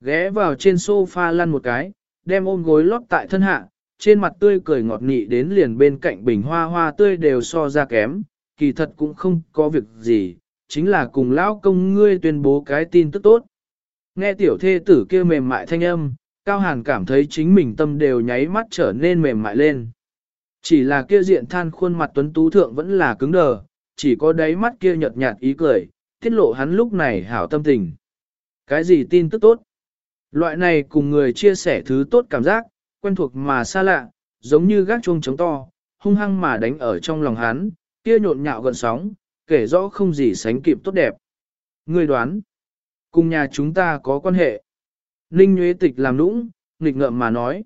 Ghé vào trên sofa lăn một cái, đem ôm gối lót tại thân hạ, trên mặt tươi cười ngọt nị đến liền bên cạnh bình hoa hoa tươi đều so ra kém, kỳ thật cũng không có việc gì, chính là cùng lão công ngươi tuyên bố cái tin tức tốt. Nghe tiểu thê tử kia mềm mại thanh âm, Cao Hàn cảm thấy chính mình tâm đều nháy mắt trở nên mềm mại lên. Chỉ là kia diện than khuôn mặt tuấn tú thượng vẫn là cứng đờ, chỉ có đáy mắt kia nhợt nhạt ý cười, tiết lộ hắn lúc này hảo tâm tình. Cái gì tin tức tốt? Loại này cùng người chia sẻ thứ tốt cảm giác, quen thuộc mà xa lạ, giống như gác chuông trống to, hung hăng mà đánh ở trong lòng hắn, kia nhộn nhạo gần sóng, kể rõ không gì sánh kịp tốt đẹp. Người đoán, cùng nhà chúng ta có quan hệ. Ninh Nguyễn Tịch làm nũng, nghịch ngợm mà nói.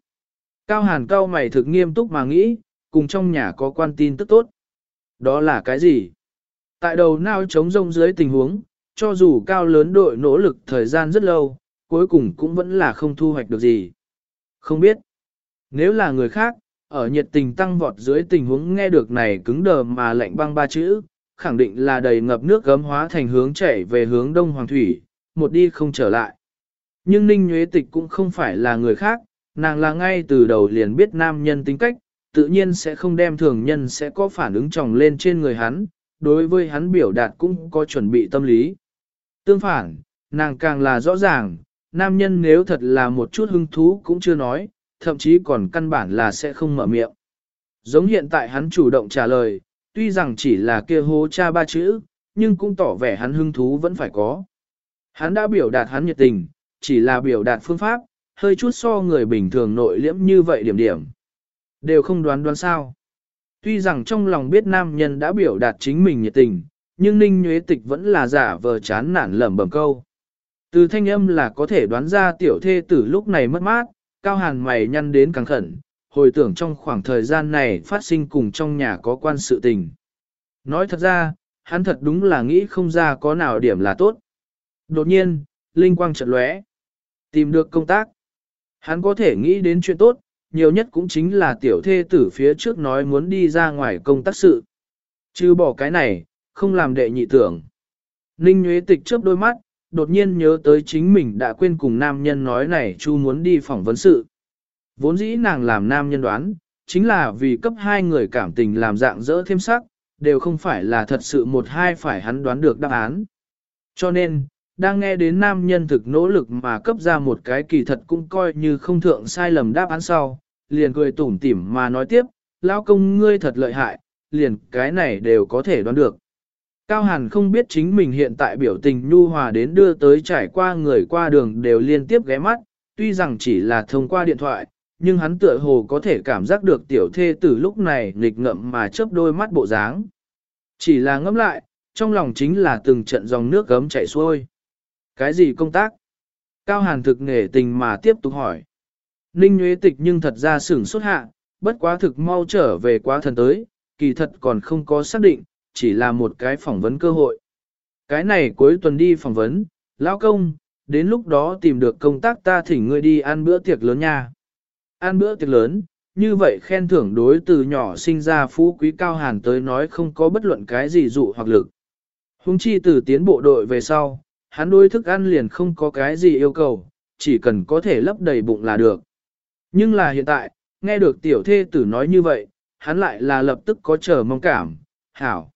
Cao Hàn cao mày thực nghiêm túc mà nghĩ, cùng trong nhà có quan tin tức tốt. Đó là cái gì? Tại đầu nao chống rông dưới tình huống, cho dù cao lớn đội nỗ lực thời gian rất lâu, cuối cùng cũng vẫn là không thu hoạch được gì. Không biết. Nếu là người khác, ở nhiệt tình tăng vọt dưới tình huống nghe được này cứng đờ mà lạnh băng ba chữ, khẳng định là đầy ngập nước gấm hóa thành hướng chảy về hướng đông hoàng thủy, một đi không trở lại. Nhưng Ninh Nhuế Tịch cũng không phải là người khác, nàng là ngay từ đầu liền biết nam nhân tính cách, tự nhiên sẽ không đem thường nhân sẽ có phản ứng tròng lên trên người hắn, đối với hắn biểu đạt cũng có chuẩn bị tâm lý. Tương phản, nàng càng là rõ ràng, nam nhân nếu thật là một chút hứng thú cũng chưa nói, thậm chí còn căn bản là sẽ không mở miệng. Giống hiện tại hắn chủ động trả lời, tuy rằng chỉ là kia hố cha ba chữ, nhưng cũng tỏ vẻ hắn hứng thú vẫn phải có. Hắn đã biểu đạt hắn nhiệt tình, chỉ là biểu đạt phương pháp, hơi chút so người bình thường nội liễm như vậy điểm điểm. Đều không đoán đoán sao. Tuy rằng trong lòng biết nam nhân đã biểu đạt chính mình nhiệt tình, nhưng Ninh Nhuế Tịch vẫn là giả vờ chán nản lẩm bẩm câu. Từ thanh âm là có thể đoán ra tiểu thê tử lúc này mất mát, cao hàn mày nhăn đến càng khẩn, hồi tưởng trong khoảng thời gian này phát sinh cùng trong nhà có quan sự tình. Nói thật ra, hắn thật đúng là nghĩ không ra có nào điểm là tốt. Đột nhiên, linh quang chợt lóe, tìm được công tác. Hắn có thể nghĩ đến chuyện tốt, nhiều nhất cũng chính là tiểu thê tử phía trước nói muốn đi ra ngoài công tác sự. Chứ bỏ cái này, không làm đệ nhị tưởng. Ninh Nguyễn Tịch chớp đôi mắt, đột nhiên nhớ tới chính mình đã quên cùng nam nhân nói này chu muốn đi phỏng vấn sự. Vốn dĩ nàng làm nam nhân đoán, chính là vì cấp hai người cảm tình làm dạng dỡ thêm sắc, đều không phải là thật sự một hai phải hắn đoán được đáp án. Cho nên, đang nghe đến nam nhân thực nỗ lực mà cấp ra một cái kỳ thật cũng coi như không thượng sai lầm đáp án sau, liền cười tủm tỉm mà nói tiếp, lão công ngươi thật lợi hại, liền cái này đều có thể đoán được. Cao Hàn không biết chính mình hiện tại biểu tình nhu hòa đến đưa tới trải qua người qua đường đều liên tiếp ghé mắt, tuy rằng chỉ là thông qua điện thoại, nhưng hắn tựa hồ có thể cảm giác được tiểu thê từ lúc này nghịch ngậm mà chớp đôi mắt bộ dáng. Chỉ là ngẫm lại, trong lòng chính là từng trận dòng nước gấm chảy xuôi. Cái gì công tác? Cao Hàn thực nghề tình mà tiếp tục hỏi. Ninh Nguyễn Tịch nhưng thật ra sửng xuất hạ, bất quá thực mau trở về quá thần tới, kỳ thật còn không có xác định, chỉ là một cái phỏng vấn cơ hội. Cái này cuối tuần đi phỏng vấn, lão công, đến lúc đó tìm được công tác ta thỉnh ngươi đi ăn bữa tiệc lớn nha. Ăn bữa tiệc lớn, như vậy khen thưởng đối từ nhỏ sinh ra phú quý cao hàn tới nói không có bất luận cái gì dụ hoặc lực. Hùng chi từ tiến bộ đội về sau, hắn đối thức ăn liền không có cái gì yêu cầu, chỉ cần có thể lấp đầy bụng là được. Nhưng là hiện tại, nghe được tiểu thê tử nói như vậy, hắn lại là lập tức có chờ mong cảm, hảo.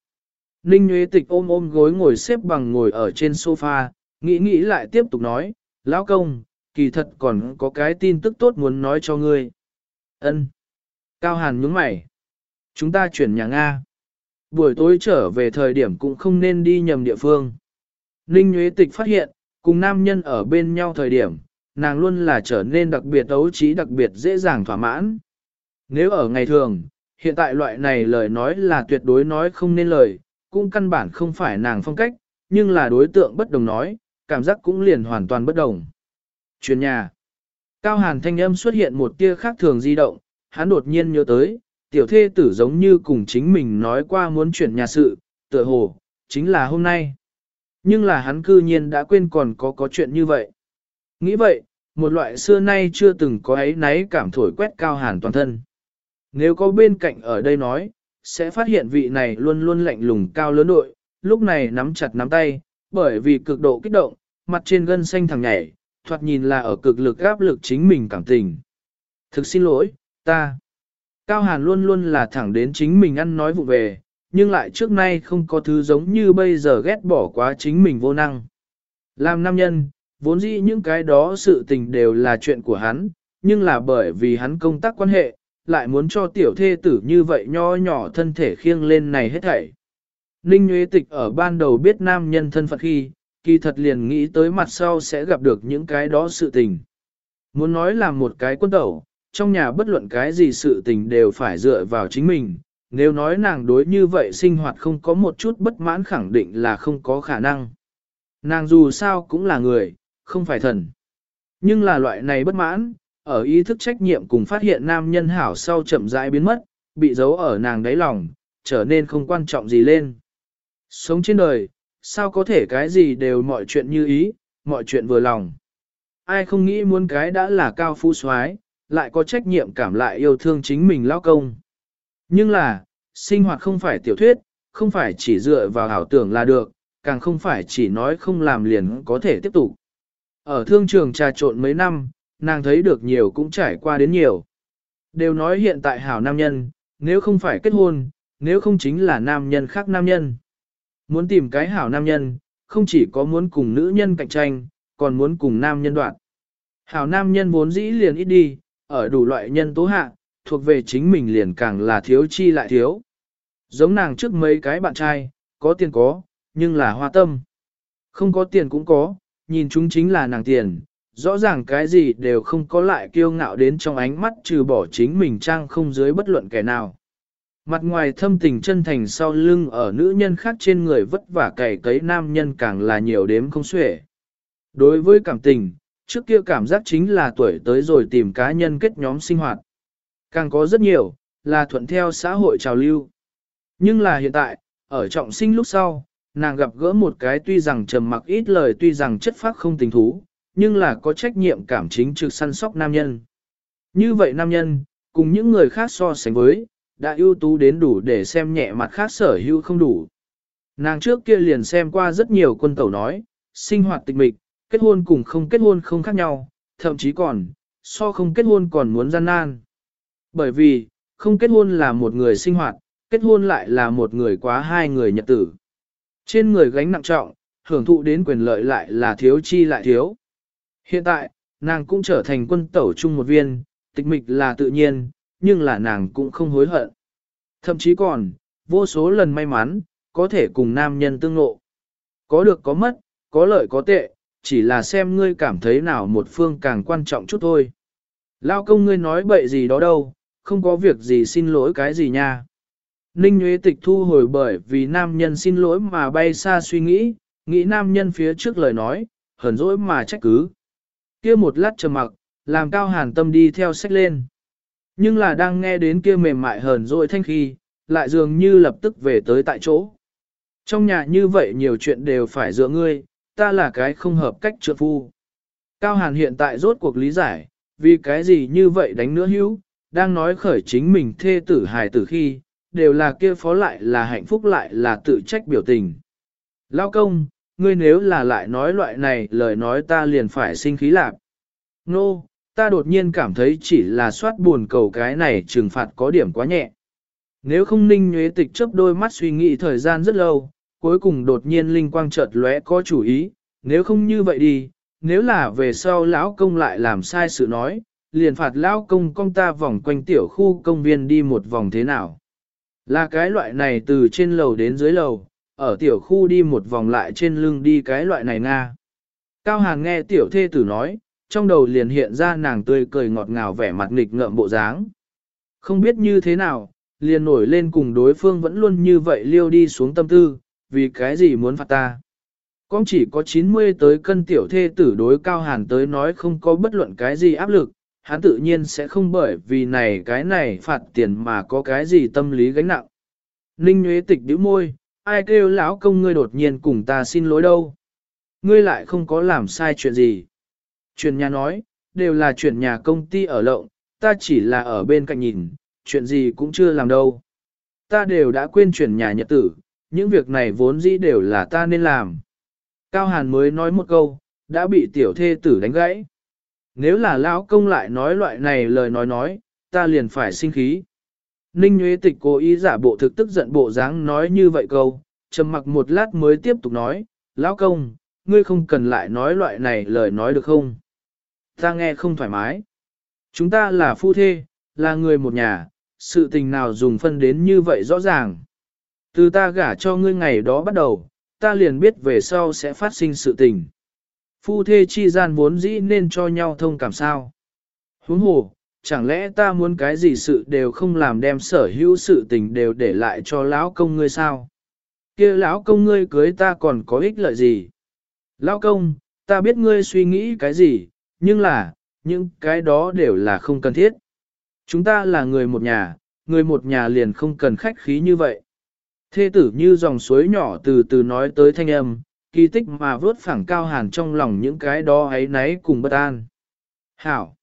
Ninh Nguyễn Tịch ôm ôm gối ngồi xếp bằng ngồi ở trên sofa, nghĩ nghĩ lại tiếp tục nói, lão công, kỳ thật còn có cái tin tức tốt muốn nói cho ngươi. Ân. Cao Hàn nhướng mày. Chúng ta chuyển nhà Nga. Buổi tối trở về thời điểm cũng không nên đi nhầm địa phương. Ninh Nguyễn Tịch phát hiện, cùng nam nhân ở bên nhau thời điểm, nàng luôn là trở nên đặc biệt ấu trí đặc biệt dễ dàng thỏa mãn. Nếu ở ngày thường, hiện tại loại này lời nói là tuyệt đối nói không nên lời, cũng căn bản không phải nàng phong cách, nhưng là đối tượng bất đồng nói, cảm giác cũng liền hoàn toàn bất đồng. Chuyển nhà. Cao hàn thanh âm xuất hiện một tia khác thường di động, hắn đột nhiên nhớ tới, tiểu thê tử giống như cùng chính mình nói qua muốn chuyển nhà sự, tựa hồ, chính là hôm nay. Nhưng là hắn cư nhiên đã quên còn có có chuyện như vậy. Nghĩ vậy, một loại xưa nay chưa từng có ấy náy cảm thổi quét cao hàn toàn thân. Nếu có bên cạnh ở đây nói, sẽ phát hiện vị này luôn luôn lạnh lùng cao lớn đội, lúc này nắm chặt nắm tay, bởi vì cực độ kích động, mặt trên gân xanh thẳng nhảy, thoạt nhìn là ở cực lực áp lực chính mình cảm tình. Thực xin lỗi, ta. Cao Hàn luôn luôn là thẳng đến chính mình ăn nói vụ về, nhưng lại trước nay không có thứ giống như bây giờ ghét bỏ quá chính mình vô năng. Làm nam nhân, vốn dĩ những cái đó sự tình đều là chuyện của hắn, nhưng là bởi vì hắn công tác quan hệ, lại muốn cho tiểu thê tử như vậy nho nhỏ thân thể khiêng lên này hết thảy. Ninh Nguyễn Tịch ở ban đầu biết nam nhân thân phận khi, kỳ thật liền nghĩ tới mặt sau sẽ gặp được những cái đó sự tình. Muốn nói là một cái quân tẩu, trong nhà bất luận cái gì sự tình đều phải dựa vào chính mình, nếu nói nàng đối như vậy sinh hoạt không có một chút bất mãn khẳng định là không có khả năng. Nàng dù sao cũng là người, không phải thần. Nhưng là loại này bất mãn, ở ý thức trách nhiệm cùng phát hiện nam nhân hảo sau chậm rãi biến mất, bị giấu ở nàng đáy lòng, trở nên không quan trọng gì lên. Sống trên đời, sao có thể cái gì đều mọi chuyện như ý, mọi chuyện vừa lòng. Ai không nghĩ muốn cái đã là cao phú soái, lại có trách nhiệm cảm lại yêu thương chính mình lao công. Nhưng là, sinh hoạt không phải tiểu thuyết, không phải chỉ dựa vào ảo tưởng là được, càng không phải chỉ nói không làm liền có thể tiếp tục. Ở thương trường trà trộn mấy năm, nàng thấy được nhiều cũng trải qua đến nhiều. Đều nói hiện tại hảo nam nhân, nếu không phải kết hôn, nếu không chính là nam nhân khác nam nhân. Muốn tìm cái hảo nam nhân, không chỉ có muốn cùng nữ nhân cạnh tranh, còn muốn cùng nam nhân đoạn. Hảo nam nhân vốn dĩ liền ít đi, ở đủ loại nhân tố hạ, thuộc về chính mình liền càng là thiếu chi lại thiếu. Giống nàng trước mấy cái bạn trai, có tiền có, nhưng là hoa tâm. Không có tiền cũng có, nhìn chúng chính là nàng tiền, rõ ràng cái gì đều không có lại kiêu ngạo đến trong ánh mắt trừ bỏ chính mình trang không dưới bất luận kẻ nào. Mặt ngoài thâm tình chân thành sau lưng ở nữ nhân khác trên người vất vả cày cấy nam nhân càng là nhiều đếm không xuể. Đối với cảm tình, trước kia cảm giác chính là tuổi tới rồi tìm cá nhân kết nhóm sinh hoạt. Càng có rất nhiều, là thuận theo xã hội trào lưu. Nhưng là hiện tại, ở trọng sinh lúc sau, nàng gặp gỡ một cái tuy rằng trầm mặc ít lời tuy rằng chất phác không tình thú, nhưng là có trách nhiệm cảm chính trực săn sóc nam nhân. Như vậy nam nhân, cùng những người khác so sánh với, đã ưu tú đến đủ để xem nhẹ mặt khác sở hữu không đủ. Nàng trước kia liền xem qua rất nhiều quân tẩu nói, sinh hoạt tịch mịch, kết hôn cùng không kết hôn không khác nhau, thậm chí còn, so không kết hôn còn muốn gian nan. Bởi vì, không kết hôn là một người sinh hoạt, kết hôn lại là một người quá hai người nhật tử. Trên người gánh nặng trọng, hưởng thụ đến quyền lợi lại là thiếu chi lại thiếu. Hiện tại, nàng cũng trở thành quân tẩu chung một viên, tịch mịch là tự nhiên, nhưng là nàng cũng không hối hận. Thậm chí còn, vô số lần may mắn, có thể cùng nam nhân tương ngộ. Có được có mất, có lợi có tệ, chỉ là xem ngươi cảm thấy nào một phương càng quan trọng chút thôi. Lao công ngươi nói bậy gì đó đâu, không có việc gì xin lỗi cái gì nha. Ninh Nguyễn Tịch thu hồi bởi vì nam nhân xin lỗi mà bay xa suy nghĩ, nghĩ nam nhân phía trước lời nói, hờn dỗi mà trách cứ kia một lát trầm mặc, làm cao hàn tâm đi theo sách lên. Nhưng là đang nghe đến kia mềm mại hờn dỗi thanh khi, lại dường như lập tức về tới tại chỗ. Trong nhà như vậy nhiều chuyện đều phải dựa ngươi, ta là cái không hợp cách trượng phu. Cao Hàn hiện tại rốt cuộc lý giải, vì cái gì như vậy đánh nữa hữu, đang nói khởi chính mình thê tử hài tử khi, đều là kia phó lại là hạnh phúc lại là tự trách biểu tình. Lao công, ngươi nếu là lại nói loại này lời nói ta liền phải sinh khí lạc. Nô, no, ta đột nhiên cảm thấy chỉ là soát buồn cầu cái này trừng phạt có điểm quá nhẹ. Nếu không ninh nhuế tịch chớp đôi mắt suy nghĩ thời gian rất lâu, cuối cùng đột nhiên linh quang chợt lóe có chủ ý, nếu không như vậy đi, nếu là về sau lão công lại làm sai sự nói, liền phạt lão công công ta vòng quanh tiểu khu công viên đi một vòng thế nào. Là cái loại này từ trên lầu đến dưới lầu, ở tiểu khu đi một vòng lại trên lưng đi cái loại này nga. Cao Hàn nghe tiểu thê tử nói, trong đầu liền hiện ra nàng tươi cười ngọt ngào vẻ mặt nghịch ngợm bộ dáng. Không biết như thế nào, liền nổi lên cùng đối phương vẫn luôn như vậy liêu đi xuống tâm tư, vì cái gì muốn phạt ta. Con chỉ có 90 tới cân tiểu thê tử đối cao hàn tới nói không có bất luận cái gì áp lực, hắn tự nhiên sẽ không bởi vì này cái này phạt tiền mà có cái gì tâm lý gánh nặng. Ninh Nguyễn Tịch đứa môi, ai kêu lão công ngươi đột nhiên cùng ta xin lỗi đâu. Ngươi lại không có làm sai chuyện gì. Chuyện nhà nói, đều là chuyện nhà công ty ở lộng, ta chỉ là ở bên cạnh nhìn, chuyện gì cũng chưa làm đâu. Ta đều đã quên chuyển nhà nhật tử, những việc này vốn dĩ đều là ta nên làm. Cao Hàn mới nói một câu, đã bị tiểu thê tử đánh gãy. Nếu là lão công lại nói loại này lời nói nói, ta liền phải sinh khí. Ninh Nguyễn Tịch cố ý giả bộ thực tức giận bộ dáng nói như vậy câu, trầm mặc một lát mới tiếp tục nói, lão công, ngươi không cần lại nói loại này lời nói được không? Ta nghe không thoải mái. Chúng ta là phu thê, là người một nhà, sự tình nào dùng phân đến như vậy rõ ràng. Từ ta gả cho ngươi ngày đó bắt đầu, ta liền biết về sau sẽ phát sinh sự tình. Phu thê chi gian vốn dĩ nên cho nhau thông cảm sao. Huống hồ, chẳng lẽ ta muốn cái gì sự đều không làm đem sở hữu sự tình đều để lại cho lão công ngươi sao? kia lão công ngươi cưới ta còn có ích lợi gì? Lão công, ta biết ngươi suy nghĩ cái gì, nhưng là, những cái đó đều là không cần thiết. Chúng ta là người một nhà, người một nhà liền không cần khách khí như vậy. Thê tử như dòng suối nhỏ từ từ nói tới thanh âm, kỳ tích mà vớt phẳng cao hàn trong lòng những cái đó ấy náy cùng bất an. Hảo!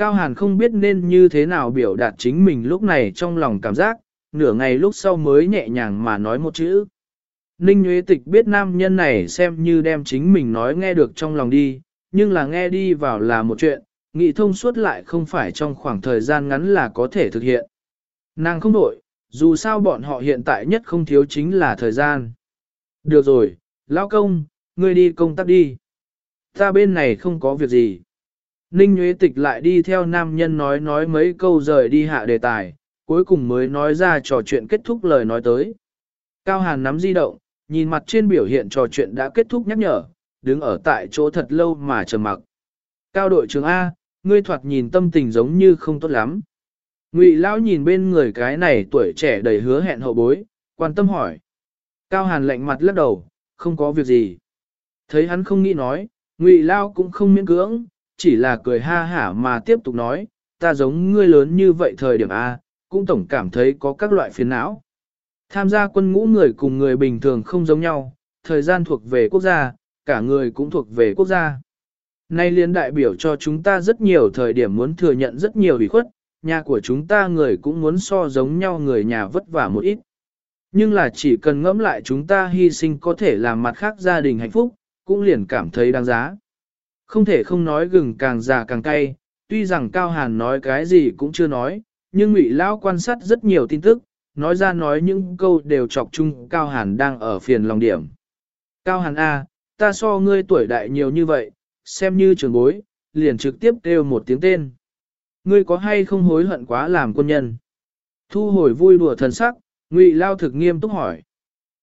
Cao hàn không biết nên như thế nào biểu đạt chính mình lúc này trong lòng cảm giác, nửa ngày lúc sau mới nhẹ nhàng mà nói một chữ. Ninh Nguyễn Tịch biết nam nhân này xem như đem chính mình nói nghe được trong lòng đi, nhưng là nghe đi vào là một chuyện, nghị thông suốt lại không phải trong khoảng thời gian ngắn là có thể thực hiện. Nàng không đổi, dù sao bọn họ hiện tại nhất không thiếu chính là thời gian. Được rồi, lão công, ngươi đi công tác đi. Ta bên này không có việc gì. Ninh Nguyễn Tịch lại đi theo nam nhân nói nói mấy câu rời đi hạ đề tài, cuối cùng mới nói ra trò chuyện kết thúc lời nói tới. Cao Hàn nắm di động, nhìn mặt trên biểu hiện trò chuyện đã kết thúc nhắc nhở, đứng ở tại chỗ thật lâu mà chờ mặc. Cao đội trưởng A, ngươi thoạt nhìn tâm tình giống như không tốt lắm. Ngụy Lão nhìn bên người cái này tuổi trẻ đầy hứa hẹn hậu bối, quan tâm hỏi. Cao Hàn lạnh mặt lắc đầu, không có việc gì. Thấy hắn không nghĩ nói, Ngụy Lão cũng không miễn cưỡng, chỉ là cười ha hả mà tiếp tục nói, ta giống ngươi lớn như vậy thời điểm A, cũng tổng cảm thấy có các loại phiền não. Tham gia quân ngũ người cùng người bình thường không giống nhau, thời gian thuộc về quốc gia, cả người cũng thuộc về quốc gia. Nay liên đại biểu cho chúng ta rất nhiều thời điểm muốn thừa nhận rất nhiều ủy khuất, nhà của chúng ta người cũng muốn so giống nhau người nhà vất vả một ít. Nhưng là chỉ cần ngẫm lại chúng ta hy sinh có thể làm mặt khác gia đình hạnh phúc, cũng liền cảm thấy đáng giá. Không thể không nói gừng càng già càng cay, tuy rằng Cao Hàn nói cái gì cũng chưa nói, nhưng Ngụy Lão quan sát rất nhiều tin tức, nói ra nói những câu đều chọc chung Cao Hàn đang ở phiền lòng điểm. Cao Hàn A, ta so ngươi tuổi đại nhiều như vậy, xem như trường bối, liền trực tiếp kêu một tiếng tên. Ngươi có hay không hối hận quá làm quân nhân? Thu hồi vui đùa thần sắc, Ngụy Lao thực nghiêm túc hỏi.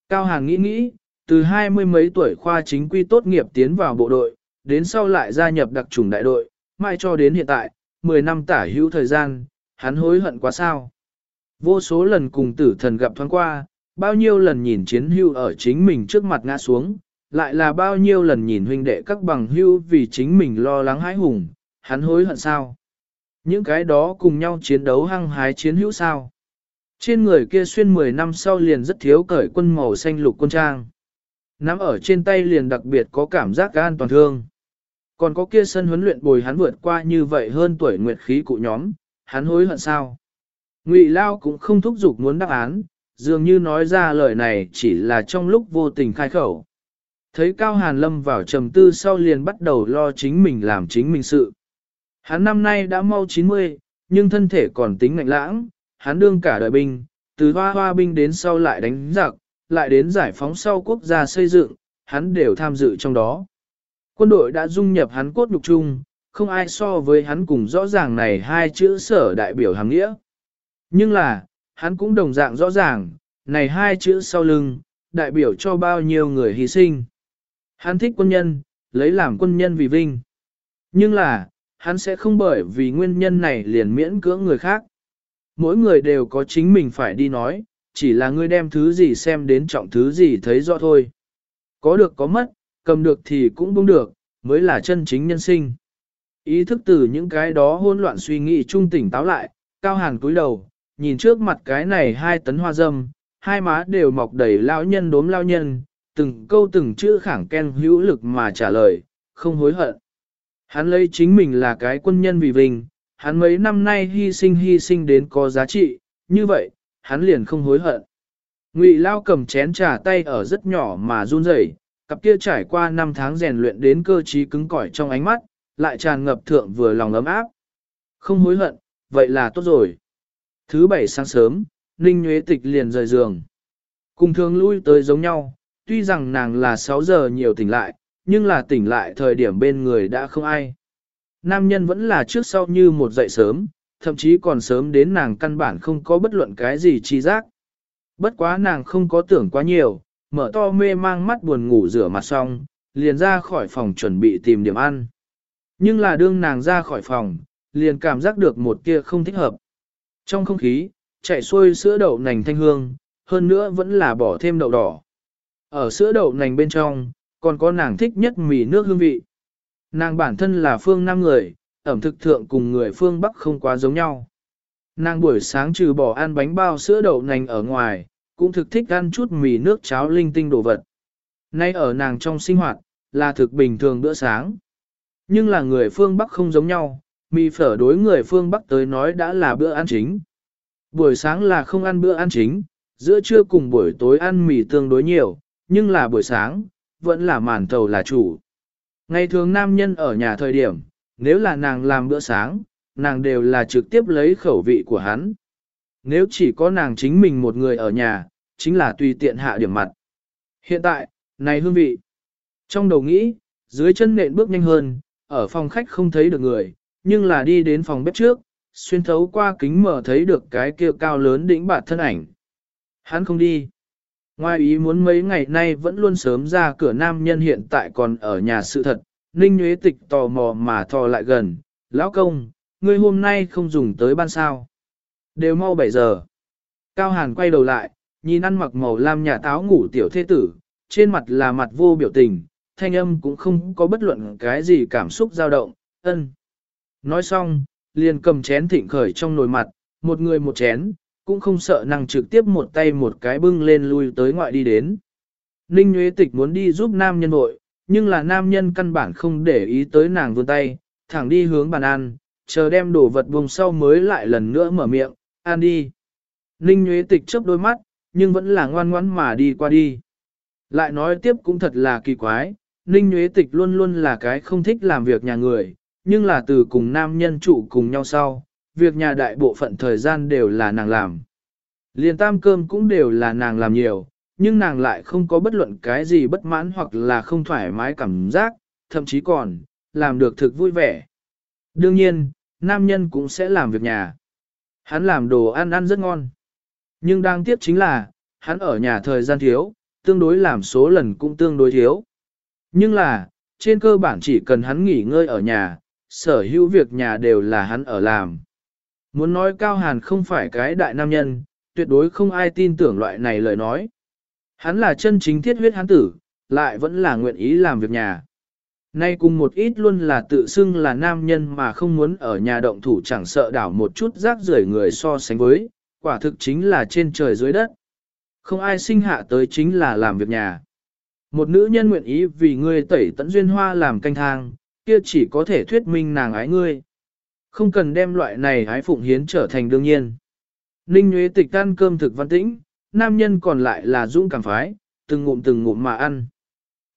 Cao Hàn nghĩ nghĩ, từ hai mươi mấy tuổi khoa chính quy tốt nghiệp tiến vào bộ đội, đến sau lại gia nhập đặc chủng đại đội, mai cho đến hiện tại, 10 năm tả hữu thời gian, hắn hối hận quá sao. Vô số lần cùng tử thần gặp thoáng qua, bao nhiêu lần nhìn chiến hưu ở chính mình trước mặt ngã xuống, lại là bao nhiêu lần nhìn huynh đệ các bằng hưu vì chính mình lo lắng hãi hùng, hắn hối hận sao. Những cái đó cùng nhau chiến đấu hăng hái chiến hữu sao. Trên người kia xuyên 10 năm sau liền rất thiếu cởi quân màu xanh lục quân trang. Nắm ở trên tay liền đặc biệt có cảm giác an toàn thương. Còn có kia sân huấn luyện bồi hắn vượt qua như vậy hơn tuổi nguyệt khí cụ nhóm, hắn hối hận sao? Ngụy Lao cũng không thúc giục muốn đáp án, dường như nói ra lời này chỉ là trong lúc vô tình khai khẩu. Thấy Cao Hàn Lâm vào trầm tư sau liền bắt đầu lo chính mình làm chính mình sự. Hắn năm nay đã mau 90, nhưng thân thể còn tính ngạnh lãng, hắn đương cả đời binh, từ hoa hoa binh đến sau lại đánh giặc, lại đến giải phóng sau quốc gia xây dựng, hắn đều tham dự trong đó. Quân đội đã dung nhập hắn cốt nhục chung, không ai so với hắn cùng rõ ràng này hai chữ sở đại biểu hàng nghĩa. Nhưng là, hắn cũng đồng dạng rõ ràng, này hai chữ sau lưng, đại biểu cho bao nhiêu người hy sinh. Hắn thích quân nhân, lấy làm quân nhân vì vinh. Nhưng là, hắn sẽ không bởi vì nguyên nhân này liền miễn cưỡng người khác. Mỗi người đều có chính mình phải đi nói, chỉ là ngươi đem thứ gì xem đến trọng thứ gì thấy rõ thôi. Có được có mất, cầm được thì cũng buông được, mới là chân chính nhân sinh. Ý thức từ những cái đó hỗn loạn suy nghĩ trung tỉnh táo lại, cao hàn cúi đầu, nhìn trước mặt cái này hai tấn hoa dâm, hai má đều mọc đầy lao nhân đốm lao nhân, từng câu từng chữ khẳng ken hữu lực mà trả lời, không hối hận. Hắn lấy chính mình là cái quân nhân vì vinh, hắn mấy năm nay hy sinh hy sinh đến có giá trị, như vậy, hắn liền không hối hận. Ngụy Lao cầm chén trà tay ở rất nhỏ mà run rẩy, cặp kia trải qua năm tháng rèn luyện đến cơ trí cứng cỏi trong ánh mắt, lại tràn ngập thượng vừa lòng ấm áp. Không hối hận, vậy là tốt rồi. Thứ bảy sáng sớm, Ninh Nguyễn Tịch liền rời giường. Cùng thường lui tới giống nhau, tuy rằng nàng là 6 giờ nhiều tỉnh lại, nhưng là tỉnh lại thời điểm bên người đã không ai. Nam nhân vẫn là trước sau như một dậy sớm, thậm chí còn sớm đến nàng căn bản không có bất luận cái gì chi giác. Bất quá nàng không có tưởng quá nhiều, mở to mê mang mắt buồn ngủ rửa mặt xong, liền ra khỏi phòng chuẩn bị tìm điểm ăn. Nhưng là đương nàng ra khỏi phòng, liền cảm giác được một kia không thích hợp. Trong không khí, chạy xuôi sữa đậu nành thanh hương, hơn nữa vẫn là bỏ thêm đậu đỏ. Ở sữa đậu nành bên trong, còn có nàng thích nhất mì nước hương vị. Nàng bản thân là phương Nam người, ẩm thực thượng cùng người phương Bắc không quá giống nhau. Nàng buổi sáng trừ bỏ ăn bánh bao sữa đậu nành ở ngoài, cũng thực thích ăn chút mì nước cháo linh tinh đồ vật. Nay ở nàng trong sinh hoạt, là thực bình thường bữa sáng. Nhưng là người phương Bắc không giống nhau, mì phở đối người phương Bắc tới nói đã là bữa ăn chính. Buổi sáng là không ăn bữa ăn chính, giữa trưa cùng buổi tối ăn mì tương đối nhiều, nhưng là buổi sáng, vẫn là màn thầu là chủ. Ngày thường nam nhân ở nhà thời điểm, nếu là nàng làm bữa sáng, nàng đều là trực tiếp lấy khẩu vị của hắn. Nếu chỉ có nàng chính mình một người ở nhà, chính là tùy tiện hạ điểm mặt. Hiện tại, này hương vị. Trong đầu nghĩ, dưới chân nện bước nhanh hơn, ở phòng khách không thấy được người, nhưng là đi đến phòng bếp trước, xuyên thấu qua kính mở thấy được cái kia cao lớn đỉnh bạt thân ảnh. Hắn không đi. Ngoài ý muốn mấy ngày nay vẫn luôn sớm ra cửa nam nhân hiện tại còn ở nhà sự thật, Ninh Nguyễn Tịch tò mò mà thò lại gần, lão công, ngươi hôm nay không dùng tới ban sao. Đều mau 7 giờ. Cao Hàn quay đầu lại, nhìn ăn mặc màu lam nhà táo ngủ tiểu thế tử, trên mặt là mặt vô biểu tình, thanh âm cũng không có bất luận cái gì cảm xúc dao động, ân. Nói xong, liền cầm chén thịnh khởi trong nồi mặt, một người một chén, cũng không sợ năng trực tiếp một tay một cái bưng lên lui tới ngoại đi đến. Ninh Nguyễn Tịch muốn đi giúp nam nhân vội, nhưng là nam nhân căn bản không để ý tới nàng vươn tay, thẳng đi hướng bàn ăn, chờ đem đồ vật vùng sau mới lại lần nữa mở miệng, An đi. Ninh Nguyễn Tịch chớp đôi mắt, nhưng vẫn là ngoan ngoãn mà đi qua đi. Lại nói tiếp cũng thật là kỳ quái, Ninh Nguyễn Tịch luôn luôn là cái không thích làm việc nhà người, nhưng là từ cùng nam nhân trụ cùng nhau sau, việc nhà đại bộ phận thời gian đều là nàng làm. Liền tam cơm cũng đều là nàng làm nhiều, nhưng nàng lại không có bất luận cái gì bất mãn hoặc là không thoải mái cảm giác, thậm chí còn, làm được thực vui vẻ. Đương nhiên, nam nhân cũng sẽ làm việc nhà. Hắn làm đồ ăn ăn rất ngon. Nhưng đáng tiếc chính là, hắn ở nhà thời gian thiếu, tương đối làm số lần cũng tương đối thiếu. Nhưng là, trên cơ bản chỉ cần hắn nghỉ ngơi ở nhà, sở hữu việc nhà đều là hắn ở làm. Muốn nói Cao Hàn không phải cái đại nam nhân, tuyệt đối không ai tin tưởng loại này lời nói. Hắn là chân chính thiết huyết hắn tử, lại vẫn là nguyện ý làm việc nhà. Nay cùng một ít luôn là tự xưng là nam nhân mà không muốn ở nhà động thủ chẳng sợ đảo một chút rác rưởi người so sánh với, quả thực chính là trên trời dưới đất. Không ai sinh hạ tới chính là làm việc nhà. Một nữ nhân nguyện ý vì ngươi tẩy tận duyên hoa làm canh thang, kia chỉ có thể thuyết minh nàng ái ngươi. Không cần đem loại này ái phụng hiến trở thành đương nhiên. Ninh Nguyễn Tịch ăn cơm thực văn tĩnh, nam nhân còn lại là dũng cảm phái, từng ngụm từng ngụm mà ăn.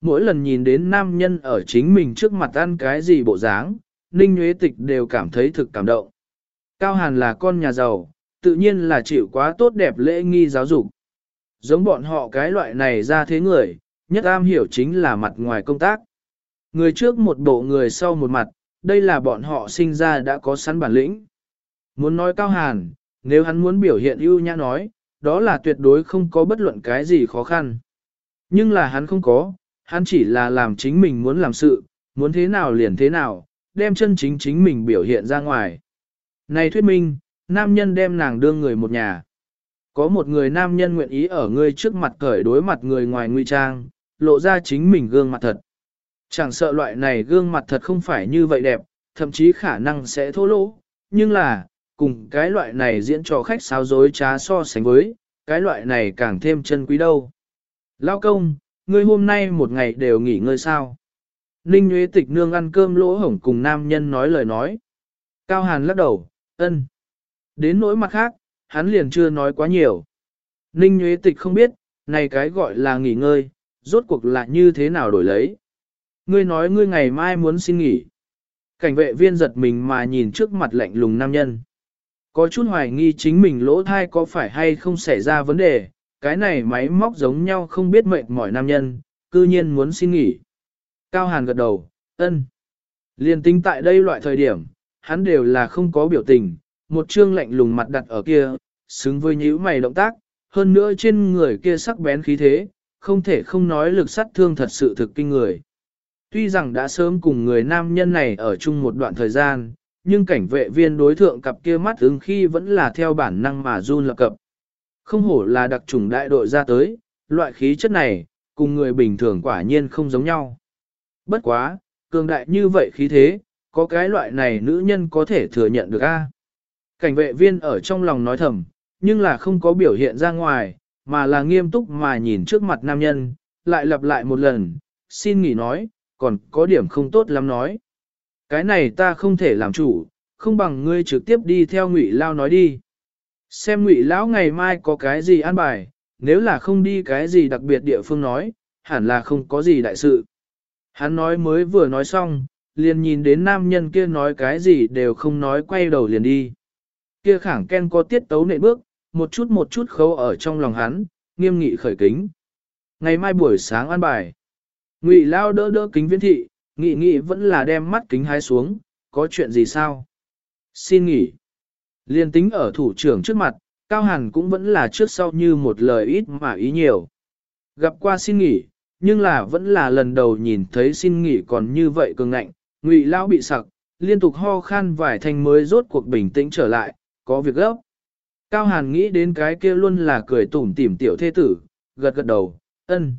Mỗi lần nhìn đến nam nhân ở chính mình trước mặt ăn cái gì bộ dáng, Ninh Nguyễn Tịch đều cảm thấy thực cảm động. Cao Hàn là con nhà giàu, tự nhiên là chịu quá tốt đẹp lễ nghi giáo dục. Giống bọn họ cái loại này ra thế người, nhất am hiểu chính là mặt ngoài công tác. Người trước một bộ người sau một mặt, đây là bọn họ sinh ra đã có sẵn bản lĩnh. Muốn nói Cao Hàn, nếu hắn muốn biểu hiện ưu nhã nói, đó là tuyệt đối không có bất luận cái gì khó khăn. Nhưng là hắn không có, hắn chỉ là làm chính mình muốn làm sự, muốn thế nào liền thế nào, đem chân chính chính mình biểu hiện ra ngoài. Này thuyết minh, nam nhân đem nàng đương người một nhà. Có một người nam nhân nguyện ý ở ngươi trước mặt cởi đối mặt người ngoài nguy trang, lộ ra chính mình gương mặt thật. Chẳng sợ loại này gương mặt thật không phải như vậy đẹp, thậm chí khả năng sẽ thô lỗ, nhưng là, cùng cái loại này diễn trò khách sáo dối trá so sánh với, cái loại này càng thêm chân quý đâu. Lao công, ngươi hôm nay một ngày đều nghỉ ngơi sao? Ninh Nguyễn Tịch Nương ăn cơm lỗ hổng cùng nam nhân nói lời nói. Cao Hàn lắc đầu, ân. Đến nỗi mặt khác, hắn liền chưa nói quá nhiều. Ninh Nguyễn Tịch không biết, này cái gọi là nghỉ ngơi, rốt cuộc là như thế nào đổi lấy. Ngươi nói ngươi ngày mai muốn xin nghỉ. Cảnh vệ viên giật mình mà nhìn trước mặt lạnh lùng nam nhân. Có chút hoài nghi chính mình lỗ thai có phải hay không xảy ra vấn đề, cái này máy móc giống nhau không biết mệt mỏi nam nhân, cư nhiên muốn xin nghỉ. Cao Hàn gật đầu, ân. Liên tính tại đây loại thời điểm, hắn đều là không có biểu tình, một trương lạnh lùng mặt đặt ở kia, xứng với nhíu mày động tác, hơn nữa trên người kia sắc bén khí thế, không thể không nói lực sát thương thật sự thực kinh người. Tuy rằng đã sớm cùng người nam nhân này ở chung một đoạn thời gian, nhưng cảnh vệ viên đối thượng cặp kia mắt ứng khi vẫn là theo bản năng mà run lập cập. Không hổ là đặc trùng đại đội ra tới, loại khí chất này, cùng người bình thường quả nhiên không giống nhau. Bất quá, cường đại như vậy khí thế, có cái loại này nữ nhân có thể thừa nhận được a. Cảnh vệ viên ở trong lòng nói thầm, nhưng là không có biểu hiện ra ngoài, mà là nghiêm túc mà nhìn trước mặt nam nhân, lại lặp lại một lần, xin nghỉ nói, còn có điểm không tốt lắm nói. Cái này ta không thể làm chủ, không bằng ngươi trực tiếp đi theo ngụy lao nói đi. Xem ngụy lão ngày mai có cái gì an bài, nếu là không đi cái gì đặc biệt địa phương nói, hẳn là không có gì đại sự. Hắn nói mới vừa nói xong, liền nhìn đến nam nhân kia nói cái gì đều không nói quay đầu liền đi. Kia khẳng ken có tiết tấu nệ bước, một chút một chút khâu ở trong lòng hắn, nghiêm nghị khởi kính. Ngày mai buổi sáng ăn bài. Ngụy lao đỡ đỡ kính viễn thị, nghị nghị vẫn là đem mắt kính hái xuống, có chuyện gì sao? Xin nghỉ. Liên tính ở thủ trưởng trước mặt, Cao Hàn cũng vẫn là trước sau như một lời ít mà ý nhiều. Gặp qua xin nghỉ, nhưng là vẫn là lần đầu nhìn thấy xin nghỉ còn như vậy cường ngạnh, ngụy lão bị sặc, liên tục ho khan vài thanh mới rốt cuộc bình tĩnh trở lại, có việc gấp. Cao Hàn nghĩ đến cái kia luôn là cười tủm tỉm tiểu thế tử, gật gật đầu, ân.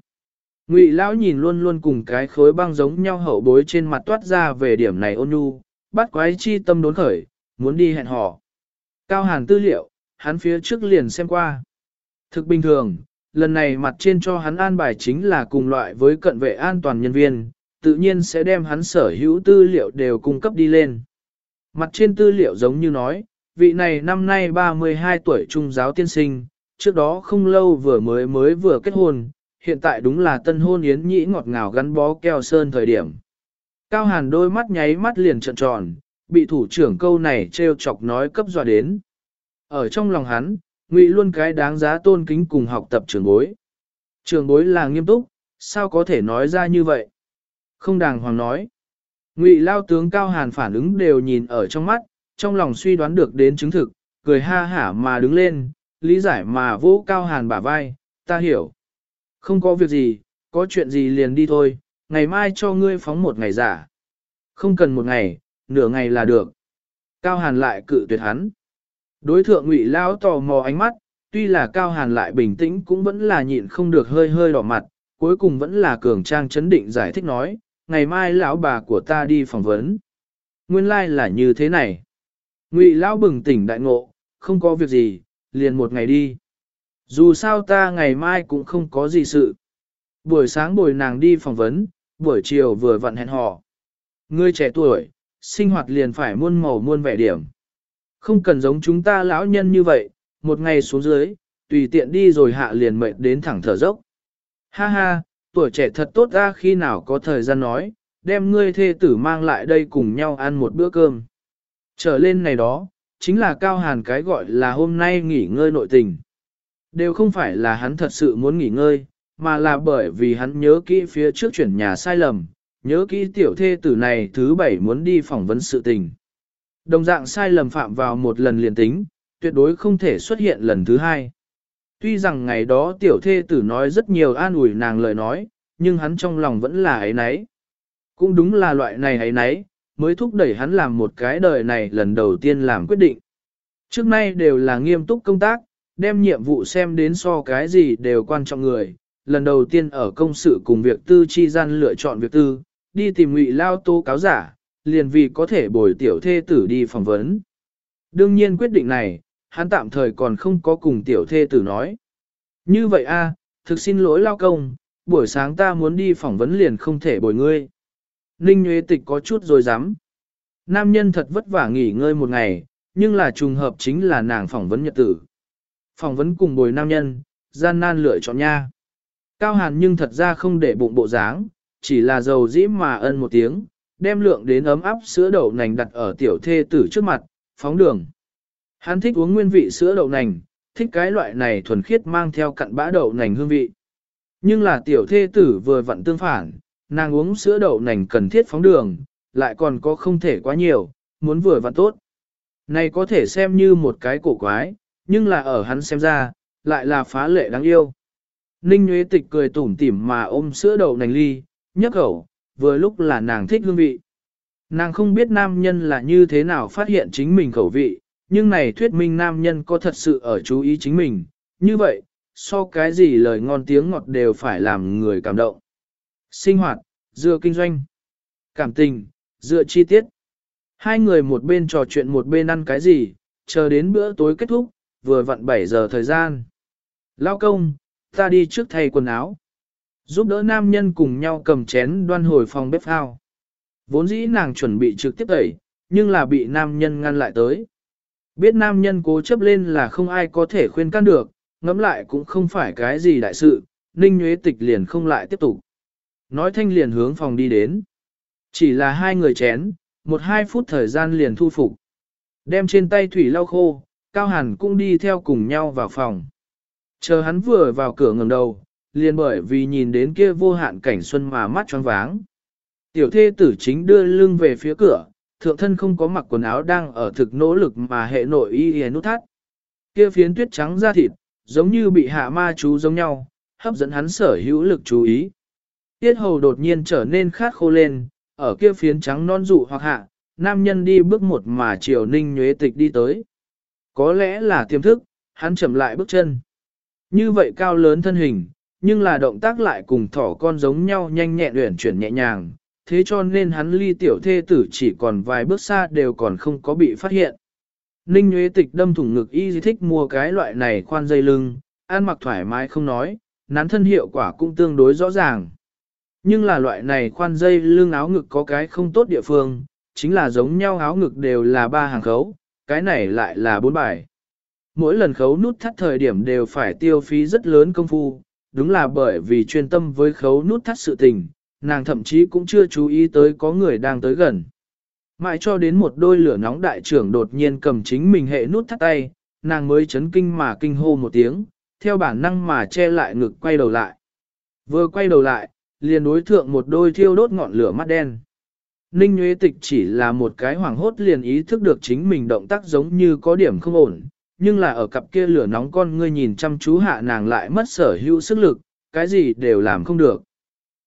Ngụy lão nhìn luôn luôn cùng cái khối băng giống nhau hậu bối trên mặt toát ra về điểm này ôn nhu, bắt quái chi tâm đốn khởi, muốn đi hẹn hò. Cao Hàn tư liệu, hắn phía trước liền xem qua. Thực bình thường, lần này mặt trên cho hắn an bài chính là cùng loại với cận vệ an toàn nhân viên, tự nhiên sẽ đem hắn sở hữu tư liệu đều cung cấp đi lên. Mặt trên tư liệu giống như nói, vị này năm nay 32 tuổi trung giáo tiên sinh, trước đó không lâu vừa mới mới vừa kết hôn, hiện tại đúng là tân hôn yến nhĩ ngọt ngào gắn bó keo sơn thời điểm. Cao hàn đôi mắt nháy mắt liền trợn tròn, bị thủ trưởng câu này treo chọc nói cấp dọa đến. Ở trong lòng hắn, ngụy luôn cái đáng giá tôn kính cùng học tập trường bối. Trường bối là nghiêm túc, sao có thể nói ra như vậy? Không đàng hoàng nói. Ngụy lao tướng Cao Hàn phản ứng đều nhìn ở trong mắt, trong lòng suy đoán được đến chứng thực, cười ha hả mà đứng lên, lý giải mà vỗ Cao Hàn bả vai, ta hiểu. Không có việc gì, có chuyện gì liền đi thôi, ngày mai cho ngươi phóng một ngày giả. Không cần một ngày, nửa ngày là được. Cao Hàn lại cự tuyệt hắn. Đối thượng Ngụy Lão tò mò ánh mắt, tuy là Cao Hàn lại bình tĩnh cũng vẫn là nhịn không được hơi hơi đỏ mặt, cuối cùng vẫn là cường trang chấn định giải thích nói, ngày mai lão bà của ta đi phỏng vấn. Nguyên lai like là như thế này. Ngụy Lão bừng tỉnh đại ngộ, không có việc gì, liền một ngày đi. Dù sao ta ngày mai cũng không có gì sự. Buổi sáng bồi nàng đi phỏng vấn, buổi chiều vừa vặn hẹn hò. Ngươi trẻ tuổi, sinh hoạt liền phải muôn màu muôn vẻ điểm. Không cần giống chúng ta lão nhân như vậy, một ngày xuống dưới, tùy tiện đi rồi hạ liền mệt đến thẳng thở dốc. Ha ha, tuổi trẻ thật tốt ra khi nào có thời gian nói, đem ngươi thê tử mang lại đây cùng nhau ăn một bữa cơm. Trở lên này đó, chính là cao hàn cái gọi là hôm nay nghỉ ngơi nội tình. Đều không phải là hắn thật sự muốn nghỉ ngơi, mà là bởi vì hắn nhớ kỹ phía trước chuyển nhà sai lầm, nhớ kỹ tiểu thê tử này thứ bảy muốn đi phỏng vấn sự tình. Đồng dạng sai lầm phạm vào một lần liền tính, tuyệt đối không thể xuất hiện lần thứ hai. Tuy rằng ngày đó tiểu thê tử nói rất nhiều an ủi nàng lời nói, nhưng hắn trong lòng vẫn là ấy nấy. Cũng đúng là loại này ấy nấy, mới thúc đẩy hắn làm một cái đời này lần đầu tiên làm quyết định. Trước nay đều là nghiêm túc công tác, đem nhiệm vụ xem đến so cái gì đều quan trọng người. Lần đầu tiên ở công sự cùng việc tư chi gian lựa chọn việc tư, đi tìm ngụy lao tố cáo giả, liền vì có thể bồi tiểu thê tử đi phỏng vấn. Đương nhiên quyết định này, hắn tạm thời còn không có cùng tiểu thê tử nói. Như vậy a, thực xin lỗi lao công, buổi sáng ta muốn đi phỏng vấn liền không thể bồi ngươi. Ninh Nguyễn Tịch có chút rồi dám. Nam nhân thật vất vả nghỉ ngơi một ngày, nhưng là trùng hợp chính là nàng phỏng vấn nhật tử. Phỏng vấn cùng bồi nam nhân, gian nan lựa chọn nha. Cao hàn nhưng thật ra không để bụng bộ dáng, chỉ là dầu dĩ mà ân một tiếng, đem lượng đến ấm áp sữa đậu nành đặt ở tiểu thê tử trước mặt, phóng đường. Hắn thích uống nguyên vị sữa đậu nành, thích cái loại này thuần khiết mang theo cặn bã đậu nành hương vị. Nhưng là tiểu thê tử vừa vặn tương phản, nàng uống sữa đậu nành cần thiết phóng đường, lại còn có không thể quá nhiều, muốn vừa vặn tốt. Này có thể xem như một cái cổ quái, nhưng là ở hắn xem ra, lại là phá lệ đáng yêu. Ninh Nguyễn Tịch cười tủm tỉm mà ôm sữa đậu nành ly, nhấp khẩu, vừa lúc là nàng thích hương vị. Nàng không biết nam nhân là như thế nào phát hiện chính mình khẩu vị, nhưng này thuyết minh nam nhân có thật sự ở chú ý chính mình, như vậy, so cái gì lời ngon tiếng ngọt đều phải làm người cảm động. Sinh hoạt, dựa kinh doanh, cảm tình, dựa chi tiết. Hai người một bên trò chuyện một bên ăn cái gì, chờ đến bữa tối kết thúc, vừa vặn 7 giờ thời gian. Lao công, ta đi trước thay quần áo. Giúp đỡ nam nhân cùng nhau cầm chén đoan hồi phòng bếp ao. Vốn dĩ nàng chuẩn bị trực tiếp tẩy, nhưng là bị nam nhân ngăn lại tới. Biết nam nhân cố chấp lên là không ai có thể khuyên can được, ngẫm lại cũng không phải cái gì đại sự, Ninh Nguyễn Tịch liền không lại tiếp tục. Nói thanh liền hướng phòng đi đến. Chỉ là hai người chén, một hai phút thời gian liền thu phục. Đem trên tay thủy lau khô, Cao Hàn cũng đi theo cùng nhau vào phòng. Chờ hắn vừa vào cửa ngầm đầu, liền bởi vì nhìn đến kia vô hạn cảnh xuân mà mắt choáng váng. Tiểu thê tử chính đưa lưng về phía cửa, thượng thân không có mặc quần áo đang ở thực nỗ lực mà hệ nội y y nút thắt. Kia phiến tuyết trắng da thịt, giống như bị hạ ma chú giống nhau, hấp dẫn hắn sở hữu lực chú ý. Tiết hầu đột nhiên trở nên khát khô lên, ở kia phiến trắng non dụ hoặc hạ, nam nhân đi bước một mà chiều ninh nhuế tịch đi tới. Có lẽ là tiềm thức, hắn chậm lại bước chân. Như vậy cao lớn thân hình, nhưng là động tác lại cùng thỏ con giống nhau nhanh nhẹn uyển chuyển nhẹ nhàng, thế cho nên hắn ly tiểu thê tử chỉ còn vài bước xa đều còn không có bị phát hiện. Ninh Nguyễn Tịch đâm thủng ngực y thích mua cái loại này khoan dây lưng, ăn mặc thoải mái không nói, nắn thân hiệu quả cũng tương đối rõ ràng. Nhưng là loại này khoan dây lưng áo ngực có cái không tốt địa phương, chính là giống nhau áo ngực đều là ba hàng khấu, cái này lại là bốn bài. Mỗi lần khấu nút thắt thời điểm đều phải tiêu phí rất lớn công phu, đúng là bởi vì chuyên tâm với khấu nút thắt sự tình, nàng thậm chí cũng chưa chú ý tới có người đang tới gần. Mãi cho đến một đôi lửa nóng đại trưởng đột nhiên cầm chính mình hệ nút thắt tay, nàng mới chấn kinh mà kinh hô một tiếng, theo bản năng mà che lại ngực quay đầu lại. Vừa quay đầu lại, liền đối thượng một đôi thiêu đốt ngọn lửa mắt đen. Ninh Nguyễn Tịch chỉ là một cái hoảng hốt liền ý thức được chính mình động tác giống như có điểm không ổn, nhưng là ở cặp kia lửa nóng con ngươi nhìn chăm chú hạ nàng lại mất sở hữu sức lực, cái gì đều làm không được.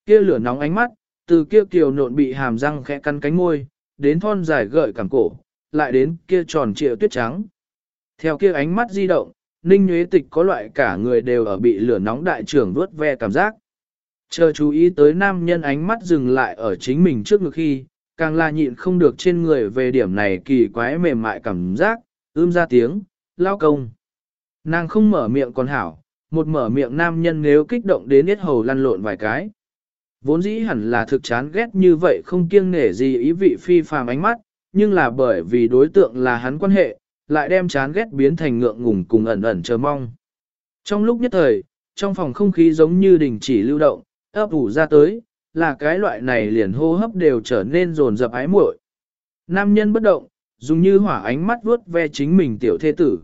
Kia lửa nóng ánh mắt, từ kia kiều nộn bị hàm răng khẽ cắn cánh môi, đến thon dài gợi cảm cổ, lại đến kia tròn trịa tuyết trắng. Theo kia ánh mắt di động, Ninh Nguyễn Tịch có loại cả người đều ở bị lửa nóng đại trưởng vuốt ve cảm giác. Chờ chú ý tới nam nhân ánh mắt dừng lại ở chính mình trước ngực khi, càng là nhịn không được trên người về điểm này kỳ quái mềm mại cảm giác, ưm ra tiếng, lao công. Nàng không mở miệng còn hảo, một mở miệng nam nhân nếu kích động đến hết hầu lăn lộn vài cái. Vốn dĩ hẳn là thực chán ghét như vậy không kiêng nể gì ý vị phi phàm ánh mắt, nhưng là bởi vì đối tượng là hắn quan hệ, lại đem chán ghét biến thành ngượng ngùng cùng ẩn ẩn chờ mong. Trong lúc nhất thời, trong phòng không khí giống như đình chỉ lưu động, ấp ủ ra tới, là cái loại này liền hô hấp đều trở nên rồn rập ái muội. Nam nhân bất động, dùng như hỏa ánh mắt vuốt ve chính mình tiểu thế tử.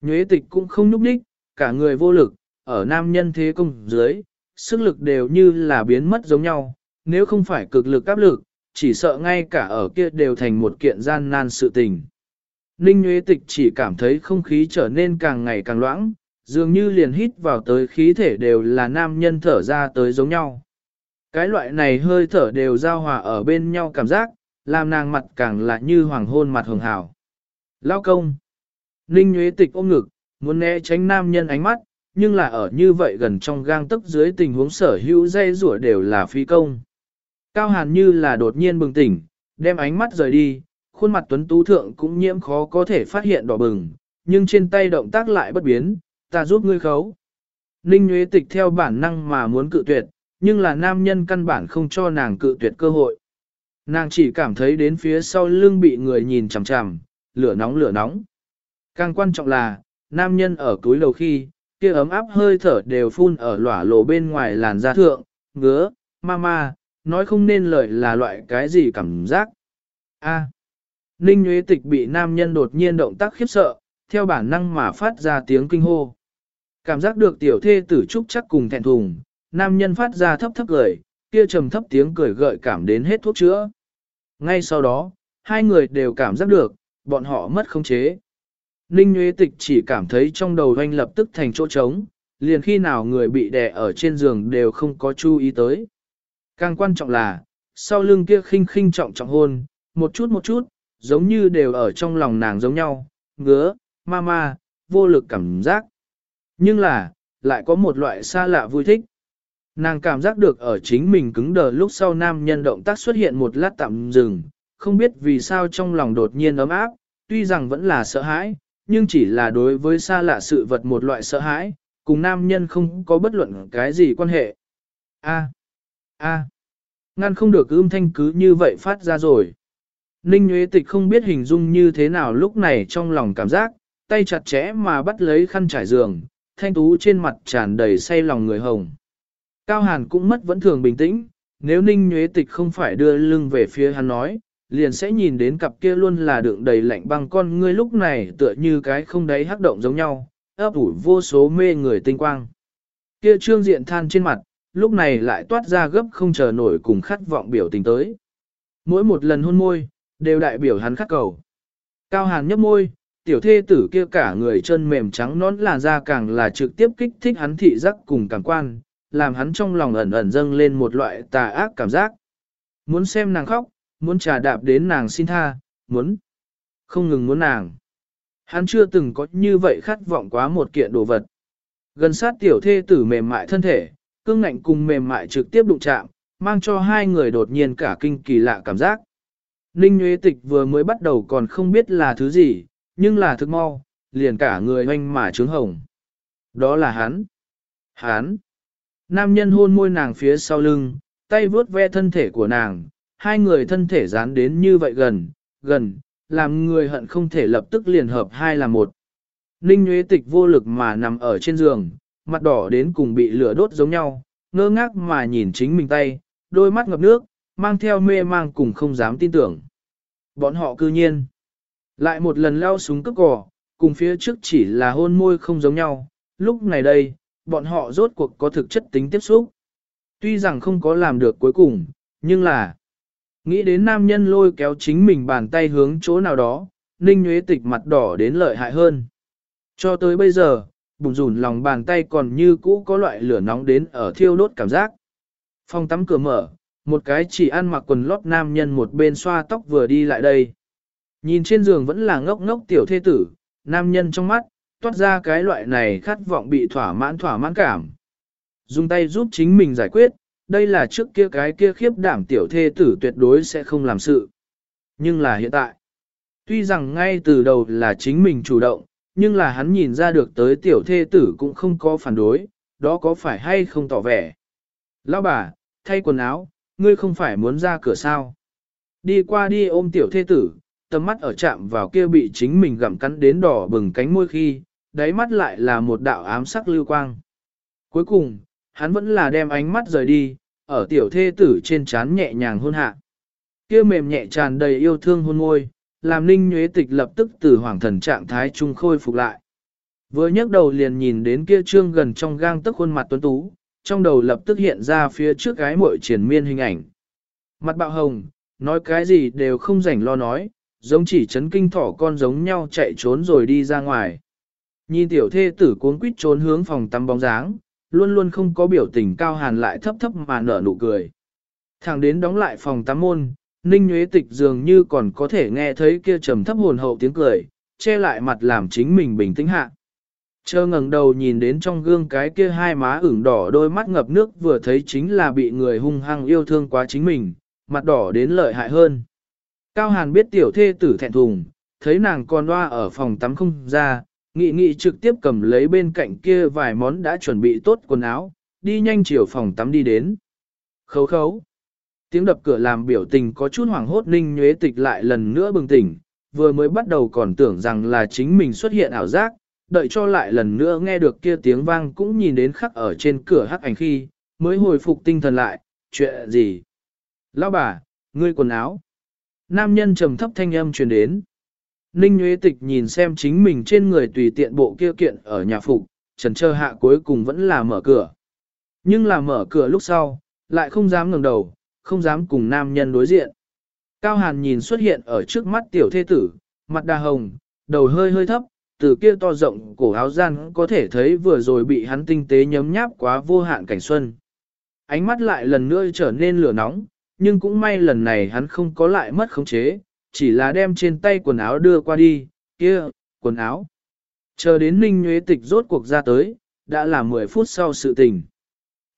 Nhuế tịch cũng không nhúc nhích, cả người vô lực, ở nam nhân thế công dưới, sức lực đều như là biến mất giống nhau, nếu không phải cực lực áp lực, chỉ sợ ngay cả ở kia đều thành một kiện gian nan sự tình. Ninh nhuế Tịch chỉ cảm thấy không khí trở nên càng ngày càng loãng, dường như liền hít vào tới khí thể đều là nam nhân thở ra tới giống nhau. Cái loại này hơi thở đều giao hòa ở bên nhau cảm giác, làm nàng mặt càng là như hoàng hôn mặt hường hào. Lao công. Ninh Nguyễn Tịch ôm ngực, muốn né tránh nam nhân ánh mắt, nhưng là ở như vậy gần trong gang tức dưới tình huống sở hữu dây rủa đều là phi công. Cao Hàn như là đột nhiên bừng tỉnh, đem ánh mắt rời đi, khuôn mặt tuấn tú thượng cũng nhiễm khó có thể phát hiện đỏ bừng, nhưng trên tay động tác lại bất biến, ta giúp ngươi khấu. Ninh Nguyễn Tịch theo bản năng mà muốn cự tuyệt, nhưng là nam nhân căn bản không cho nàng cự tuyệt cơ hội. Nàng chỉ cảm thấy đến phía sau lưng bị người nhìn chằm chằm, lửa nóng lửa nóng. Càng quan trọng là, nam nhân ở túi đầu khi, kia ấm áp hơi thở đều phun ở lỏa lộ bên ngoài làn da thượng, ngứa, ma ma, nói không nên lời là loại cái gì cảm giác. A. Ninh Nguyễn Tịch bị nam nhân đột nhiên động tác khiếp sợ, theo bản năng mà phát ra tiếng kinh hô. Cảm giác được tiểu thê tử trúc chắc cùng thẹn thùng, nam nhân phát ra thấp thấp lời kia trầm thấp tiếng cười gợi cảm đến hết thuốc chữa. Ngay sau đó, hai người đều cảm giác được, bọn họ mất khống chế. Ninh Nguyễn Tịch chỉ cảm thấy trong đầu doanh lập tức thành chỗ trống, liền khi nào người bị đè ở trên giường đều không có chú ý tới. Càng quan trọng là, sau lưng kia khinh khinh trọng trọng hôn, một chút một chút, giống như đều ở trong lòng nàng giống nhau, ngứa, ma ma, vô lực cảm giác. Nhưng là, lại có một loại xa lạ vui thích. Nàng cảm giác được ở chính mình cứng đờ lúc sau nam nhân động tác xuất hiện một lát tạm dừng, không biết vì sao trong lòng đột nhiên ấm áp, tuy rằng vẫn là sợ hãi, nhưng chỉ là đối với xa lạ sự vật một loại sợ hãi, cùng nam nhân không có bất luận cái gì quan hệ. A. A. Ngăn không được ưm thanh cứ như vậy phát ra rồi. Ninh Nguyễn Tịch không biết hình dung như thế nào lúc này trong lòng cảm giác, tay chặt chẽ mà bắt lấy khăn trải giường, thanh tú trên mặt tràn đầy say lòng người hồng. Cao Hàn cũng mất vẫn thường bình tĩnh, nếu Ninh Nhuế Tịch không phải đưa lưng về phía hắn nói, liền sẽ nhìn đến cặp kia luôn là đựng đầy lạnh băng con ngươi lúc này tựa như cái không đáy hắc động giống nhau, ấp ủ vô số mê người tinh quang. Kia trương diện than trên mặt, lúc này lại toát ra gấp không chờ nổi cùng khát vọng biểu tình tới. Mỗi một lần hôn môi, đều đại biểu hắn khát cầu. Cao hàn nhấp môi, tiểu thê tử kia cả người chân mềm trắng nón làn da càng là trực tiếp kích thích hắn thị giác cùng cảm quan, làm hắn trong lòng ẩn ẩn dâng lên một loại tà ác cảm giác. Muốn xem nàng khóc, muốn trà đạp đến nàng xin tha, muốn, không ngừng muốn nàng. Hắn chưa từng có như vậy khát vọng quá một kiện đồ vật. Gần sát tiểu thê tử mềm mại thân thể, cương ngạnh cùng mềm mại trực tiếp đụng chạm, mang cho hai người đột nhiên cả kinh kỳ lạ cảm giác. Ninh Nguyễn Tịch vừa mới bắt đầu còn không biết là thứ gì, nhưng là thức mau, liền cả người hoanh mà trướng hồng. Đó là hắn. Hắn. Nam nhân hôn môi nàng phía sau lưng, tay vuốt ve thân thể của nàng, hai người thân thể dán đến như vậy gần, gần, làm người hận không thể lập tức liền hợp hai là một. Ninh Nguyễn Tịch vô lực mà nằm ở trên giường, mặt đỏ đến cùng bị lửa đốt giống nhau, ngơ ngác mà nhìn chính mình tay, đôi mắt ngập nước, mang theo mê mang cùng không dám tin tưởng. Bọn họ cư nhiên, lại một lần leo súng cướp cỏ, cùng phía trước chỉ là hôn môi không giống nhau, lúc này đây, bọn họ rốt cuộc có thực chất tính tiếp xúc. Tuy rằng không có làm được cuối cùng, nhưng là, nghĩ đến nam nhân lôi kéo chính mình bàn tay hướng chỗ nào đó, Ninh Nguyễn Tịch mặt đỏ đến lợi hại hơn. Cho tới bây giờ, bùng rủn lòng bàn tay còn như cũ có loại lửa nóng đến ở thiêu đốt cảm giác. Phòng tắm cửa mở, một cái chỉ ăn mặc quần lót nam nhân một bên xoa tóc vừa đi lại đây. Nhìn trên giường vẫn là ngốc ngốc tiểu thê tử, nam nhân trong mắt, toát ra cái loại này khát vọng bị thỏa mãn thỏa mãn cảm. Dùng tay giúp chính mình giải quyết, đây là trước kia cái kia khiếp đảm tiểu thê tử tuyệt đối sẽ không làm sự. Nhưng là hiện tại, tuy rằng ngay từ đầu là chính mình chủ động, nhưng là hắn nhìn ra được tới tiểu thê tử cũng không có phản đối, đó có phải hay không tỏ vẻ. Lão bà, thay quần áo, ngươi không phải muốn ra cửa sao. Đi qua đi ôm tiểu thê tử, tầm mắt ở chạm vào kia bị chính mình gặm cắn đến đỏ bừng cánh môi khi, đáy mắt lại là một đạo ám sắc lưu quang. Cuối cùng, hắn vẫn là đem ánh mắt rời đi, ở tiểu thê tử trên trán nhẹ nhàng hôn hạ. Kia mềm nhẹ tràn đầy yêu thương hôn môi, làm ninh nhuế tịch lập tức từ hoàng thần trạng thái trung khôi phục lại. Vừa nhấc đầu liền nhìn đến kia trương gần trong gang tức khuôn mặt tuấn tú, trong đầu lập tức hiện ra phía trước gái muội triển miên hình ảnh. Mặt bạo hồng, nói cái gì đều không rảnh lo nói, giống chỉ chấn kinh thỏ con giống nhau chạy trốn rồi đi ra ngoài. Nhìn tiểu thê tử cuốn quýt trốn hướng phòng tắm bóng dáng, luôn luôn không có biểu tình cao hàn lại thấp thấp mà nở nụ cười. Thẳng đến đóng lại phòng tắm môn, Ninh nhuế Tịch dường như còn có thể nghe thấy kia trầm thấp hồn hậu tiếng cười, che lại mặt làm chính mình bình tĩnh hạ. Chờ ngẩng đầu nhìn đến trong gương cái kia hai má ửng đỏ đôi mắt ngập nước vừa thấy chính là bị người hung hăng yêu thương quá chính mình, mặt đỏ đến lợi hại hơn. Cao Hàn biết tiểu thê tử thẹn thùng, thấy nàng còn loa ở phòng tắm không ra, nghị nghị trực tiếp cầm lấy bên cạnh kia vài món đã chuẩn bị tốt quần áo, đi nhanh chiều phòng tắm đi đến. Khấu khấu. Tiếng đập cửa làm biểu tình có chút hoảng hốt ninh nhuế tịch lại lần nữa bừng tỉnh, vừa mới bắt đầu còn tưởng rằng là chính mình xuất hiện ảo giác, đợi cho lại lần nữa nghe được kia tiếng vang cũng nhìn đến khắc ở trên cửa hắc ảnh khi, mới hồi phục tinh thần lại, chuyện gì? Lão bà, ngươi quần áo. Nam nhân trầm thấp thanh âm truyền đến. Ninh Nguyễn Tịch nhìn xem chính mình trên người tùy tiện bộ kia kiện ở nhà phục, trần trơ hạ cuối cùng vẫn là mở cửa. Nhưng là mở cửa lúc sau, lại không dám ngẩng đầu, không dám cùng nam nhân đối diện. Cao Hàn nhìn xuất hiện ở trước mắt tiểu thê tử, mặt đà hồng, đầu hơi hơi thấp, từ kia to rộng cổ áo gian có thể thấy vừa rồi bị hắn tinh tế nhấm nháp quá vô hạn cảnh xuân. Ánh mắt lại lần nữa trở nên lửa nóng, nhưng cũng may lần này hắn không có lại mất khống chế, chỉ là đem trên tay quần áo đưa qua đi, kia, quần áo. Chờ đến Ninh Nhuế Tịch rốt cuộc ra tới, đã là 10 phút sau sự tình.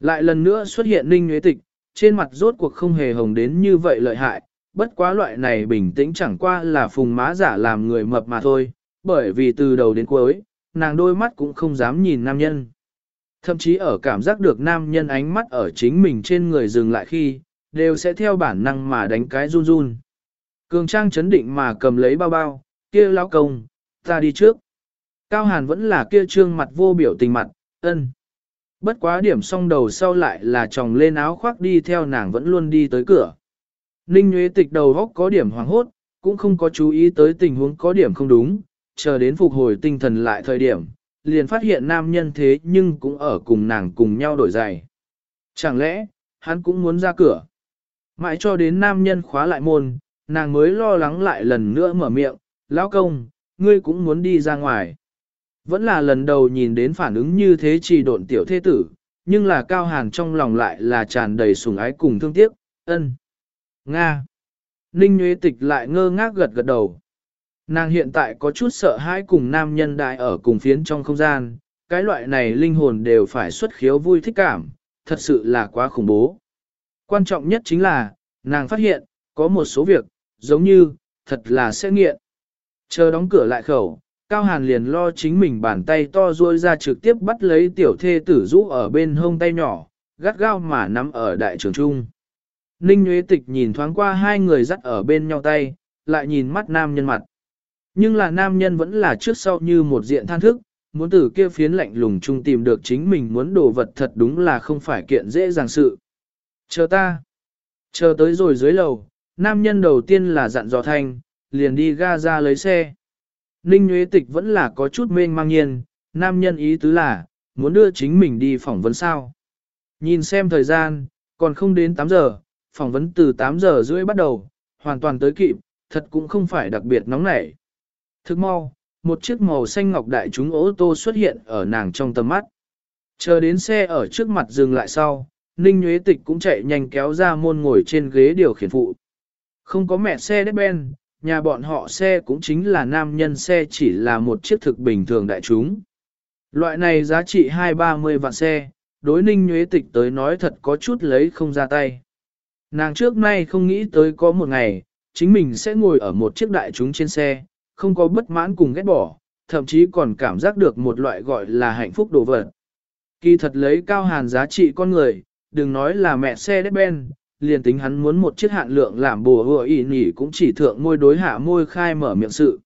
Lại lần nữa xuất hiện Ninh Nhuế Tịch, trên mặt rốt cuộc không hề hồng đến như vậy lợi hại, bất quá loại này bình tĩnh chẳng qua là phùng má giả làm người mập mà thôi, bởi vì từ đầu đến cuối, nàng đôi mắt cũng không dám nhìn nam nhân. Thậm chí ở cảm giác được nam nhân ánh mắt ở chính mình trên người dừng lại khi, đều sẽ theo bản năng mà đánh cái run run. Cường Trang chấn định mà cầm lấy bao bao, kia lão công, ta đi trước. Cao Hàn vẫn là kia trương mặt vô biểu tình mặt, ân. Bất quá điểm xong đầu sau lại là chồng lên áo khoác đi theo nàng vẫn luôn đi tới cửa. Ninh Nguyễn Tịch đầu góc có điểm hoàng hốt, cũng không có chú ý tới tình huống có điểm không đúng, chờ đến phục hồi tinh thần lại thời điểm, liền phát hiện nam nhân thế nhưng cũng ở cùng nàng cùng nhau đổi giày. Chẳng lẽ, hắn cũng muốn ra cửa? Mãi cho đến nam nhân khóa lại môn, nàng mới lo lắng lại lần nữa mở miệng, lão công, ngươi cũng muốn đi ra ngoài. Vẫn là lần đầu nhìn đến phản ứng như thế chỉ độn tiểu thế tử, nhưng là cao hàn trong lòng lại là tràn đầy sủng ái cùng thương tiếc, ân. Nga. Ninh Nguyễn Tịch lại ngơ ngác gật gật đầu. Nàng hiện tại có chút sợ hãi cùng nam nhân đại ở cùng phiến trong không gian, cái loại này linh hồn đều phải xuất khiếu vui thích cảm, thật sự là quá khủng bố. Quan trọng nhất chính là, nàng phát hiện, có một số việc, giống như, thật là sẽ nghiện. Chờ đóng cửa lại khẩu, Cao Hàn liền lo chính mình bàn tay to ruôi ra trực tiếp bắt lấy tiểu thê tử rũ ở bên hông tay nhỏ, gắt gao mà nắm ở đại trường trung. Ninh Nguyễn Tịch nhìn thoáng qua hai người dắt ở bên nhau tay, lại nhìn mắt nam nhân mặt. Nhưng là nam nhân vẫn là trước sau như một diện than thức, muốn từ kia phiến lạnh lùng chung tìm được chính mình muốn đồ vật thật đúng là không phải kiện dễ dàng sự. Chờ ta. Chờ tới rồi dưới lầu, nam nhân đầu tiên là dặn dò thanh, liền đi ga ra lấy xe. Ninh Nguyễn Tịch vẫn là có chút mênh mang nhiên, nam nhân ý tứ là, muốn đưa chính mình đi phỏng vấn sao. Nhìn xem thời gian, còn không đến 8 giờ, phỏng vấn từ 8 giờ rưỡi bắt đầu, hoàn toàn tới kịp, thật cũng không phải đặc biệt nóng nảy. Thức mau, một chiếc màu xanh ngọc đại chúng ô tô xuất hiện ở nàng trong tầm mắt. Chờ đến xe ở trước mặt dừng lại sau, Ninh Nguyễn Tịch cũng chạy nhanh kéo ra môn ngồi trên ghế điều khiển phụ. Không có mẹ xe đếp ben, nhà bọn họ xe cũng chính là nam nhân xe chỉ là một chiếc thực bình thường đại chúng. Loại này giá trị 2-30 vạn xe, đối Ninh nhuế Tịch tới nói thật có chút lấy không ra tay. Nàng trước nay không nghĩ tới có một ngày, chính mình sẽ ngồi ở một chiếc đại chúng trên xe, không có bất mãn cùng ghét bỏ, thậm chí còn cảm giác được một loại gọi là hạnh phúc đồ vật. Kỳ thật lấy cao hàn giá trị con người, đừng nói là mẹ xe đếp ben, liền tính hắn muốn một chiếc hạn lượng làm bùa hùa ỉ nỉ cũng chỉ thượng môi đối hạ môi khai mở miệng sự.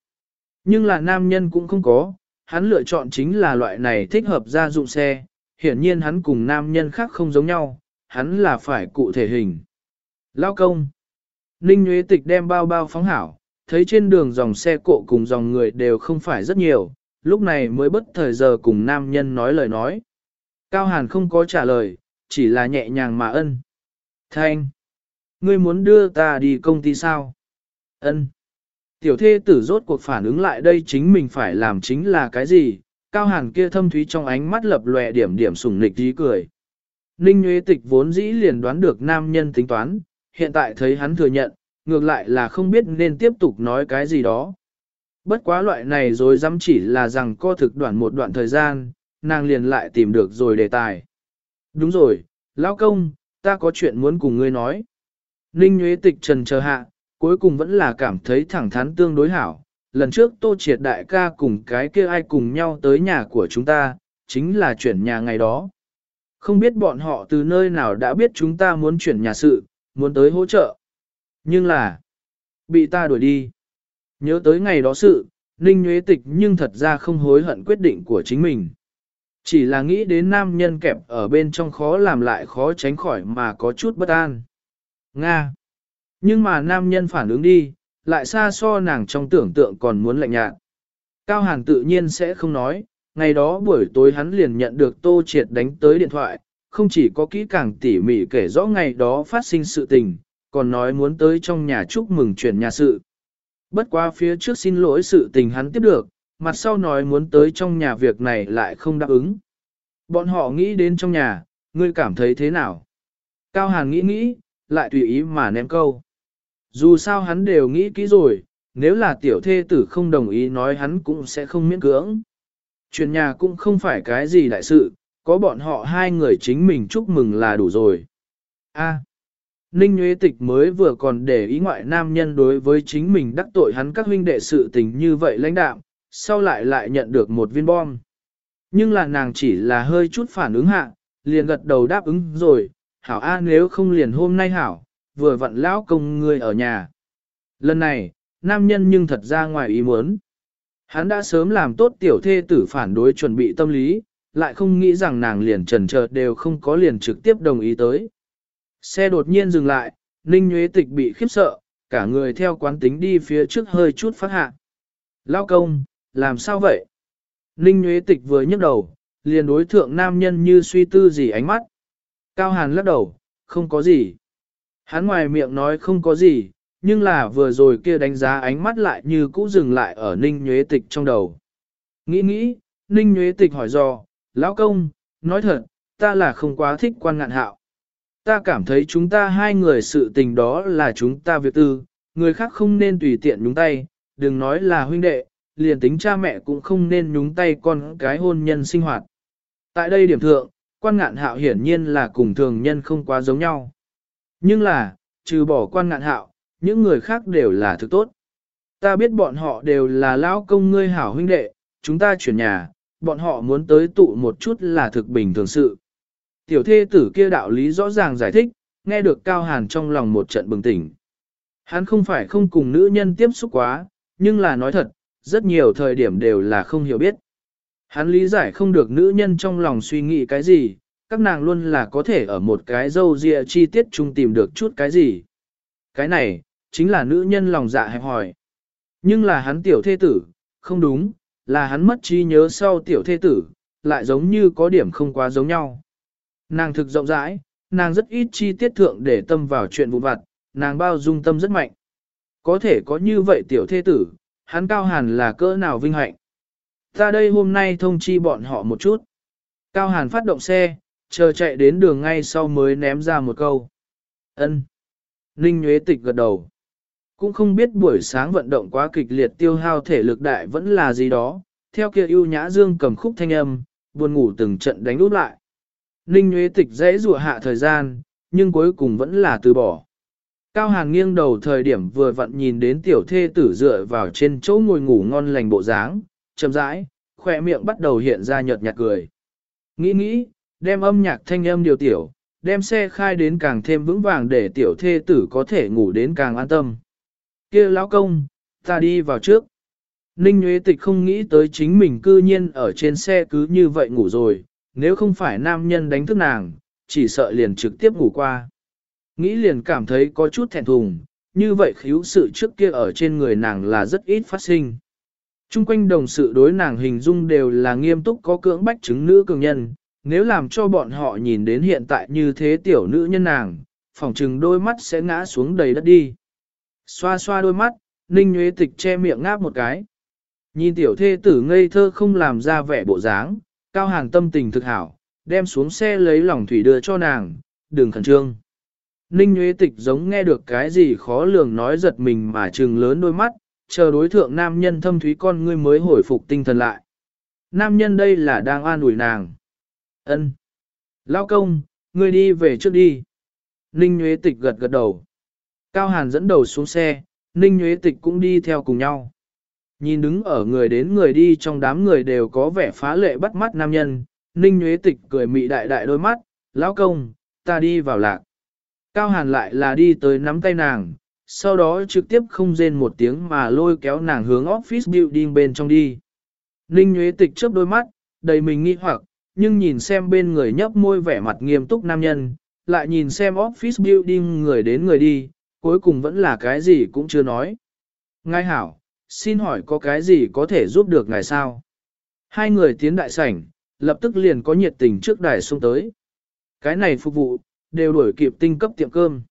Nhưng là nam nhân cũng không có, hắn lựa chọn chính là loại này thích hợp gia dụng xe, hiển nhiên hắn cùng nam nhân khác không giống nhau, hắn là phải cụ thể hình. Lao công. Ninh Nguyễn Tịch đem bao bao phóng hảo, thấy trên đường dòng xe cộ cùng dòng người đều không phải rất nhiều, lúc này mới bất thời giờ cùng nam nhân nói lời nói. Cao Hàn không có trả lời, chỉ là nhẹ nhàng mà ân. Thanh! Ngươi muốn đưa ta đi công ty sao? Ân. Tiểu thê tử rốt cuộc phản ứng lại đây chính mình phải làm chính là cái gì? Cao Hàn kia thâm thúy trong ánh mắt lập lòe điểm điểm sùng nịch dí cười. Ninh Nguyễn Tịch vốn dĩ liền đoán được nam nhân tính toán, hiện tại thấy hắn thừa nhận, ngược lại là không biết nên tiếp tục nói cái gì đó. Bất quá loại này rồi dám chỉ là rằng co thực đoạn một đoạn thời gian, nàng liền lại tìm được rồi đề tài. Đúng rồi, lão công, ta có chuyện muốn cùng ngươi nói. Ninh Nguyễn Tịch trần chờ hạ, cuối cùng vẫn là cảm thấy thẳng thắn tương đối hảo. Lần trước Tô Triệt đại ca cùng cái kia ai cùng nhau tới nhà của chúng ta, chính là chuyển nhà ngày đó. Không biết bọn họ từ nơi nào đã biết chúng ta muốn chuyển nhà sự, muốn tới hỗ trợ. Nhưng là, bị ta đuổi đi. Nhớ tới ngày đó sự, Ninh Nguyễn Tịch nhưng thật ra không hối hận quyết định của chính mình. Chỉ là nghĩ đến nam nhân kẹp ở bên trong khó làm lại khó tránh khỏi mà có chút bất an. Nga. Nhưng mà nam nhân phản ứng đi, lại xa so nàng trong tưởng tượng còn muốn lạnh nhạt. Cao Hàn tự nhiên sẽ không nói, ngày đó buổi tối hắn liền nhận được Tô Triệt đánh tới điện thoại, không chỉ có kỹ càng tỉ mỉ kể rõ ngày đó phát sinh sự tình, còn nói muốn tới trong nhà chúc mừng chuyển nhà sự. Bất qua phía trước xin lỗi sự tình hắn tiếp được, mặt sau nói muốn tới trong nhà việc này lại không đáp ứng. Bọn họ nghĩ đến trong nhà, ngươi cảm thấy thế nào? Cao Hàn nghĩ nghĩ, lại tùy ý mà ném câu. Dù sao hắn đều nghĩ kỹ rồi, nếu là tiểu thê tử không đồng ý nói hắn cũng sẽ không miễn cưỡng. Chuyện nhà cũng không phải cái gì đại sự, có bọn họ hai người chính mình chúc mừng là đủ rồi. A. À, Ninh Nguyễn Tịch mới vừa còn để ý ngoại nam nhân đối với chính mình đắc tội hắn các huynh đệ sự tình như vậy lãnh đạo, sau lại lại nhận được một viên bom. Nhưng là nàng chỉ là hơi chút phản ứng hạ, liền gật đầu đáp ứng rồi, hảo A nếu không liền hôm nay hảo, vừa vặn lão công người ở nhà. Lần này, nam nhân nhưng thật ra ngoài ý muốn. Hắn đã sớm làm tốt tiểu thê tử phản đối chuẩn bị tâm lý, lại không nghĩ rằng nàng liền trần chờ đều không có liền trực tiếp đồng ý tới. Xe đột nhiên dừng lại, Ninh Nguyễn Tịch bị khiếp sợ, cả người theo quán tính đi phía trước hơi chút phát hạ. Lao công, làm sao vậy? Ninh Nguyễn Tịch vừa nhấc đầu, liền đối thượng nam nhân như suy tư gì ánh mắt. Cao Hàn lắc đầu, không có gì. Hắn ngoài miệng nói không có gì, nhưng là vừa rồi kia đánh giá ánh mắt lại như cũ dừng lại ở Ninh Nguyễn Tịch trong đầu. Nghĩ nghĩ, Ninh Nguyễn Tịch hỏi dò, Lão công, nói thật, ta là không quá thích quan ngạn hạo. Ta cảm thấy chúng ta hai người sự tình đó là chúng ta việc tư, người khác không nên tùy tiện nhúng tay, đừng nói là huynh đệ, liền tính cha mẹ cũng không nên nhúng tay con cái hôn nhân sinh hoạt. Tại đây điểm thượng, quan ngạn hạo hiển nhiên là cùng thường nhân không quá giống nhau. Nhưng là, trừ bỏ quan ngạn hạo, những người khác đều là thực tốt. Ta biết bọn họ đều là lão công ngươi hảo huynh đệ, chúng ta chuyển nhà, bọn họ muốn tới tụ một chút là thực bình thường sự. Tiểu thê tử kia đạo lý rõ ràng giải thích, nghe được Cao Hàn trong lòng một trận bừng tỉnh. Hắn không phải không cùng nữ nhân tiếp xúc quá, nhưng là nói thật, rất nhiều thời điểm đều là không hiểu biết. Hắn lý giải không được nữ nhân trong lòng suy nghĩ cái gì, các nàng luôn là có thể ở một cái dâu dịa chi tiết chung tìm được chút cái gì. Cái này, chính là nữ nhân lòng dạ hẹp hỏi. Nhưng là hắn tiểu thê tử, không đúng, là hắn mất trí nhớ sau tiểu thê tử, lại giống như có điểm không quá giống nhau. Nàng thực rộng rãi, nàng rất ít chi tiết thượng để tâm vào chuyện vụ vặt, nàng bao dung tâm rất mạnh. Có thể có như vậy tiểu thê tử, hắn cao hàn là cỡ nào vinh hạnh. Ta đây hôm nay thông chi bọn họ một chút. Cao hàn phát động xe, chờ chạy đến đường ngay sau mới ném ra một câu. ân Ninh Nguyễn Tịch gật đầu. Cũng không biết buổi sáng vận động quá kịch liệt tiêu hao thể lực đại vẫn là gì đó, theo kia ưu nhã dương cầm khúc thanh âm, buồn ngủ từng trận đánh úp lại. Ninh Nguyễn Tịch dễ rùa hạ thời gian, nhưng cuối cùng vẫn là từ bỏ. Cao Hàn nghiêng đầu thời điểm vừa vặn nhìn đến tiểu thê tử dựa vào trên chỗ ngồi ngủ ngon lành bộ dáng, chậm rãi, khỏe miệng bắt đầu hiện ra nhợt nhạt cười. Nghĩ nghĩ, đem âm nhạc thanh âm điều tiểu, đem xe khai đến càng thêm vững vàng để tiểu thê tử có thể ngủ đến càng an tâm kia lão công, ta đi vào trước. Ninh Nguyễn Tịch không nghĩ tới chính mình cư nhiên ở trên xe cứ như vậy ngủ rồi, nếu không phải nam nhân đánh thức nàng, chỉ sợ liền trực tiếp ngủ qua. Nghĩ liền cảm thấy có chút thẹn thùng, như vậy khíu sự trước kia ở trên người nàng là rất ít phát sinh. Trung quanh đồng sự đối nàng hình dung đều là nghiêm túc có cưỡng bách chứng nữ cường nhân, nếu làm cho bọn họ nhìn đến hiện tại như thế tiểu nữ nhân nàng, phòng trừng đôi mắt sẽ ngã xuống đầy đất đi. Xoa xoa đôi mắt, Ninh Nguyễn Tịch che miệng ngáp một cái. Nhìn tiểu thê tử ngây thơ không làm ra vẻ bộ dáng, cao hàng tâm tình thực hảo, đem xuống xe lấy lòng thủy đưa cho nàng, đừng khẩn trương. Ninh Nguyễn Tịch giống nghe được cái gì khó lường nói giật mình mà trừng lớn đôi mắt, chờ đối thượng nam nhân thâm thúy con ngươi mới hồi phục tinh thần lại. Nam nhân đây là đang an ủi nàng. ân Lao công, ngươi đi về trước đi. Ninh Nguyễn Tịch gật gật đầu. Cao Hàn dẫn đầu xuống xe, Ninh Nguyễn Tịch cũng đi theo cùng nhau. Nhìn đứng ở người đến người đi trong đám người đều có vẻ phá lệ bắt mắt nam nhân, Ninh Nguyễn Tịch cười mị đại đại đôi mắt, lão công, ta đi vào lạc. Cao Hàn lại là đi tới nắm tay nàng, sau đó trực tiếp không rên một tiếng mà lôi kéo nàng hướng office building bên trong đi. Ninh Nguyễn Tịch chớp đôi mắt, đầy mình nghi hoặc, nhưng nhìn xem bên người nhấp môi vẻ mặt nghiêm túc nam nhân, lại nhìn xem office building người đến người đi, cuối cùng vẫn là cái gì cũng chưa nói. Ngài hảo, xin hỏi có cái gì có thể giúp được ngài sao? Hai người tiến đại sảnh, lập tức liền có nhiệt tình trước đài xuống tới. Cái này phục vụ, đều đuổi kịp tinh cấp tiệm cơm.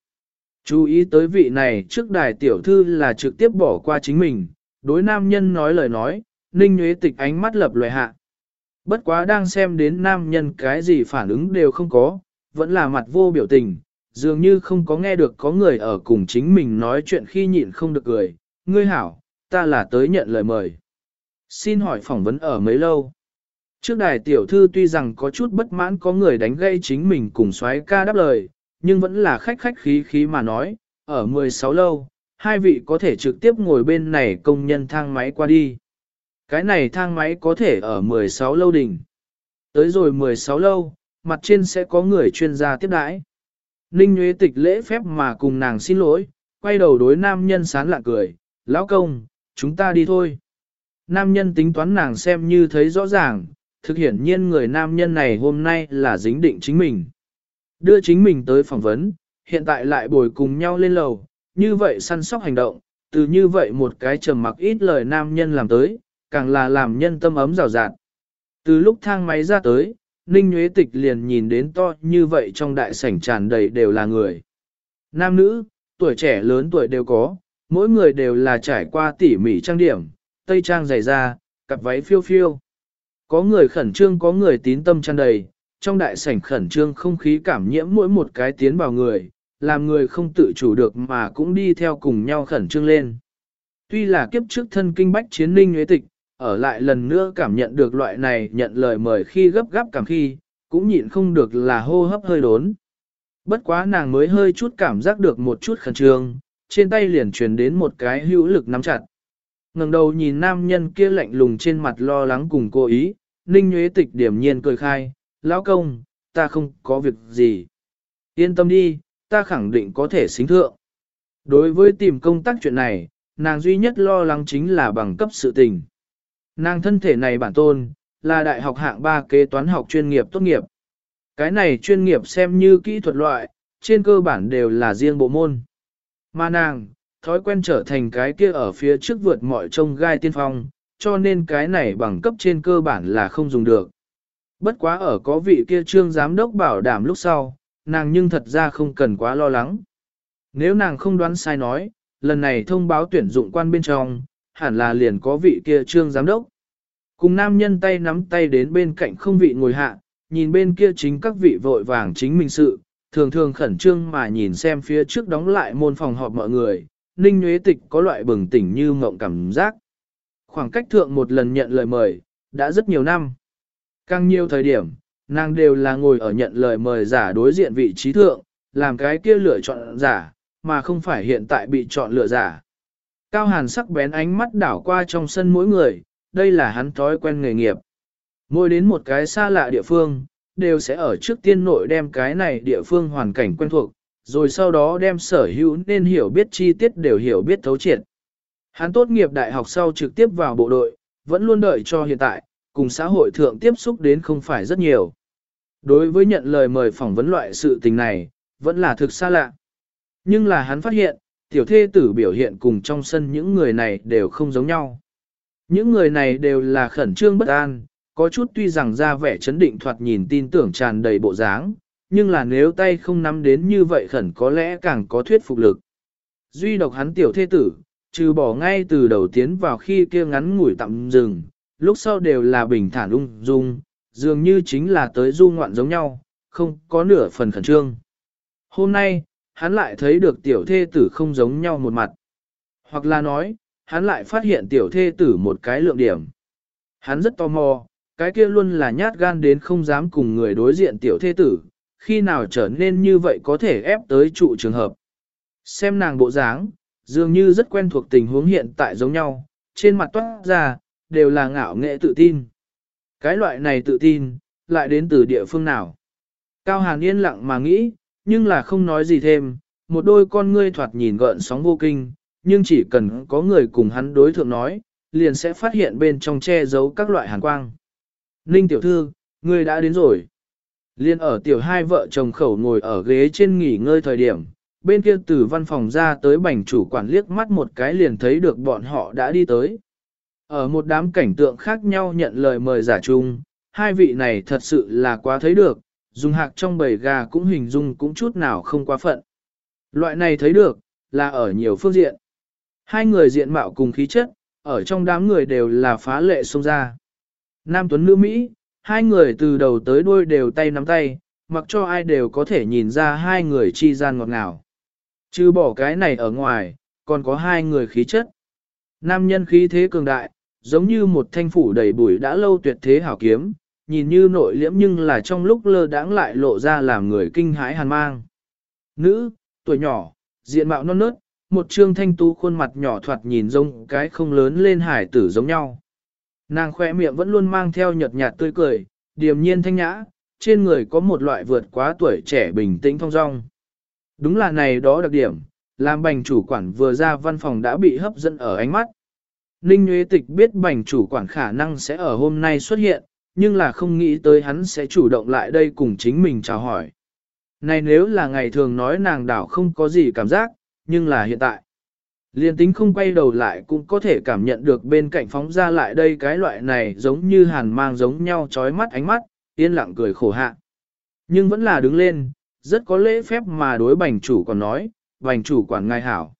Chú ý tới vị này trước đài tiểu thư là trực tiếp bỏ qua chính mình, đối nam nhân nói lời nói, ninh nhuế tịch ánh mắt lập loài hạ. Bất quá đang xem đến nam nhân cái gì phản ứng đều không có, vẫn là mặt vô biểu tình, dường như không có nghe được có người ở cùng chính mình nói chuyện khi nhịn không được cười. Ngươi hảo, ta là tới nhận lời mời. Xin hỏi phỏng vấn ở mấy lâu? Trước đài tiểu thư tuy rằng có chút bất mãn có người đánh gây chính mình cùng xoáy ca đáp lời, nhưng vẫn là khách khách khí khí mà nói, ở 16 lâu, hai vị có thể trực tiếp ngồi bên này công nhân thang máy qua đi. Cái này thang máy có thể ở 16 lâu đỉnh. Tới rồi 16 lâu, mặt trên sẽ có người chuyên gia tiếp đãi. Ninh Nguyễn Tịch lễ phép mà cùng nàng xin lỗi, quay đầu đối nam nhân sán lạ cười, lão công, chúng ta đi thôi. Nam nhân tính toán nàng xem như thấy rõ ràng, thực hiện nhiên người nam nhân này hôm nay là dính định chính mình. Đưa chính mình tới phỏng vấn, hiện tại lại bồi cùng nhau lên lầu, như vậy săn sóc hành động, từ như vậy một cái trầm mặc ít lời nam nhân làm tới, càng là làm nhân tâm ấm rào rạt. Từ lúc thang máy ra tới, Ninh Nguyễn Tịch liền nhìn đến to như vậy trong đại sảnh tràn đầy đều là người. Nam nữ, tuổi trẻ lớn tuổi đều có, mỗi người đều là trải qua tỉ mỉ trang điểm, tây trang dày da, cặp váy phiêu phiêu. Có người khẩn trương có người tín tâm tràn đầy, trong đại sảnh khẩn trương không khí cảm nhiễm mỗi một cái tiến vào người, làm người không tự chủ được mà cũng đi theo cùng nhau khẩn trương lên. Tuy là kiếp trước thân kinh bách chiến linh nhuế tịch, ở lại lần nữa cảm nhận được loại này nhận lời mời khi gấp gáp cảm khi, cũng nhịn không được là hô hấp hơi đốn. Bất quá nàng mới hơi chút cảm giác được một chút khẩn trương, trên tay liền truyền đến một cái hữu lực nắm chặt ngẩng đầu nhìn nam nhân kia lạnh lùng trên mặt lo lắng cùng cô ý, ninh nhuế tịch điểm nhiên cười khai, lão công, ta không có việc gì. Yên tâm đi, ta khẳng định có thể xính thượng. Đối với tìm công tác chuyện này, nàng duy nhất lo lắng chính là bằng cấp sự tình. Nàng thân thể này bản tôn, là đại học hạng 3 kế toán học chuyên nghiệp tốt nghiệp. Cái này chuyên nghiệp xem như kỹ thuật loại, trên cơ bản đều là riêng bộ môn. Mà nàng, thói quen trở thành cái kia ở phía trước vượt mọi trông gai tiên phong, cho nên cái này bằng cấp trên cơ bản là không dùng được. Bất quá ở có vị kia trương giám đốc bảo đảm lúc sau, nàng nhưng thật ra không cần quá lo lắng. Nếu nàng không đoán sai nói, lần này thông báo tuyển dụng quan bên trong, hẳn là liền có vị kia trương giám đốc. Cùng nam nhân tay nắm tay đến bên cạnh không vị ngồi hạ, nhìn bên kia chính các vị vội vàng chính mình sự, thường thường khẩn trương mà nhìn xem phía trước đóng lại môn phòng họp mọi người, ninh Nguyễn tịch có loại bừng tỉnh như mộng cảm giác. Khoảng cách thượng một lần nhận lời mời, đã rất nhiều năm. Càng nhiều thời điểm, nàng đều là ngồi ở nhận lời mời giả đối diện vị trí thượng, làm cái kia lựa chọn giả, mà không phải hiện tại bị chọn lựa giả. Cao hàn sắc bén ánh mắt đảo qua trong sân mỗi người, đây là hắn thói quen nghề nghiệp. Ngồi đến một cái xa lạ địa phương, đều sẽ ở trước tiên nội đem cái này địa phương hoàn cảnh quen thuộc, rồi sau đó đem sở hữu nên hiểu biết chi tiết đều hiểu biết thấu triệt. Hắn tốt nghiệp đại học sau trực tiếp vào bộ đội, vẫn luôn đợi cho hiện tại, cùng xã hội thượng tiếp xúc đến không phải rất nhiều. Đối với nhận lời mời phỏng vấn loại sự tình này, vẫn là thực xa lạ. Nhưng là hắn phát hiện, tiểu thê tử biểu hiện cùng trong sân những người này đều không giống nhau. Những người này đều là khẩn trương bất an, có chút tuy rằng ra vẻ chấn định thoạt nhìn tin tưởng tràn đầy bộ dáng, nhưng là nếu tay không nắm đến như vậy khẩn có lẽ càng có thuyết phục lực. Duy độc hắn tiểu thế tử, trừ bỏ ngay từ đầu tiến vào khi kia ngắn ngủi tạm dừng, lúc sau đều là bình thản ung dung, dường như chính là tới du ngoạn giống nhau, không có nửa phần khẩn trương. Hôm nay, hắn lại thấy được tiểu thê tử không giống nhau một mặt. Hoặc là nói, hắn lại phát hiện tiểu thê tử một cái lượng điểm. Hắn rất tò mò, cái kia luôn là nhát gan đến không dám cùng người đối diện tiểu thê tử, khi nào trở nên như vậy có thể ép tới trụ trường hợp. Xem nàng bộ dáng, dường như rất quen thuộc tình huống hiện tại giống nhau, trên mặt toát ra, đều là ngạo nghệ tự tin. Cái loại này tự tin, lại đến từ địa phương nào? Cao Hàn yên lặng mà nghĩ, nhưng là không nói gì thêm, một đôi con ngươi thoạt nhìn gợn sóng vô kinh, nhưng chỉ cần có người cùng hắn đối thượng nói, liền sẽ phát hiện bên trong che giấu các loại hàn quang. Ninh tiểu thư, ngươi đã đến rồi. Liên ở tiểu hai vợ chồng khẩu ngồi ở ghế trên nghỉ ngơi thời điểm, bên kia từ văn phòng ra tới bành chủ quản liếc mắt một cái liền thấy được bọn họ đã đi tới. Ở một đám cảnh tượng khác nhau nhận lời mời giả chung, hai vị này thật sự là quá thấy được, dùng hạc trong bầy gà cũng hình dung cũng chút nào không quá phận. Loại này thấy được, là ở nhiều phương diện. Hai người diện mạo cùng khí chất, ở trong đám người đều là phá lệ xông ra. Nam Tuấn nữ Mỹ, hai người từ đầu tới đuôi đều tay nắm tay, mặc cho ai đều có thể nhìn ra hai người chi gian ngọt ngào. Chứ bỏ cái này ở ngoài, còn có hai người khí chất. Nam nhân khí thế cường đại, giống như một thanh phủ đầy bụi đã lâu tuyệt thế hảo kiếm, nhìn như nội liễm nhưng là trong lúc lơ đãng lại lộ ra làm người kinh hãi hàn mang. Nữ, tuổi nhỏ, diện mạo non nớt, một trương thanh tú khuôn mặt nhỏ thoạt nhìn giống cái không lớn lên hải tử giống nhau. Nàng khoe miệng vẫn luôn mang theo nhợt nhạt tươi cười, điềm nhiên thanh nhã, trên người có một loại vượt quá tuổi trẻ bình tĩnh thong dong. Đúng là này đó đặc điểm, làm bành chủ quản vừa ra văn phòng đã bị hấp dẫn ở ánh mắt. Ninh Nguyễn Tịch biết bành chủ quản khả năng sẽ ở hôm nay xuất hiện, nhưng là không nghĩ tới hắn sẽ chủ động lại đây cùng chính mình chào hỏi. Này nếu là ngày thường nói nàng đảo không có gì cảm giác, nhưng là hiện tại. Liên tính không quay đầu lại cũng có thể cảm nhận được bên cạnh phóng ra lại đây cái loại này giống như hàn mang giống nhau trói mắt ánh mắt, yên lặng cười khổ hạ. Nhưng vẫn là đứng lên, rất có lễ phép mà đối bành chủ còn nói, bành chủ quản ngài hảo.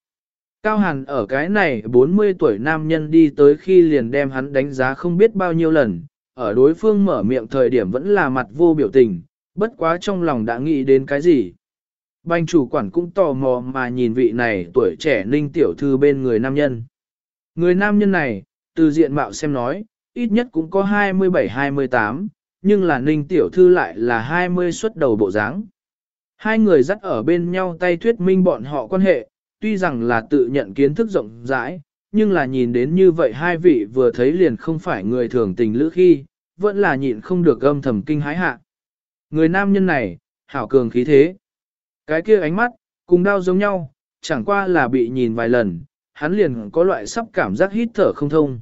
Cao Hàn ở cái này 40 tuổi nam nhân đi tới khi liền đem hắn đánh giá không biết bao nhiêu lần, ở đối phương mở miệng thời điểm vẫn là mặt vô biểu tình, bất quá trong lòng đã nghĩ đến cái gì. Bành chủ quản cũng tò mò mà nhìn vị này tuổi trẻ ninh tiểu thư bên người nam nhân. Người nam nhân này, từ diện mạo xem nói, ít nhất cũng có 27-28, nhưng là ninh tiểu thư lại là 20 xuất đầu bộ dáng. Hai người dắt ở bên nhau tay thuyết minh bọn họ quan hệ, tuy rằng là tự nhận kiến thức rộng rãi, nhưng là nhìn đến như vậy hai vị vừa thấy liền không phải người thường tình lữ khi, vẫn là nhịn không được âm thầm kinh hái hạ. Người nam nhân này, hảo cường khí thế. Cái kia ánh mắt, cùng đau giống nhau, chẳng qua là bị nhìn vài lần, hắn liền có loại sắp cảm giác hít thở không thông.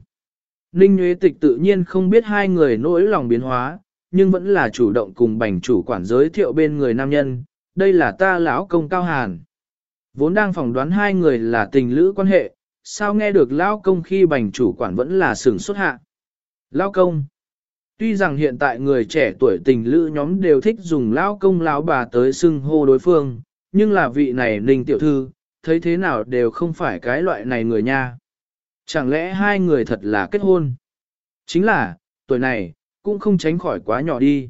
Ninh Nguyễn Tịch tự nhiên không biết hai người nỗi lòng biến hóa, nhưng vẫn là chủ động cùng bành chủ quản giới thiệu bên người nam nhân, đây là ta lão công cao hàn. Vốn đang phỏng đoán hai người là tình lữ quan hệ, sao nghe được lão công khi bành chủ quản vẫn là sừng xuất hạ. Lão công. Tuy rằng hiện tại người trẻ tuổi tình lữ nhóm đều thích dùng lão công lão bà tới xưng hô đối phương, nhưng là vị này ninh tiểu thư, thấy thế nào đều không phải cái loại này người nha. Chẳng lẽ hai người thật là kết hôn? Chính là, tuổi này, cũng không tránh khỏi quá nhỏ đi.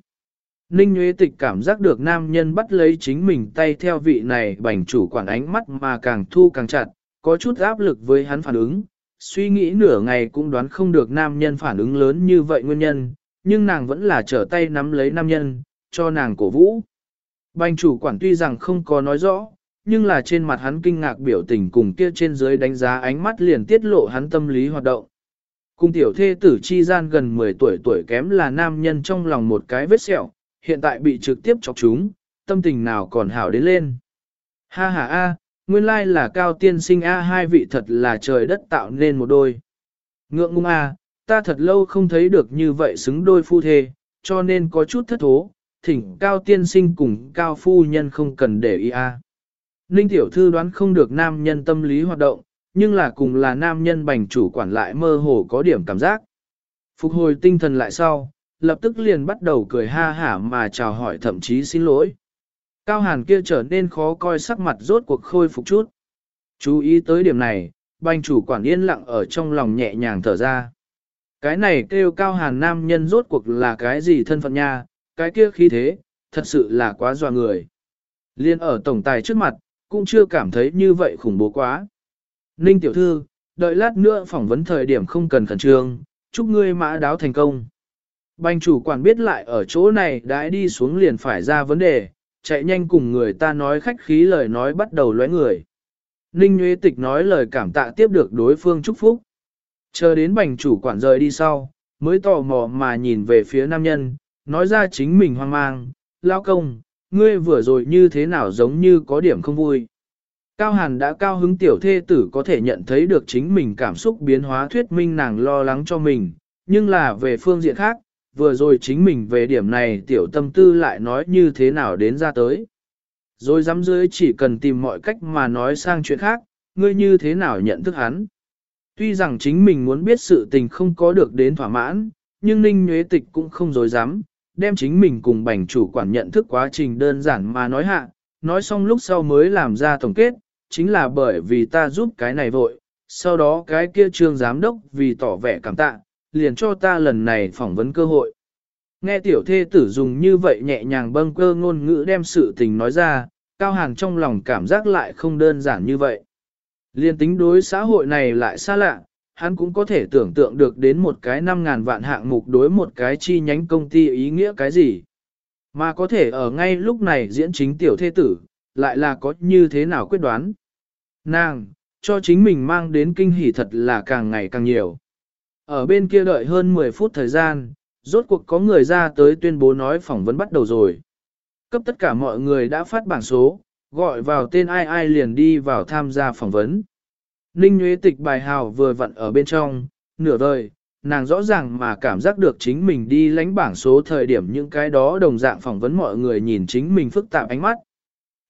Ninh Nguyễn Tịch cảm giác được nam nhân bắt lấy chính mình tay theo vị này bành chủ quản ánh mắt mà càng thu càng chặt, có chút áp lực với hắn phản ứng. Suy nghĩ nửa ngày cũng đoán không được nam nhân phản ứng lớn như vậy nguyên nhân, nhưng nàng vẫn là trở tay nắm lấy nam nhân, cho nàng cổ vũ. Bành chủ quản tuy rằng không có nói rõ, nhưng là trên mặt hắn kinh ngạc biểu tình cùng kia trên dưới đánh giá ánh mắt liền tiết lộ hắn tâm lý hoạt động. cung tiểu thê tử chi gian gần 10 tuổi tuổi kém là nam nhân trong lòng một cái vết sẹo, hiện tại bị trực tiếp chọc chúng, tâm tình nào còn hảo đến lên. Ha ha a, nguyên lai là cao tiên sinh a hai vị thật là trời đất tạo nên một đôi. Ngượng ngung a, ta thật lâu không thấy được như vậy xứng đôi phu thê, cho nên có chút thất thố, thỉnh cao tiên sinh cùng cao phu nhân không cần để ý a. À. Ninh tiểu thư đoán không được nam nhân tâm lý hoạt động, nhưng là cùng là nam nhân bành chủ quản lại mơ hồ có điểm cảm giác. Phục hồi tinh thần lại sau, lập tức liền bắt đầu cười ha hả mà chào hỏi thậm chí xin lỗi. Cao hàn kia trở nên khó coi sắc mặt rốt cuộc khôi phục chút. Chú ý tới điểm này, bành chủ quản yên lặng ở trong lòng nhẹ nhàng thở ra. Cái này kêu cao hàn nam nhân rốt cuộc là cái gì thân phận nha, cái kia khí thế, thật sự là quá dọa người. Liên ở tổng tài trước mặt, cũng chưa cảm thấy như vậy khủng bố quá. Ninh tiểu thư, đợi lát nữa phỏng vấn thời điểm không cần khẩn trương, chúc ngươi mã đáo thành công. Bành chủ quản biết lại ở chỗ này đã đi xuống liền phải ra vấn đề, chạy nhanh cùng người ta nói khách khí lời nói bắt đầu lóe người. Ninh Nguyễn Tịch nói lời cảm tạ tiếp được đối phương chúc phúc. Chờ đến bành chủ quản rời đi sau, mới tò mò mà nhìn về phía nam nhân, nói ra chính mình hoang mang, lao công, ngươi vừa rồi như thế nào giống như có điểm không vui. Cao Hàn đã cao hứng tiểu thê tử có thể nhận thấy được chính mình cảm xúc biến hóa thuyết minh nàng lo lắng cho mình, nhưng là về phương diện khác, vừa rồi chính mình về điểm này tiểu tâm tư lại nói như thế nào đến ra tới. Rồi dám dưới chỉ cần tìm mọi cách mà nói sang chuyện khác, ngươi như thế nào nhận thức hắn. Tuy rằng chính mình muốn biết sự tình không có được đến thỏa mãn, nhưng Ninh Nhuế Tịch cũng không dối dám, đem chính mình cùng bành chủ quản nhận thức quá trình đơn giản mà nói hạ, nói xong lúc sau mới làm ra tổng kết, chính là bởi vì ta giúp cái này vội, sau đó cái kia trương giám đốc vì tỏ vẻ cảm tạ, liền cho ta lần này phỏng vấn cơ hội. Nghe tiểu thê tử dùng như vậy nhẹ nhàng bâng cơ ngôn ngữ đem sự tình nói ra, Cao Hàn trong lòng cảm giác lại không đơn giản như vậy. Liên tính đối xã hội này lại xa lạ, hắn cũng có thể tưởng tượng được đến một cái 5.000 vạn hạng mục đối một cái chi nhánh công ty ý nghĩa cái gì. Mà có thể ở ngay lúc này diễn chính tiểu thê tử, lại là có như thế nào quyết đoán. Nàng, cho chính mình mang đến kinh hỉ thật là càng ngày càng nhiều. Ở bên kia đợi hơn 10 phút thời gian, rốt cuộc có người ra tới tuyên bố nói phỏng vấn bắt đầu rồi. Cấp tất cả mọi người đã phát bảng số, gọi vào tên ai ai liền đi vào tham gia phỏng vấn. Ninh Nguyễn Tịch bài hào vừa vặn ở bên trong, nửa đời, nàng rõ ràng mà cảm giác được chính mình đi lánh bảng số thời điểm những cái đó đồng dạng phỏng vấn mọi người nhìn chính mình phức tạp ánh mắt.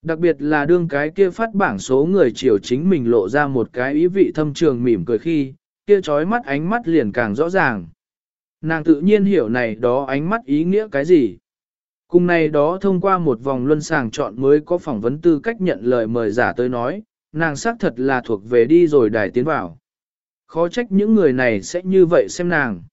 Đặc biệt là đương cái kia phát bảng số người chiều chính mình lộ ra một cái ý vị thâm trường mỉm cười khi, kia trói mắt ánh mắt liền càng rõ ràng. Nàng tự nhiên hiểu này đó ánh mắt ý nghĩa cái gì. Cùng này đó thông qua một vòng luân sàng chọn mới có phỏng vấn tư cách nhận lời mời giả tới nói, nàng xác thật là thuộc về đi rồi đài tiến vào. Khó trách những người này sẽ như vậy xem nàng.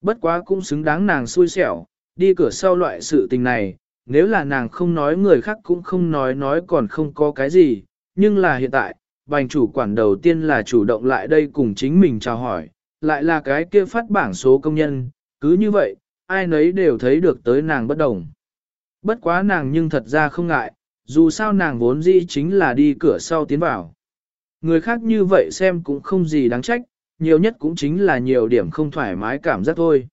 Bất quá cũng xứng đáng nàng xui xẻo, đi cửa sau loại sự tình này, nếu là nàng không nói người khác cũng không nói nói còn không có cái gì, nhưng là hiện tại, bành chủ quản đầu tiên là chủ động lại đây cùng chính mình chào hỏi, lại là cái kia phát bảng số công nhân, cứ như vậy, ai nấy đều thấy được tới nàng bất đồng. Bất quá nàng nhưng thật ra không ngại, dù sao nàng vốn dĩ chính là đi cửa sau tiến vào. Người khác như vậy xem cũng không gì đáng trách, nhiều nhất cũng chính là nhiều điểm không thoải mái cảm giác thôi.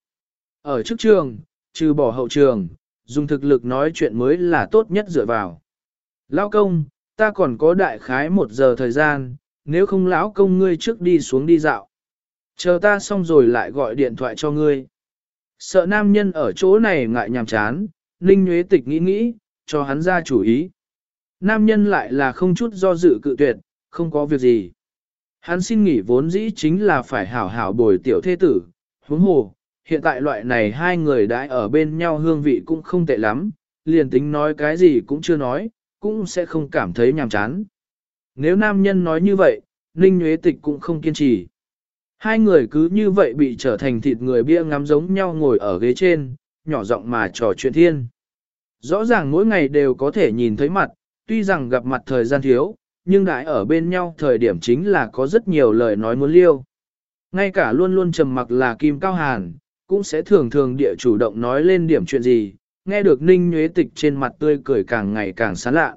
Ở trước trường, trừ bỏ hậu trường, dùng thực lực nói chuyện mới là tốt nhất dựa vào. Lão công, ta còn có đại khái một giờ thời gian, nếu không lão công ngươi trước đi xuống đi dạo. Chờ ta xong rồi lại gọi điện thoại cho ngươi. Sợ nam nhân ở chỗ này ngại nhàm chán, Ninh Nguyễn Tịch nghĩ nghĩ, cho hắn ra chủ ý. Nam nhân lại là không chút do dự cự tuyệt, không có việc gì. Hắn xin nghỉ vốn dĩ chính là phải hảo hảo bồi tiểu thế tử, huống hồ, hiện tại loại này hai người đã ở bên nhau hương vị cũng không tệ lắm, liền tính nói cái gì cũng chưa nói, cũng sẽ không cảm thấy nhàm chán. Nếu nam nhân nói như vậy, Ninh Nguyễn Tịch cũng không kiên trì. Hai người cứ như vậy bị trở thành thịt người bia ngắm giống nhau ngồi ở ghế trên, nhỏ giọng mà trò chuyện thiên. Rõ ràng mỗi ngày đều có thể nhìn thấy mặt, tuy rằng gặp mặt thời gian thiếu, nhưng đại ở bên nhau thời điểm chính là có rất nhiều lời nói muốn liêu. Ngay cả luôn luôn trầm mặc là Kim Cao Hàn, cũng sẽ thường thường địa chủ động nói lên điểm chuyện gì, nghe được Ninh Nhuế Tịch trên mặt tươi cười càng ngày càng sán lạ.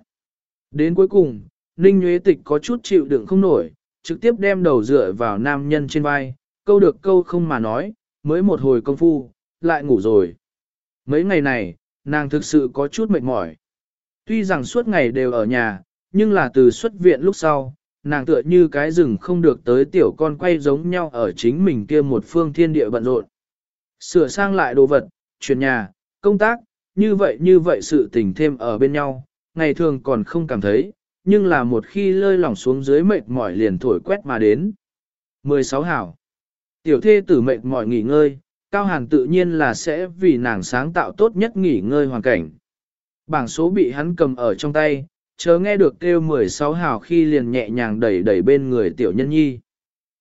Đến cuối cùng, Ninh Nhuế Tịch có chút chịu đựng không nổi, trực tiếp đem đầu dựa vào nam nhân trên vai, câu được câu không mà nói, mới một hồi công phu, lại ngủ rồi. Mấy ngày này, nàng thực sự có chút mệt mỏi. Tuy rằng suốt ngày đều ở nhà, nhưng là từ xuất viện lúc sau, nàng tựa như cái rừng không được tới tiểu con quay giống nhau ở chính mình kia một phương thiên địa bận rộn. Sửa sang lại đồ vật, chuyển nhà, công tác, như vậy như vậy sự tình thêm ở bên nhau, ngày thường còn không cảm thấy, nhưng là một khi lơi lỏng xuống dưới mệt mỏi liền thổi quét mà đến. 16 hảo. Tiểu thê tử mệt mỏi nghỉ ngơi, Cao Hàn tự nhiên là sẽ vì nàng sáng tạo tốt nhất nghỉ ngơi hoàn cảnh. Bảng số bị hắn cầm ở trong tay, chớ nghe được kêu 16 hào khi liền nhẹ nhàng đẩy đẩy bên người tiểu nhân nhi.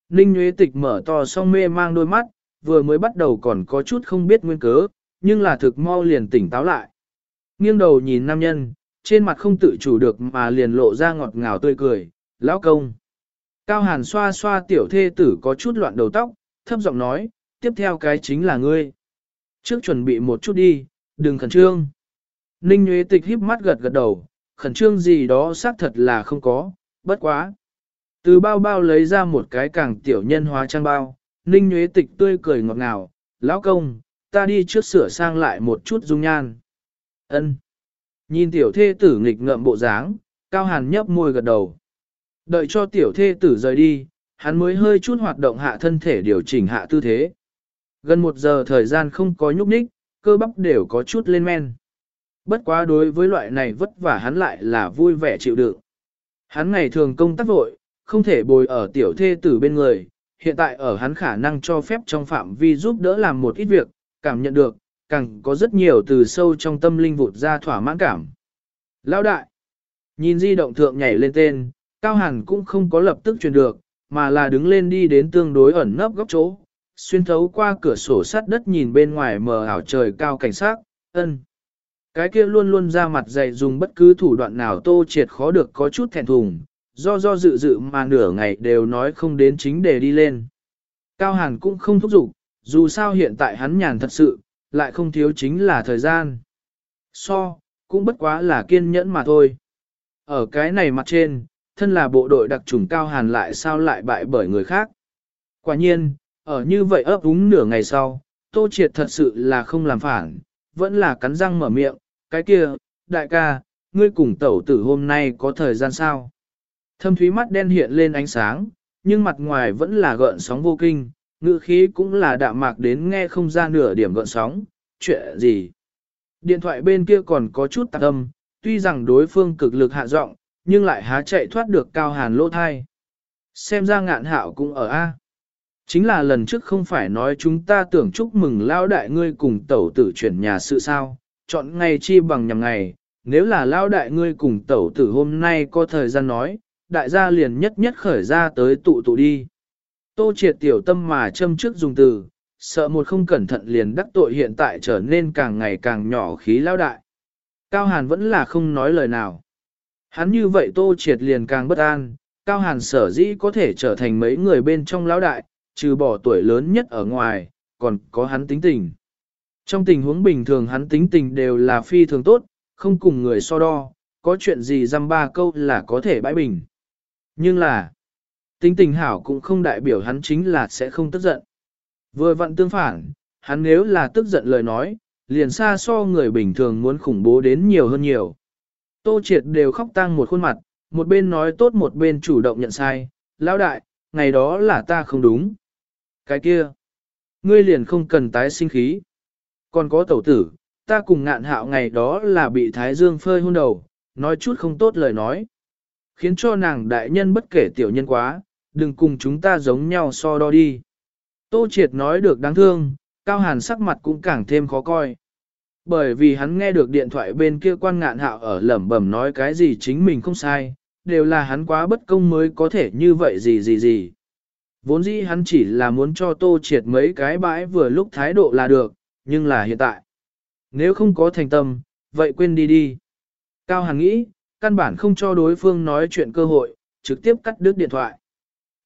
Ninh Nguyễn Tịch mở to song mê mang đôi mắt, vừa mới bắt đầu còn có chút không biết nguyên cớ, nhưng là thực mau liền tỉnh táo lại. Nghiêng đầu nhìn nam nhân, trên mặt không tự chủ được mà liền lộ ra ngọt ngào tươi cười, lão công. Cao Hàn xoa xoa tiểu thê tử có chút loạn đầu tóc, thấp giọng nói, tiếp theo cái chính là ngươi. Trước chuẩn bị một chút đi, đừng khẩn trương. Ninh Nguyễn Tịch híp mắt gật gật đầu, khẩn trương gì đó xác thật là không có, bất quá. Từ bao bao lấy ra một cái càng tiểu nhân hóa trang bao, Ninh Nguyễn Tịch tươi cười ngọt ngào, lão công, ta đi trước sửa sang lại một chút dung nhan. Ân. Nhìn tiểu thê tử nghịch ngợm bộ dáng, Cao Hàn nhấp môi gật đầu. Đợi cho tiểu thê tử rời đi, hắn mới hơi chút hoạt động hạ thân thể điều chỉnh hạ tư thế. Gần một giờ thời gian không có nhúc nhích, cơ bắp đều có chút lên men. Bất quá đối với loại này vất vả hắn lại là vui vẻ chịu đựng. Hắn ngày thường công tác vội, không thể bồi ở tiểu thê tử bên người, hiện tại ở hắn khả năng cho phép trong phạm vi giúp đỡ làm một ít việc, cảm nhận được, càng có rất nhiều từ sâu trong tâm linh vụt ra thỏa mãn cảm. Lão đại, nhìn di động thượng nhảy lên tên, Cao Hàn cũng không có lập tức truyền được, mà là đứng lên đi đến tương đối ẩn nấp góc chỗ, xuyên thấu qua cửa sổ sắt đất nhìn bên ngoài mờ ảo trời cao cảnh sát, ân. Cái kia luôn luôn ra mặt dày dùng bất cứ thủ đoạn nào tô triệt khó được có chút thẹn thùng, do do dự dự mà nửa ngày đều nói không đến chính để đi lên. Cao Hàn cũng không thúc giục, dù sao hiện tại hắn nhàn thật sự, lại không thiếu chính là thời gian. So, cũng bất quá là kiên nhẫn mà thôi. Ở cái này mặt trên, thân là bộ đội đặc trùng Cao Hàn lại sao lại bại bởi người khác. Quả nhiên, ở như vậy ấp úng nửa ngày sau, Tô Triệt thật sự là không làm phản, vẫn là cắn răng mở miệng, cái kia, đại ca, ngươi cùng tẩu tử hôm nay có thời gian sao? Thâm thúy mắt đen hiện lên ánh sáng, nhưng mặt ngoài vẫn là gợn sóng vô kinh, ngữ khí cũng là đạm mạc đến nghe không ra nửa điểm gợn sóng, chuyện gì. Điện thoại bên kia còn có chút tạc âm, tuy rằng đối phương cực lực hạ giọng, nhưng lại há chạy thoát được cao hàn lỗ thai. Xem ra ngạn hạo cũng ở A. Chính là lần trước không phải nói chúng ta tưởng chúc mừng lao đại ngươi cùng tẩu tử chuyển nhà sự sao, chọn ngày chi bằng nhằm ngày, nếu là lao đại ngươi cùng tẩu tử hôm nay có thời gian nói, đại gia liền nhất nhất khởi ra tới tụ tụ đi. Tô triệt tiểu tâm mà châm trước dùng từ, sợ một không cẩn thận liền đắc tội hiện tại trở nên càng ngày càng nhỏ khí lao đại. Cao Hàn vẫn là không nói lời nào. Hắn như vậy tô triệt liền càng bất an, Cao Hàn sở dĩ có thể trở thành mấy người bên trong lão đại, trừ bỏ tuổi lớn nhất ở ngoài, còn có hắn tính tình. Trong tình huống bình thường hắn tính tình đều là phi thường tốt, không cùng người so đo, có chuyện gì dăm ba câu là có thể bãi bình. Nhưng là, tính tình hảo cũng không đại biểu hắn chính là sẽ không tức giận. Vừa vặn tương phản, hắn nếu là tức giận lời nói, liền xa so người bình thường muốn khủng bố đến nhiều hơn nhiều. Tô triệt đều khóc tang một khuôn mặt, một bên nói tốt một bên chủ động nhận sai, lão đại, ngày đó là ta không đúng. Cái kia, ngươi liền không cần tái sinh khí. Còn có tẩu tử, ta cùng ngạn hạo ngày đó là bị Thái Dương phơi hôn đầu, nói chút không tốt lời nói. Khiến cho nàng đại nhân bất kể tiểu nhân quá, đừng cùng chúng ta giống nhau so đo đi. Tô Triệt nói được đáng thương, Cao Hàn sắc mặt cũng càng thêm khó coi. Bởi vì hắn nghe được điện thoại bên kia quan ngạn hạo ở lẩm bẩm nói cái gì chính mình không sai, đều là hắn quá bất công mới có thể như vậy gì gì gì. Vốn dĩ hắn chỉ là muốn cho Tô Triệt mấy cái bãi vừa lúc thái độ là được, nhưng là hiện tại. Nếu không có thành tâm, vậy quên đi đi. Cao Hằng nghĩ, căn bản không cho đối phương nói chuyện cơ hội, trực tiếp cắt đứt điện thoại.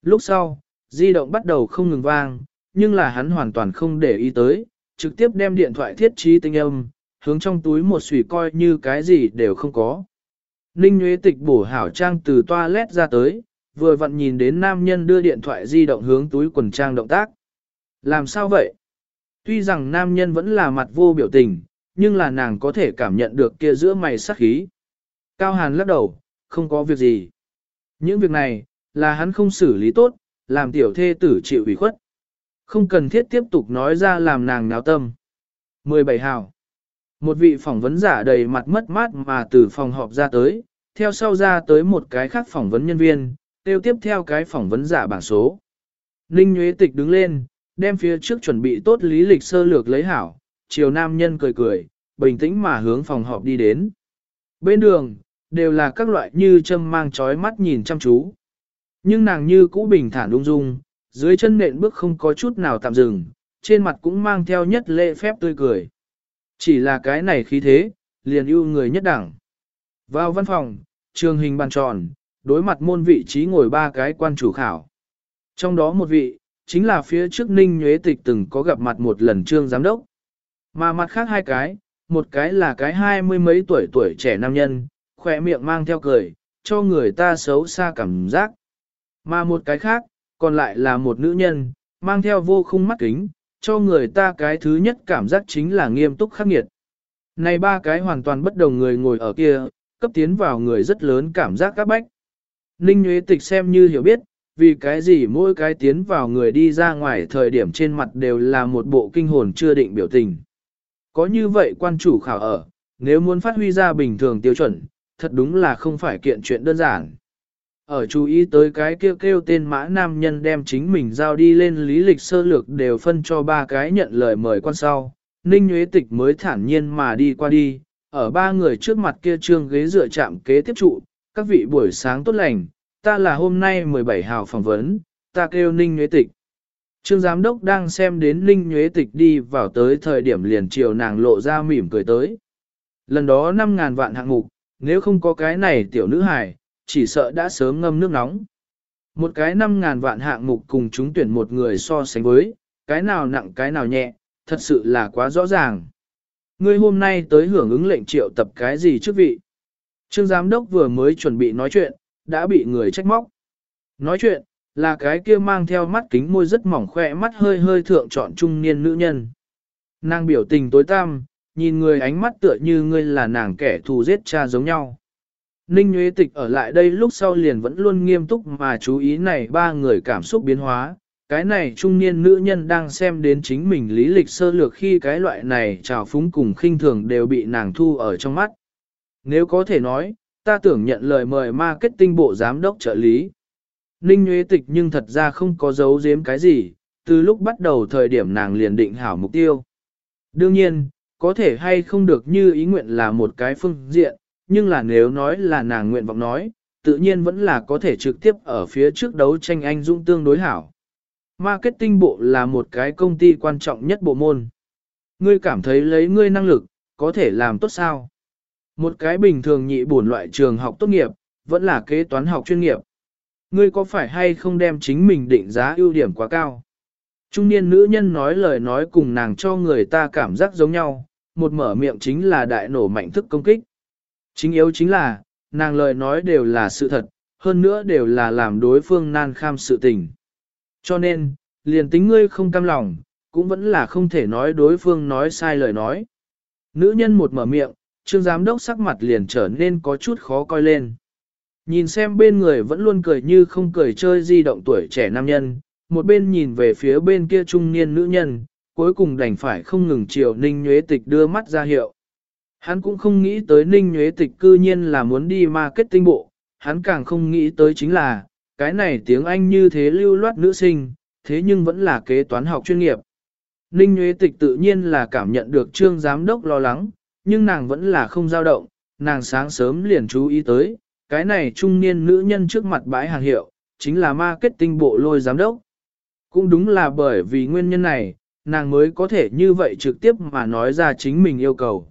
Lúc sau, di động bắt đầu không ngừng vang, nhưng là hắn hoàn toàn không để ý tới, trực tiếp đem điện thoại thiết trí tinh âm, hướng trong túi một xùy coi như cái gì đều không có. Ninh Nguyễn Tịch bổ hảo trang từ toilet ra tới, vừa vặn nhìn đến nam nhân đưa điện thoại di động hướng túi quần trang động tác. Làm sao vậy? Tuy rằng nam nhân vẫn là mặt vô biểu tình, nhưng là nàng có thể cảm nhận được kia giữa mày sắc khí. Cao Hàn lắc đầu, không có việc gì. Những việc này, là hắn không xử lý tốt, làm tiểu thê tử chịu ủy khuất. Không cần thiết tiếp tục nói ra làm nàng náo tâm. 17 hào. Một vị phỏng vấn giả đầy mặt mất mát mà từ phòng họp ra tới, theo sau ra tới một cái khác phỏng vấn nhân viên, tiêu tiếp theo cái phỏng vấn giả bảng số. Ninh Nguyễn Tịch đứng lên, đem phía trước chuẩn bị tốt lý lịch sơ lược lấy hảo, chiều nam nhân cười cười, bình tĩnh mà hướng phòng họp đi đến. Bên đường, đều là các loại như châm mang chói mắt nhìn chăm chú. Nhưng nàng như cũ bình thản ung dung, dưới chân nện bước không có chút nào tạm dừng, trên mặt cũng mang theo nhất lễ phép tươi cười. Chỉ là cái này khí thế, liền ưu người nhất đẳng. Vào văn phòng, trường hình bàn tròn, đối mặt môn vị trí ngồi ba cái quan chủ khảo. Trong đó một vị, chính là phía trước Ninh Nhuế Tịch từng có gặp mặt một lần trương giám đốc. Mà mặt khác hai cái, một cái là cái hai mươi mấy tuổi tuổi trẻ nam nhân, khỏe miệng mang theo cười, cho người ta xấu xa cảm giác. Mà một cái khác, còn lại là một nữ nhân, mang theo vô khung mắt kính, cho người ta cái thứ nhất cảm giác chính là nghiêm túc khắc nghiệt. Này ba cái hoàn toàn bất đồng người ngồi ở kia, cấp tiến vào người rất lớn cảm giác các bách. Ninh Nguyễn Tịch xem như hiểu biết, vì cái gì mỗi cái tiến vào người đi ra ngoài thời điểm trên mặt đều là một bộ kinh hồn chưa định biểu tình. Có như vậy quan chủ khảo ở, nếu muốn phát huy ra bình thường tiêu chuẩn, thật đúng là không phải kiện chuyện đơn giản. Ở chú ý tới cái kêu kêu tên mã nam nhân đem chính mình giao đi lên lý lịch sơ lược đều phân cho ba cái nhận lời mời quan sau. Ninh Nguyễn Tịch mới thản nhiên mà đi qua đi, ở ba người trước mặt kia trương ghế dựa chạm kế tiếp trụ, các vị buổi sáng tốt lành, ta là hôm nay 17 hào phỏng vấn, ta kêu Ninh Nguyễn Tịch. Trương giám đốc đang xem đến Ninh Nguyễn Tịch đi vào tới thời điểm liền chiều nàng lộ ra mỉm cười tới. Lần đó 5.000 vạn hạng mục, nếu không có cái này tiểu nữ hài, chỉ sợ đã sớm ngâm nước nóng. Một cái 5.000 vạn hạng mục cùng chúng tuyển một người so sánh với, cái nào nặng cái nào nhẹ, thật sự là quá rõ ràng. Ngươi hôm nay tới hưởng ứng lệnh triệu tập cái gì trước vị? Trương giám đốc vừa mới chuẩn bị nói chuyện, đã bị người trách móc. Nói chuyện, là cái kia mang theo mắt kính môi rất mỏng khỏe mắt hơi hơi thượng trọn trung niên nữ nhân. Nàng biểu tình tối tăm, nhìn người ánh mắt tựa như ngươi là nàng kẻ thù giết cha giống nhau. Ninh Nguyễn Tịch ở lại đây lúc sau liền vẫn luôn nghiêm túc mà chú ý này ba người cảm xúc biến hóa. Cái này trung niên nữ nhân đang xem đến chính mình lý lịch sơ lược khi cái loại này trào phúng cùng khinh thường đều bị nàng thu ở trong mắt. Nếu có thể nói, ta tưởng nhận lời mời marketing bộ giám đốc trợ lý. Ninh Nguyễn Tịch nhưng thật ra không có giấu giếm cái gì, từ lúc bắt đầu thời điểm nàng liền định hảo mục tiêu. Đương nhiên, có thể hay không được như ý nguyện là một cái phương diện, nhưng là nếu nói là nàng nguyện vọng nói, tự nhiên vẫn là có thể trực tiếp ở phía trước đấu tranh anh dũng tương đối hảo. Marketing bộ là một cái công ty quan trọng nhất bộ môn. Ngươi cảm thấy lấy ngươi năng lực, có thể làm tốt sao? Một cái bình thường nhị bổn loại trường học tốt nghiệp, vẫn là kế toán học chuyên nghiệp. Ngươi có phải hay không đem chính mình định giá ưu điểm quá cao? Trung niên nữ nhân nói lời nói cùng nàng cho người ta cảm giác giống nhau, một mở miệng chính là đại nổ mạnh thức công kích. Chính yếu chính là, nàng lời nói đều là sự thật, hơn nữa đều là làm đối phương nan kham sự tình. Cho nên, liền tính ngươi không cam lòng, cũng vẫn là không thể nói đối phương nói sai lời nói. Nữ nhân một mở miệng, trương giám đốc sắc mặt liền trở nên có chút khó coi lên. Nhìn xem bên người vẫn luôn cười như không cười chơi di động tuổi trẻ nam nhân, một bên nhìn về phía bên kia trung niên nữ nhân, cuối cùng đành phải không ngừng chiều ninh nhuế tịch đưa mắt ra hiệu. Hắn cũng không nghĩ tới ninh nhuế tịch cư nhiên là muốn đi marketing bộ, hắn càng không nghĩ tới chính là, cái này tiếng Anh như thế lưu loát nữ sinh, thế nhưng vẫn là kế toán học chuyên nghiệp. Ninh nhuế tịch tự nhiên là cảm nhận được trương giám đốc lo lắng, nhưng nàng vẫn là không dao động, nàng sáng sớm liền chú ý tới, cái này trung niên nữ nhân trước mặt bãi hàng hiệu, chính là marketing bộ lôi giám đốc. Cũng đúng là bởi vì nguyên nhân này, nàng mới có thể như vậy trực tiếp mà nói ra chính mình yêu cầu.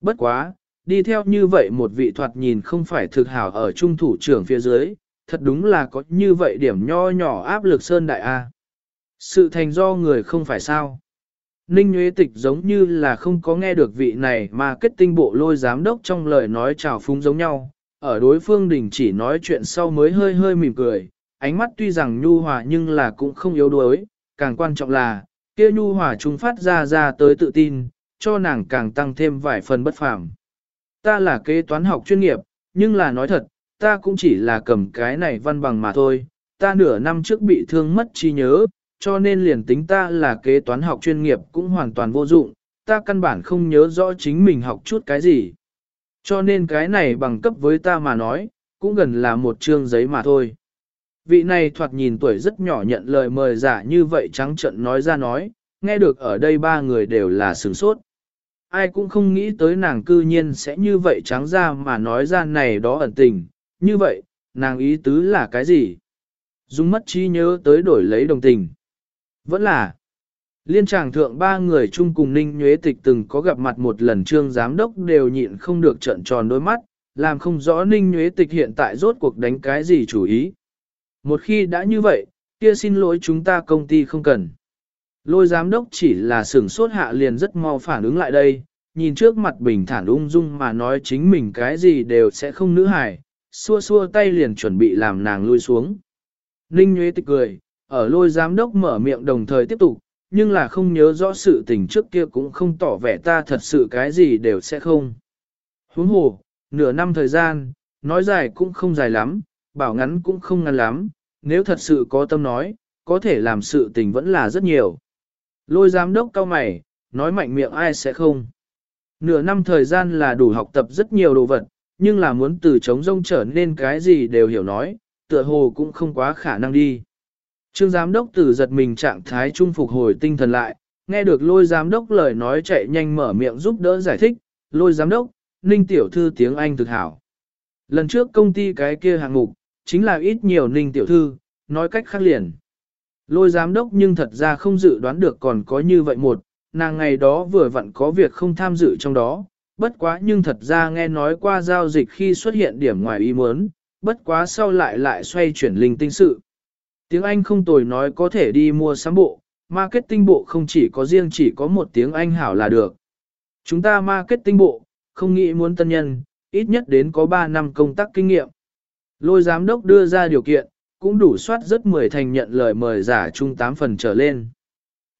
Bất quá, đi theo như vậy một vị thoạt nhìn không phải thực hảo ở trung thủ trưởng phía dưới, thật đúng là có như vậy điểm nho nhỏ áp lực sơn đại A. Sự thành do người không phải sao. Ninh Nguyễn Tịch giống như là không có nghe được vị này mà kết tinh bộ lôi giám đốc trong lời nói chào phúng giống nhau, ở đối phương đình chỉ nói chuyện sau mới hơi hơi mỉm cười, ánh mắt tuy rằng nhu hòa nhưng là cũng không yếu đuối, càng quan trọng là, kia nhu hòa chúng phát ra ra tới tự tin, cho nàng càng tăng thêm vài phần bất phàm. Ta là kế toán học chuyên nghiệp, nhưng là nói thật, ta cũng chỉ là cầm cái này văn bằng mà thôi, ta nửa năm trước bị thương mất trí nhớ, cho nên liền tính ta là kế toán học chuyên nghiệp cũng hoàn toàn vô dụng, ta căn bản không nhớ rõ chính mình học chút cái gì. Cho nên cái này bằng cấp với ta mà nói, cũng gần là một chương giấy mà thôi. Vị này thoạt nhìn tuổi rất nhỏ nhận lời mời giả như vậy trắng trận nói ra nói, nghe được ở đây ba người đều là sửng sốt. Ai cũng không nghĩ tới nàng cư nhiên sẽ như vậy trắng ra mà nói ra này đó ẩn tình, như vậy, nàng ý tứ là cái gì? Dung mất trí nhớ tới đổi lấy đồng tình. Vẫn là, liên tràng thượng ba người chung cùng Ninh Nhuế Tịch từng có gặp mặt một lần trương giám đốc đều nhịn không được trận tròn đôi mắt, làm không rõ Ninh Nhuế Tịch hiện tại rốt cuộc đánh cái gì chủ ý. Một khi đã như vậy, kia xin lỗi chúng ta công ty không cần. Lôi giám đốc chỉ là sửng sốt hạ liền rất mau phản ứng lại đây, nhìn trước mặt bình thản ung dung mà nói chính mình cái gì đều sẽ không nữ hài, xua xua tay liền chuẩn bị làm nàng lui xuống. Ninh Nguyễn tịch cười, ở lôi giám đốc mở miệng đồng thời tiếp tục, nhưng là không nhớ rõ sự tình trước kia cũng không tỏ vẻ ta thật sự cái gì đều sẽ không. Huống hồ, nửa năm thời gian, nói dài cũng không dài lắm, bảo ngắn cũng không ngắn lắm, nếu thật sự có tâm nói, có thể làm sự tình vẫn là rất nhiều. Lôi giám đốc cao mày, nói mạnh miệng ai sẽ không. Nửa năm thời gian là đủ học tập rất nhiều đồ vật, nhưng là muốn từ chống rông trở nên cái gì đều hiểu nói, tựa hồ cũng không quá khả năng đi. Trương giám đốc từ giật mình trạng thái trung phục hồi tinh thần lại, nghe được lôi giám đốc lời nói chạy nhanh mở miệng giúp đỡ giải thích, lôi giám đốc, ninh tiểu thư tiếng Anh thực hảo. Lần trước công ty cái kia hạng mục, chính là ít nhiều ninh tiểu thư, nói cách khác liền. Lôi giám đốc nhưng thật ra không dự đoán được còn có như vậy một, nàng ngày đó vừa vặn có việc không tham dự trong đó, bất quá nhưng thật ra nghe nói qua giao dịch khi xuất hiện điểm ngoài ý muốn, bất quá sau lại lại xoay chuyển linh tinh sự. Tiếng Anh không tồi nói có thể đi mua sắm bộ, marketing bộ không chỉ có riêng chỉ có một tiếng Anh hảo là được. Chúng ta marketing bộ, không nghĩ muốn tân nhân, ít nhất đến có 3 năm công tác kinh nghiệm. Lôi giám đốc đưa ra điều kiện, cũng đủ soát rất mười thành nhận lời mời giả chung 8 phần trở lên.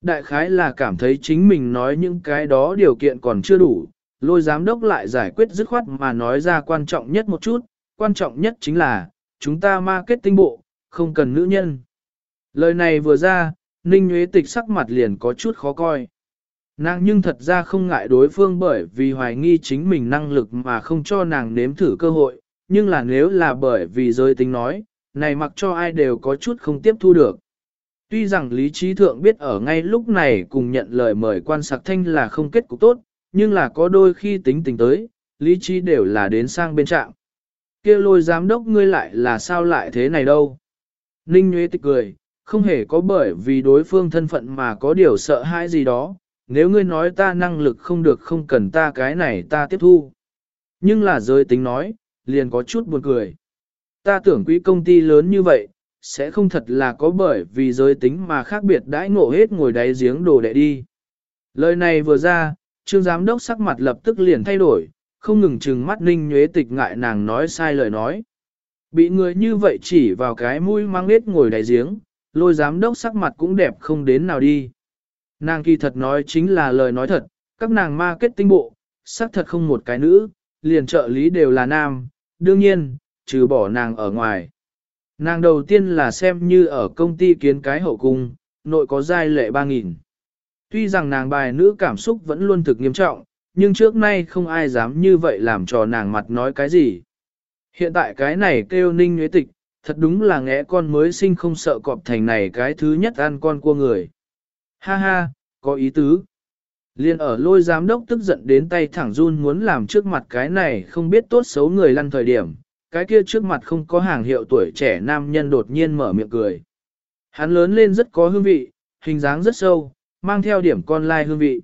Đại khái là cảm thấy chính mình nói những cái đó điều kiện còn chưa đủ, lôi giám đốc lại giải quyết dứt khoát mà nói ra quan trọng nhất một chút, quan trọng nhất chính là, chúng ta marketing bộ, không cần nữ nhân. Lời này vừa ra, Ninh Nguyễn Tịch sắc mặt liền có chút khó coi. Nàng nhưng thật ra không ngại đối phương bởi vì hoài nghi chính mình năng lực mà không cho nàng nếm thử cơ hội, nhưng là nếu là bởi vì giới tính nói, này mặc cho ai đều có chút không tiếp thu được. Tuy rằng lý trí thượng biết ở ngay lúc này cùng nhận lời mời quan sạc thanh là không kết cục tốt, nhưng là có đôi khi tính tình tới, lý trí đều là đến sang bên trạng. kia lôi giám đốc ngươi lại là sao lại thế này đâu. Ninh Nguyễn Tịch cười, không hề có bởi vì đối phương thân phận mà có điều sợ hãi gì đó, nếu ngươi nói ta năng lực không được không cần ta cái này ta tiếp thu. Nhưng là giới tính nói, liền có chút buồn cười. Ta tưởng quỹ công ty lớn như vậy, sẽ không thật là có bởi vì giới tính mà khác biệt đãi ngộ hết ngồi đáy giếng đồ đệ đi. Lời này vừa ra, trương giám đốc sắc mặt lập tức liền thay đổi, không ngừng chừng mắt ninh nhuế tịch ngại nàng nói sai lời nói. Bị người như vậy chỉ vào cái mũi mang nết ngồi đáy giếng, lôi giám đốc sắc mặt cũng đẹp không đến nào đi. Nàng kỳ thật nói chính là lời nói thật, các nàng ma kết tinh bộ, sắc thật không một cái nữ, liền trợ lý đều là nam, đương nhiên, trừ bỏ nàng ở ngoài. Nàng đầu tiên là xem như ở công ty kiến cái hậu cung, nội có giai lệ 3.000. Tuy rằng nàng bài nữ cảm xúc vẫn luôn thực nghiêm trọng, nhưng trước nay không ai dám như vậy làm cho nàng mặt nói cái gì. Hiện tại cái này kêu ninh nhuế tịch, thật đúng là ngẽ con mới sinh không sợ cọp thành này cái thứ nhất ăn con cua người. Ha ha, có ý tứ. Liên ở lôi giám đốc tức giận đến tay thẳng run muốn làm trước mặt cái này không biết tốt xấu người lăn thời điểm, cái kia trước mặt không có hàng hiệu tuổi trẻ nam nhân đột nhiên mở miệng cười. Hắn lớn lên rất có hương vị, hình dáng rất sâu, mang theo điểm con lai hương vị.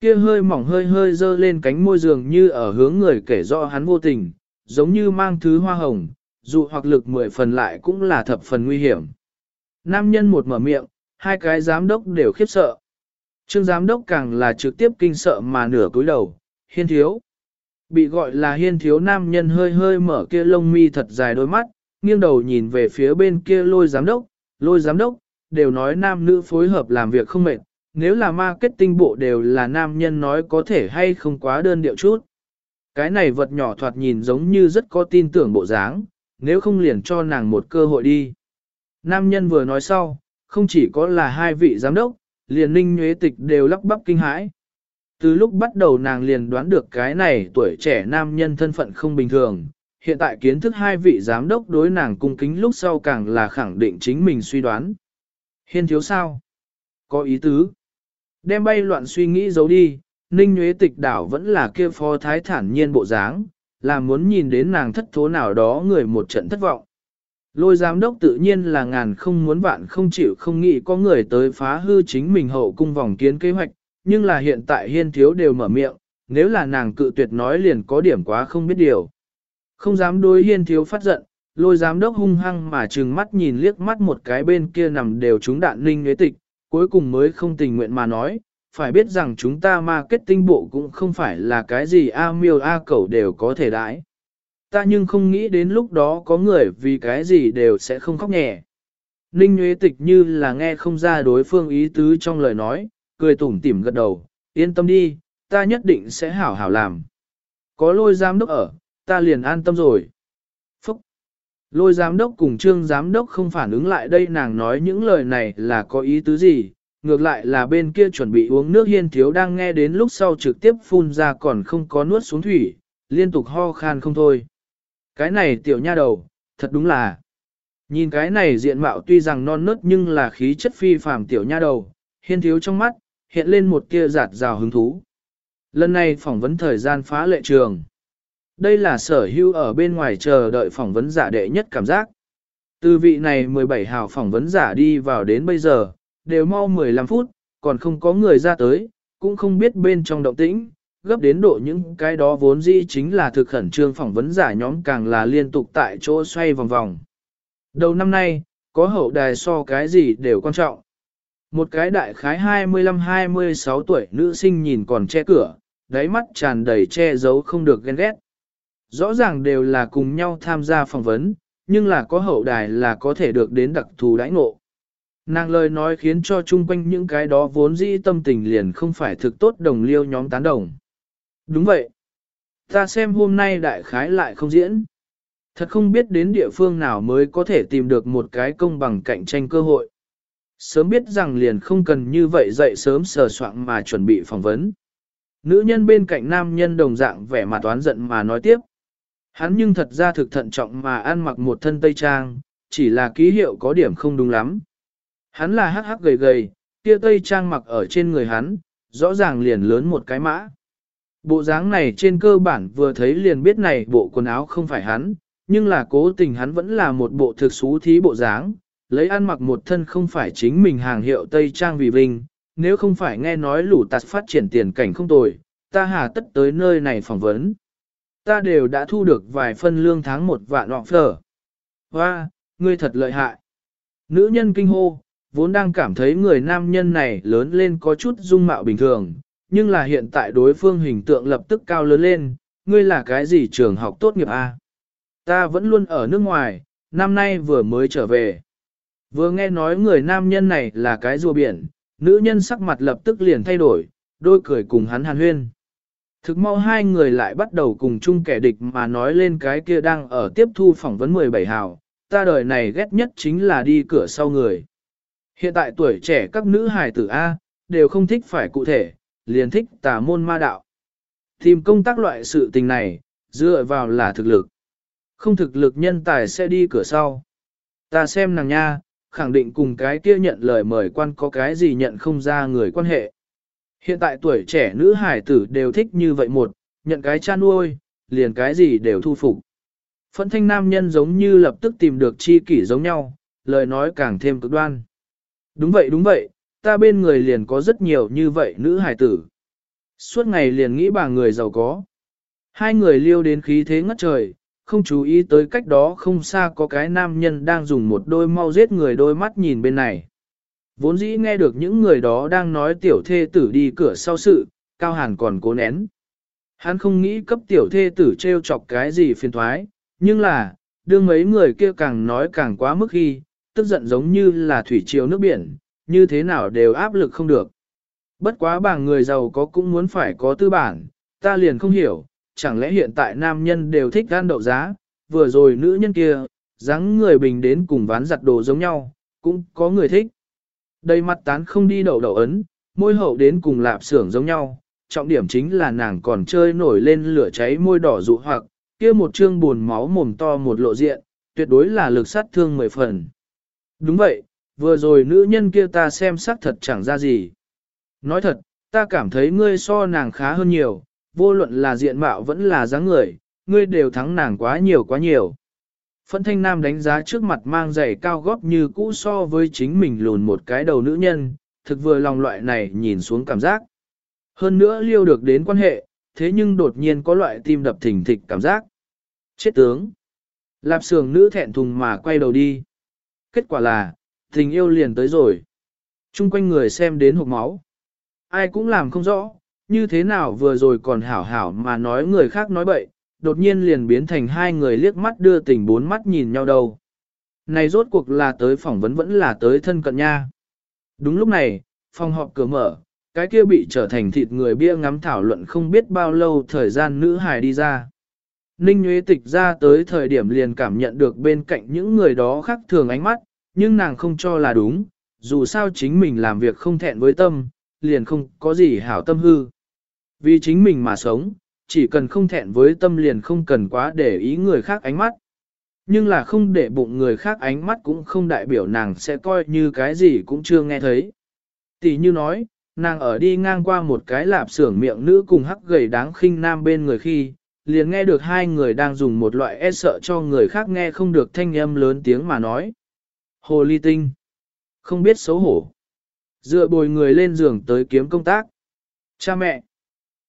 Kia hơi mỏng hơi hơi dơ lên cánh môi giường như ở hướng người kể rõ hắn vô tình, giống như mang thứ hoa hồng, dù hoặc lực mười phần lại cũng là thập phần nguy hiểm. Nam nhân một mở miệng, hai cái giám đốc đều khiếp sợ. Trương giám đốc càng là trực tiếp kinh sợ mà nửa cúi đầu, hiên thiếu. Bị gọi là hiên thiếu nam nhân hơi hơi mở kia lông mi thật dài đôi mắt, nghiêng đầu nhìn về phía bên kia lôi giám đốc, lôi giám đốc, đều nói nam nữ phối hợp làm việc không mệt, nếu là marketing bộ đều là nam nhân nói có thể hay không quá đơn điệu chút. Cái này vật nhỏ thoạt nhìn giống như rất có tin tưởng bộ dáng, nếu không liền cho nàng một cơ hội đi. Nam nhân vừa nói sau, không chỉ có là hai vị giám đốc, liền ninh nhuế tịch đều lắp bắp kinh hãi. Từ lúc bắt đầu nàng liền đoán được cái này tuổi trẻ nam nhân thân phận không bình thường, hiện tại kiến thức hai vị giám đốc đối nàng cung kính lúc sau càng là khẳng định chính mình suy đoán. Hiên thiếu sao? Có ý tứ. Đem bay loạn suy nghĩ giấu đi, ninh Nguyễn tịch đảo vẫn là kia phó thái thản nhiên bộ dáng, là muốn nhìn đến nàng thất thố nào đó người một trận thất vọng. Lôi giám đốc tự nhiên là ngàn không muốn vạn không chịu không nghĩ có người tới phá hư chính mình hậu cung vòng kiến kế hoạch, nhưng là hiện tại hiên thiếu đều mở miệng, nếu là nàng cự tuyệt nói liền có điểm quá không biết điều. Không dám đối hiên thiếu phát giận, lôi giám đốc hung hăng mà trừng mắt nhìn liếc mắt một cái bên kia nằm đều trúng đạn ninh nhuế tịch, cuối cùng mới không tình nguyện mà nói, phải biết rằng chúng ta marketing bộ cũng không phải là cái gì A miêu A cẩu đều có thể đãi. Ta nhưng không nghĩ đến lúc đó có người vì cái gì đều sẽ không khóc nhẹ. Ninh Nguyễn Tịch như là nghe không ra đối phương ý tứ trong lời nói, cười tủm tỉm gật đầu, yên tâm đi, ta nhất định sẽ hảo hảo làm. Có lôi giám đốc ở, ta liền an tâm rồi. Phúc! Lôi giám đốc cùng trương giám đốc không phản ứng lại đây nàng nói những lời này là có ý tứ gì, ngược lại là bên kia chuẩn bị uống nước hiên thiếu đang nghe đến lúc sau trực tiếp phun ra còn không có nuốt xuống thủy, liên tục ho khan không thôi. Cái này tiểu nha đầu, thật đúng là. Nhìn cái này diện mạo tuy rằng non nớt nhưng là khí chất phi phàm tiểu nha đầu, hiên thiếu trong mắt, hiện lên một tia giạt rào hứng thú. Lần này phỏng vấn thời gian phá lệ trường. Đây là sở hữu ở bên ngoài chờ đợi phỏng vấn giả đệ nhất cảm giác. Từ vị này 17 hào phỏng vấn giả đi vào đến bây giờ, đều mau 15 phút, còn không có người ra tới, cũng không biết bên trong động tĩnh, gấp đến độ những cái đó vốn dĩ chính là thực khẩn trương phỏng vấn giả nhóm càng là liên tục tại chỗ xoay vòng vòng. Đầu năm nay, có hậu đài so cái gì đều quan trọng. Một cái đại khái 25-26 tuổi nữ sinh nhìn còn che cửa, đáy mắt tràn đầy che giấu không được ghen ghét. Rõ ràng đều là cùng nhau tham gia phỏng vấn, nhưng là có hậu đài là có thể được đến đặc thù đãi ngộ. Nàng lời nói khiến cho chung quanh những cái đó vốn dĩ tâm tình liền không phải thực tốt đồng liêu nhóm tán đồng. Đúng vậy. Ta xem hôm nay đại khái lại không diễn. Thật không biết đến địa phương nào mới có thể tìm được một cái công bằng cạnh tranh cơ hội. Sớm biết rằng liền không cần như vậy dậy sớm sờ soạn mà chuẩn bị phỏng vấn. Nữ nhân bên cạnh nam nhân đồng dạng vẻ mặt toán giận mà nói tiếp. Hắn nhưng thật ra thực thận trọng mà ăn mặc một thân tây trang, chỉ là ký hiệu có điểm không đúng lắm. Hắn là hắc hắc gầy gầy, kia tây trang mặc ở trên người hắn, rõ ràng liền lớn một cái mã. Bộ dáng này trên cơ bản vừa thấy liền biết này bộ quần áo không phải hắn, nhưng là cố tình hắn vẫn là một bộ thực xú thí bộ dáng, lấy ăn mặc một thân không phải chính mình hàng hiệu Tây Trang vì vinh, nếu không phải nghe nói lũ tạt phát triển tiền cảnh không tồi, ta hà tất tới nơi này phỏng vấn. Ta đều đã thu được vài phân lương tháng một vạn nọ phở. Hoa, ngươi thật lợi hại. Nữ nhân kinh hô, vốn đang cảm thấy người nam nhân này lớn lên có chút dung mạo bình thường, nhưng là hiện tại đối phương hình tượng lập tức cao lớn lên, ngươi là cái gì trường học tốt nghiệp a? Ta vẫn luôn ở nước ngoài, năm nay vừa mới trở về. Vừa nghe nói người nam nhân này là cái rùa biển, nữ nhân sắc mặt lập tức liền thay đổi, đôi cười cùng hắn hàn huyên. Thực mau hai người lại bắt đầu cùng chung kẻ địch mà nói lên cái kia đang ở tiếp thu phỏng vấn 17 hào, ta đời này ghét nhất chính là đi cửa sau người. Hiện tại tuổi trẻ các nữ hài tử A, đều không thích phải cụ thể, liền thích tà môn ma đạo. Tìm công tác loại sự tình này, dựa vào là thực lực. Không thực lực nhân tài sẽ đi cửa sau. Ta xem nàng nha, khẳng định cùng cái kia nhận lời mời quan có cái gì nhận không ra người quan hệ. Hiện tại tuổi trẻ nữ hải tử đều thích như vậy một, nhận cái cha nuôi, liền cái gì đều thu phục. Phẫn thanh nam nhân giống như lập tức tìm được chi kỷ giống nhau, lời nói càng thêm cực đoan. Đúng vậy đúng vậy, ta bên người liền có rất nhiều như vậy nữ hài tử. Suốt ngày liền nghĩ bà người giàu có. Hai người liêu đến khí thế ngất trời, không chú ý tới cách đó không xa có cái nam nhân đang dùng một đôi mau giết người đôi mắt nhìn bên này. Vốn dĩ nghe được những người đó đang nói tiểu thê tử đi cửa sau sự, Cao Hàn còn cố nén. Hắn không nghĩ cấp tiểu thê tử treo chọc cái gì phiền thoái, nhưng là, đương mấy người kia càng nói càng quá mức khi, tức giận giống như là thủy triều nước biển, như thế nào đều áp lực không được. Bất quá bảng người giàu có cũng muốn phải có tư bản, ta liền không hiểu, chẳng lẽ hiện tại nam nhân đều thích gan đậu giá, vừa rồi nữ nhân kia, dáng người bình đến cùng ván giặt đồ giống nhau, cũng có người thích. Đầy mặt tán không đi đậu đậu ấn, môi hậu đến cùng lạp xưởng giống nhau, trọng điểm chính là nàng còn chơi nổi lên lửa cháy môi đỏ dụ hoặc, kia một trương buồn máu mồm to một lộ diện, tuyệt đối là lực sát thương mười phần. Đúng vậy, vừa rồi nữ nhân kia ta xem sắc thật chẳng ra gì. Nói thật, ta cảm thấy ngươi so nàng khá hơn nhiều, vô luận là diện mạo vẫn là dáng người, ngươi đều thắng nàng quá nhiều quá nhiều. Phân thanh nam đánh giá trước mặt mang giày cao góp như cũ so với chính mình lùn một cái đầu nữ nhân, thực vừa lòng loại này nhìn xuống cảm giác. Hơn nữa liêu được đến quan hệ, thế nhưng đột nhiên có loại tim đập thình thịch cảm giác. Chết tướng. Lạp sườn nữ thẹn thùng mà quay đầu đi. Kết quả là, tình yêu liền tới rồi. Trung quanh người xem đến hộp máu. Ai cũng làm không rõ, như thế nào vừa rồi còn hảo hảo mà nói người khác nói bậy, đột nhiên liền biến thành hai người liếc mắt đưa tình bốn mắt nhìn nhau đâu. Này rốt cuộc là tới phỏng vấn vẫn là tới thân cận nha. Đúng lúc này, phòng họp cửa mở, cái kia bị trở thành thịt người bia ngắm thảo luận không biết bao lâu thời gian nữ hài đi ra. Ninh Nguyễn Tịch ra tới thời điểm liền cảm nhận được bên cạnh những người đó khác thường ánh mắt, nhưng nàng không cho là đúng, dù sao chính mình làm việc không thẹn với tâm, liền không có gì hảo tâm hư. Vì chính mình mà sống, chỉ cần không thẹn với tâm liền không cần quá để ý người khác ánh mắt. Nhưng là không để bụng người khác ánh mắt cũng không đại biểu nàng sẽ coi như cái gì cũng chưa nghe thấy. Tỷ như nói, nàng ở đi ngang qua một cái lạp xưởng miệng nữ cùng hắc gầy đáng khinh nam bên người khi, liền nghe được hai người đang dùng một loại e sợ cho người khác nghe không được thanh âm lớn tiếng mà nói. Hồ ly tinh. Không biết xấu hổ. Dựa bồi người lên giường tới kiếm công tác. Cha mẹ.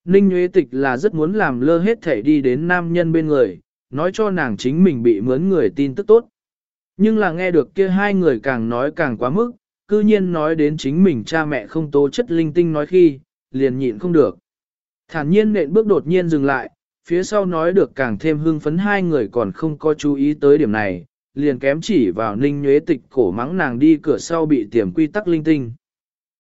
Ninh Nguyễn Tịch là rất muốn làm lơ hết thể đi đến nam nhân bên người, nói cho nàng chính mình bị mướn người tin tức tốt. Nhưng là nghe được kia hai người càng nói càng quá mức, cư nhiên nói đến chính mình cha mẹ không tố chất linh tinh nói khi, liền nhịn không được. Thản nhiên nện bước đột nhiên dừng lại, phía sau nói được càng thêm hưng phấn hai người còn không có chú ý tới điểm này, liền kém chỉ vào ninh nhuế tịch cổ mắng nàng đi cửa sau bị tiềm quy tắc linh tinh.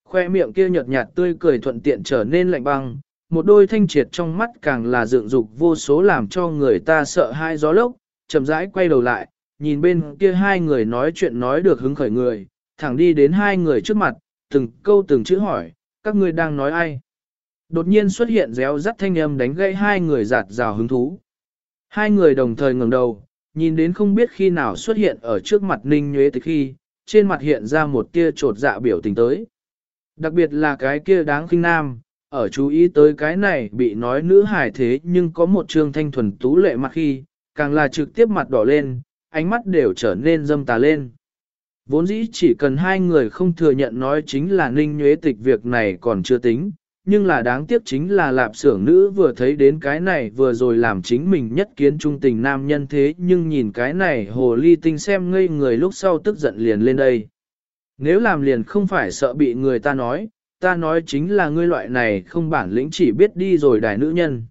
Khoe miệng kia nhợt nhạt tươi cười thuận tiện trở nên lạnh băng, một đôi thanh triệt trong mắt càng là dựng dục vô số làm cho người ta sợ hai gió lốc, chậm rãi quay đầu lại, nhìn bên kia hai người nói chuyện nói được hứng khởi người, thẳng đi đến hai người trước mặt, từng câu từng chữ hỏi, các ngươi đang nói ai? Đột nhiên xuất hiện réo rắt thanh âm đánh gãy hai người giạt rào hứng thú. Hai người đồng thời ngẩng đầu, nhìn đến không biết khi nào xuất hiện ở trước mặt Ninh Nhuế Tịch khi, trên mặt hiện ra một tia trột dạ biểu tình tới. Đặc biệt là cái kia đáng khinh nam, ở chú ý tới cái này bị nói nữ hài thế nhưng có một trương thanh thuần tú lệ mặt khi, càng là trực tiếp mặt đỏ lên, ánh mắt đều trở nên dâm tà lên. Vốn dĩ chỉ cần hai người không thừa nhận nói chính là ninh nhuế tịch việc này còn chưa tính, nhưng là đáng tiếc chính là lạp xưởng nữ vừa thấy đến cái này vừa rồi làm chính mình nhất kiến trung tình nam nhân thế nhưng nhìn cái này hồ ly tinh xem ngây người lúc sau tức giận liền lên đây. Nếu làm liền không phải sợ bị người ta nói, ta nói chính là ngươi loại này không bản lĩnh chỉ biết đi rồi đài nữ nhân.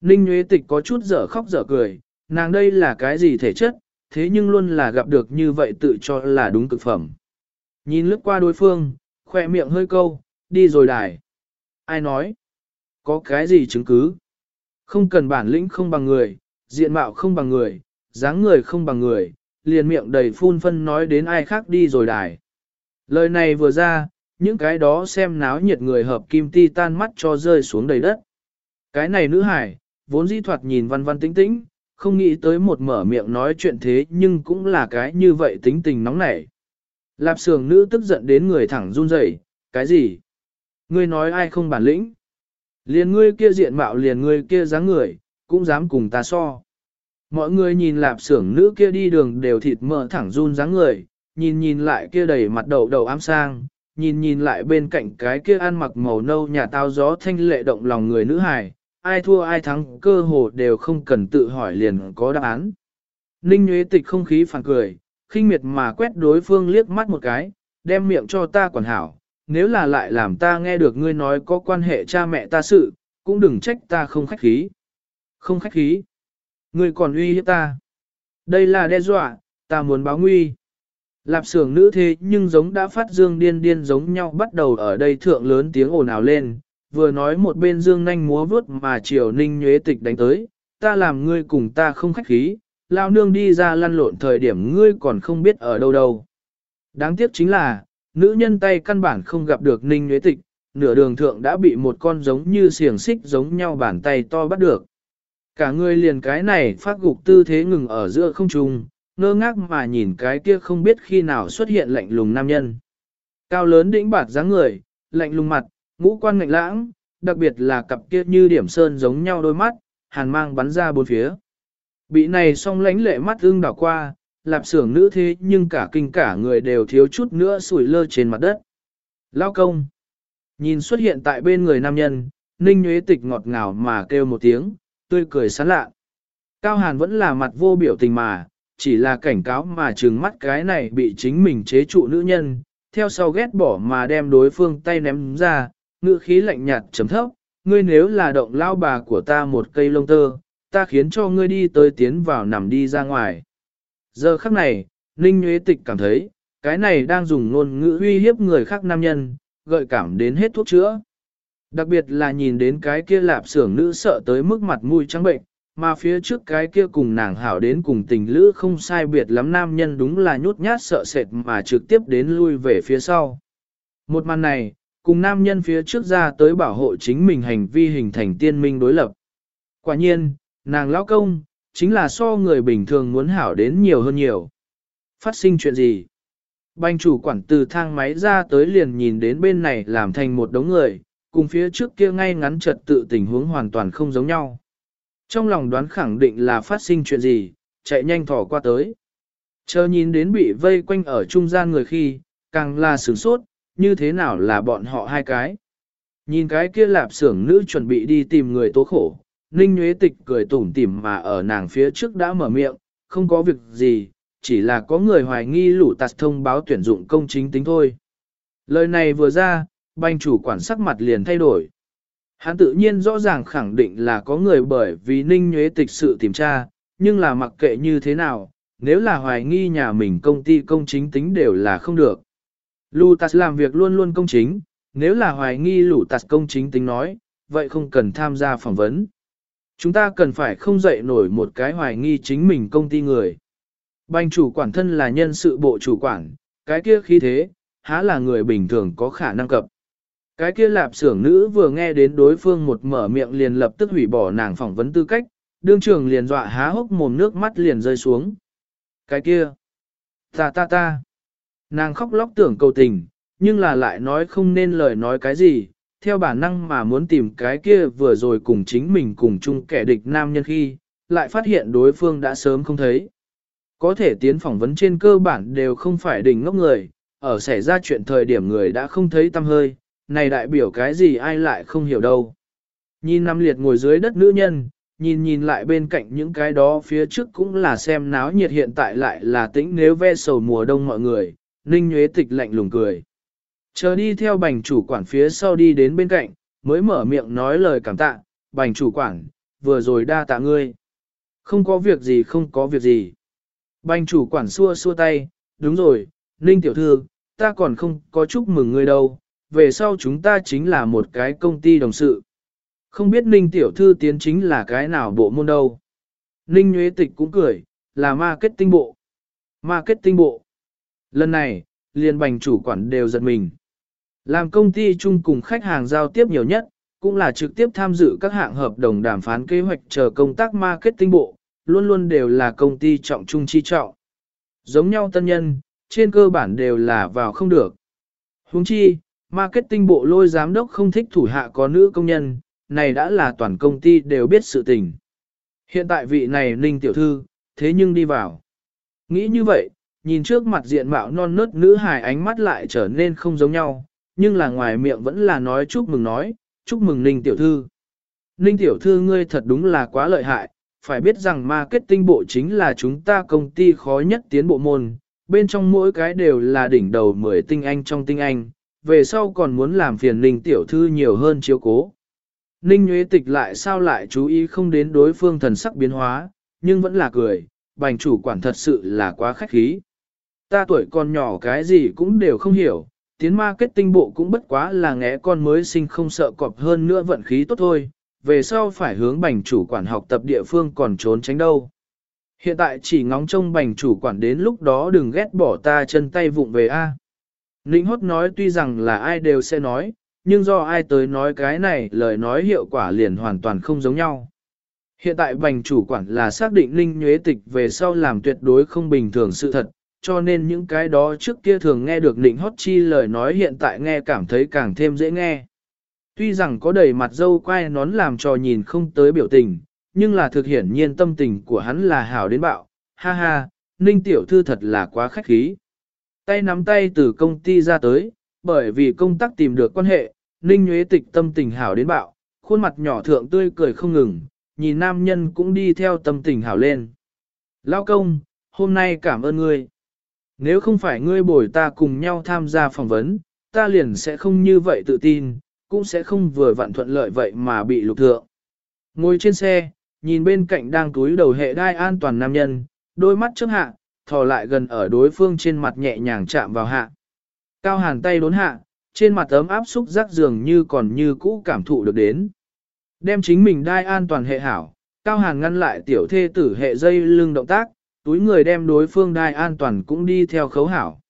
Ninh Nguyễn Tịch có chút dở khóc dở cười, nàng đây là cái gì thể chất, thế nhưng luôn là gặp được như vậy tự cho là đúng cực phẩm. Nhìn lướt qua đối phương, khoe miệng hơi câu, đi rồi đài. Ai nói? Có cái gì chứng cứ? Không cần bản lĩnh không bằng người, diện mạo không bằng người, dáng người không bằng người, liền miệng đầy phun phân nói đến ai khác đi rồi đài. Lời này vừa ra, những cái đó xem náo nhiệt người hợp kim ti tan mắt cho rơi xuống đầy đất. Cái này nữ hải, vốn di thoạt nhìn văn văn tĩnh tĩnh, không nghĩ tới một mở miệng nói chuyện thế nhưng cũng là cái như vậy tính tình nóng nảy. Lạp sường nữ tức giận đến người thẳng run rẩy, cái gì? Ngươi nói ai không bản lĩnh? Liền ngươi kia diện mạo liền ngươi kia dáng người, cũng dám cùng ta so. Mọi người nhìn lạp sưởng nữ kia đi đường đều thịt mỡ thẳng run dáng người, nhìn nhìn lại kia đầy mặt đầu đầu ám sang, nhìn nhìn lại bên cạnh cái kia ăn mặc màu nâu nhà tao gió thanh lệ động lòng người nữ hài, ai thua ai thắng cơ hồ đều không cần tự hỏi liền có đáp án. Ninh Nguyễn Tịch không khí phản cười, khinh miệt mà quét đối phương liếc mắt một cái, đem miệng cho ta quản hảo, nếu là lại làm ta nghe được ngươi nói có quan hệ cha mẹ ta sự, cũng đừng trách ta không khách khí. Không khách khí. Ngươi còn uy hiếp ta. Đây là đe dọa, ta muốn báo nguy. Lạp xưởng nữ thế nhưng giống đã phát dương điên điên giống nhau bắt đầu ở đây thượng lớn tiếng ồn ào lên, vừa nói một bên dương nhanh múa vướt mà chiều ninh nhuế tịch đánh tới, ta làm ngươi cùng ta không khách khí, lao nương đi ra lăn lộn thời điểm ngươi còn không biết ở đâu đâu. Đáng tiếc chính là, nữ nhân tay căn bản không gặp được ninh nhuế tịch, nửa đường thượng đã bị một con giống như xiềng xích giống nhau bàn tay to bắt được. Cả người liền cái này phát gục tư thế ngừng ở giữa không trung, ngơ ngác mà nhìn cái kia không biết khi nào xuất hiện lạnh lùng nam nhân. Cao lớn đĩnh bạt dáng người, lạnh lùng mặt, ngũ quan ngạnh lãng, đặc biệt là cặp kia như điểm sơn giống nhau đôi mắt, hàn mang bắn ra bốn phía. Bị này song lánh lệ mắt ưng đảo qua, lạp xưởng nữ thế nhưng cả kinh cả người đều thiếu chút nữa sủi lơ trên mặt đất. Lao công. Nhìn xuất hiện tại bên người nam nhân, ninh nhuế tịch ngọt ngào mà kêu một tiếng, tươi cười sán lạ. Cao hàn vẫn là mặt vô biểu tình mà, chỉ là cảnh cáo mà trừng mắt cái này bị chính mình chế trụ nữ nhân, theo sau ghét bỏ mà đem đối phương tay ném ra, ngữ khí lạnh nhạt chấm thấp, ngươi nếu là động lao bà của ta một cây lông tơ, ta khiến cho ngươi đi tới tiến vào nằm đi ra ngoài. Giờ khắc này, Ninh Nguyễn Tịch cảm thấy, cái này đang dùng ngôn ngữ uy hiếp người khác nam nhân, gợi cảm đến hết thuốc chữa. Đặc biệt là nhìn đến cái kia lạp xưởng nữ sợ tới mức mặt mũi trắng bệnh, mà phía trước cái kia cùng nàng hảo đến cùng tình lữ không sai biệt lắm nam nhân đúng là nhút nhát sợ sệt mà trực tiếp đến lui về phía sau. Một màn này, cùng nam nhân phía trước ra tới bảo hộ chính mình hành vi hình thành tiên minh đối lập. Quả nhiên, nàng lão công, chính là so người bình thường muốn hảo đến nhiều hơn nhiều. Phát sinh chuyện gì? Banh chủ quản từ thang máy ra tới liền nhìn đến bên này làm thành một đống người, cùng phía trước kia ngay ngắn trật tự tình huống hoàn toàn không giống nhau. Trong lòng đoán khẳng định là phát sinh chuyện gì, chạy nhanh thỏ qua tới. Chờ nhìn đến bị vây quanh ở trung gian người khi, càng là sửng sốt, như thế nào là bọn họ hai cái. Nhìn cái kia lạp xưởng nữ chuẩn bị đi tìm người tố khổ, Ninh Nguyễn Tịch cười tủm tỉm mà ở nàng phía trước đã mở miệng, không có việc gì, chỉ là có người hoài nghi lũ tạt thông báo tuyển dụng công chính tính thôi. Lời này vừa ra, banh chủ quản sắc mặt liền thay đổi. Hắn tự nhiên rõ ràng khẳng định là có người bởi vì Ninh Nguyễn Tịch sự tìm tra, nhưng là mặc kệ như thế nào, nếu là hoài nghi nhà mình công ty công chính tính đều là không được. Lutas làm việc luôn luôn công chính, nếu là hoài nghi Lutas công chính tính nói, vậy không cần tham gia phỏng vấn. Chúng ta cần phải không dậy nổi một cái hoài nghi chính mình công ty người. Bành chủ quản thân là nhân sự bộ chủ quản, cái kia khí thế, há là người bình thường có khả năng cập. Cái kia lạp xưởng nữ vừa nghe đến đối phương một mở miệng liền lập tức hủy bỏ nàng phỏng vấn tư cách, đương trường liền dọa há hốc mồm nước mắt liền rơi xuống. Cái kia, ta ta ta, nàng khóc lóc tưởng cầu tình, nhưng là lại nói không nên lời nói cái gì, theo bản năng mà muốn tìm cái kia vừa rồi cùng chính mình cùng chung kẻ địch nam nhân khi, lại phát hiện đối phương đã sớm không thấy. Có thể tiến phỏng vấn trên cơ bản đều không phải đỉnh ngốc người, ở xảy ra chuyện thời điểm người đã không thấy tâm hơi, này đại biểu cái gì ai lại không hiểu đâu. Nhìn năm liệt ngồi dưới đất nữ nhân, nhìn nhìn lại bên cạnh những cái đó phía trước cũng là xem náo nhiệt hiện tại lại là tĩnh nếu ve sầu mùa đông mọi người, ninh nhuế tịch lạnh lùng cười. Chờ đi theo bành chủ quản phía sau đi đến bên cạnh, mới mở miệng nói lời cảm tạ, bành chủ quản, vừa rồi đa tạ ngươi. Không có việc gì không có việc gì. Bành chủ quản xua xua tay, đúng rồi, Ninh tiểu thư, ta còn không có chúc mừng ngươi đâu, về sau chúng ta chính là một cái công ty đồng sự. Không biết Ninh tiểu thư tiến chính là cái nào bộ môn đâu. Ninh Nguyễn Tịch cũng cười, là marketing bộ. Marketing bộ. Lần này, liền bành chủ quản đều giật mình. Làm công ty chung cùng khách hàng giao tiếp nhiều nhất, cũng là trực tiếp tham dự các hạng hợp đồng đàm phán kế hoạch chờ công tác marketing bộ, luôn luôn đều là công ty trọng trung chi trọng. Giống nhau tân nhân, trên cơ bản đều là vào không được. Huống chi, marketing bộ lôi giám đốc không thích thủ hạ có nữ công nhân, này đã là toàn công ty đều biết sự tình. Hiện tại vị này ninh tiểu thư, thế nhưng đi vào. Nghĩ như vậy, nhìn trước mặt diện mạo non nớt nữ hài ánh mắt lại trở nên không giống nhau, nhưng là ngoài miệng vẫn là nói chúc mừng nói, chúc mừng ninh tiểu thư. Ninh tiểu thư ngươi thật đúng là quá lợi hại, phải biết rằng marketing bộ chính là chúng ta công ty khó nhất tiến bộ môn, bên trong mỗi cái đều là đỉnh đầu 10 tinh anh trong tinh anh, về sau còn muốn làm phiền Ninh tiểu thư nhiều hơn chiếu cố. Ninh Nguyễn Tịch lại sao lại chú ý không đến đối phương thần sắc biến hóa, nhưng vẫn là cười, bành chủ quản thật sự là quá khách khí. Ta tuổi còn nhỏ cái gì cũng đều không hiểu, tiến Ma Kết tinh bộ cũng bất quá là ngẽ con mới sinh không sợ cọp hơn nữa vận khí tốt thôi, về sau phải hướng bành chủ quản học tập địa phương còn trốn tránh đâu. Hiện tại chỉ ngóng trông bành chủ quản đến lúc đó đừng ghét bỏ ta chân tay vụng về A. Ninh Hốt nói tuy rằng là ai đều sẽ nói, nhưng do ai tới nói cái này lời nói hiệu quả liền hoàn toàn không giống nhau. Hiện tại bành chủ quản là xác định Ninh Nhuế Tịch về sau làm tuyệt đối không bình thường sự thật, cho nên những cái đó trước kia thường nghe được nịnh hót chi lời nói hiện tại nghe cảm thấy càng thêm dễ nghe. Tuy rằng có đầy mặt dâu quay nón làm cho nhìn không tới biểu tình, nhưng là thực hiển nhiên tâm tình của hắn là hảo đến bạo, ha ha, ninh tiểu thư thật là quá khách khí. Tay nắm tay từ công ty ra tới, bởi vì công tác tìm được quan hệ, ninh nhuế tịch tâm tình hảo đến bạo, khuôn mặt nhỏ thượng tươi cười không ngừng, nhìn nam nhân cũng đi theo tâm tình hảo lên. Lao công, hôm nay cảm ơn ngươi. Nếu không phải ngươi bồi ta cùng nhau tham gia phỏng vấn, ta liền sẽ không như vậy tự tin, cũng sẽ không vừa vặn thuận lợi vậy mà bị lục thượng. Ngồi trên xe, nhìn bên cạnh đang túi đầu hệ đai an toàn nam nhân, đôi mắt trước hạ, thò lại gần ở đối phương trên mặt nhẹ nhàng chạm vào hạ. Cao hàn tay đốn hạ, trên mặt ấm áp xúc giác dường như còn như cũ cảm thụ được đến. Đem chính mình đai an toàn hệ hảo, Cao Hàn ngăn lại tiểu thê tử hệ dây lưng động tác, túi người đem đối phương đai an toàn cũng đi theo khấu hảo.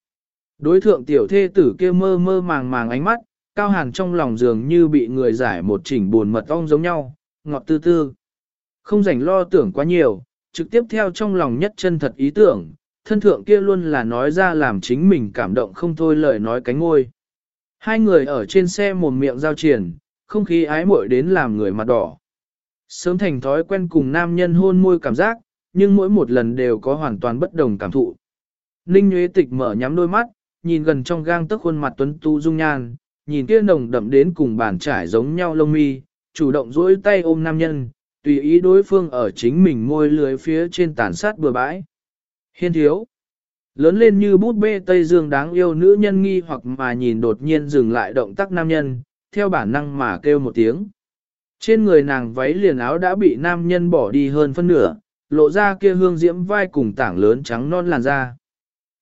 Đối thượng tiểu thê tử kia mơ mơ màng màng ánh mắt, Cao Hàn trong lòng dường như bị người giải một chỉnh buồn mật ong giống nhau, ngọt tư tư. Không rảnh lo tưởng quá nhiều, trực tiếp theo trong lòng nhất chân thật ý tưởng, thân thượng kia luôn là nói ra làm chính mình cảm động không thôi lời nói cánh ngôi. Hai người ở trên xe mồm miệng giao triển, không khí ái muội đến làm người mặt đỏ. Sớm thành thói quen cùng nam nhân hôn môi cảm giác, nhưng mỗi một lần đều có hoàn toàn bất đồng cảm thụ. Ninh Nguyễn Tịch mở nhắm đôi mắt, nhìn gần trong gang tức khuôn mặt tuấn tu dung nhan, nhìn kia nồng đậm đến cùng bàn trải giống nhau lông mi, chủ động duỗi tay ôm nam nhân, tùy ý đối phương ở chính mình môi lưới phía trên tàn sát bừa bãi. Hiên thiếu. Lớn lên như bút bê Tây Dương đáng yêu nữ nhân nghi hoặc mà nhìn đột nhiên dừng lại động tác nam nhân, theo bản năng mà kêu một tiếng. Trên người nàng váy liền áo đã bị nam nhân bỏ đi hơn phân nửa, lộ ra kia hương diễm vai cùng tảng lớn trắng non làn da.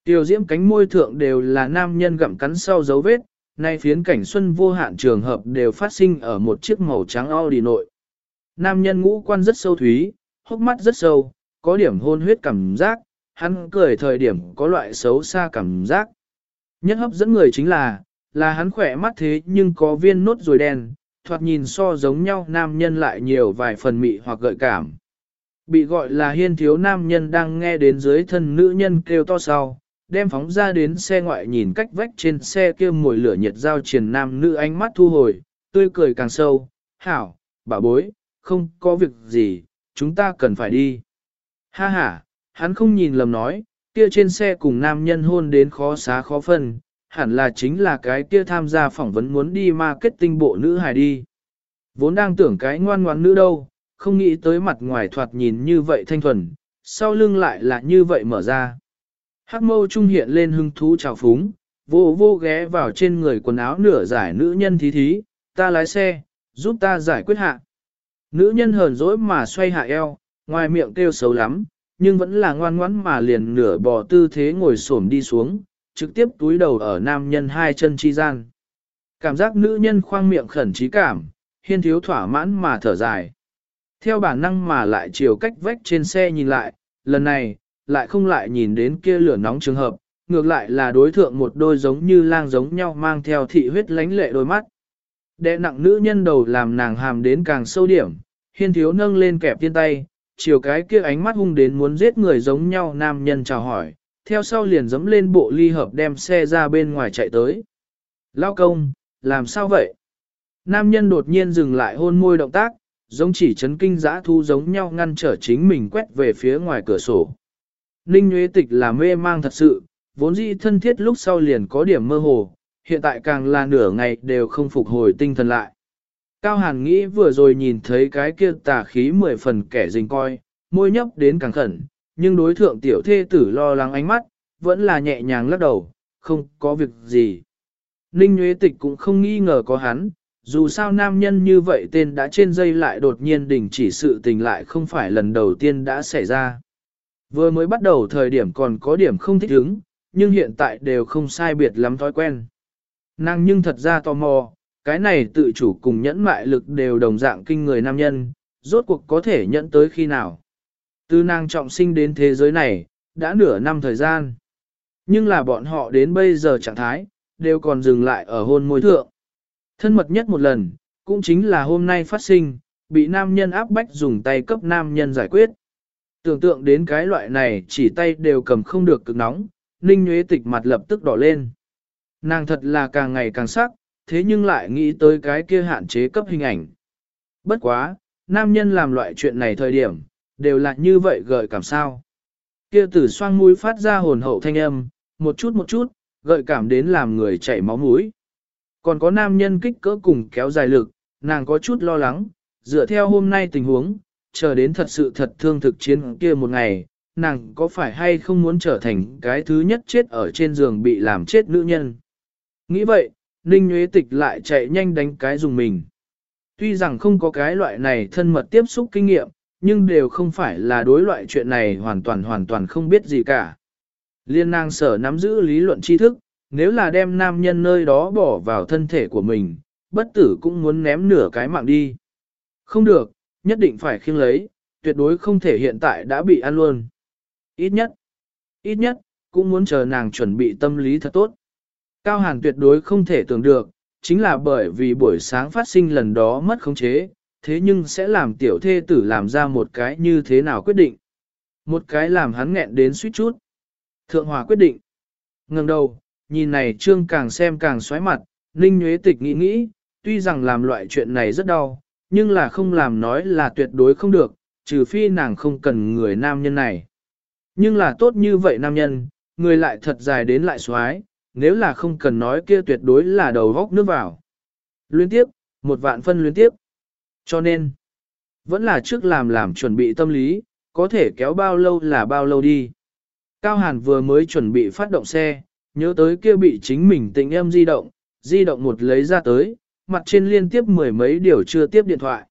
Tiểu diễm cánh môi thượng đều là nam nhân gặm cắn sau dấu vết, nay phiến cảnh xuân vô hạn trường hợp đều phát sinh ở một chiếc màu trắng Audi nội. Nam nhân ngũ quan rất sâu thúy, hốc mắt rất sâu, có điểm hôn huyết cảm giác, hắn cười thời điểm có loại xấu xa cảm giác. Nhất hấp dẫn người chính là, là hắn khỏe mắt thế nhưng có viên nốt rồi đen, thoạt nhìn so giống nhau nam nhân lại nhiều vài phần mị hoặc gợi cảm. Bị gọi là hiên thiếu nam nhân đang nghe đến dưới thân nữ nhân kêu to sau, đem phóng ra đến xe ngoại nhìn cách vách trên xe kia mùi lửa nhiệt giao triển nam nữ ánh mắt thu hồi, tươi cười càng sâu, hảo, bà bối, không có việc gì, chúng ta cần phải đi. Ha ha, hắn không nhìn lầm nói, kia trên xe cùng nam nhân hôn đến khó xá khó phân, hẳn là chính là cái kia tham gia phỏng vấn muốn đi marketing bộ nữ hài đi. Vốn đang tưởng cái ngoan ngoãn nữ đâu, không nghĩ tới mặt ngoài thoạt nhìn như vậy thanh thuần, sau lưng lại là như vậy mở ra. Hắc mâu trung hiện lên hưng thú trào phúng, vô vô ghé vào trên người quần áo nửa giải nữ nhân thí thí, ta lái xe, giúp ta giải quyết hạ. Nữ nhân hờn dỗi mà xoay hạ eo, ngoài miệng kêu xấu lắm, nhưng vẫn là ngoan ngoãn mà liền nửa bò tư thế ngồi xổm đi xuống, trực tiếp túi đầu ở nam nhân hai chân chi gian. Cảm giác nữ nhân khoang miệng khẩn trí cảm, hiên thiếu thỏa mãn mà thở dài. Theo bản năng mà lại chiều cách vách trên xe nhìn lại, lần này, lại không lại nhìn đến kia lửa nóng trường hợp, ngược lại là đối thượng một đôi giống như lang giống nhau mang theo thị huyết lánh lệ đôi mắt. Đệ nặng nữ nhân đầu làm nàng hàm đến càng sâu điểm, hiên thiếu nâng lên kẹp tiên tay, chiều cái kia ánh mắt hung đến muốn giết người giống nhau nam nhân chào hỏi, theo sau liền dẫm lên bộ ly hợp đem xe ra bên ngoài chạy tới. Lao công, làm sao vậy? Nam nhân đột nhiên dừng lại hôn môi động tác, giống chỉ chấn kinh dã thu giống nhau ngăn trở chính mình quét về phía ngoài cửa sổ. Ninh Nguyễn Tịch là mê mang thật sự, vốn dĩ thân thiết lúc sau liền có điểm mơ hồ, hiện tại càng là nửa ngày đều không phục hồi tinh thần lại. Cao Hàn nghĩ vừa rồi nhìn thấy cái kia tà khí mười phần kẻ dình coi, môi nhấp đến càng khẩn, nhưng đối thượng tiểu thê tử lo lắng ánh mắt, vẫn là nhẹ nhàng lắc đầu, không có việc gì. Ninh Nguyễn Tịch cũng không nghi ngờ có hắn, dù sao nam nhân như vậy tên đã trên dây lại đột nhiên đình chỉ sự tình lại không phải lần đầu tiên đã xảy ra. Vừa mới bắt đầu thời điểm còn có điểm không thích ứng, nhưng hiện tại đều không sai biệt lắm thói quen. Nàng nhưng thật ra tò mò, cái này tự chủ cùng nhẫn mại lực đều đồng dạng kinh người nam nhân, rốt cuộc có thể nhẫn tới khi nào. Từ nàng trọng sinh đến thế giới này, đã nửa năm thời gian. Nhưng là bọn họ đến bây giờ trạng thái, đều còn dừng lại ở hôn môi thượng. Thân mật nhất một lần, cũng chính là hôm nay phát sinh, bị nam nhân áp bách dùng tay cấp nam nhân giải quyết. Tưởng tượng đến cái loại này chỉ tay đều cầm không được cực nóng, Ninh Nguyễn Tịch mặt lập tức đỏ lên. Nàng thật là càng ngày càng sắc, thế nhưng lại nghĩ tới cái kia hạn chế cấp hình ảnh. Bất quá, nam nhân làm loại chuyện này thời điểm, đều là như vậy gợi cảm sao. Kia tử xoang mũi phát ra hồn hậu thanh âm, một chút một chút, gợi cảm đến làm người chảy máu mũi. Còn có nam nhân kích cỡ cùng kéo dài lực, nàng có chút lo lắng, dựa theo hôm nay tình huống, chờ đến thật sự thật thương thực chiến kia một ngày, nàng có phải hay không muốn trở thành cái thứ nhất chết ở trên giường bị làm chết nữ nhân. Nghĩ vậy, Ninh Nguyễn Tịch lại chạy nhanh đánh cái dùng mình. Tuy rằng không có cái loại này thân mật tiếp xúc kinh nghiệm, nhưng đều không phải là đối loại chuyện này hoàn toàn hoàn toàn không biết gì cả. Liên nàng sở nắm giữ lý luận tri thức, nếu là đem nam nhân nơi đó bỏ vào thân thể của mình, bất tử cũng muốn ném nửa cái mạng đi. Không được, nhất định phải khiêng lấy, tuyệt đối không thể hiện tại đã bị ăn luôn. Ít nhất, ít nhất, cũng muốn chờ nàng chuẩn bị tâm lý thật tốt. Cao Hàn tuyệt đối không thể tưởng được, chính là bởi vì buổi sáng phát sinh lần đó mất khống chế, thế nhưng sẽ làm tiểu thê tử làm ra một cái như thế nào quyết định. Một cái làm hắn nghẹn đến suýt chút. Thượng Hòa quyết định. ngẩng đầu, nhìn này trương càng xem càng xoáy mặt, Ninh nhuế Tịch nghĩ nghĩ, tuy rằng làm loại chuyện này rất đau, nhưng là không làm nói là tuyệt đối không được, trừ phi nàng không cần người nam nhân này. Nhưng là tốt như vậy nam nhân, người lại thật dài đến lại xoái, nếu là không cần nói kia tuyệt đối là đầu góc nước vào. Luyến tiếp, một vạn phân luyến tiếp. Cho nên, vẫn là trước làm làm chuẩn bị tâm lý, có thể kéo bao lâu là bao lâu đi. Cao Hàn vừa mới chuẩn bị phát động xe, nhớ tới kia bị chính mình tình em di động, di động một lấy ra tới, mặt trên liên tiếp mười mấy điều chưa tiếp điện thoại.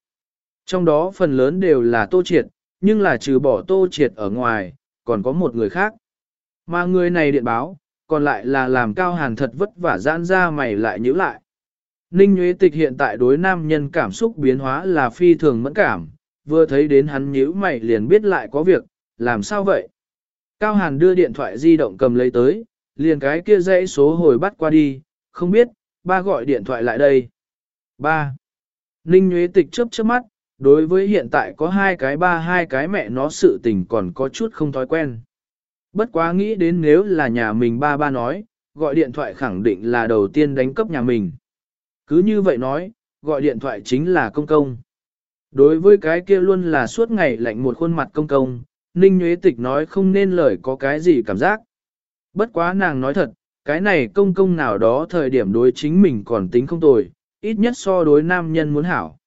Trong đó phần lớn đều là tô triệt, nhưng là trừ bỏ tô triệt ở ngoài, còn có một người khác. Mà người này điện báo, còn lại là làm cao hàn thật vất vả giãn ra mày lại nhữ lại. Ninh Nguyễn Tịch hiện tại đối nam nhân cảm xúc biến hóa là phi thường mẫn cảm, vừa thấy đến hắn nhíu mày liền biết lại có việc, làm sao vậy? Cao Hàn đưa điện thoại di động cầm lấy tới, liền cái kia dãy số hồi bắt qua đi, không biết, ba gọi điện thoại lại đây. Ba. Ninh Nguyễn Tịch chớp chớp mắt, đối với hiện tại có hai cái ba hai cái mẹ nó sự tình còn có chút không thói quen. Bất quá nghĩ đến nếu là nhà mình ba ba nói, gọi điện thoại khẳng định là đầu tiên đánh cấp nhà mình. Cứ như vậy nói, gọi điện thoại chính là công công. Đối với cái kia luôn là suốt ngày lạnh một khuôn mặt công công, Ninh Nguyễn Tịch nói không nên lời có cái gì cảm giác. Bất quá nàng nói thật, cái này công công nào đó thời điểm đối chính mình còn tính không tồi, ít nhất so đối nam nhân muốn hảo.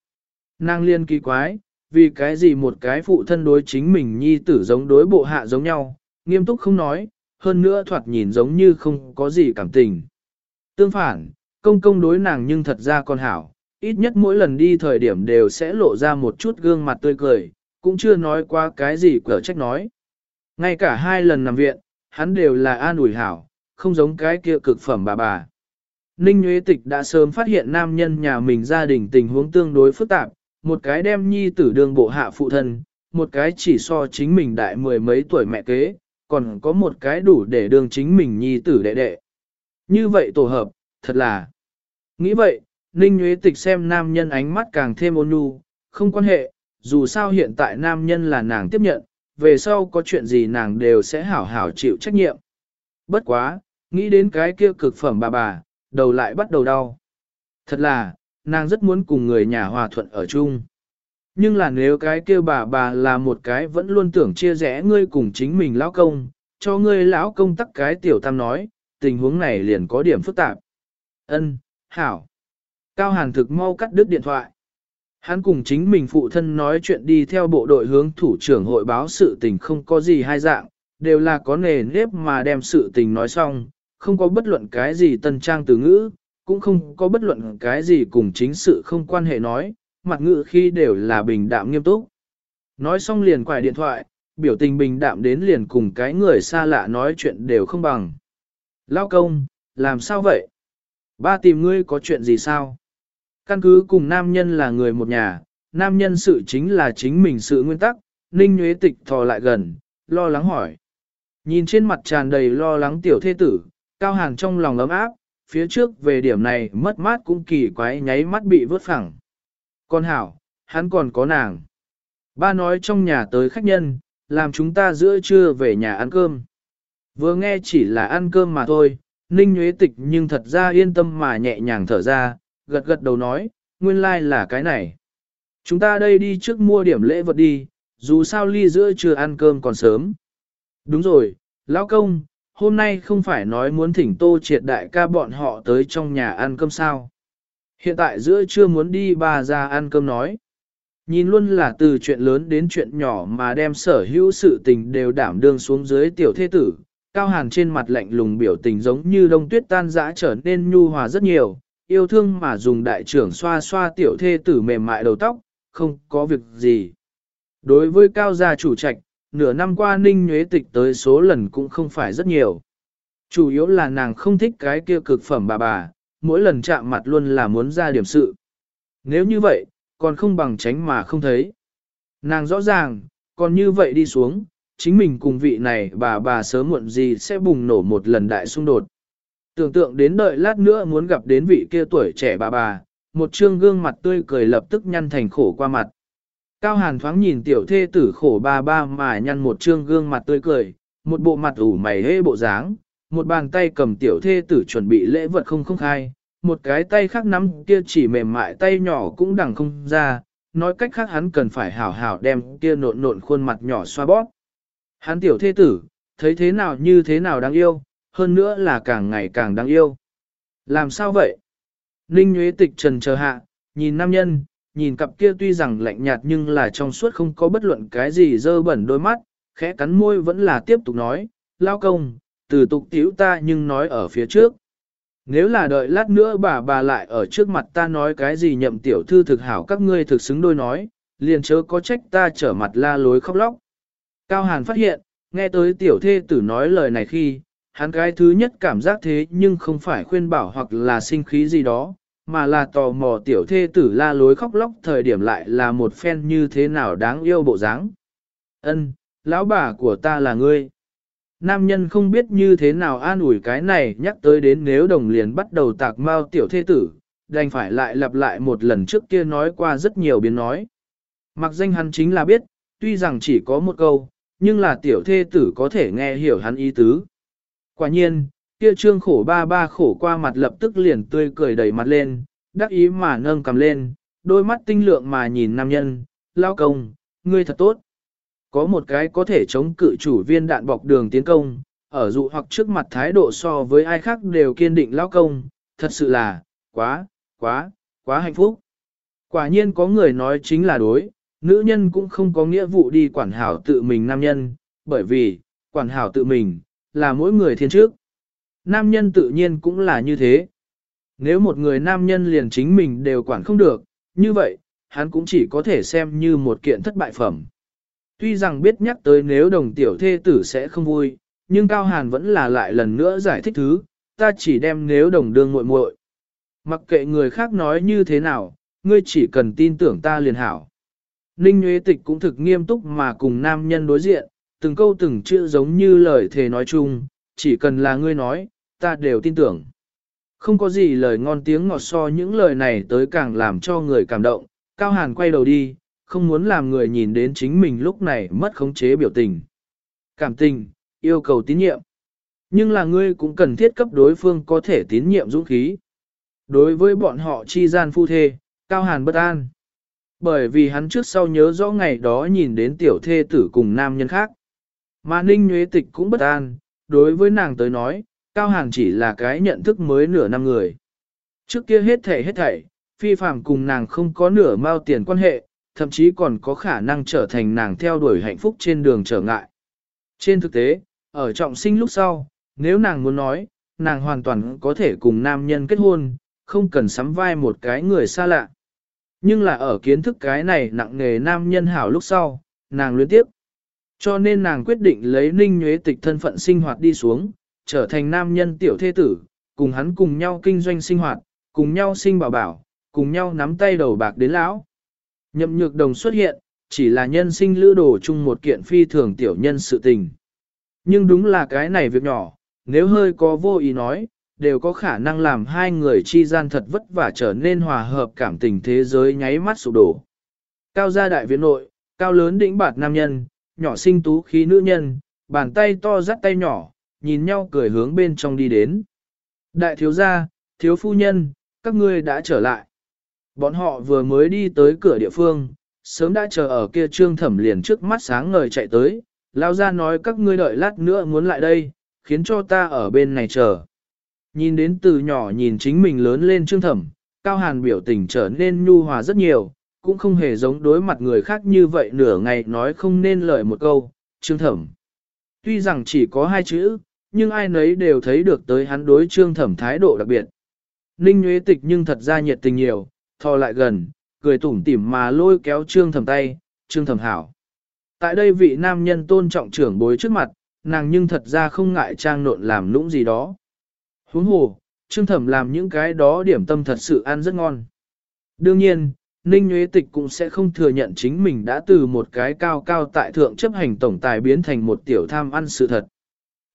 Nàng liên kỳ quái, vì cái gì một cái phụ thân đối chính mình nhi tử giống đối bộ hạ giống nhau, nghiêm túc không nói, hơn nữa thoạt nhìn giống như không có gì cảm tình. Tương phản, công công đối nàng nhưng thật ra còn hảo, ít nhất mỗi lần đi thời điểm đều sẽ lộ ra một chút gương mặt tươi cười, cũng chưa nói qua cái gì cỡ trách nói. Ngay cả hai lần nằm viện, hắn đều là an ủi hảo, không giống cái kia cực phẩm bà bà. Ninh Nguyễn Tịch đã sớm phát hiện nam nhân nhà mình gia đình tình huống tương đối phức tạp, một cái đem nhi tử đường bộ hạ phụ thân, một cái chỉ so chính mình đại mười mấy tuổi mẹ kế, còn có một cái đủ để đường chính mình nhi tử đệ đệ. Như vậy tổ hợp, thật là. Nghĩ vậy, Ninh Nguyễn Tịch xem nam nhân ánh mắt càng thêm ôn nhu, không quan hệ, dù sao hiện tại nam nhân là nàng tiếp nhận, về sau có chuyện gì nàng đều sẽ hảo hảo chịu trách nhiệm. Bất quá, nghĩ đến cái kia cực phẩm bà bà, đầu lại bắt đầu đau. Thật là, nàng rất muốn cùng người nhà hòa thuận ở chung. Nhưng là nếu cái kia bà bà là một cái vẫn luôn tưởng chia rẽ ngươi cùng chính mình lão công, cho ngươi lão công tắc cái tiểu tam nói, tình huống này liền có điểm phức tạp. Ân, hảo. Cao Hàn thực mau cắt đứt điện thoại. Hắn cùng chính mình phụ thân nói chuyện đi theo bộ đội hướng thủ trưởng hội báo sự tình không có gì hai dạng, đều là có nề nếp mà đem sự tình nói xong, không có bất luận cái gì tân trang từ ngữ, cũng không có bất luận cái gì cùng chính sự không quan hệ nói, mặt ngữ khi đều là bình đạm nghiêm túc. Nói xong liền quải điện thoại, biểu tình bình đạm đến liền cùng cái người xa lạ nói chuyện đều không bằng. Lao công, làm sao vậy? Ba tìm ngươi có chuyện gì sao? Căn cứ cùng nam nhân là người một nhà, nam nhân sự chính là chính mình sự nguyên tắc, ninh nhuế tịch thò lại gần, lo lắng hỏi. Nhìn trên mặt tràn đầy lo lắng tiểu thế tử, cao hàng trong lòng ấm áp, phía trước về điểm này mất mát cũng kỳ quái nháy mắt bị vớt phẳng. Con hảo, hắn còn có nàng. Ba nói trong nhà tới khách nhân, làm chúng ta giữa trưa về nhà ăn cơm. Vừa nghe chỉ là ăn cơm mà thôi, Ninh Nguyễn Tịch nhưng thật ra yên tâm mà nhẹ nhàng thở ra, gật gật đầu nói, nguyên lai like là cái này. Chúng ta đây đi trước mua điểm lễ vật đi, dù sao ly giữa chưa ăn cơm còn sớm. Đúng rồi, lão công, hôm nay không phải nói muốn thỉnh tô triệt đại ca bọn họ tới trong nhà ăn cơm sao. Hiện tại giữa chưa muốn đi bà ra ăn cơm nói. Nhìn luôn là từ chuyện lớn đến chuyện nhỏ mà đem sở hữu sự tình đều đảm đương xuống dưới tiểu thế tử. Cao hàn trên mặt lạnh lùng biểu tình giống như đông tuyết tan dã trở nên nhu hòa rất nhiều, yêu thương mà dùng đại trưởng xoa xoa tiểu thê tử mềm mại đầu tóc, không có việc gì. Đối với cao gia chủ trạch, nửa năm qua ninh nhuế tịch tới số lần cũng không phải rất nhiều. Chủ yếu là nàng không thích cái kia cực phẩm bà bà, mỗi lần chạm mặt luôn là muốn ra điểm sự. Nếu như vậy, còn không bằng tránh mà không thấy. Nàng rõ ràng, còn như vậy đi xuống, chính mình cùng vị này bà bà sớm muộn gì sẽ bùng nổ một lần đại xung đột. Tưởng tượng đến đợi lát nữa muốn gặp đến vị kia tuổi trẻ bà bà, một trương gương mặt tươi cười lập tức nhăn thành khổ qua mặt. Cao Hàn thoáng nhìn tiểu thê tử khổ ba ba mà nhăn một trương gương mặt tươi cười, một bộ mặt ủ mày hê bộ dáng, một bàn tay cầm tiểu thê tử chuẩn bị lễ vật không không khai, một cái tay khác nắm kia chỉ mềm mại tay nhỏ cũng đằng không ra, nói cách khác hắn cần phải hảo hảo đem kia nộn nộn khuôn mặt nhỏ xoa bóp. Hắn tiểu thê tử, thấy thế nào như thế nào đáng yêu, hơn nữa là càng ngày càng đáng yêu. Làm sao vậy? Ninh Nguyễn Tịch trần chờ hạ, nhìn nam nhân, nhìn cặp kia tuy rằng lạnh nhạt nhưng là trong suốt không có bất luận cái gì dơ bẩn đôi mắt, khẽ cắn môi vẫn là tiếp tục nói, lao công, từ tục tiểu ta nhưng nói ở phía trước. Nếu là đợi lát nữa bà bà lại ở trước mặt ta nói cái gì nhậm tiểu thư thực hảo các ngươi thực xứng đôi nói, liền chớ có trách ta trở mặt la lối khóc lóc. Cao Hàn phát hiện, nghe tới tiểu thê tử nói lời này khi, hắn cái thứ nhất cảm giác thế nhưng không phải khuyên bảo hoặc là sinh khí gì đó, mà là tò mò tiểu thê tử la lối khóc lóc thời điểm lại là một phen như thế nào đáng yêu bộ dáng. Ân, lão bà của ta là ngươi. Nam nhân không biết như thế nào an ủi cái này nhắc tới đến nếu đồng liền bắt đầu tạc mau tiểu thê tử, đành phải lại lặp lại một lần trước kia nói qua rất nhiều biến nói. Mặc danh hắn chính là biết, tuy rằng chỉ có một câu, nhưng là tiểu thê tử có thể nghe hiểu hắn ý tứ. Quả nhiên, kia trương khổ ba ba khổ qua mặt lập tức liền tươi cười đầy mặt lên, đắc ý mà nâng cầm lên, đôi mắt tinh lượng mà nhìn nam nhân, lao công, ngươi thật tốt. Có một cái có thể chống cự chủ viên đạn bọc đường tiến công, ở dụ hoặc trước mặt thái độ so với ai khác đều kiên định lao công, thật sự là, quá, quá, quá hạnh phúc. Quả nhiên có người nói chính là đối, nữ nhân cũng không có nghĩa vụ đi quản hảo tự mình nam nhân, bởi vì, quản hảo tự mình, là mỗi người thiên trước. Nam nhân tự nhiên cũng là như thế. Nếu một người nam nhân liền chính mình đều quản không được, như vậy, hắn cũng chỉ có thể xem như một kiện thất bại phẩm. Tuy rằng biết nhắc tới nếu đồng tiểu thê tử sẽ không vui, nhưng Cao Hàn vẫn là lại lần nữa giải thích thứ, ta chỉ đem nếu đồng đương muội muội. Mặc kệ người khác nói như thế nào, ngươi chỉ cần tin tưởng ta liền hảo. Ninh Nguyễn Tịch cũng thực nghiêm túc mà cùng nam nhân đối diện, từng câu từng chữ giống như lời thề nói chung, chỉ cần là ngươi nói, ta đều tin tưởng. Không có gì lời ngon tiếng ngọt so những lời này tới càng làm cho người cảm động, Cao Hàn quay đầu đi, không muốn làm người nhìn đến chính mình lúc này mất khống chế biểu tình. Cảm tình, yêu cầu tín nhiệm. Nhưng là ngươi cũng cần thiết cấp đối phương có thể tín nhiệm dũng khí. Đối với bọn họ chi gian phu thê, Cao Hàn bất an. Bởi vì hắn trước sau nhớ rõ ngày đó nhìn đến tiểu thê tử cùng nam nhân khác. Mà Ninh Nguyễn Tịch cũng bất an, đối với nàng tới nói, Cao Hàn chỉ là cái nhận thức mới nửa năm người. Trước kia hết thảy hết thảy, phi phàm cùng nàng không có nửa mao tiền quan hệ, thậm chí còn có khả năng trở thành nàng theo đuổi hạnh phúc trên đường trở ngại. Trên thực tế, ở trọng sinh lúc sau, nếu nàng muốn nói, nàng hoàn toàn có thể cùng nam nhân kết hôn, không cần sắm vai một cái người xa lạ. Nhưng là ở kiến thức cái này nặng nghề nam nhân hảo lúc sau, nàng luyến tiếp. Cho nên nàng quyết định lấy ninh nhuế tịch thân phận sinh hoạt đi xuống, trở thành nam nhân tiểu thế tử, cùng hắn cùng nhau kinh doanh sinh hoạt, cùng nhau sinh bảo bảo, cùng nhau nắm tay đầu bạc đến lão. Nhậm nhược đồng xuất hiện, chỉ là nhân sinh lữ đồ chung một kiện phi thường tiểu nhân sự tình. Nhưng đúng là cái này việc nhỏ, nếu hơi có vô ý nói, đều có khả năng làm hai người chi gian thật vất vả trở nên hòa hợp cảm tình thế giới nháy mắt sụp đổ. Cao gia đại viện nội, cao lớn đỉnh bạt nam nhân, nhỏ sinh tú khí nữ nhân, bàn tay to dắt tay nhỏ, nhìn nhau cười hướng bên trong đi đến. Đại thiếu gia, thiếu phu nhân, các ngươi đã trở lại. Bọn họ vừa mới đi tới cửa địa phương, sớm đã chờ ở kia trương thẩm liền trước mắt sáng ngời chạy tới, lao ra nói các ngươi đợi lát nữa muốn lại đây, khiến cho ta ở bên này chờ. Nhìn đến từ nhỏ nhìn chính mình lớn lên trương thẩm, cao hàn biểu tình trở nên nhu hòa rất nhiều, cũng không hề giống đối mặt người khác như vậy nửa ngày nói không nên lời một câu, trương thẩm. Tuy rằng chỉ có hai chữ, nhưng ai nấy đều thấy được tới hắn đối trương thẩm thái độ đặc biệt. Ninh Nguyễn Tịch nhưng thật ra nhiệt tình nhiều, thò lại gần, cười tủm tỉm mà lôi kéo trương thẩm tay, trương thẩm hảo. Tại đây vị nam nhân tôn trọng trưởng bối trước mặt, nàng nhưng thật ra không ngại trang nộn làm lũng gì đó. Huống hồ, trương thẩm làm những cái đó điểm tâm thật sự ăn rất ngon. Đương nhiên, Ninh Nguyễn Tịch cũng sẽ không thừa nhận chính mình đã từ một cái cao cao tại thượng chấp hành tổng tài biến thành một tiểu tham ăn sự thật.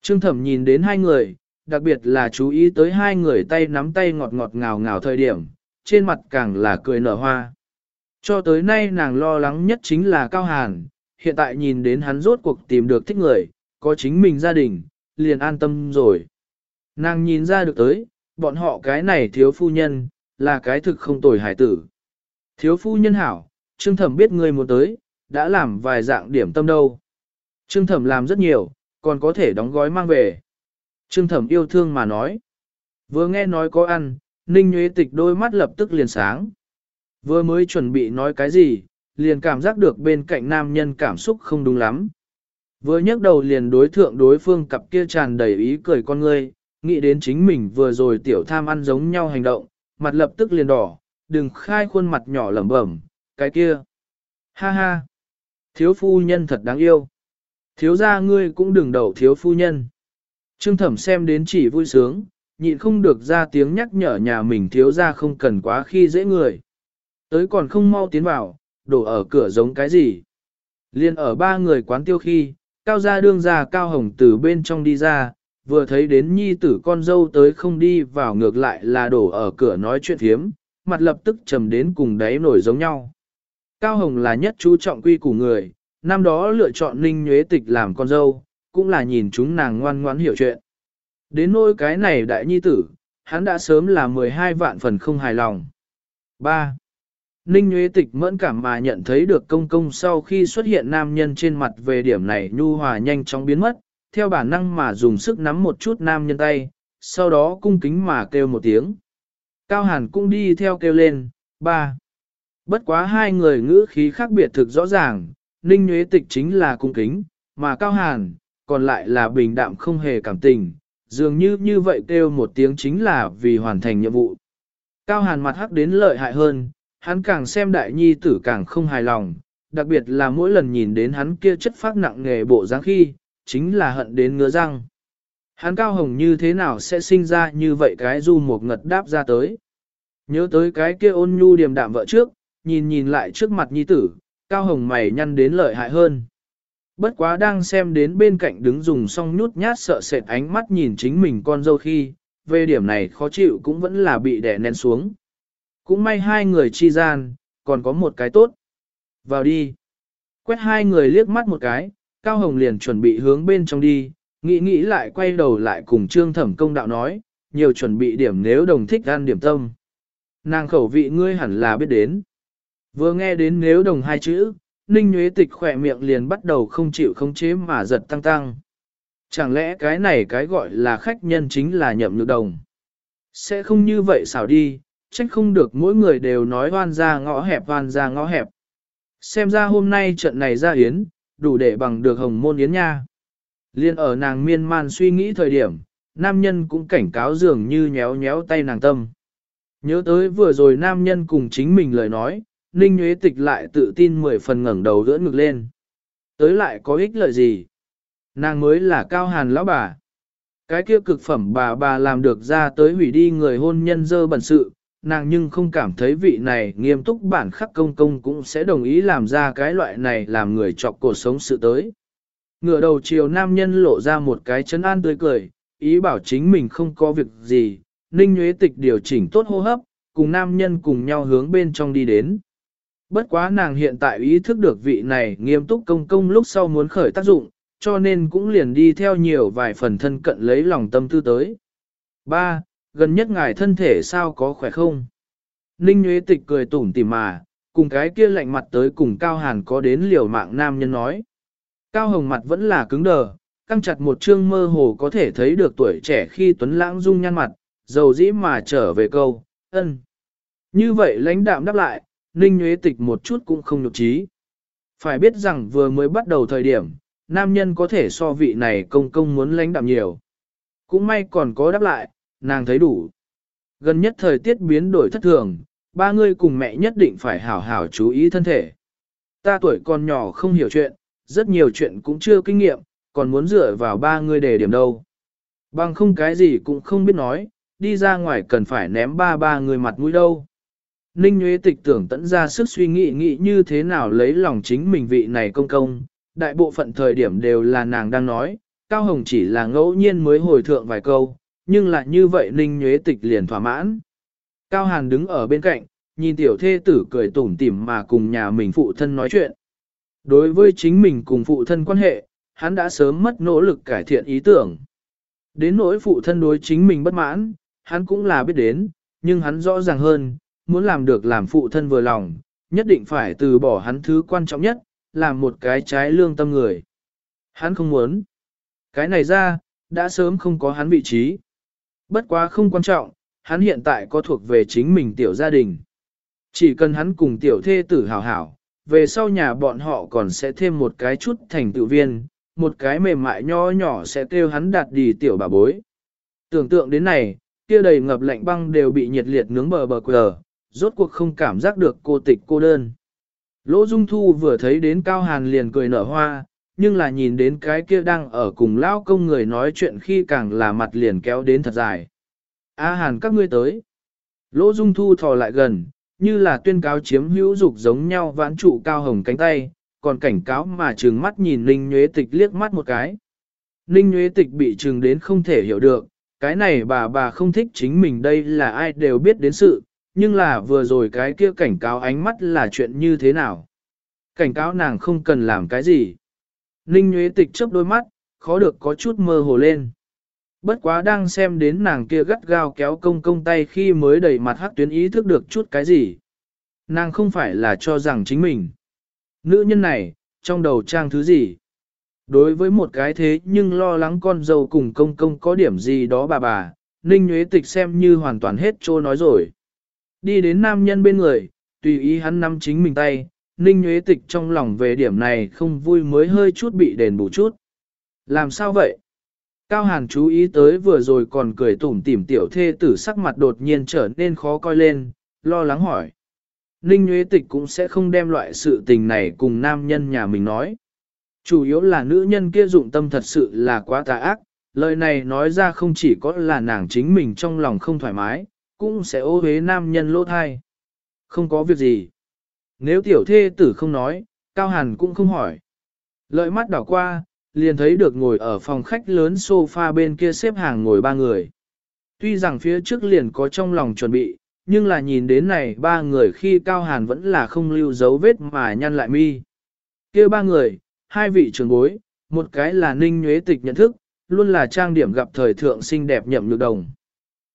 Trương Thẩm nhìn đến hai người, đặc biệt là chú ý tới hai người tay nắm tay ngọt ngọt ngào ngào thời điểm, trên mặt càng là cười nở hoa. Cho tới nay nàng lo lắng nhất chính là Cao Hàn, hiện tại nhìn đến hắn rốt cuộc tìm được thích người, có chính mình gia đình, liền an tâm rồi. Nàng nhìn ra được tới, bọn họ cái này thiếu phu nhân, là cái thực không tồi hải tử. Thiếu phu nhân hảo, Trương Thẩm biết người muốn tới, đã làm vài dạng điểm tâm đâu. Trương Thẩm làm rất nhiều, còn có thể đóng gói mang về. Trương Thẩm yêu thương mà nói. Vừa nghe nói có ăn, Ninh Nguyễn Tịch đôi mắt lập tức liền sáng. Vừa mới chuẩn bị nói cái gì, liền cảm giác được bên cạnh nam nhân cảm xúc không đúng lắm. Vừa nhấc đầu liền đối thượng đối phương cặp kia tràn đầy ý cười con ngươi, nghĩ đến chính mình vừa rồi tiểu tham ăn giống nhau hành động, mặt lập tức liền đỏ, đừng khai khuôn mặt nhỏ lẩm bẩm, cái kia. Ha ha, thiếu phu nhân thật đáng yêu. Thiếu gia ngươi cũng đừng đậu thiếu phu nhân. Trương thẩm xem đến chỉ vui sướng, nhịn không được ra tiếng nhắc nhở nhà mình thiếu gia không cần quá khi dễ người. Tới còn không mau tiến vào, đổ ở cửa giống cái gì. Liên ở ba người quán tiêu khi, cao gia đương gia cao hồng từ bên trong đi ra, vừa thấy đến nhi tử con dâu tới không đi vào ngược lại là đổ ở cửa nói chuyện thiếm, mặt lập tức trầm đến cùng đáy nổi giống nhau. Cao hồng là nhất chú trọng quy của người, năm đó lựa chọn ninh nhuế tịch làm con dâu, cũng là nhìn chúng nàng ngoan ngoãn hiểu chuyện. Đến nỗi cái này đại nhi tử, hắn đã sớm là 12 vạn phần không hài lòng. 3. Ninh Nguyễn Tịch mẫn cảm mà nhận thấy được công công sau khi xuất hiện nam nhân trên mặt về điểm này nhu hòa nhanh chóng biến mất, theo bản năng mà dùng sức nắm một chút nam nhân tay, sau đó cung kính mà kêu một tiếng. Cao Hàn cũng đi theo kêu lên, ba. Bất quá hai người ngữ khí khác biệt thực rõ ràng, Ninh Nguyễn Tịch chính là cung kính, mà Cao Hàn, còn lại là bình đạm không hề cảm tình, dường như như vậy kêu một tiếng chính là vì hoàn thành nhiệm vụ. Cao Hàn mặt hắc đến lợi hại hơn, hắn càng xem đại nhi tử càng không hài lòng, đặc biệt là mỗi lần nhìn đến hắn kia chất phát nặng nghề bộ dáng khi, chính là hận đến ngứa răng. Hắn cao hồng như thế nào sẽ sinh ra như vậy cái du một ngật đáp ra tới. Nhớ tới cái kia ôn nhu điềm đạm vợ trước, nhìn nhìn lại trước mặt nhi tử, cao hồng mày nhăn đến lợi hại hơn. Bất quá đang xem đến bên cạnh đứng dùng song nhút nhát sợ sệt ánh mắt nhìn chính mình con dâu khi, về điểm này khó chịu cũng vẫn là bị đè nén xuống. Cũng may hai người chi gian, còn có một cái tốt. Vào đi. Quét hai người liếc mắt một cái, Cao Hồng liền chuẩn bị hướng bên trong đi, nghĩ nghĩ lại quay đầu lại cùng Trương Thẩm Công đạo nói, nhiều chuẩn bị điểm nếu đồng thích ăn điểm tâm. Nàng khẩu vị ngươi hẳn là biết đến. Vừa nghe đến nếu đồng hai chữ, Ninh Nguyễn Tịch khỏe miệng liền bắt đầu không chịu không chế mà giật tăng tăng. Chẳng lẽ cái này cái gọi là khách nhân chính là nhậm nhược đồng? Sẽ không như vậy xảo đi, trách không được mỗi người đều nói hoan ra ngõ hẹp hoan ra ngõ hẹp. Xem ra hôm nay trận này ra yến, đủ để bằng được hồng môn yến nha. Liên ở nàng miên man suy nghĩ thời điểm, nam nhân cũng cảnh cáo dường như nhéo nhéo tay nàng tâm. Nhớ tới vừa rồi nam nhân cùng chính mình lời nói, Ninh Nguyễn Tịch lại tự tin mười phần ngẩng đầu đỡ ngực lên. Tới lại có ích lợi gì? Nàng mới là cao hàn lão bà. Cái kia cực phẩm bà bà làm được ra tới hủy đi người hôn nhân dơ bẩn sự, nàng nhưng không cảm thấy vị này nghiêm túc bản khắc công công cũng sẽ đồng ý làm ra cái loại này làm người chọc cuộc sống sự tới. Ngựa đầu chiều nam nhân lộ ra một cái chấn an tươi cười, ý bảo chính mình không có việc gì, ninh Nguyễn tịch điều chỉnh tốt hô hấp, cùng nam nhân cùng nhau hướng bên trong đi đến. Bất quá nàng hiện tại ý thức được vị này nghiêm túc công công lúc sau muốn khởi tác dụng, cho nên cũng liền đi theo nhiều vài phần thân cận lấy lòng tâm tư tới. 3 gần nhất ngài thân thể sao có khỏe không? Ninh Nguyễn Tịch cười tủm tỉm mà, cùng cái kia lạnh mặt tới cùng Cao Hàn có đến liều mạng nam nhân nói. Cao Hồng mặt vẫn là cứng đờ, căng chặt một chương mơ hồ có thể thấy được tuổi trẻ khi Tuấn Lãng dung nhan mặt, dầu dĩ mà trở về câu, ân. Như vậy lãnh đạm đáp lại, Ninh Nguyễn Tịch một chút cũng không nhục trí. Phải biết rằng vừa mới bắt đầu thời điểm, nam nhân có thể so vị này công công muốn lãnh đạm nhiều. Cũng may còn có đáp lại, nàng thấy đủ. Gần nhất thời tiết biến đổi thất thường, ba người cùng mẹ nhất định phải hảo hảo chú ý thân thể. Ta tuổi còn nhỏ không hiểu chuyện, rất nhiều chuyện cũng chưa kinh nghiệm, còn muốn dựa vào ba người để điểm đâu. Bằng không cái gì cũng không biết nói, đi ra ngoài cần phải ném ba ba người mặt mũi đâu. Ninh Nguyễn Tịch tưởng tẫn ra sức suy nghĩ nghĩ như thế nào lấy lòng chính mình vị này công công, đại bộ phận thời điểm đều là nàng đang nói, Cao Hồng chỉ là ngẫu nhiên mới hồi thượng vài câu, nhưng lại như vậy Ninh Nguyễn Tịch liền thỏa mãn. Cao Hàn đứng ở bên cạnh, nhìn tiểu thê tử cười tủm tỉm mà cùng nhà mình phụ thân nói chuyện. Đối với chính mình cùng phụ thân quan hệ, hắn đã sớm mất nỗ lực cải thiện ý tưởng. Đến nỗi phụ thân đối chính mình bất mãn, hắn cũng là biết đến, nhưng hắn rõ ràng hơn, muốn làm được làm phụ thân vừa lòng, nhất định phải từ bỏ hắn thứ quan trọng nhất, làm một cái trái lương tâm người. Hắn không muốn. Cái này ra, đã sớm không có hắn vị trí. Bất quá không quan trọng, hắn hiện tại có thuộc về chính mình tiểu gia đình. Chỉ cần hắn cùng tiểu thê tử hảo hảo, về sau nhà bọn họ còn sẽ thêm một cái chút thành tựu viên, một cái mềm mại nho nhỏ sẽ kêu hắn đạt đi tiểu bà bối. Tưởng tượng đến này, kia đầy ngập lạnh băng đều bị nhiệt liệt nướng bờ bờ quờ, rốt cuộc không cảm giác được cô tịch cô đơn. Lỗ Dung Thu vừa thấy đến Cao Hàn liền cười nở hoa, nhưng là nhìn đến cái kia đang ở cùng lao công người nói chuyện khi càng là mặt liền kéo đến thật dài. A Hàn các ngươi tới. Lỗ Dung Thu thò lại gần, như là tuyên cáo chiếm hữu dục giống nhau vãn trụ cao hồng cánh tay, còn cảnh cáo mà trừng mắt nhìn Ninh Nhuế Tịch liếc mắt một cái. Ninh Nhuế Tịch bị trừng đến không thể hiểu được, cái này bà bà không thích chính mình đây là ai đều biết đến sự, nhưng là vừa rồi cái kia cảnh cáo ánh mắt là chuyện như thế nào. Cảnh cáo nàng không cần làm cái gì. Ninh Nguyễn Tịch chớp đôi mắt, khó được có chút mơ hồ lên. Bất quá đang xem đến nàng kia gắt gao kéo công công tay khi mới đầy mặt hắc tuyến ý thức được chút cái gì. Nàng không phải là cho rằng chính mình. Nữ nhân này, trong đầu trang thứ gì? Đối với một cái thế nhưng lo lắng con dâu cùng công công có điểm gì đó bà bà, Ninh Nguyễn Tịch xem như hoàn toàn hết trô nói rồi. Đi đến nam nhân bên người, tùy ý hắn nắm chính mình tay, Ninh Nguyễn Tịch trong lòng về điểm này không vui mới hơi chút bị đền bù chút. Làm sao vậy? Cao Hàn chú ý tới vừa rồi còn cười tủm tỉm tiểu thê tử sắc mặt đột nhiên trở nên khó coi lên, lo lắng hỏi. Ninh Nguyễn Tịch cũng sẽ không đem loại sự tình này cùng nam nhân nhà mình nói. Chủ yếu là nữ nhân kia dụng tâm thật sự là quá tà ác, lời này nói ra không chỉ có là nàng chính mình trong lòng không thoải mái, cũng sẽ ô hế nam nhân lỗ thai. Không có việc gì. Nếu tiểu thê tử không nói, Cao Hàn cũng không hỏi. Lợi mắt đảo qua, liền thấy được ngồi ở phòng khách lớn sofa bên kia xếp hàng ngồi ba người. Tuy rằng phía trước liền có trong lòng chuẩn bị, nhưng là nhìn đến này ba người khi Cao Hàn vẫn là không lưu dấu vết mà nhăn lại mi. kia ba người, hai vị trưởng bối, một cái là ninh nhuế tịch nhận thức, luôn là trang điểm gặp thời thượng xinh đẹp nhậm nhược đồng.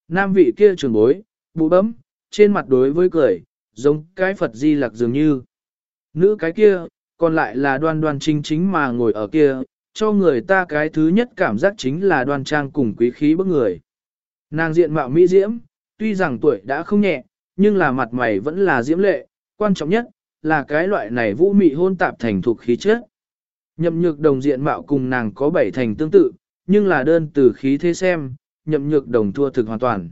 Nam vị kia trưởng bối, bụ bấm, trên mặt đối với cười, giống cái Phật di lạc dường như. Nữ cái kia, còn lại là đoan đoan chính chính mà ngồi ở kia, cho người ta cái thứ nhất cảm giác chính là đoan trang cùng quý khí bức người. Nàng diện mạo mỹ diễm, tuy rằng tuổi đã không nhẹ, nhưng là mặt mày vẫn là diễm lệ, quan trọng nhất là cái loại này vũ mị hôn tạp thành thuộc khí chất. Nhậm nhược đồng diện mạo cùng nàng có bảy thành tương tự, nhưng là đơn từ khí thế xem, nhậm nhược đồng thua thực hoàn toàn.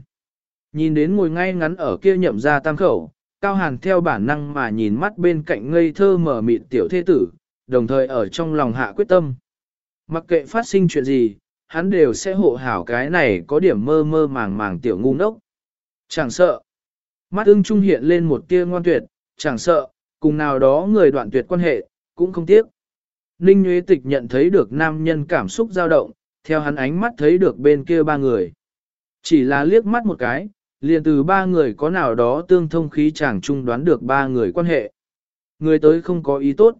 Nhìn đến ngồi ngay ngắn ở kia nhậm ra tam khẩu, cao hàn theo bản năng mà nhìn mắt bên cạnh ngây thơ mở mịn tiểu thế tử, đồng thời ở trong lòng hạ quyết tâm. Mặc kệ phát sinh chuyện gì, hắn đều sẽ hộ hảo cái này có điểm mơ mơ màng màng tiểu ngu ngốc. Chẳng sợ. Mắt ưng trung hiện lên một tia ngoan tuyệt, chẳng sợ, cùng nào đó người đoạn tuyệt quan hệ, cũng không tiếc. Ninh Nguyễn Tịch nhận thấy được nam nhân cảm xúc dao động, theo hắn ánh mắt thấy được bên kia ba người. Chỉ là liếc mắt một cái, liền từ ba người có nào đó tương thông khí chẳng trung đoán được ba người quan hệ. Người tới không có ý tốt.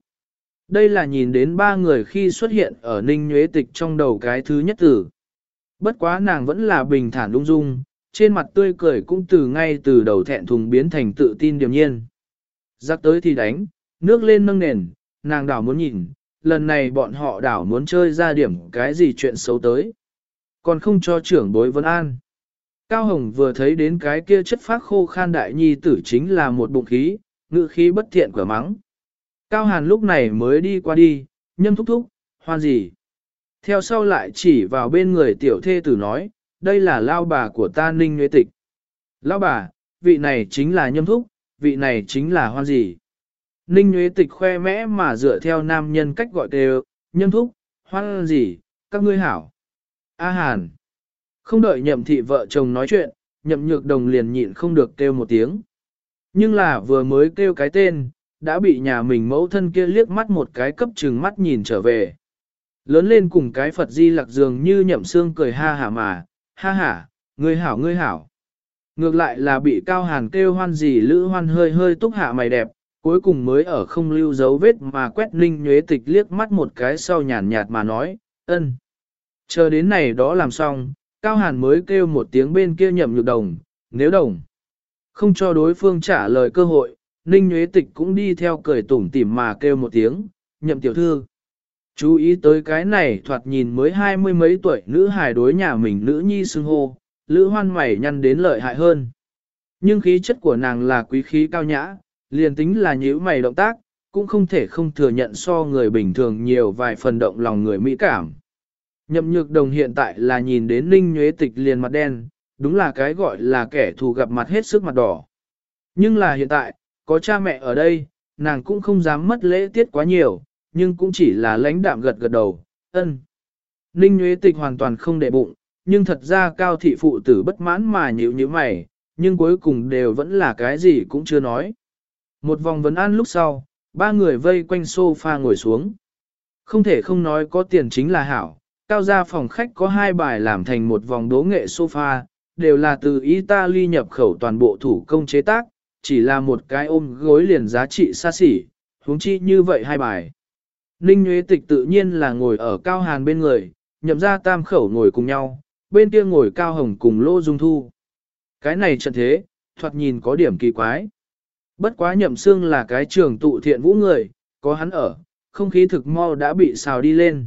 Đây là nhìn đến ba người khi xuất hiện ở ninh Nguyễn tịch trong đầu cái thứ nhất tử. Bất quá nàng vẫn là bình thản ung dung, trên mặt tươi cười cũng từ ngay từ đầu thẹn thùng biến thành tự tin điềm nhiên. Giặc tới thì đánh, nước lên nâng nền, nàng đảo muốn nhìn, lần này bọn họ đảo muốn chơi ra điểm cái gì chuyện xấu tới. Còn không cho trưởng bối vấn an. Cao Hồng vừa thấy đến cái kia chất phát khô khan đại nhi tử chính là một bụng khí, ngự khí bất thiện của mắng. Cao Hàn lúc này mới đi qua đi, nhâm thúc thúc, hoan gì. Theo sau lại chỉ vào bên người tiểu thê tử nói, đây là lao bà của ta ninh nguyên tịch. Lao bà, vị này chính là nhâm thúc, vị này chính là hoan gì. Ninh nguyễn tịch khoe mẽ mà dựa theo nam nhân cách gọi đều, nhâm thúc, hoan gì, các ngươi hảo. A Hàn. Không đợi nhậm thị vợ chồng nói chuyện, nhậm nhược đồng liền nhịn không được kêu một tiếng. Nhưng là vừa mới kêu cái tên, đã bị nhà mình mẫu thân kia liếc mắt một cái cấp trừng mắt nhìn trở về. Lớn lên cùng cái Phật di lạc dường như nhậm xương cười ha hả mà, ha hả, ngươi hảo ngươi hảo. Ngược lại là bị cao hàn kêu hoan gì lữ hoan hơi hơi túc hạ mày đẹp, cuối cùng mới ở không lưu dấu vết mà quét ninh nhuế tịch liếc mắt một cái sau nhàn nhạt mà nói, ân. Chờ đến này đó làm xong, cao hàn mới kêu một tiếng bên kia nhậm nhược đồng, nếu đồng. Không cho đối phương trả lời cơ hội, ninh nhuế tịch cũng đi theo cười tủm tỉm mà kêu một tiếng, nhậm tiểu thư. Chú ý tới cái này thoạt nhìn mới hai mươi mấy tuổi nữ hài đối nhà mình nữ nhi xưng hô, lữ hoan mày nhăn đến lợi hại hơn. Nhưng khí chất của nàng là quý khí cao nhã, liền tính là nhữ mày động tác, cũng không thể không thừa nhận so người bình thường nhiều vài phần động lòng người mỹ cảm. Nhậm nhược đồng hiện tại là nhìn đến ninh nhuế tịch liền mặt đen, đúng là cái gọi là kẻ thù gặp mặt hết sức mặt đỏ. Nhưng là hiện tại, có cha mẹ ở đây, nàng cũng không dám mất lễ tiết quá nhiều, nhưng cũng chỉ là lãnh đạm gật gật đầu, ân. Ninh nhuế Tịch hoàn toàn không để bụng, nhưng thật ra cao thị phụ tử bất mãn mà nhịu như mày, nhưng cuối cùng đều vẫn là cái gì cũng chưa nói. Một vòng vấn an lúc sau, ba người vây quanh sofa ngồi xuống. Không thể không nói có tiền chính là hảo, cao gia phòng khách có hai bài làm thành một vòng đố nghệ sofa, đều là từ Italy nhập khẩu toàn bộ thủ công chế tác, chỉ là một cái ôm gối liền giá trị xa xỉ, huống chi như vậy hai bài. Ninh Nguyễn Tịch tự nhiên là ngồi ở cao hàn bên người, nhậm ra tam khẩu ngồi cùng nhau, bên kia ngồi cao hồng cùng lô dung thu. Cái này trận thế, thoạt nhìn có điểm kỳ quái. Bất quá nhậm xương là cái trường tụ thiện vũ người, có hắn ở, không khí thực mau đã bị xào đi lên.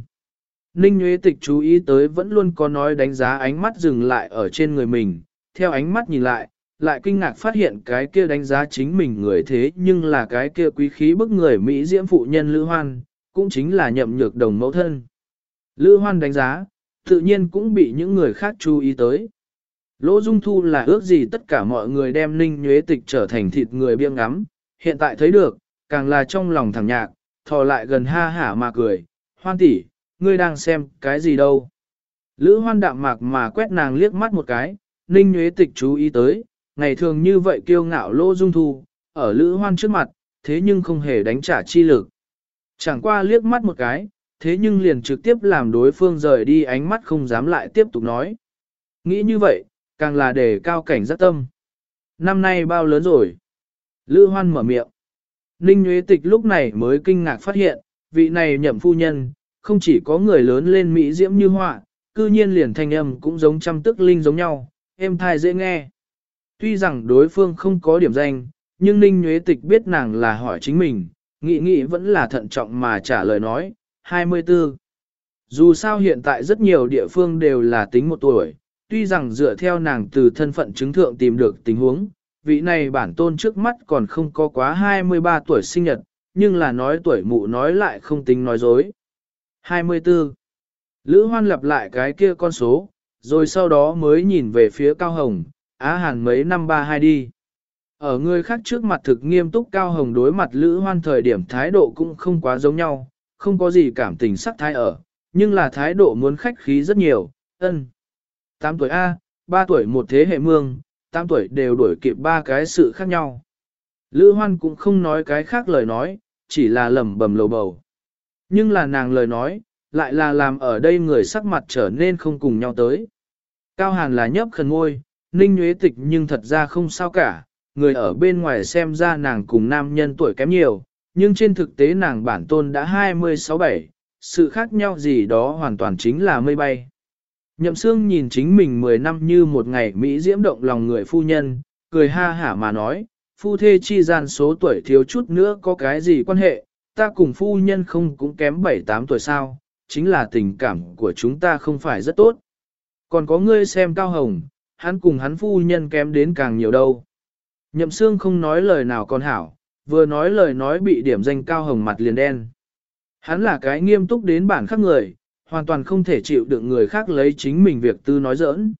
Ninh Nguyễn Tịch chú ý tới vẫn luôn có nói đánh giá ánh mắt dừng lại ở trên người mình, theo ánh mắt nhìn lại, lại kinh ngạc phát hiện cái kia đánh giá chính mình người thế nhưng là cái kia quý khí bức người Mỹ diễm phụ nhân Lữ Hoan, cũng chính là nhậm nhược đồng mẫu thân. Lữ Hoan đánh giá, tự nhiên cũng bị những người khác chú ý tới. Lỗ Dung Thu là ước gì tất cả mọi người đem Ninh Nhuế Tịch trở thành thịt người biêng ngắm, hiện tại thấy được, càng là trong lòng thằng nhạc, thò lại gần ha hả mà cười, hoan tỷ, ngươi đang xem cái gì đâu. Lữ hoan đạm mạc mà quét nàng liếc mắt một cái, Ninh Nhuế Tịch chú ý tới, ngày thường như vậy kiêu ngạo Lỗ Dung Thu, ở Lữ hoan trước mặt, thế nhưng không hề đánh trả chi lực. Chẳng qua liếc mắt một cái, thế nhưng liền trực tiếp làm đối phương rời đi ánh mắt không dám lại tiếp tục nói. Nghĩ như vậy, càng là để cao cảnh giác tâm. Năm nay bao lớn rồi? Lữ hoan mở miệng. Ninh Nguyễn Tịch lúc này mới kinh ngạc phát hiện, vị này nhậm phu nhân, không chỉ có người lớn lên Mỹ diễm như họa, cư nhiên liền thanh âm cũng giống trăm tức linh giống nhau, êm thai dễ nghe. Tuy rằng đối phương không có điểm danh, nhưng Ninh Nguyễn Tịch biết nàng là hỏi chính mình, nghĩ nghĩ vẫn là thận trọng mà trả lời nói, 24. Dù sao hiện tại rất nhiều địa phương đều là tính một tuổi, tuy rằng dựa theo nàng từ thân phận chứng thượng tìm được tình huống, vị này bản tôn trước mắt còn không có quá 23 tuổi sinh nhật, nhưng là nói tuổi mụ nói lại không tính nói dối. 24. Lữ hoan lặp lại cái kia con số, rồi sau đó mới nhìn về phía Cao Hồng, Á Hàn mấy năm ba hai đi. Ở người khác trước mặt thực nghiêm túc Cao Hồng đối mặt Lữ hoan thời điểm thái độ cũng không quá giống nhau, không có gì cảm tình sắc thái ở, nhưng là thái độ muốn khách khí rất nhiều, ân. 8 tuổi A, 3 tuổi một thế hệ mương, 8 tuổi đều đuổi kịp ba cái sự khác nhau. Lữ hoan cũng không nói cái khác lời nói, chỉ là lẩm bẩm lầu bầu. Nhưng là nàng lời nói, lại là làm ở đây người sắc mặt trở nên không cùng nhau tới. Cao Hàn là nhấp khẩn ngôi, ninh nhuế tịch nhưng thật ra không sao cả, người ở bên ngoài xem ra nàng cùng nam nhân tuổi kém nhiều, nhưng trên thực tế nàng bản tôn đã 26-7, sự khác nhau gì đó hoàn toàn chính là mây bay. Nhậm Sương nhìn chính mình 10 năm như một ngày Mỹ diễm động lòng người phu nhân, cười ha hả mà nói, phu thê chi gian số tuổi thiếu chút nữa có cái gì quan hệ, ta cùng phu nhân không cũng kém 7-8 tuổi sao, chính là tình cảm của chúng ta không phải rất tốt. Còn có ngươi xem Cao Hồng, hắn cùng hắn phu nhân kém đến càng nhiều đâu. Nhậm Sương không nói lời nào còn hảo, vừa nói lời nói bị điểm danh Cao Hồng mặt liền đen. Hắn là cái nghiêm túc đến bản khác người, hoàn toàn không thể chịu được người khác lấy chính mình việc tư nói giỡn.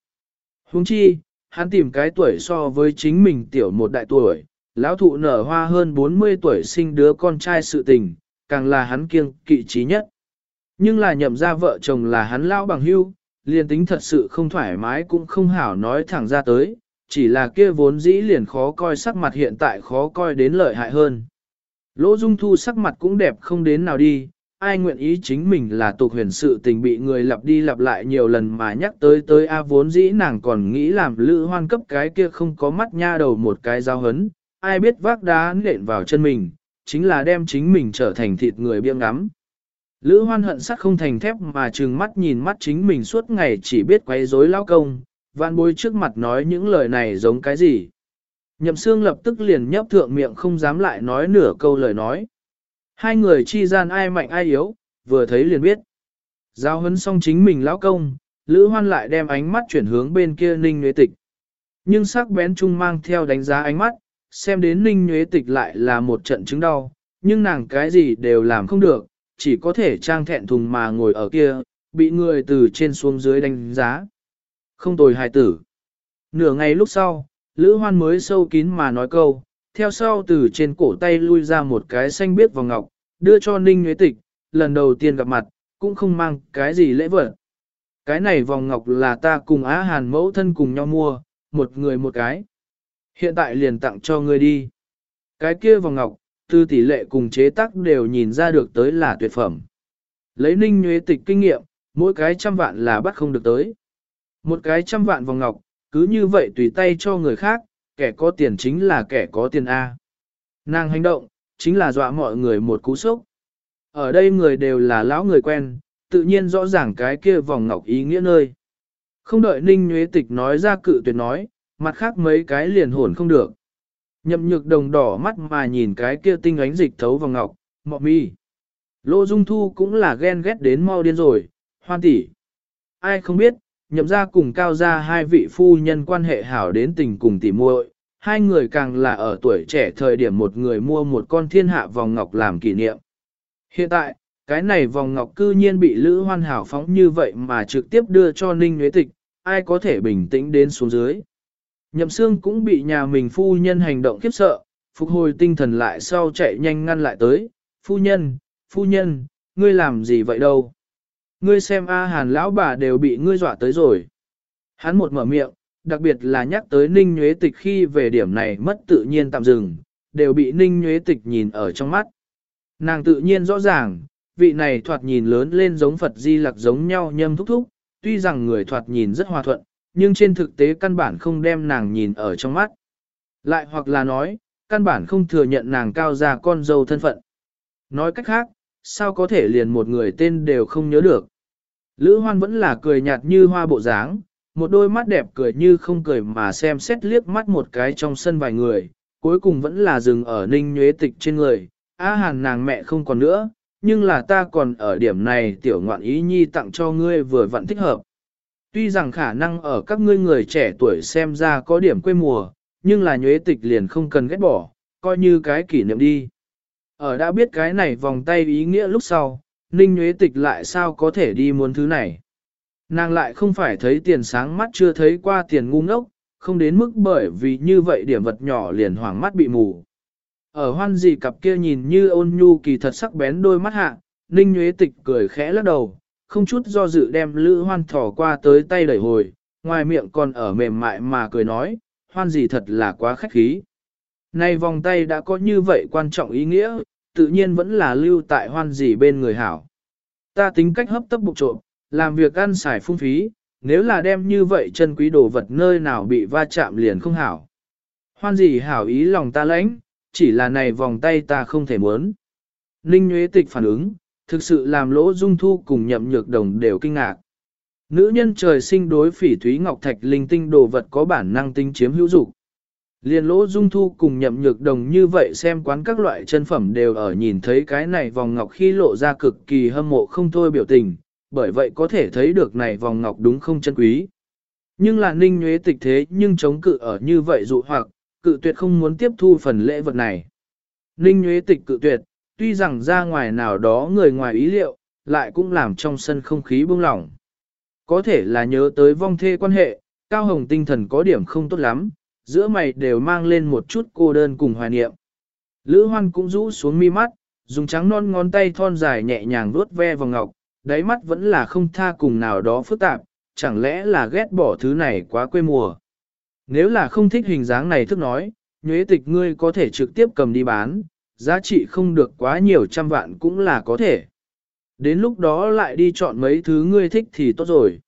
Huống chi, hắn tìm cái tuổi so với chính mình tiểu một đại tuổi, lão thụ nở hoa hơn 40 tuổi sinh đứa con trai sự tình, càng là hắn kiêng kỵ trí nhất. Nhưng là nhậm ra vợ chồng là hắn lão bằng hưu, liền tính thật sự không thoải mái cũng không hảo nói thẳng ra tới, chỉ là kia vốn dĩ liền khó coi sắc mặt hiện tại khó coi đến lợi hại hơn. Lỗ Dung Thu sắc mặt cũng đẹp không đến nào đi, ai nguyện ý chính mình là tục huyền sự tình bị người lặp đi lặp lại nhiều lần mà nhắc tới tới A vốn dĩ nàng còn nghĩ làm lữ hoan cấp cái kia không có mắt nha đầu một cái giao hấn, ai biết vác đá nện vào chân mình, chính là đem chính mình trở thành thịt người biêng ngắm. Lữ hoan hận sắt không thành thép mà trừng mắt nhìn mắt chính mình suốt ngày chỉ biết quấy rối lao công, vạn bối trước mặt nói những lời này giống cái gì. Nhậm xương lập tức liền nhấp thượng miệng không dám lại nói nửa câu lời nói. Hai người chi gian ai mạnh ai yếu, vừa thấy liền biết. Giao hấn xong chính mình lão công, Lữ Hoan lại đem ánh mắt chuyển hướng bên kia Ninh Nguyễn Tịch. Nhưng sắc bén chung mang theo đánh giá ánh mắt, xem đến Ninh Nguyễn Tịch lại là một trận chứng đau, nhưng nàng cái gì đều làm không được, chỉ có thể trang thẹn thùng mà ngồi ở kia, bị người từ trên xuống dưới đánh giá. Không tồi hài tử. Nửa ngày lúc sau, Lữ Hoan mới sâu kín mà nói câu, theo sau từ trên cổ tay lui ra một cái xanh biếc vòng ngọc, đưa cho Ninh Nguyễn Tịch, lần đầu tiên gặp mặt, cũng không mang cái gì lễ vật. Cái này vòng ngọc là ta cùng Á Hàn mẫu thân cùng nhau mua, một người một cái. Hiện tại liền tặng cho ngươi đi. Cái kia vòng ngọc, từ tỷ lệ cùng chế tác đều nhìn ra được tới là tuyệt phẩm. Lấy Ninh Nguyễn Tịch kinh nghiệm, mỗi cái trăm vạn là bắt không được tới. Một cái trăm vạn vòng ngọc, cứ như vậy tùy tay cho người khác, kẻ có tiền chính là kẻ có tiền A. Nàng hành động, chính là dọa mọi người một cú sốc. Ở đây người đều là lão người quen, tự nhiên rõ ràng cái kia vòng ngọc ý nghĩa nơi. Không đợi Ninh Nguyễn Tịch nói ra cự tuyệt nói, mặt khác mấy cái liền hồn không được. Nhậm nhược đồng đỏ mắt mà nhìn cái kia tinh ánh dịch thấu vòng ngọc, mọ mi. Lô Dung Thu cũng là ghen ghét đến mau điên rồi, hoan tỷ. Ai không biết, nhậm ra cùng cao ra hai vị phu nhân quan hệ hảo đến tình cùng tỉ muội, hai người càng là ở tuổi trẻ thời điểm một người mua một con thiên hạ vòng ngọc làm kỷ niệm. Hiện tại, cái này vòng ngọc cư nhiên bị Lữ Hoan hảo phóng như vậy mà trực tiếp đưa cho Ninh Nguyễn Tịch, ai có thể bình tĩnh đến xuống dưới. Nhậm Sương cũng bị nhà mình phu nhân hành động khiếp sợ, phục hồi tinh thần lại sau chạy nhanh ngăn lại tới, phu nhân, phu nhân, ngươi làm gì vậy đâu? Ngươi xem A Hàn lão bà đều bị ngươi dọa tới rồi. Hắn một mở miệng, đặc biệt là nhắc tới Ninh Nhuế Tịch khi về điểm này mất tự nhiên tạm dừng, đều bị Ninh Nhuế Tịch nhìn ở trong mắt. Nàng tự nhiên rõ ràng, vị này thoạt nhìn lớn lên giống Phật Di Lặc giống nhau nhâm thúc thúc, tuy rằng người thoạt nhìn rất hòa thuận, nhưng trên thực tế căn bản không đem nàng nhìn ở trong mắt. Lại hoặc là nói, căn bản không thừa nhận nàng cao già con dâu thân phận. Nói cách khác, sao có thể liền một người tên đều không nhớ được. Lữ hoan vẫn là cười nhạt như hoa bộ dáng, một đôi mắt đẹp cười như không cười mà xem xét liếc mắt một cái trong sân vài người, cuối cùng vẫn là dừng ở ninh nhuế tịch trên người, á hàn nàng mẹ không còn nữa, nhưng là ta còn ở điểm này tiểu ngoạn ý nhi tặng cho ngươi vừa vặn thích hợp. Tuy rằng khả năng ở các ngươi người trẻ tuổi xem ra có điểm quê mùa, nhưng là nhuế tịch liền không cần ghét bỏ, coi như cái kỷ niệm đi. Ở đã biết cái này vòng tay ý nghĩa lúc sau, Ninh Nhuế Tịch lại sao có thể đi muốn thứ này. Nàng lại không phải thấy tiền sáng mắt chưa thấy qua tiền ngu ngốc, không đến mức bởi vì như vậy điểm vật nhỏ liền hoảng mắt bị mù. Ở hoan Dị cặp kia nhìn như ôn nhu kỳ thật sắc bén đôi mắt hạ, Ninh Nhuế Tịch cười khẽ lắc đầu, không chút do dự đem lữ hoan thỏ qua tới tay đẩy hồi, ngoài miệng còn ở mềm mại mà cười nói, hoan gì thật là quá khách khí. Nay vòng tay đã có như vậy quan trọng ý nghĩa, tự nhiên vẫn là lưu tại hoan gì bên người hảo. Ta tính cách hấp tấp bục trộm, làm việc ăn xài phung phí, nếu là đem như vậy chân quý đồ vật nơi nào bị va chạm liền không hảo. Hoan gì hảo ý lòng ta lãnh, chỉ là này vòng tay ta không thể muốn. Ninh Nguyễn Tịch phản ứng, thực sự làm lỗ dung thu cùng nhậm nhược đồng đều kinh ngạc. Nữ nhân trời sinh đối phỉ thúy ngọc thạch linh tinh đồ vật có bản năng tinh chiếm hữu dục Liên lỗ dung thu cùng nhậm nhược đồng như vậy xem quán các loại chân phẩm đều ở nhìn thấy cái này vòng ngọc khi lộ ra cực kỳ hâm mộ không thôi biểu tình, bởi vậy có thể thấy được này vòng ngọc đúng không chân quý. Nhưng là ninh nhuế tịch thế nhưng chống cự ở như vậy dụ hoặc, cự tuyệt không muốn tiếp thu phần lễ vật này. Ninh nhuế tịch cự tuyệt, tuy rằng ra ngoài nào đó người ngoài ý liệu, lại cũng làm trong sân không khí bông lỏng. Có thể là nhớ tới vong thê quan hệ, Cao Hồng tinh thần có điểm không tốt lắm, giữa mày đều mang lên một chút cô đơn cùng hoài niệm. Lữ hoan cũng rũ xuống mi mắt, dùng trắng non ngón tay thon dài nhẹ nhàng vuốt ve vào ngọc, đáy mắt vẫn là không tha cùng nào đó phức tạp, chẳng lẽ là ghét bỏ thứ này quá quê mùa. Nếu là không thích hình dáng này thức nói, nhuế tịch ngươi có thể trực tiếp cầm đi bán, giá trị không được quá nhiều trăm vạn cũng là có thể. Đến lúc đó lại đi chọn mấy thứ ngươi thích thì tốt rồi.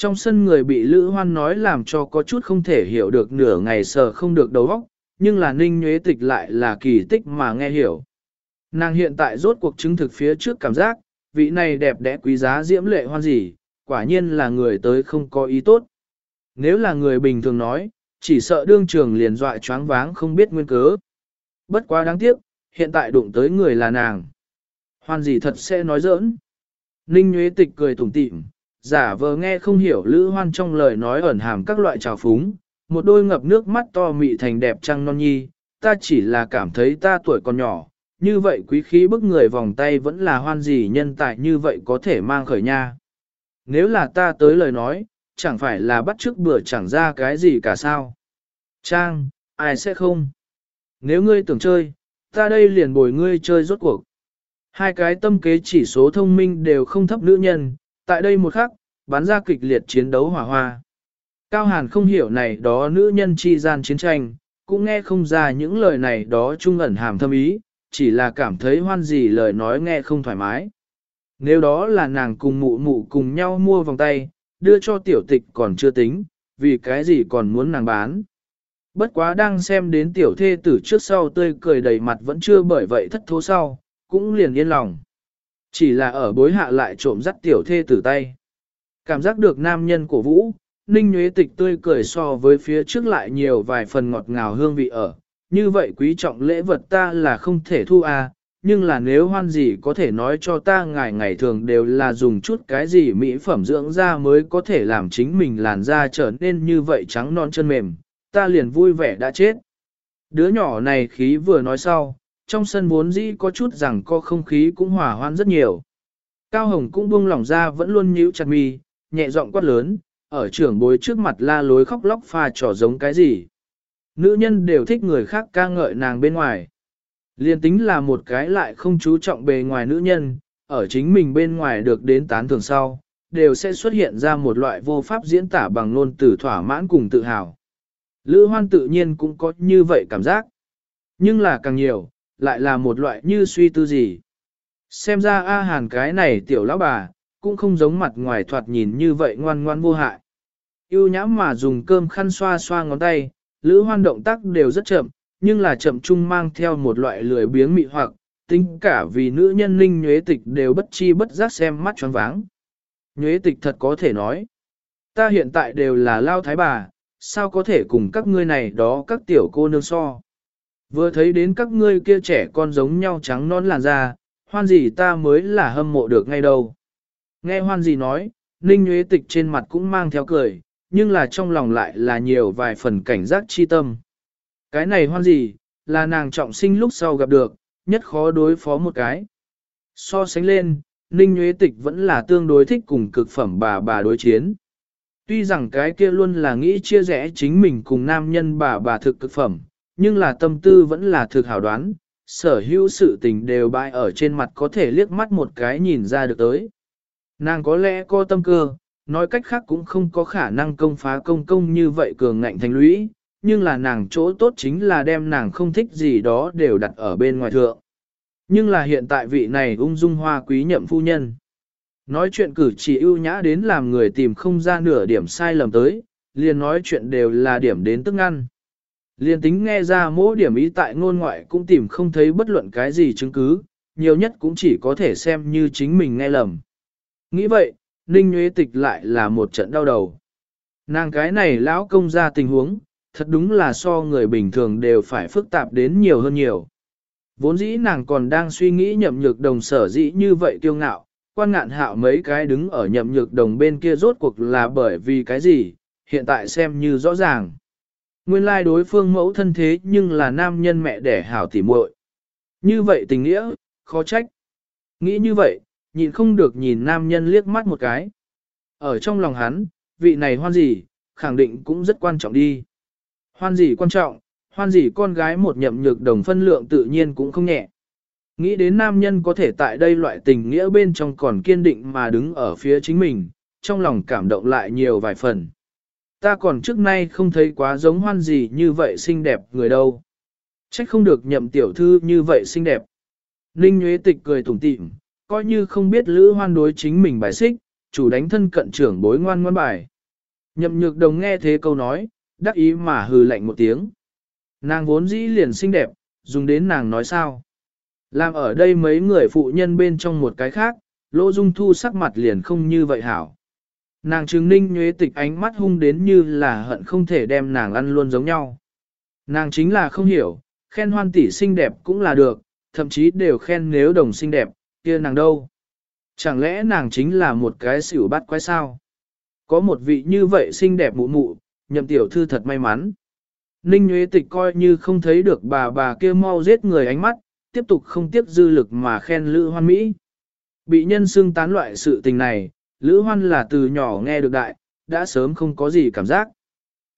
Trong sân người bị Lữ Hoan nói làm cho có chút không thể hiểu được nửa ngày sờ không được đầu óc, nhưng là ninh nhuế tịch lại là kỳ tích mà nghe hiểu. Nàng hiện tại rốt cuộc chứng thực phía trước cảm giác, vị này đẹp đẽ quý giá diễm lệ hoan gì, quả nhiên là người tới không có ý tốt. Nếu là người bình thường nói, chỉ sợ đương trường liền dọa choáng váng không biết nguyên cớ. Bất quá đáng tiếc, hiện tại đụng tới người là nàng. Hoan gì thật sẽ nói giỡn. Ninh Nguyễn Tịch cười tủm tỉm, giả vờ nghe không hiểu Lữ Hoan trong lời nói ẩn hàm các loại trào phúng, một đôi ngập nước mắt to mị thành đẹp trăng non nhi, ta chỉ là cảm thấy ta tuổi còn nhỏ, như vậy quý khí bức người vòng tay vẫn là hoan gì nhân tài như vậy có thể mang khởi nha. Nếu là ta tới lời nói, chẳng phải là bắt trước bữa chẳng ra cái gì cả sao. Trang, ai sẽ không? Nếu ngươi tưởng chơi, ta đây liền bồi ngươi chơi rốt cuộc. Hai cái tâm kế chỉ số thông minh đều không thấp nữ nhân, tại đây một khắc, bắn ra kịch liệt chiến đấu hỏa hoa. Cao Hàn không hiểu này đó nữ nhân chi gian chiến tranh, cũng nghe không ra những lời này đó trung ẩn hàm thâm ý, chỉ là cảm thấy hoan gì lời nói nghe không thoải mái. Nếu đó là nàng cùng mụ mụ cùng nhau mua vòng tay, đưa cho tiểu tịch còn chưa tính, vì cái gì còn muốn nàng bán. Bất quá đang xem đến tiểu thê tử trước sau tươi cười đầy mặt vẫn chưa bởi vậy thất thố sau, cũng liền yên lòng. Chỉ là ở bối hạ lại trộm dắt tiểu thê tử tay. Cảm giác được nam nhân cổ vũ, ninh nhuế tịch tươi cười so với phía trước lại nhiều vài phần ngọt ngào hương vị ở. Như vậy quý trọng lễ vật ta là không thể thu à, nhưng là nếu hoan gì có thể nói cho ta ngày ngày thường đều là dùng chút cái gì mỹ phẩm dưỡng da mới có thể làm chính mình làn da trở nên như vậy trắng non chân mềm, ta liền vui vẻ đã chết. Đứa nhỏ này khí vừa nói sau, trong sân vốn dĩ có chút rằng có không khí cũng hòa hoan rất nhiều. Cao Hồng cũng buông lỏng ra vẫn luôn nhíu chặt mi, nhẹ giọng quát lớn, ở trưởng bối trước mặt la lối khóc lóc pha trò giống cái gì. Nữ nhân đều thích người khác ca ngợi nàng bên ngoài. Liên tính là một cái lại không chú trọng bề ngoài nữ nhân, ở chính mình bên ngoài được đến tán thường sau, đều sẽ xuất hiện ra một loại vô pháp diễn tả bằng ngôn từ thỏa mãn cùng tự hào. Lữ hoan tự nhiên cũng có như vậy cảm giác. Nhưng là càng nhiều, lại là một loại như suy tư gì. Xem ra A Hàn cái này tiểu lão bà, cũng không giống mặt ngoài thoạt nhìn như vậy ngoan ngoan vô hại. Yêu nhãm mà dùng cơm khăn xoa xoa ngón tay, lữ hoan động tác đều rất chậm, nhưng là chậm chung mang theo một loại lười biếng mị hoặc, tính cả vì nữ nhân linh nhuế tịch đều bất chi bất giác xem mắt choáng váng. Nhuế tịch thật có thể nói, ta hiện tại đều là lao thái bà, sao có thể cùng các ngươi này đó các tiểu cô nương so. Vừa thấy đến các ngươi kia trẻ con giống nhau trắng non làn da, hoan gì ta mới là hâm mộ được ngay đâu. Nghe hoan gì nói, Ninh Nguyễn Tịch trên mặt cũng mang theo cười, nhưng là trong lòng lại là nhiều vài phần cảnh giác chi tâm. Cái này hoan gì, là nàng trọng sinh lúc sau gặp được, nhất khó đối phó một cái. So sánh lên, Ninh Nguyễn Tịch vẫn là tương đối thích cùng cực phẩm bà bà đối chiến. Tuy rằng cái kia luôn là nghĩ chia rẽ chính mình cùng nam nhân bà bà thực cực phẩm, nhưng là tâm tư vẫn là thực hảo đoán, sở hữu sự tình đều bại ở trên mặt có thể liếc mắt một cái nhìn ra được tới. Nàng có lẽ có tâm cơ, nói cách khác cũng không có khả năng công phá công công như vậy cường ngạnh thành lũy, nhưng là nàng chỗ tốt chính là đem nàng không thích gì đó đều đặt ở bên ngoài thượng. Nhưng là hiện tại vị này ung dung hoa quý nhậm phu nhân. Nói chuyện cử chỉ ưu nhã đến làm người tìm không ra nửa điểm sai lầm tới, liền nói chuyện đều là điểm đến tức ăn. Liền tính nghe ra mỗi điểm ý tại ngôn ngoại cũng tìm không thấy bất luận cái gì chứng cứ, nhiều nhất cũng chỉ có thể xem như chính mình nghe lầm. Nghĩ vậy, Ninh Nguyễn Tịch lại là một trận đau đầu. Nàng cái này lão công ra tình huống, thật đúng là so người bình thường đều phải phức tạp đến nhiều hơn nhiều. Vốn dĩ nàng còn đang suy nghĩ nhậm nhược đồng sở dĩ như vậy kiêu ngạo, quan ngạn hạo mấy cái đứng ở nhậm nhược đồng bên kia rốt cuộc là bởi vì cái gì, hiện tại xem như rõ ràng. Nguyên lai đối phương mẫu thân thế nhưng là nam nhân mẹ đẻ hảo tỉ muội. Như vậy tình nghĩa, khó trách. Nghĩ như vậy, nhịn không được nhìn nam nhân liếc mắt một cái. Ở trong lòng hắn, vị này hoan gì, khẳng định cũng rất quan trọng đi. Hoan gì quan trọng, hoan gì con gái một nhậm nhược đồng phân lượng tự nhiên cũng không nhẹ. Nghĩ đến nam nhân có thể tại đây loại tình nghĩa bên trong còn kiên định mà đứng ở phía chính mình, trong lòng cảm động lại nhiều vài phần. Ta còn trước nay không thấy quá giống hoan gì như vậy xinh đẹp người đâu. Trách không được nhậm tiểu thư như vậy xinh đẹp. Ninh Nguyễn Tịch cười tủm tỉm, coi như không biết Lữ Hoan đối chính mình bài xích, chủ đánh thân cận trưởng bối ngoan ngoan bài. Nhậm nhược đồng nghe thế câu nói, đắc ý mà hừ lạnh một tiếng. Nàng vốn dĩ liền xinh đẹp, dùng đến nàng nói sao. Làm ở đây mấy người phụ nhân bên trong một cái khác, Lỗ Dung Thu sắc mặt liền không như vậy hảo. Nàng trừng ninh nhuế tịch ánh mắt hung đến như là hận không thể đem nàng ăn luôn giống nhau. Nàng chính là không hiểu, khen hoan tỷ xinh đẹp cũng là được, thậm chí đều khen nếu đồng xinh đẹp, kia nàng đâu. Chẳng lẽ nàng chính là một cái xỉu bắt quái sao? Có một vị như vậy xinh đẹp mụ mụ, nhậm tiểu thư thật may mắn. Ninh Nguyễn Tịch coi như không thấy được bà bà kia mau giết người ánh mắt, tiếp tục không tiếp dư lực mà khen Lữ Hoan Mỹ. Bị nhân xưng tán loại sự tình này, Lữ Hoan là từ nhỏ nghe được đại, đã sớm không có gì cảm giác.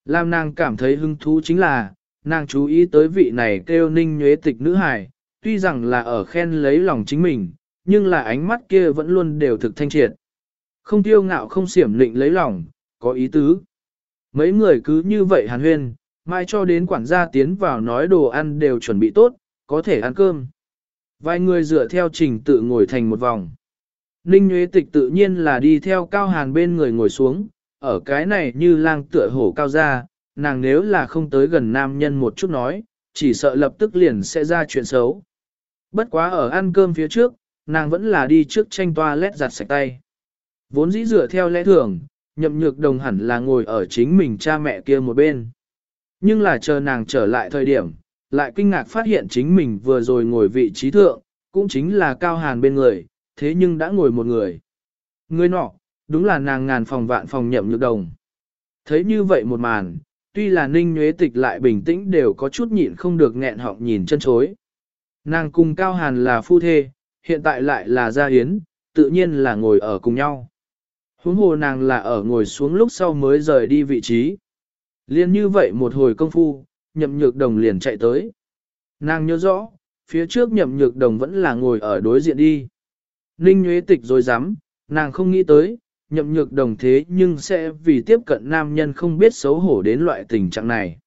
Làm nàng cảm thấy hứng thú chính là, nàng chú ý tới vị này kêu Ninh Nguyễn Tịch nữ hài, tuy rằng là ở khen lấy lòng chính mình, nhưng là ánh mắt kia vẫn luôn đều thực thanh triệt. Không tiêu ngạo không xiểm lịnh lấy lòng, có ý tứ. Mấy người cứ như vậy hàn huyên, mai cho đến quản gia tiến vào nói đồ ăn đều chuẩn bị tốt, có thể ăn cơm. Vài người dựa theo trình tự ngồi thành một vòng. Ninh Nguyễn Tịch tự nhiên là đi theo cao hàn bên người ngồi xuống, ở cái này như lang tựa hổ cao ra, nàng nếu là không tới gần nam nhân một chút nói, chỉ sợ lập tức liền sẽ ra chuyện xấu. Bất quá ở ăn cơm phía trước, nàng vẫn là đi trước tranh toa lét giặt sạch tay. Vốn dĩ dựa theo lẽ thường, nhậm nhược đồng hẳn là ngồi ở chính mình cha mẹ kia một bên. Nhưng là chờ nàng trở lại thời điểm, lại kinh ngạc phát hiện chính mình vừa rồi ngồi vị trí thượng, cũng chính là cao hàn bên người, thế nhưng đã ngồi một người. Người nọ, đúng là nàng ngàn phòng vạn phòng nhậm nhược đồng. Thấy như vậy một màn, tuy là ninh nhuế tịch lại bình tĩnh đều có chút nhịn không được nghẹn họng nhìn chân chối. Nàng cùng cao hàn là phu thê, hiện tại lại là gia hiến, tự nhiên là ngồi ở cùng nhau. Huống hồ nàng là ở ngồi xuống lúc sau mới rời đi vị trí. Liên như vậy một hồi công phu, nhậm nhược đồng liền chạy tới. Nàng nhớ rõ, phía trước nhậm nhược đồng vẫn là ngồi ở đối diện đi. Ninh nhuế Tịch rồi dám, nàng không nghĩ tới, nhậm nhược đồng thế nhưng sẽ vì tiếp cận nam nhân không biết xấu hổ đến loại tình trạng này.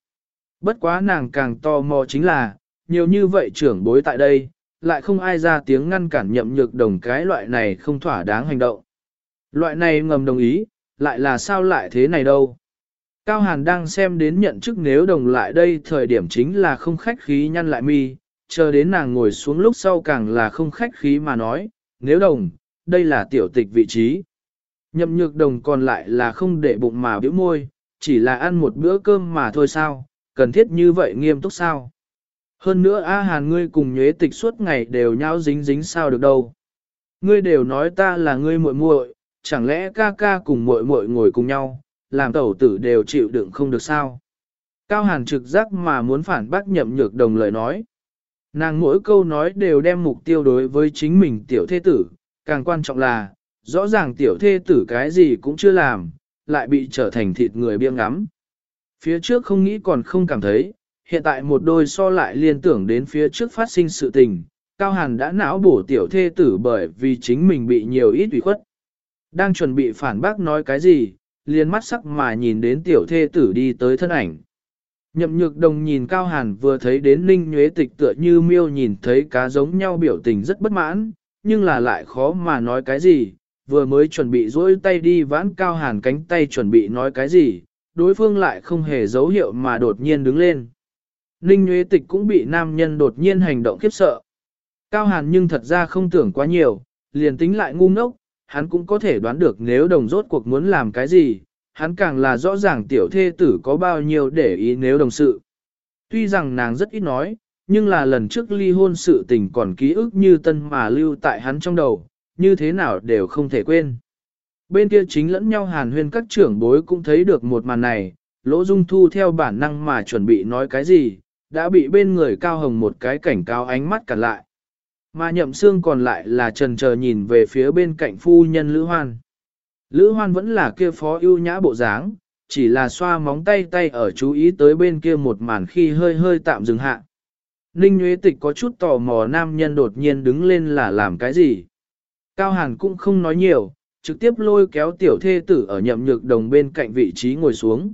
Bất quá nàng càng tò mò chính là, nhiều như vậy trưởng bối tại đây, lại không ai ra tiếng ngăn cản nhậm nhược đồng cái loại này không thỏa đáng hành động. Loại này ngầm đồng ý, lại là sao lại thế này đâu. Cao Hàn đang xem đến nhận chức nếu đồng lại đây thời điểm chính là không khách khí nhăn lại mi, chờ đến nàng ngồi xuống lúc sau càng là không khách khí mà nói, nếu đồng, đây là tiểu tịch vị trí. Nhậm nhược đồng còn lại là không để bụng mà biểu môi, chỉ là ăn một bữa cơm mà thôi sao, cần thiết như vậy nghiêm túc sao. Hơn nữa A Hàn ngươi cùng nhuế tịch suốt ngày đều nhau dính dính sao được đâu. Ngươi đều nói ta là ngươi muội muội, chẳng lẽ ca ca cùng muội muội ngồi cùng nhau, làm tẩu tử đều chịu đựng không được sao. Cao Hàn trực giác mà muốn phản bác nhậm nhược đồng lời nói. Nàng mỗi câu nói đều đem mục tiêu đối với chính mình tiểu thế tử, càng quan trọng là, rõ ràng tiểu thê tử cái gì cũng chưa làm, lại bị trở thành thịt người biêng ngắm. Phía trước không nghĩ còn không cảm thấy, hiện tại một đôi so lại liên tưởng đến phía trước phát sinh sự tình, Cao Hàn đã não bổ tiểu thê tử bởi vì chính mình bị nhiều ít ủy khuất. Đang chuẩn bị phản bác nói cái gì, liền mắt sắc mà nhìn đến tiểu thê tử đi tới thân ảnh. Nhậm nhược đồng nhìn Cao Hàn vừa thấy đến Ninh Nhuế Tịch tựa như miêu nhìn thấy cá giống nhau biểu tình rất bất mãn, nhưng là lại khó mà nói cái gì, vừa mới chuẩn bị duỗi tay đi vãn Cao Hàn cánh tay chuẩn bị nói cái gì, đối phương lại không hề dấu hiệu mà đột nhiên đứng lên. Ninh Nguyễn Tịch cũng bị nam nhân đột nhiên hành động khiếp sợ. Cao Hàn nhưng thật ra không tưởng quá nhiều, liền tính lại ngu ngốc, hắn cũng có thể đoán được nếu đồng rốt cuộc muốn làm cái gì, hắn càng là rõ ràng tiểu thê tử có bao nhiêu để ý nếu đồng sự. Tuy rằng nàng rất ít nói, nhưng là lần trước ly hôn sự tình còn ký ức như tân mà lưu tại hắn trong đầu, như thế nào đều không thể quên. Bên kia chính lẫn nhau hàn huyên các trưởng bối cũng thấy được một màn này, lỗ dung thu theo bản năng mà chuẩn bị nói cái gì, đã bị bên người cao hồng một cái cảnh cáo ánh mắt cản lại. Mà nhậm xương còn lại là trần chờ nhìn về phía bên cạnh phu nhân Lữ Hoan. Lữ Hoan vẫn là kia phó ưu nhã bộ dáng, chỉ là xoa móng tay tay ở chú ý tới bên kia một màn khi hơi hơi tạm dừng hạ. Ninh Nguyễn Tịch có chút tò mò nam nhân đột nhiên đứng lên là làm cái gì. Cao Hàn cũng không nói nhiều, trực tiếp lôi kéo tiểu thê tử ở nhậm nhược đồng bên cạnh vị trí ngồi xuống.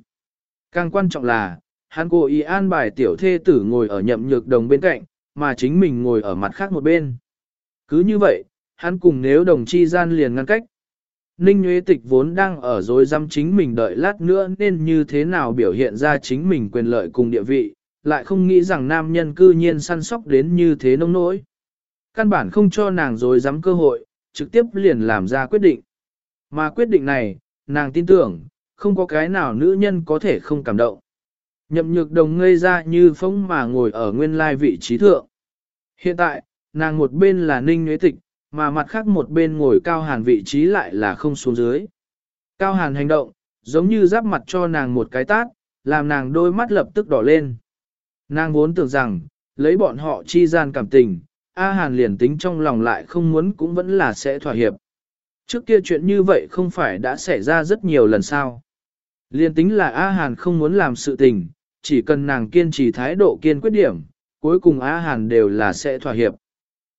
Càng quan trọng là, hắn cố ý an bài tiểu thê tử ngồi ở nhậm nhược đồng bên cạnh, mà chính mình ngồi ở mặt khác một bên. Cứ như vậy, hắn cùng nếu đồng chi gian liền ngăn cách. Ninh Nguyễn Tịch vốn đang ở dối dăm chính mình đợi lát nữa nên như thế nào biểu hiện ra chính mình quyền lợi cùng địa vị, lại không nghĩ rằng nam nhân cư nhiên săn sóc đến như thế nông nỗi. Căn bản không cho nàng dối dám cơ hội, trực tiếp liền làm ra quyết định. Mà quyết định này, nàng tin tưởng, không có cái nào nữ nhân có thể không cảm động. Nhậm nhược đồng ngây ra như phóng mà ngồi ở nguyên lai vị trí thượng. Hiện tại, nàng một bên là ninh nhuế tịch, mà mặt khác một bên ngồi cao hàn vị trí lại là không xuống dưới. Cao hàn hành động, giống như giáp mặt cho nàng một cái tát, làm nàng đôi mắt lập tức đỏ lên. Nàng vốn tưởng rằng, lấy bọn họ chi gian cảm tình, A Hàn liền tính trong lòng lại không muốn cũng vẫn là sẽ thỏa hiệp. Trước kia chuyện như vậy không phải đã xảy ra rất nhiều lần sao. Liền tính là A Hàn không muốn làm sự tình, chỉ cần nàng kiên trì thái độ kiên quyết điểm, cuối cùng A Hàn đều là sẽ thỏa hiệp.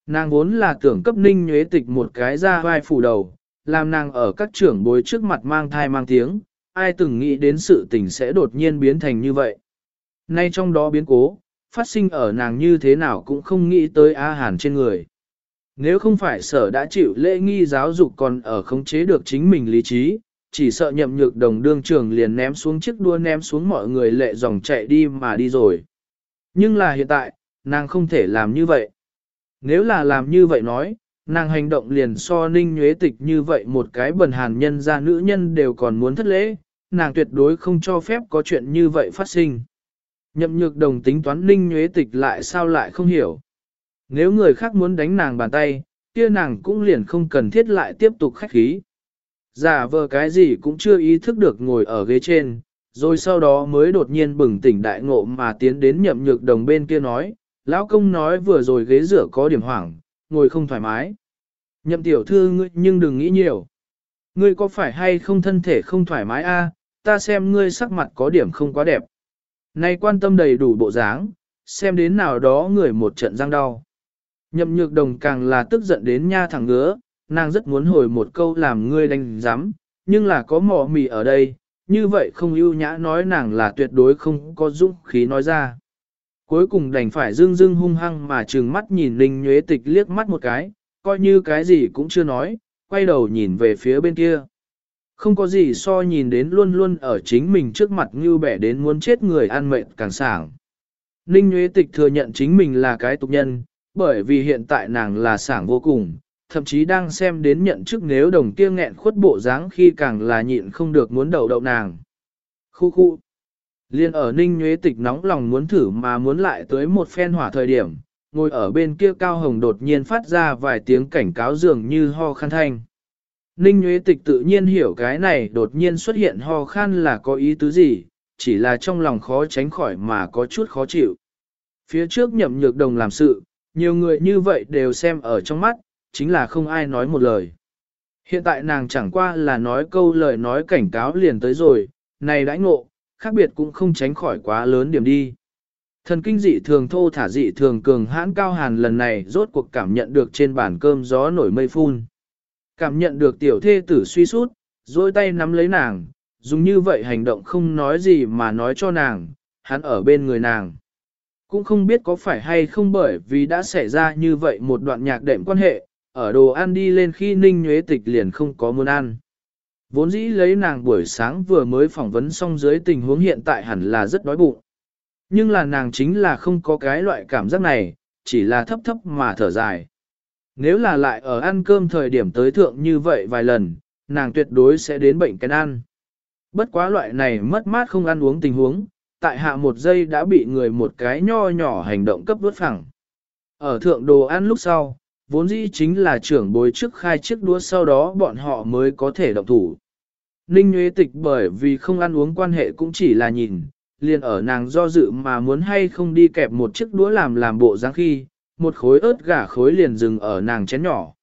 Nàng vốn là tưởng cấp ninh nhuế tịch một cái ra vai phủ đầu, làm nàng ở các trưởng bối trước mặt mang thai mang tiếng, ai từng nghĩ đến sự tình sẽ đột nhiên biến thành như vậy. Nay trong đó biến cố, phát sinh ở nàng như thế nào cũng không nghĩ tới A Hàn trên người. Nếu không phải sở đã chịu lễ nghi giáo dục còn ở khống chế được chính mình lý trí, chỉ sợ nhậm nhược đồng đương trường liền ném xuống chiếc đua ném xuống mọi người lệ dòng chạy đi mà đi rồi. Nhưng là hiện tại, nàng không thể làm như vậy. Nếu là làm như vậy nói, nàng hành động liền so ninh nhuế tịch như vậy một cái bần hàn nhân ra nữ nhân đều còn muốn thất lễ, nàng tuyệt đối không cho phép có chuyện như vậy phát sinh. Nhậm nhược đồng tính toán ninh nhuế tịch lại sao lại không hiểu. Nếu người khác muốn đánh nàng bàn tay, kia nàng cũng liền không cần thiết lại tiếp tục khách khí. Giả vờ cái gì cũng chưa ý thức được ngồi ở ghế trên, rồi sau đó mới đột nhiên bừng tỉnh đại ngộ mà tiến đến nhậm nhược đồng bên kia nói, lão công nói vừa rồi ghế rửa có điểm hoảng, ngồi không thoải mái. Nhậm tiểu thư ngươi nhưng đừng nghĩ nhiều. Ngươi có phải hay không thân thể không thoải mái a? ta xem ngươi sắc mặt có điểm không quá đẹp. Nay quan tâm đầy đủ bộ dáng, xem đến nào đó người một trận răng đau. Nhậm nhược đồng càng là tức giận đến nha thẳng ngứa, nàng rất muốn hồi một câu làm ngươi đánh giám, nhưng là có mỏ mì ở đây, như vậy không ưu nhã nói nàng là tuyệt đối không có dũng khí nói ra. Cuối cùng đành phải dưng dưng hung hăng mà trừng mắt nhìn Linh Nhuế Tịch liếc mắt một cái, coi như cái gì cũng chưa nói, quay đầu nhìn về phía bên kia. Không có gì so nhìn đến luôn luôn ở chính mình trước mặt như bẻ đến muốn chết người ăn mệt càng sảng. Ninh Nguyễn Tịch thừa nhận chính mình là cái tục nhân, bởi vì hiện tại nàng là sảng vô cùng, thậm chí đang xem đến nhận chức nếu đồng kia nghẹn khuất bộ dáng khi càng là nhịn không được muốn đầu đậu nàng. Khu khu. Liên ở Ninh nhuế Tịch nóng lòng muốn thử mà muốn lại tới một phen hỏa thời điểm, ngồi ở bên kia cao hồng đột nhiên phát ra vài tiếng cảnh cáo dường như ho khăn thanh. Ninh nhuế Tịch tự nhiên hiểu cái này đột nhiên xuất hiện ho khan là có ý tứ gì, chỉ là trong lòng khó tránh khỏi mà có chút khó chịu. Phía trước nhậm nhược đồng làm sự, nhiều người như vậy đều xem ở trong mắt, chính là không ai nói một lời. Hiện tại nàng chẳng qua là nói câu lời nói cảnh cáo liền tới rồi, này đãi ngộ, khác biệt cũng không tránh khỏi quá lớn điểm đi. Thần kinh dị thường thô thả dị thường cường hãn cao hàn lần này rốt cuộc cảm nhận được trên bàn cơm gió nổi mây phun. Cảm nhận được tiểu thê tử suy sút, dôi tay nắm lấy nàng, dùng như vậy hành động không nói gì mà nói cho nàng, hắn ở bên người nàng. Cũng không biết có phải hay không bởi vì đã xảy ra như vậy một đoạn nhạc đệm quan hệ, ở đồ ăn đi lên khi ninh nhuế tịch liền không có muốn ăn. Vốn dĩ lấy nàng buổi sáng vừa mới phỏng vấn xong dưới tình huống hiện tại hẳn là rất đói bụng. Nhưng là nàng chính là không có cái loại cảm giác này, chỉ là thấp thấp mà thở dài. Nếu là lại ở ăn cơm thời điểm tới thượng như vậy vài lần, nàng tuyệt đối sẽ đến bệnh cái ăn. Bất quá loại này mất mát không ăn uống tình huống, tại hạ một giây đã bị người một cái nho nhỏ hành động cấp đuốt phẳng. Ở thượng đồ ăn lúc sau, vốn dĩ chính là trưởng bối trước khai chiếc đũa sau đó bọn họ mới có thể động thủ. Ninh Nguyễn Tịch bởi vì không ăn uống quan hệ cũng chỉ là nhìn, liền ở nàng do dự mà muốn hay không đi kẹp một chiếc đũa làm làm bộ dáng khi, một khối ớt gà khối liền dừng ở nàng chén nhỏ.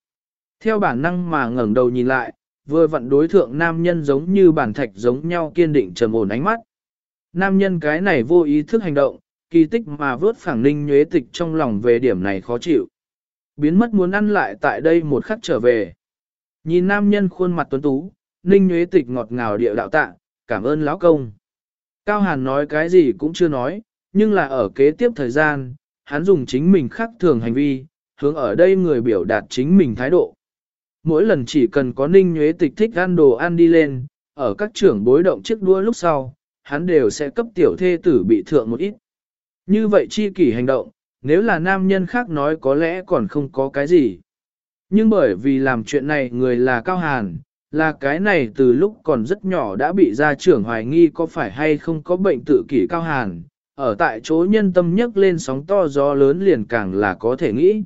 Theo bản năng mà ngẩng đầu nhìn lại, vừa vặn đối thượng nam nhân giống như bản thạch giống nhau kiên định trầm ổn ánh mắt. Nam nhân cái này vô ý thức hành động, kỳ tích mà vớt phẳng ninh nhuế tịch trong lòng về điểm này khó chịu. Biến mất muốn ăn lại tại đây một khắc trở về. Nhìn nam nhân khuôn mặt tuấn tú, ninh nhuế tịch ngọt ngào địa đạo tạ, cảm ơn lão công. Cao Hàn nói cái gì cũng chưa nói, nhưng là ở kế tiếp thời gian, hắn dùng chính mình khắc thường hành vi, hướng ở đây người biểu đạt chính mình thái độ. Mỗi lần chỉ cần có ninh nhuế tịch thích ăn đồ ăn đi lên, ở các trưởng bối động chiếc đua lúc sau, hắn đều sẽ cấp tiểu thê tử bị thượng một ít. Như vậy chi kỷ hành động, nếu là nam nhân khác nói có lẽ còn không có cái gì. Nhưng bởi vì làm chuyện này người là Cao Hàn, là cái này từ lúc còn rất nhỏ đã bị gia trưởng hoài nghi có phải hay không có bệnh tự kỷ Cao Hàn, ở tại chỗ nhân tâm nhấc lên sóng to gió lớn liền càng là có thể nghĩ.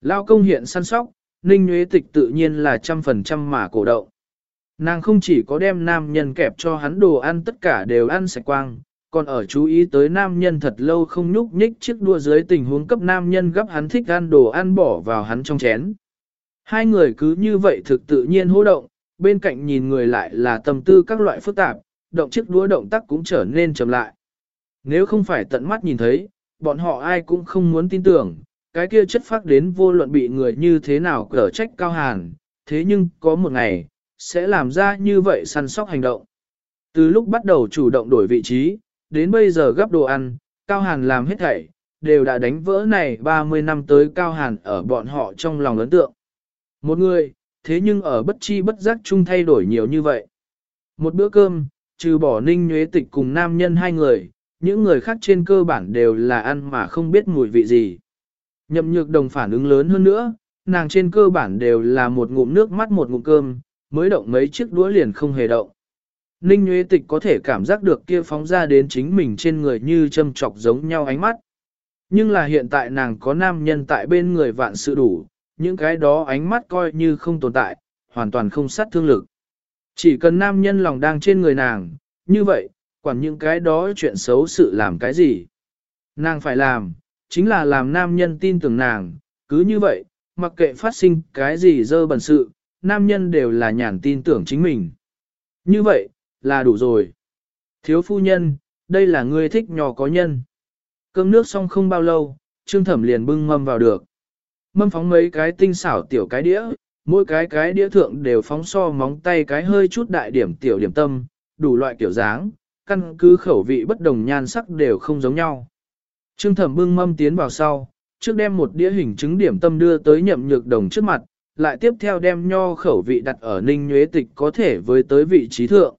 Lao công hiện săn sóc, Ninh Nguyễn Tịch tự nhiên là trăm phần trăm mà cổ động. Nàng không chỉ có đem nam nhân kẹp cho hắn đồ ăn tất cả đều ăn sạch quang, còn ở chú ý tới nam nhân thật lâu không nhúc nhích chiếc đua dưới tình huống cấp nam nhân gấp hắn thích ăn đồ ăn bỏ vào hắn trong chén. Hai người cứ như vậy thực tự nhiên hô động, bên cạnh nhìn người lại là tâm tư các loại phức tạp, động chiếc đua động tác cũng trở nên chậm lại. Nếu không phải tận mắt nhìn thấy, bọn họ ai cũng không muốn tin tưởng, cái kia chất phát đến vô luận bị người như thế nào cở trách cao hàn, thế nhưng có một ngày, sẽ làm ra như vậy săn sóc hành động. Từ lúc bắt đầu chủ động đổi vị trí, đến bây giờ gấp đồ ăn, cao hàn làm hết thảy, đều đã đánh vỡ này 30 năm tới cao hàn ở bọn họ trong lòng ấn tượng. Một người, thế nhưng ở bất chi bất giác chung thay đổi nhiều như vậy. Một bữa cơm, trừ bỏ ninh nhuế tịch cùng nam nhân hai người, những người khác trên cơ bản đều là ăn mà không biết mùi vị gì. Nhậm nhược đồng phản ứng lớn hơn nữa, nàng trên cơ bản đều là một ngụm nước mắt một ngụm cơm, mới động mấy chiếc đũa liền không hề động. Ninh Nguyễn Tịch có thể cảm giác được kia phóng ra đến chính mình trên người như châm chọc giống nhau ánh mắt. Nhưng là hiện tại nàng có nam nhân tại bên người vạn sự đủ, những cái đó ánh mắt coi như không tồn tại, hoàn toàn không sát thương lực. Chỉ cần nam nhân lòng đang trên người nàng, như vậy, quản những cái đó chuyện xấu sự làm cái gì. Nàng phải làm, chính là làm nam nhân tin tưởng nàng, cứ như vậy, mặc kệ phát sinh cái gì dơ bẩn sự, nam nhân đều là nhàn tin tưởng chính mình. Như vậy, là đủ rồi. Thiếu phu nhân, đây là người thích nhỏ có nhân. Cơm nước xong không bao lâu, Trương Thẩm liền bưng mâm vào được. Mâm phóng mấy cái tinh xảo tiểu cái đĩa, mỗi cái cái đĩa thượng đều phóng so móng tay cái hơi chút đại điểm tiểu điểm tâm, đủ loại kiểu dáng, căn cứ khẩu vị bất đồng nhan sắc đều không giống nhau. Trương Thẩm bưng mâm tiến vào sau, trước đem một đĩa hình trứng điểm tâm đưa tới nhậm nhược đồng trước mặt, lại tiếp theo đem nho khẩu vị đặt ở ninh nhuế tịch có thể với tới vị trí thượng.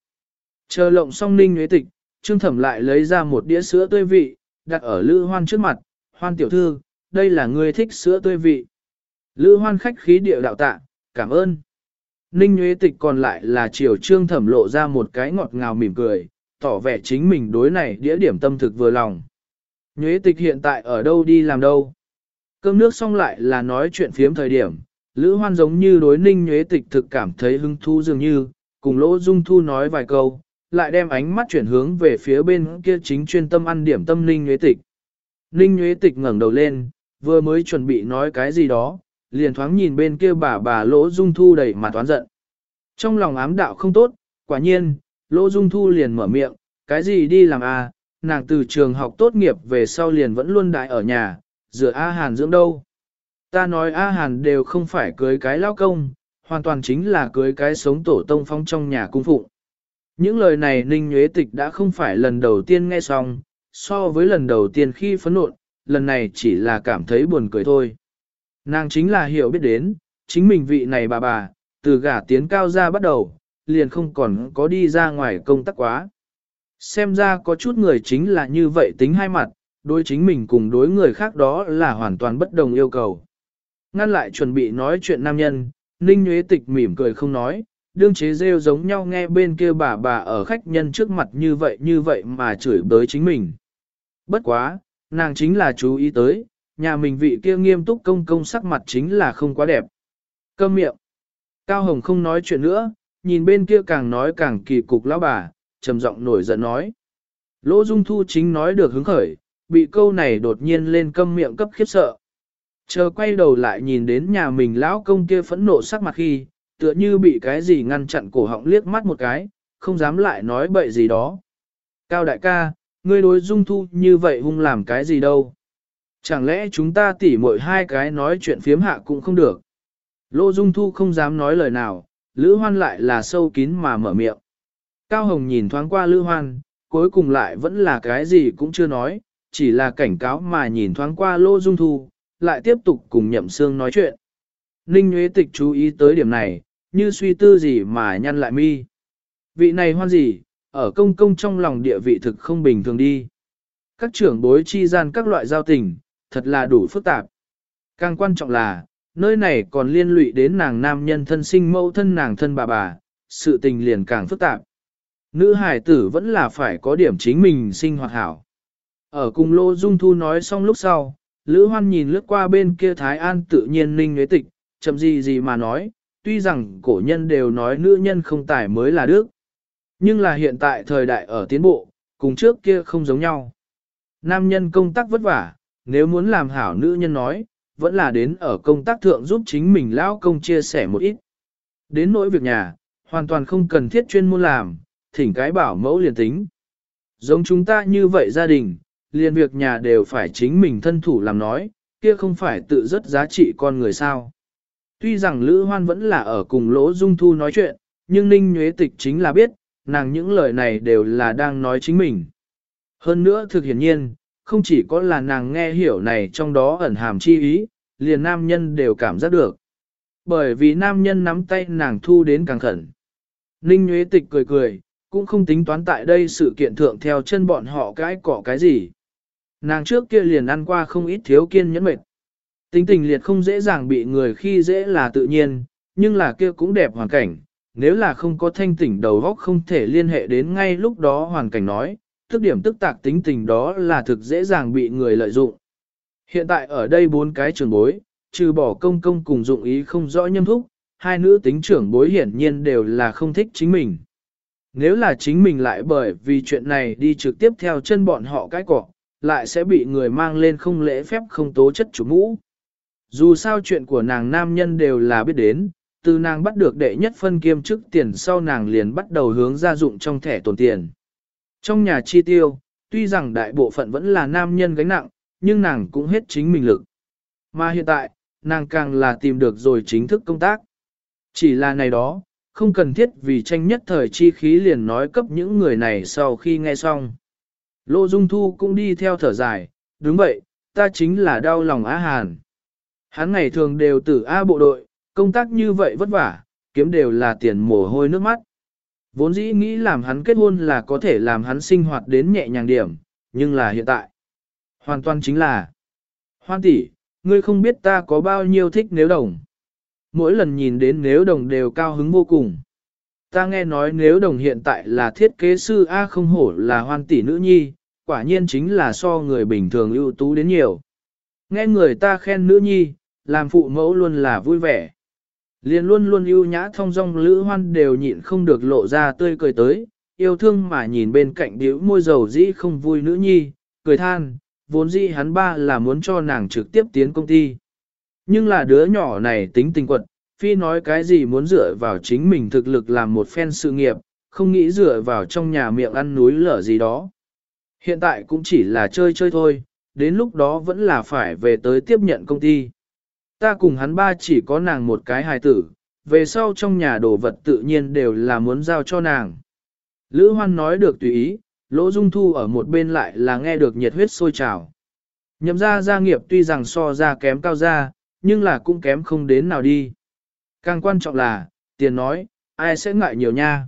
Chờ lộng xong ninh nhuế tịch, Trương Thẩm lại lấy ra một đĩa sữa tươi vị, đặt ở Lữ Hoan trước mặt, Hoan tiểu thư, đây là người thích sữa tươi vị. Lữ Hoan khách khí địa đạo tạ, cảm ơn. Ninh Nhuế Tịch còn lại là chiều Trương Thẩm lộ ra một cái ngọt ngào mỉm cười, tỏ vẻ chính mình đối này đĩa điểm tâm thực vừa lòng. Nhuế Tịch hiện tại ở đâu đi làm đâu? Cơm nước xong lại là nói chuyện phiếm thời điểm, Lữ Hoan giống như đối Ninh Nhuế Tịch thực cảm thấy hứng thú dường như, cùng Lỗ Dung Thu nói vài câu, lại đem ánh mắt chuyển hướng về phía bên kia chính chuyên tâm ăn điểm tâm Ninh Nhuế Tịch. Ninh Nhuế Tịch ngẩng đầu lên, vừa mới chuẩn bị nói cái gì đó, liền thoáng nhìn bên kia bà bà Lỗ Dung Thu đầy mặt toán giận. Trong lòng ám đạo không tốt, quả nhiên, Lỗ Dung Thu liền mở miệng, cái gì đi làm à, nàng từ trường học tốt nghiệp về sau liền vẫn luôn đại ở nhà, rửa A Hàn dưỡng đâu. Ta nói A Hàn đều không phải cưới cái lao công, hoàn toàn chính là cưới cái sống tổ tông phong trong nhà cung phụng. Những lời này Ninh Nhuế Tịch đã không phải lần đầu tiên nghe xong, so với lần đầu tiên khi phấn nộn, lần này chỉ là cảm thấy buồn cười thôi. Nàng chính là hiểu biết đến, chính mình vị này bà bà, từ gả tiến cao ra bắt đầu, liền không còn có đi ra ngoài công tác quá. Xem ra có chút người chính là như vậy tính hai mặt, đối chính mình cùng đối người khác đó là hoàn toàn bất đồng yêu cầu. Ngăn lại chuẩn bị nói chuyện nam nhân, Ninh Nguyễn Tịch mỉm cười không nói, đương chế rêu giống nhau nghe bên kia bà bà ở khách nhân trước mặt như vậy như vậy mà chửi bới chính mình. Bất quá, nàng chính là chú ý tới, nhà mình vị kia nghiêm túc công công sắc mặt chính là không quá đẹp. Câm miệng. Cao Hồng không nói chuyện nữa, nhìn bên kia càng nói càng kỳ cục lão bà, trầm giọng nổi giận nói. Lỗ Dung Thu chính nói được hứng khởi, bị câu này đột nhiên lên câm miệng cấp khiếp sợ. Chờ quay đầu lại nhìn đến nhà mình lão công kia phẫn nộ sắc mặt khi, tựa như bị cái gì ngăn chặn cổ họng liếc mắt một cái, không dám lại nói bậy gì đó. Cao đại ca, ngươi đối Dung Thu như vậy hung làm cái gì đâu. Chẳng lẽ chúng ta tỉ mỗi hai cái nói chuyện phiếm hạ cũng không được. Lô Dung Thu không dám nói lời nào, Lữ Hoan lại là sâu kín mà mở miệng. Cao Hồng nhìn thoáng qua Lữ Hoan, cuối cùng lại vẫn là cái gì cũng chưa nói, chỉ là cảnh cáo mà nhìn thoáng qua Lô Dung Thu, lại tiếp tục cùng Nhậm Sương nói chuyện. Ninh Nguyễn Tịch chú ý tới điểm này, như suy tư gì mà nhăn lại mi. Vị này hoan gì, ở công công trong lòng địa vị thực không bình thường đi. Các trưởng bối chi gian các loại giao tình, thật là đủ phức tạp. Càng quan trọng là, nơi này còn liên lụy đến nàng nam nhân thân sinh mẫu thân nàng thân bà bà, sự tình liền càng phức tạp. Nữ hải tử vẫn là phải có điểm chính mình sinh hoạt hảo. Ở cùng Lô Dung Thu nói xong lúc sau, Lữ Hoan nhìn lướt qua bên kia Thái An tự nhiên ninh nhuế tịch, chậm gì gì mà nói, tuy rằng cổ nhân đều nói nữ nhân không tài mới là đức. Nhưng là hiện tại thời đại ở tiến bộ, cùng trước kia không giống nhau. Nam nhân công tác vất vả, nếu muốn làm hảo nữ nhân nói, vẫn là đến ở công tác thượng giúp chính mình lão công chia sẻ một ít. Đến nỗi việc nhà, hoàn toàn không cần thiết chuyên môn làm, thỉnh cái bảo mẫu liền tính. Giống chúng ta như vậy gia đình, liền việc nhà đều phải chính mình thân thủ làm nói, kia không phải tự rất giá trị con người sao. Tuy rằng Lữ Hoan vẫn là ở cùng Lỗ Dung Thu nói chuyện, nhưng Ninh Nhuế Tịch chính là biết, nàng những lời này đều là đang nói chính mình. Hơn nữa thực hiển nhiên, không chỉ có là nàng nghe hiểu này trong đó ẩn hàm chi ý, liền nam nhân đều cảm giác được. Bởi vì nam nhân nắm tay nàng thu đến càng khẩn. Ninh Nguyễn Tịch cười cười, cũng không tính toán tại đây sự kiện thượng theo chân bọn họ cái cỏ cái gì. Nàng trước kia liền ăn qua không ít thiếu kiên nhẫn mệt. Tính tình liệt không dễ dàng bị người khi dễ là tự nhiên, nhưng là kia cũng đẹp hoàn cảnh. Nếu là không có thanh tỉnh đầu óc không thể liên hệ đến ngay lúc đó hoàn cảnh nói, tức điểm tức tạc tính tình đó là thực dễ dàng bị người lợi dụng. Hiện tại ở đây bốn cái trường bối, trừ bỏ công công cùng dụng ý không rõ nhâm thúc, hai nữ tính trưởng bối hiển nhiên đều là không thích chính mình. Nếu là chính mình lại bởi vì chuyện này đi trực tiếp theo chân bọn họ cái cọ, lại sẽ bị người mang lên không lễ phép không tố chất chủ mũ. Dù sao chuyện của nàng nam nhân đều là biết đến, từ nàng bắt được đệ nhất phân kiêm chức tiền sau nàng liền bắt đầu hướng ra dụng trong thẻ tồn tiền. Trong nhà chi tiêu, tuy rằng đại bộ phận vẫn là nam nhân gánh nặng, nhưng nàng cũng hết chính mình lực. Mà hiện tại, nàng càng là tìm được rồi chính thức công tác. Chỉ là này đó, không cần thiết vì tranh nhất thời chi khí liền nói cấp những người này sau khi nghe xong. Lô Dung Thu cũng đi theo thở dài, đúng vậy, ta chính là đau lòng Á Hàn. Hắn ngày thường đều tử A bộ đội, công tác như vậy vất vả, kiếm đều là tiền mồ hôi nước mắt. Vốn dĩ nghĩ làm hắn kết hôn là có thể làm hắn sinh hoạt đến nhẹ nhàng điểm, nhưng là hiện tại. Hoàn toàn chính là Hoan tỷ, ngươi không biết ta có bao nhiêu thích nếu đồng. Mỗi lần nhìn đến nếu đồng đều cao hứng vô cùng. Ta nghe nói nếu đồng hiện tại là thiết kế sư A không hổ là hoan tỷ nữ nhi, quả nhiên chính là so người bình thường ưu tú đến nhiều. Nghe người ta khen nữ nhi, làm phụ mẫu luôn là vui vẻ. Liền luôn luôn ưu nhã thông dong lữ hoan đều nhịn không được lộ ra tươi cười tới, yêu thương mà nhìn bên cạnh điếu môi dầu dĩ không vui nữ nhi, cười than, vốn dĩ hắn ba là muốn cho nàng trực tiếp tiến công ty. Nhưng là đứa nhỏ này tính tình quật, phi nói cái gì muốn dựa vào chính mình thực lực làm một phen sự nghiệp, không nghĩ dựa vào trong nhà miệng ăn núi lở gì đó. Hiện tại cũng chỉ là chơi chơi thôi, đến lúc đó vẫn là phải về tới tiếp nhận công ty. Ta cùng hắn ba chỉ có nàng một cái hài tử, về sau trong nhà đồ vật tự nhiên đều là muốn giao cho nàng. Lữ Hoan nói được tùy ý, Lỗ Dung Thu ở một bên lại là nghe được nhiệt huyết sôi trào. Nhậm ra gia nghiệp tuy rằng so ra kém cao ra, nhưng là cũng kém không đến nào đi. Càng quan trọng là, tiền nói, ai sẽ ngại nhiều nha.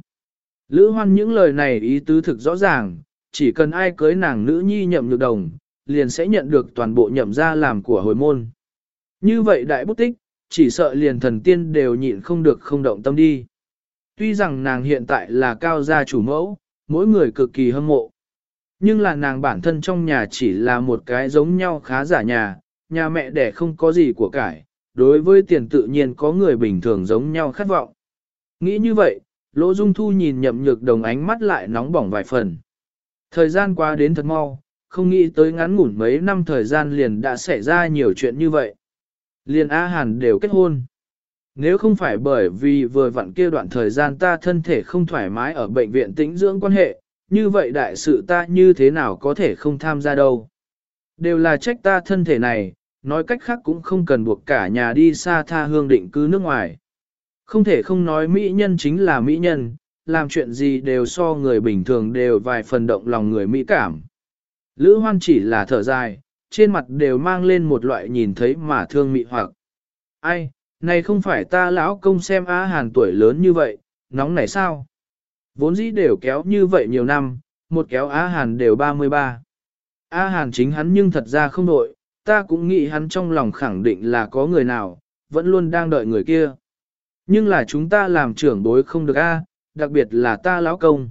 Lữ Hoan những lời này ý tứ thực rõ ràng, chỉ cần ai cưới nàng nữ nhi nhậm nhược đồng, liền sẽ nhận được toàn bộ nhậm ra làm của hồi môn. Như vậy đại bút tích, chỉ sợ liền thần tiên đều nhịn không được không động tâm đi. Tuy rằng nàng hiện tại là cao gia chủ mẫu, mỗi người cực kỳ hâm mộ. Nhưng là nàng bản thân trong nhà chỉ là một cái giống nhau khá giả nhà, nhà mẹ đẻ không có gì của cải, đối với tiền tự nhiên có người bình thường giống nhau khát vọng. Nghĩ như vậy, Lỗ Dung Thu nhìn nhậm nhược đồng ánh mắt lại nóng bỏng vài phần. Thời gian qua đến thật mau, không nghĩ tới ngắn ngủn mấy năm thời gian liền đã xảy ra nhiều chuyện như vậy. Liền A Hàn đều kết hôn. Nếu không phải bởi vì vừa vặn kia đoạn thời gian ta thân thể không thoải mái ở bệnh viện tĩnh dưỡng quan hệ, như vậy đại sự ta như thế nào có thể không tham gia đâu. Đều là trách ta thân thể này, nói cách khác cũng không cần buộc cả nhà đi xa tha hương định cư nước ngoài. Không thể không nói mỹ nhân chính là mỹ nhân, làm chuyện gì đều so người bình thường đều vài phần động lòng người mỹ cảm. Lữ hoan chỉ là thở dài, trên mặt đều mang lên một loại nhìn thấy mà thương mị hoặc. Ai, này không phải ta lão công xem á hàn tuổi lớn như vậy, nóng này sao? Vốn dĩ đều kéo như vậy nhiều năm, một kéo á hàn đều 33. Á hàn chính hắn nhưng thật ra không đội, ta cũng nghĩ hắn trong lòng khẳng định là có người nào, vẫn luôn đang đợi người kia. Nhưng là chúng ta làm trưởng bối không được a, đặc biệt là ta lão công.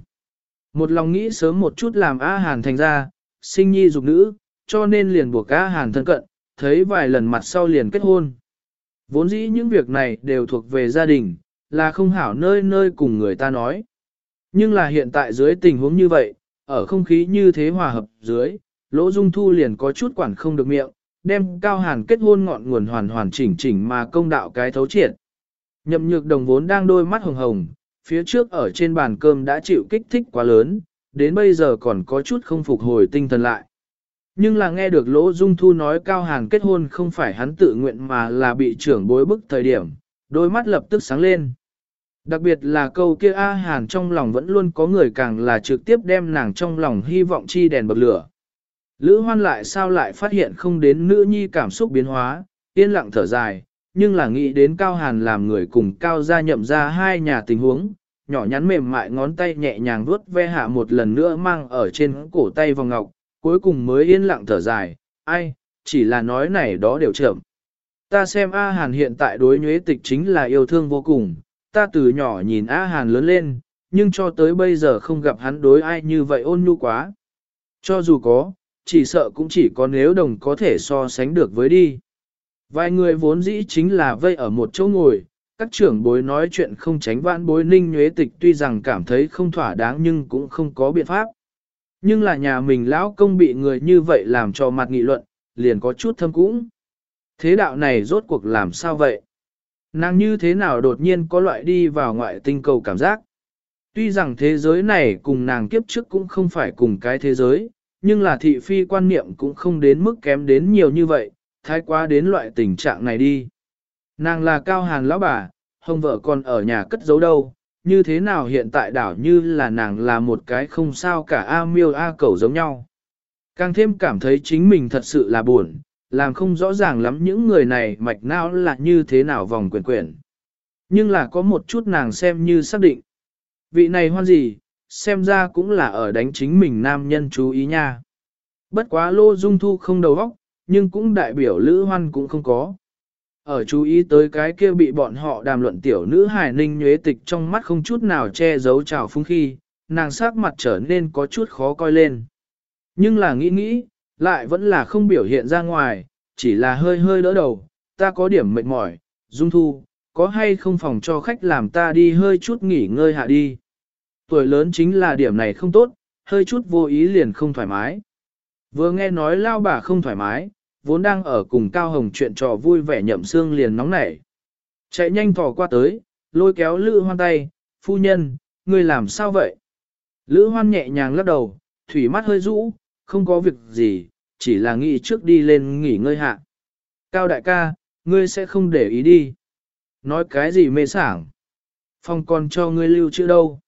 Một lòng nghĩ sớm một chút làm A hàn thành ra, sinh nhi dục nữ, cho nên liền buộc A hàn thân cận, thấy vài lần mặt sau liền kết hôn. Vốn dĩ những việc này đều thuộc về gia đình, là không hảo nơi nơi cùng người ta nói. Nhưng là hiện tại dưới tình huống như vậy, ở không khí như thế hòa hợp dưới, Lỗ Dung Thu liền có chút quản không được miệng, đem Cao Hàn kết hôn ngọn nguồn hoàn hoàn chỉnh chỉnh mà công đạo cái thấu triệt. Nhậm nhược đồng vốn đang đôi mắt hồng hồng, phía trước ở trên bàn cơm đã chịu kích thích quá lớn, đến bây giờ còn có chút không phục hồi tinh thần lại. Nhưng là nghe được Lỗ Dung Thu nói Cao Hàn kết hôn không phải hắn tự nguyện mà là bị trưởng bối bức thời điểm, đôi mắt lập tức sáng lên. Đặc biệt là câu kia A Hàn trong lòng vẫn luôn có người càng là trực tiếp đem nàng trong lòng hy vọng chi đèn bật lửa. Lữ hoan lại sao lại phát hiện không đến nữ nhi cảm xúc biến hóa, yên lặng thở dài, nhưng là nghĩ đến Cao Hàn làm người cùng Cao gia nhậm ra hai nhà tình huống, nhỏ nhắn mềm mại ngón tay nhẹ nhàng vuốt ve hạ một lần nữa mang ở trên cổ tay vòng ngọc, cuối cùng mới yên lặng thở dài, ai, chỉ là nói này đó đều chậm. Ta xem A Hàn hiện tại đối nhuế tịch chính là yêu thương vô cùng, ta từ nhỏ nhìn A Hàn lớn lên, nhưng cho tới bây giờ không gặp hắn đối ai như vậy ôn nhu quá. Cho dù có, chỉ sợ cũng chỉ có nếu đồng có thể so sánh được với đi. Vài người vốn dĩ chính là vây ở một chỗ ngồi, các trưởng bối nói chuyện không tránh vãn bối ninh nhuế tịch tuy rằng cảm thấy không thỏa đáng nhưng cũng không có biện pháp. Nhưng là nhà mình lão công bị người như vậy làm cho mặt nghị luận, liền có chút thâm cũng. Thế đạo này rốt cuộc làm sao vậy? Nàng như thế nào đột nhiên có loại đi vào ngoại tinh cầu cảm giác? Tuy rằng thế giới này cùng nàng kiếp trước cũng không phải cùng cái thế giới, nhưng là thị phi quan niệm cũng không đến mức kém đến nhiều như vậy, thái quá đến loại tình trạng này đi. Nàng là cao hàn lão bà, hồng vợ còn ở nhà cất giấu đâu, như thế nào hiện tại đảo như là nàng là một cái không sao cả A miêu A cầu giống nhau. Càng thêm cảm thấy chính mình thật sự là buồn, làm không rõ ràng lắm những người này mạch não là như thế nào vòng quyền quyển. Nhưng là có một chút nàng xem như xác định. Vị này hoan gì, xem ra cũng là ở đánh chính mình nam nhân chú ý nha. Bất quá lô dung thu không đầu óc, nhưng cũng đại biểu lữ hoan cũng không có. Ở chú ý tới cái kia bị bọn họ đàm luận tiểu nữ hải ninh nhuế tịch trong mắt không chút nào che giấu trào phung khi, nàng sắc mặt trở nên có chút khó coi lên. Nhưng là nghĩ nghĩ, lại vẫn là không biểu hiện ra ngoài, chỉ là hơi hơi đỡ đầu, ta có điểm mệt mỏi, dung thu, có hay không phòng cho khách làm ta đi hơi chút nghỉ ngơi hạ đi. Tuổi lớn chính là điểm này không tốt, hơi chút vô ý liền không thoải mái. Vừa nghe nói lao bà không thoải mái, vốn đang ở cùng Cao Hồng chuyện trò vui vẻ nhậm xương liền nóng nảy. Chạy nhanh thò qua tới, lôi kéo Lữ Hoan tay, phu nhân, ngươi làm sao vậy? Lữ Hoan nhẹ nhàng lắc đầu, thủy mắt hơi rũ, không có việc gì, chỉ là nghĩ trước đi lên nghỉ ngơi hạ. Cao đại ca, ngươi sẽ không để ý đi. Nói cái gì mê sảng? Phong còn cho ngươi lưu chữ đâu?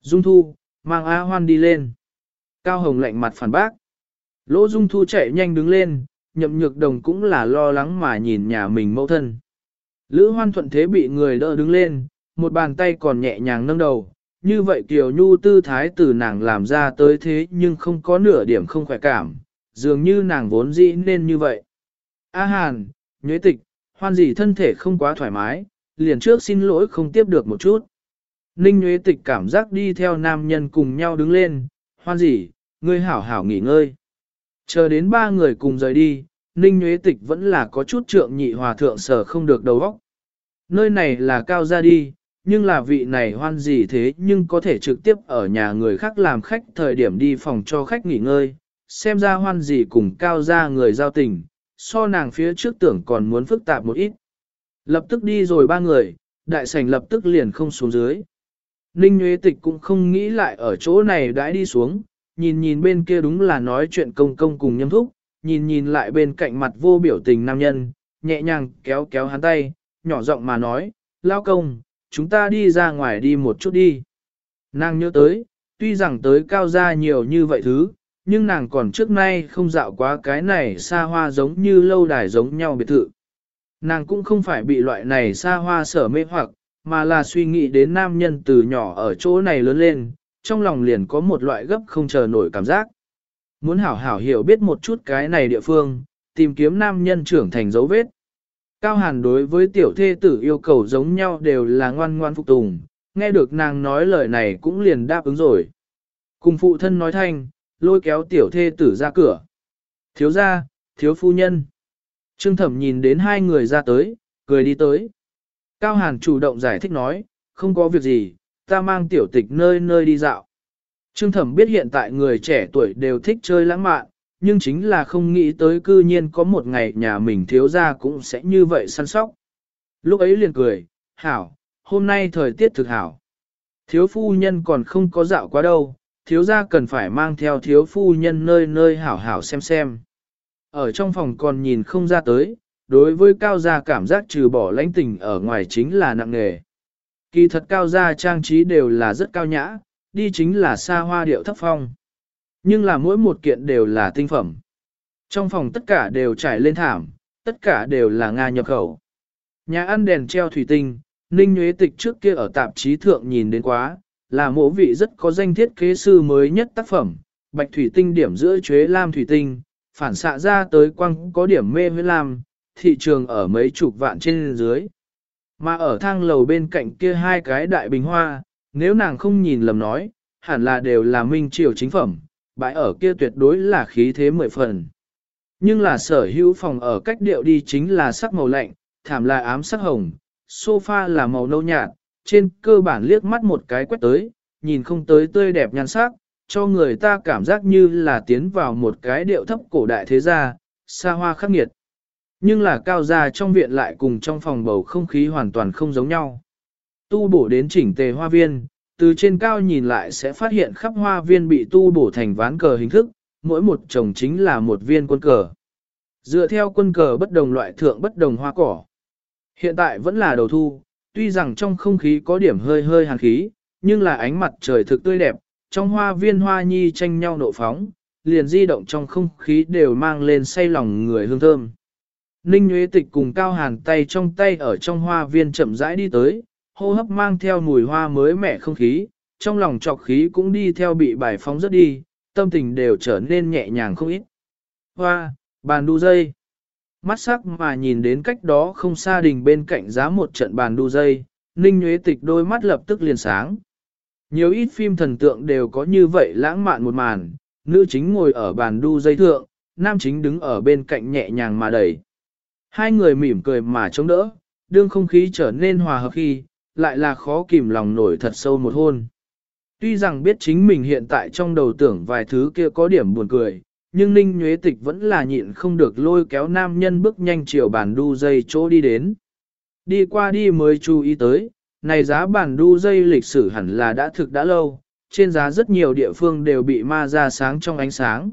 Dung Thu, mang A Hoan đi lên. Cao Hồng lạnh mặt phản bác. Lỗ Dung Thu chạy nhanh đứng lên, nhậm nhược đồng cũng là lo lắng mà nhìn nhà mình mẫu thân. Lữ hoan thuận thế bị người đỡ đứng lên, một bàn tay còn nhẹ nhàng nâng đầu, như vậy Kiều Nhu tư thái từ nàng làm ra tới thế nhưng không có nửa điểm không khỏe cảm, dường như nàng vốn dĩ nên như vậy. A Hàn, nhuế tịch, hoan gì thân thể không quá thoải mái, liền trước xin lỗi không tiếp được một chút. Ninh nhuế tịch cảm giác đi theo nam nhân cùng nhau đứng lên, hoan gì, ngươi hảo hảo nghỉ ngơi. Chờ đến ba người cùng rời đi, Ninh Nguyễn Tịch vẫn là có chút trượng nhị hòa thượng sở không được đầu óc. Nơi này là cao ra đi, nhưng là vị này hoan gì thế nhưng có thể trực tiếp ở nhà người khác làm khách thời điểm đi phòng cho khách nghỉ ngơi, xem ra hoan gì cùng cao ra người giao tình, so nàng phía trước tưởng còn muốn phức tạp một ít. Lập tức đi rồi ba người, đại sảnh lập tức liền không xuống dưới. Ninh Nguyễn Tịch cũng không nghĩ lại ở chỗ này đãi đi xuống, nhìn nhìn bên kia đúng là nói chuyện công công cùng nhâm thúc, nhìn nhìn lại bên cạnh mặt vô biểu tình nam nhân, nhẹ nhàng kéo kéo hắn tay, nhỏ giọng mà nói, lao công, chúng ta đi ra ngoài đi một chút đi. Nàng nhớ tới, tuy rằng tới cao gia nhiều như vậy thứ, nhưng nàng còn trước nay không dạo quá cái này xa hoa giống như lâu đài giống nhau biệt thự. Nàng cũng không phải bị loại này xa hoa sở mê hoặc, mà là suy nghĩ đến nam nhân từ nhỏ ở chỗ này lớn lên, trong lòng liền có một loại gấp không chờ nổi cảm giác. Muốn hảo hảo hiểu biết một chút cái này địa phương, tìm kiếm nam nhân trưởng thành dấu vết. Cao Hàn đối với tiểu thê tử yêu cầu giống nhau đều là ngoan ngoan phục tùng, nghe được nàng nói lời này cũng liền đáp ứng rồi. Cùng phụ thân nói thanh, lôi kéo tiểu thê tử ra cửa. Thiếu gia, thiếu phu nhân. Trương thẩm nhìn đến hai người ra tới, cười đi tới. Cao Hàn chủ động giải thích nói, không có việc gì, ta mang tiểu tịch nơi nơi đi dạo. Trương thẩm biết hiện tại người trẻ tuổi đều thích chơi lãng mạn, nhưng chính là không nghĩ tới cư nhiên có một ngày nhà mình thiếu gia cũng sẽ như vậy săn sóc. Lúc ấy liền cười, hảo, hôm nay thời tiết thực hảo. Thiếu phu nhân còn không có dạo quá đâu, thiếu gia cần phải mang theo thiếu phu nhân nơi nơi hảo hảo xem xem. Ở trong phòng còn nhìn không ra tới, đối với cao gia cảm giác trừ bỏ lãnh tình ở ngoài chính là nặng nề. Kỳ thật cao gia trang trí đều là rất cao nhã, đi chính là xa hoa điệu thấp phong. Nhưng là mỗi một kiện đều là tinh phẩm. Trong phòng tất cả đều trải lên thảm, tất cả đều là Nga nhập khẩu. Nhà ăn đèn treo thủy tinh, Ninh Nguyễn Tịch trước kia ở tạp chí thượng nhìn đến quá, là mộ vị rất có danh thiết kế sư mới nhất tác phẩm, bạch thủy tinh điểm giữa chuế lam thủy tinh, phản xạ ra tới quăng có điểm mê với lam, thị trường ở mấy chục vạn trên dưới. Mà ở thang lầu bên cạnh kia hai cái đại bình hoa, nếu nàng không nhìn lầm nói, hẳn là đều là minh triều chính phẩm, bãi ở kia tuyệt đối là khí thế mười phần. Nhưng là sở hữu phòng ở cách điệu đi chính là sắc màu lạnh, thảm là ám sắc hồng, sofa là màu nâu nhạt, trên cơ bản liếc mắt một cái quét tới, nhìn không tới tươi đẹp nhan sắc, cho người ta cảm giác như là tiến vào một cái điệu thấp cổ đại thế gia, xa hoa khắc nghiệt. Nhưng là cao gia trong viện lại cùng trong phòng bầu không khí hoàn toàn không giống nhau. Tu bổ đến chỉnh tề hoa viên, từ trên cao nhìn lại sẽ phát hiện khắp hoa viên bị tu bổ thành ván cờ hình thức, mỗi một chồng chính là một viên quân cờ. Dựa theo quân cờ bất đồng loại thượng bất đồng hoa cỏ. Hiện tại vẫn là đầu thu, tuy rằng trong không khí có điểm hơi hơi hàn khí, nhưng là ánh mặt trời thực tươi đẹp, trong hoa viên hoa nhi tranh nhau nộ phóng, liền di động trong không khí đều mang lên say lòng người hương thơm. Ninh Nguyễn Tịch cùng Cao Hàn tay trong tay ở trong hoa viên chậm rãi đi tới, hô hấp mang theo mùi hoa mới mẻ không khí, trong lòng trọc khí cũng đi theo bị bài phóng rất đi, tâm tình đều trở nên nhẹ nhàng không ít. Hoa, bàn đu dây. Mắt sắc mà nhìn đến cách đó không xa đình bên cạnh giá một trận bàn đu dây, Ninh Nguyễn Tịch đôi mắt lập tức liền sáng. Nhiều ít phim thần tượng đều có như vậy lãng mạn một màn, nữ chính ngồi ở bàn đu dây thượng, nam chính đứng ở bên cạnh nhẹ nhàng mà đẩy. Hai người mỉm cười mà chống đỡ, đương không khí trở nên hòa hợp khi, lại là khó kìm lòng nổi thật sâu một hôn. Tuy rằng biết chính mình hiện tại trong đầu tưởng vài thứ kia có điểm buồn cười, nhưng Ninh Nhuế Tịch vẫn là nhịn không được lôi kéo nam nhân bước nhanh chiều bàn đu dây chỗ đi đến. Đi qua đi mới chú ý tới, này giá bàn đu dây lịch sử hẳn là đã thực đã lâu, trên giá rất nhiều địa phương đều bị ma ra sáng trong ánh sáng.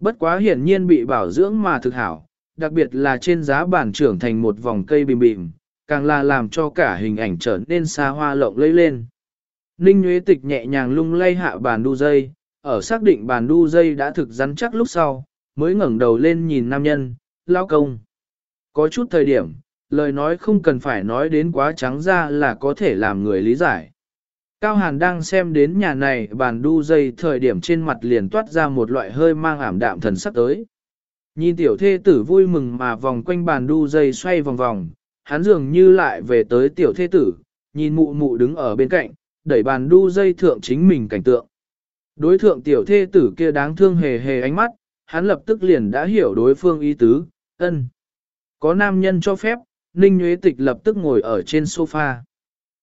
Bất quá hiển nhiên bị bảo dưỡng mà thực hảo, đặc biệt là trên giá bàn trưởng thành một vòng cây bìm bìm, càng là làm cho cả hình ảnh trở nên xa hoa lộng lẫy lên. Ninh Nguyễn Tịch nhẹ nhàng lung lay hạ bàn đu dây, ở xác định bàn đu dây đã thực rắn chắc lúc sau, mới ngẩng đầu lên nhìn nam nhân, lao công. Có chút thời điểm, lời nói không cần phải nói đến quá trắng ra là có thể làm người lý giải. Cao Hàn đang xem đến nhà này bàn đu dây thời điểm trên mặt liền toát ra một loại hơi mang ảm đạm thần sắc tới. Nhìn tiểu thê tử vui mừng mà vòng quanh bàn đu dây xoay vòng vòng, hắn dường như lại về tới tiểu thê tử, nhìn mụ mụ đứng ở bên cạnh, đẩy bàn đu dây thượng chính mình cảnh tượng. Đối thượng tiểu thê tử kia đáng thương hề hề ánh mắt, hắn lập tức liền đã hiểu đối phương ý tứ, ân. Có nam nhân cho phép, Ninh Nguyễn Tịch lập tức ngồi ở trên sofa.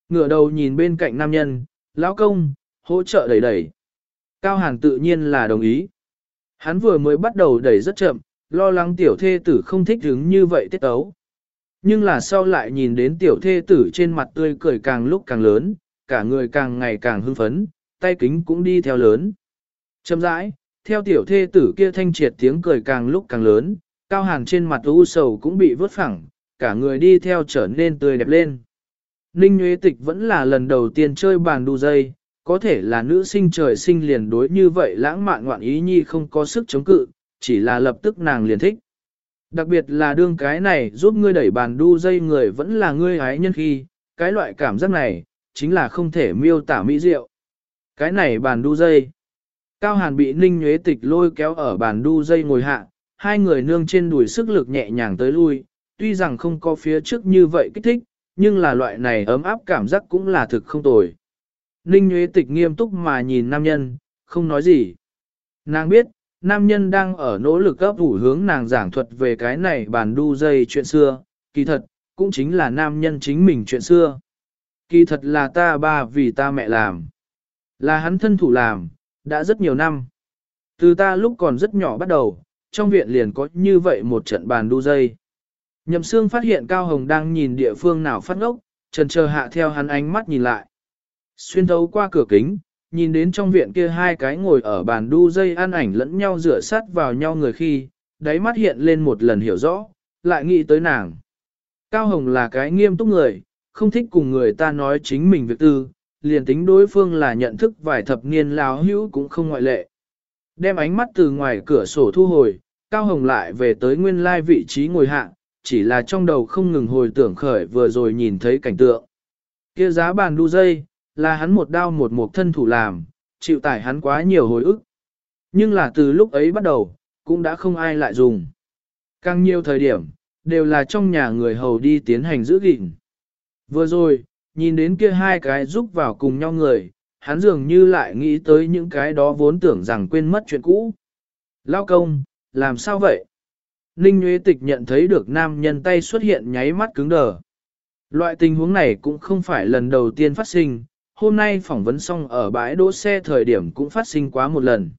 Ngửa đầu nhìn bên cạnh nam nhân, lão công, hỗ trợ đẩy đẩy. Cao Hàn tự nhiên là đồng ý. Hắn vừa mới bắt đầu đẩy rất chậm, lo lắng tiểu thê tử không thích hứng như vậy tiết ấu. Nhưng là sau lại nhìn đến tiểu thê tử trên mặt tươi cười càng lúc càng lớn, cả người càng ngày càng hưng phấn, tay kính cũng đi theo lớn. Châm rãi, theo tiểu thê tử kia thanh triệt tiếng cười càng lúc càng lớn, cao hàn trên mặt u sầu cũng bị vớt phẳng, cả người đi theo trở nên tươi đẹp lên. Ninh Nguyễn Tịch vẫn là lần đầu tiên chơi bàn đu dây, có thể là nữ sinh trời sinh liền đối như vậy lãng mạn ngoạn ý nhi không có sức chống cự, chỉ là lập tức nàng liền thích. Đặc biệt là đương cái này giúp ngươi đẩy bàn đu dây người vẫn là ngươi hái nhân khi, cái loại cảm giác này, chính là không thể miêu tả mỹ diệu. Cái này bàn đu dây. Cao Hàn bị Ninh Nhuế Tịch lôi kéo ở bàn đu dây ngồi hạ, hai người nương trên đùi sức lực nhẹ nhàng tới lui, tuy rằng không có phía trước như vậy kích thích, nhưng là loại này ấm áp cảm giác cũng là thực không tồi. Ninh nhuế Tịch nghiêm túc mà nhìn nam nhân, không nói gì. Nàng biết, nam nhân đang ở nỗ lực gấp thủ hướng nàng giảng thuật về cái này bàn đu dây chuyện xưa, kỳ thật, cũng chính là nam nhân chính mình chuyện xưa. Kỳ thật là ta ba vì ta mẹ làm. Là hắn thân thủ làm, đã rất nhiều năm. Từ ta lúc còn rất nhỏ bắt đầu, trong viện liền có như vậy một trận bàn đu dây. Nhậm xương phát hiện Cao Hồng đang nhìn địa phương nào phát ngốc, trần chờ hạ theo hắn ánh mắt nhìn lại. Xuyên thấu qua cửa kính, nhìn đến trong viện kia hai cái ngồi ở bàn đu dây ăn ảnh lẫn nhau rửa sát vào nhau người khi, đáy mắt hiện lên một lần hiểu rõ, lại nghĩ tới nàng. Cao Hồng là cái nghiêm túc người, không thích cùng người ta nói chính mình việc tư, liền tính đối phương là nhận thức vài thập niên láo hữu cũng không ngoại lệ. Đem ánh mắt từ ngoài cửa sổ thu hồi, Cao Hồng lại về tới nguyên lai vị trí ngồi hạ, chỉ là trong đầu không ngừng hồi tưởng khởi vừa rồi nhìn thấy cảnh tượng. kia giá bàn đu dây, là hắn một đao một một thân thủ làm, chịu tải hắn quá nhiều hồi ức. Nhưng là từ lúc ấy bắt đầu, cũng đã không ai lại dùng. Càng nhiều thời điểm, đều là trong nhà người hầu đi tiến hành giữ gìn. Vừa rồi, nhìn đến kia hai cái giúp vào cùng nhau người, hắn dường như lại nghĩ tới những cái đó vốn tưởng rằng quên mất chuyện cũ. Lao công, làm sao vậy? Ninh Nguyễn Tịch nhận thấy được nam nhân tay xuất hiện nháy mắt cứng đờ. Loại tình huống này cũng không phải lần đầu tiên phát sinh, hôm nay phỏng vấn xong ở bãi đỗ xe thời điểm cũng phát sinh quá một lần.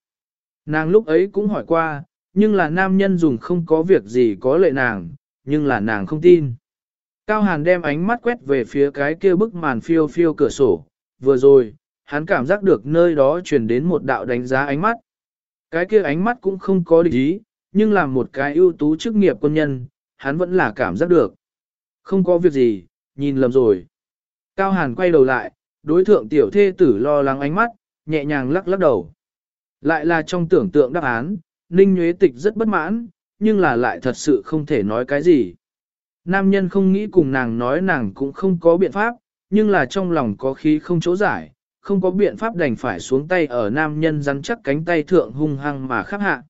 Nàng lúc ấy cũng hỏi qua, nhưng là nam nhân dùng không có việc gì có lệ nàng, nhưng là nàng không tin. Cao Hàn đem ánh mắt quét về phía cái kia bức màn phiêu phiêu cửa sổ, vừa rồi, hắn cảm giác được nơi đó truyền đến một đạo đánh giá ánh mắt. Cái kia ánh mắt cũng không có định ý, nhưng làm một cái ưu tú chức nghiệp quân nhân, hắn vẫn là cảm giác được. Không có việc gì, nhìn lầm rồi. Cao Hàn quay đầu lại, đối thượng tiểu thê tử lo lắng ánh mắt, nhẹ nhàng lắc lắc đầu. Lại là trong tưởng tượng đáp án, Ninh Nguyễn Tịch rất bất mãn, nhưng là lại thật sự không thể nói cái gì. Nam nhân không nghĩ cùng nàng nói nàng cũng không có biện pháp, nhưng là trong lòng có khí không chỗ giải, không có biện pháp đành phải xuống tay ở nam nhân rắn chắc cánh tay thượng hung hăng mà khắc hạ.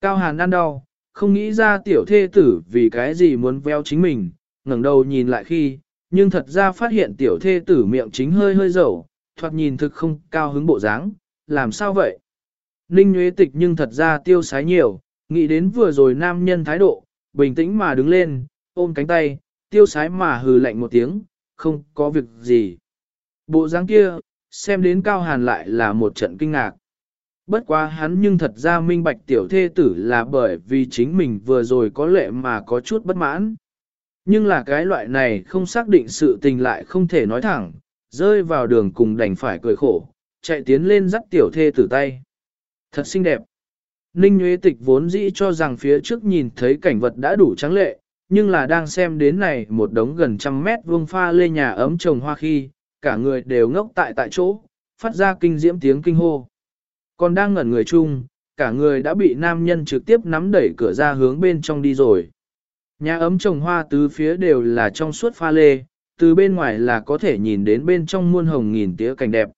Cao Hàn ăn đau, không nghĩ ra tiểu thê tử vì cái gì muốn veo chính mình, ngẩng đầu nhìn lại khi, nhưng thật ra phát hiện tiểu thê tử miệng chính hơi hơi dầu, thoạt nhìn thực không cao hứng bộ dáng, làm sao vậy? Ninh Nguyễn Tịch nhưng thật ra tiêu sái nhiều, nghĩ đến vừa rồi nam nhân thái độ, bình tĩnh mà đứng lên, ôm cánh tay, tiêu sái mà hừ lạnh một tiếng, không có việc gì. Bộ dáng kia, xem đến Cao Hàn lại là một trận kinh ngạc. Bất quá hắn nhưng thật ra minh bạch tiểu thê tử là bởi vì chính mình vừa rồi có lệ mà có chút bất mãn. Nhưng là cái loại này không xác định sự tình lại không thể nói thẳng, rơi vào đường cùng đành phải cười khổ, chạy tiến lên dắt tiểu thê tử tay. Thật xinh đẹp. Ninh Nguyễn Tịch vốn dĩ cho rằng phía trước nhìn thấy cảnh vật đã đủ trắng lệ, nhưng là đang xem đến này một đống gần trăm mét vuông pha lê nhà ấm trồng hoa khi, cả người đều ngốc tại tại chỗ, phát ra kinh diễm tiếng kinh hô. Còn đang ngẩn người chung, cả người đã bị nam nhân trực tiếp nắm đẩy cửa ra hướng bên trong đi rồi. Nhà ấm trồng hoa tứ phía đều là trong suốt pha lê, từ bên ngoài là có thể nhìn đến bên trong muôn hồng nghìn tía cảnh đẹp.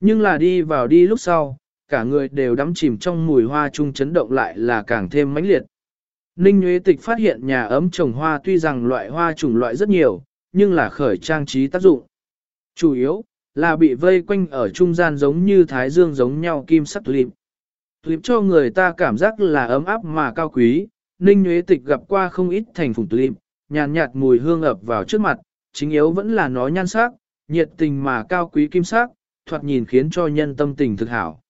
Nhưng là đi vào đi lúc sau, cả người đều đắm chìm trong mùi hoa chung chấn động lại là càng thêm mãnh liệt. Ninh Nguyễn Tịch phát hiện nhà ấm trồng hoa tuy rằng loại hoa chủng loại rất nhiều, nhưng là khởi trang trí tác dụng. Chủ yếu, là bị vây quanh ở trung gian giống như thái dương giống nhau kim sắc tulip. Tulip cho người ta cảm giác là ấm áp mà cao quý, Ninh Nguyễn Tịch gặp qua không ít thành phùng tulip, nhàn nhạt mùi hương ập vào trước mặt, chính yếu vẫn là nó nhan sắc, nhiệt tình mà cao quý kim sắc, thoạt nhìn khiến cho nhân tâm tình thực hảo.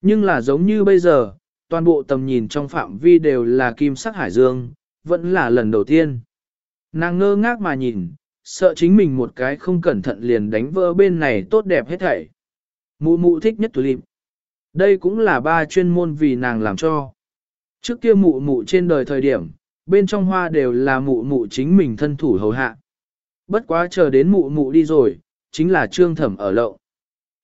Nhưng là giống như bây giờ, toàn bộ tầm nhìn trong phạm vi đều là kim sắc hải dương, vẫn là lần đầu tiên. Nàng ngơ ngác mà nhìn, sợ chính mình một cái không cẩn thận liền đánh vỡ bên này tốt đẹp hết thảy. Mụ mụ thích nhất tulip. Đây cũng là ba chuyên môn vì nàng làm cho. Trước kia mụ mụ trên đời thời điểm, bên trong hoa đều là mụ mụ chính mình thân thủ hầu hạ. Bất quá chờ đến mụ mụ đi rồi, chính là trương thẩm ở lậu.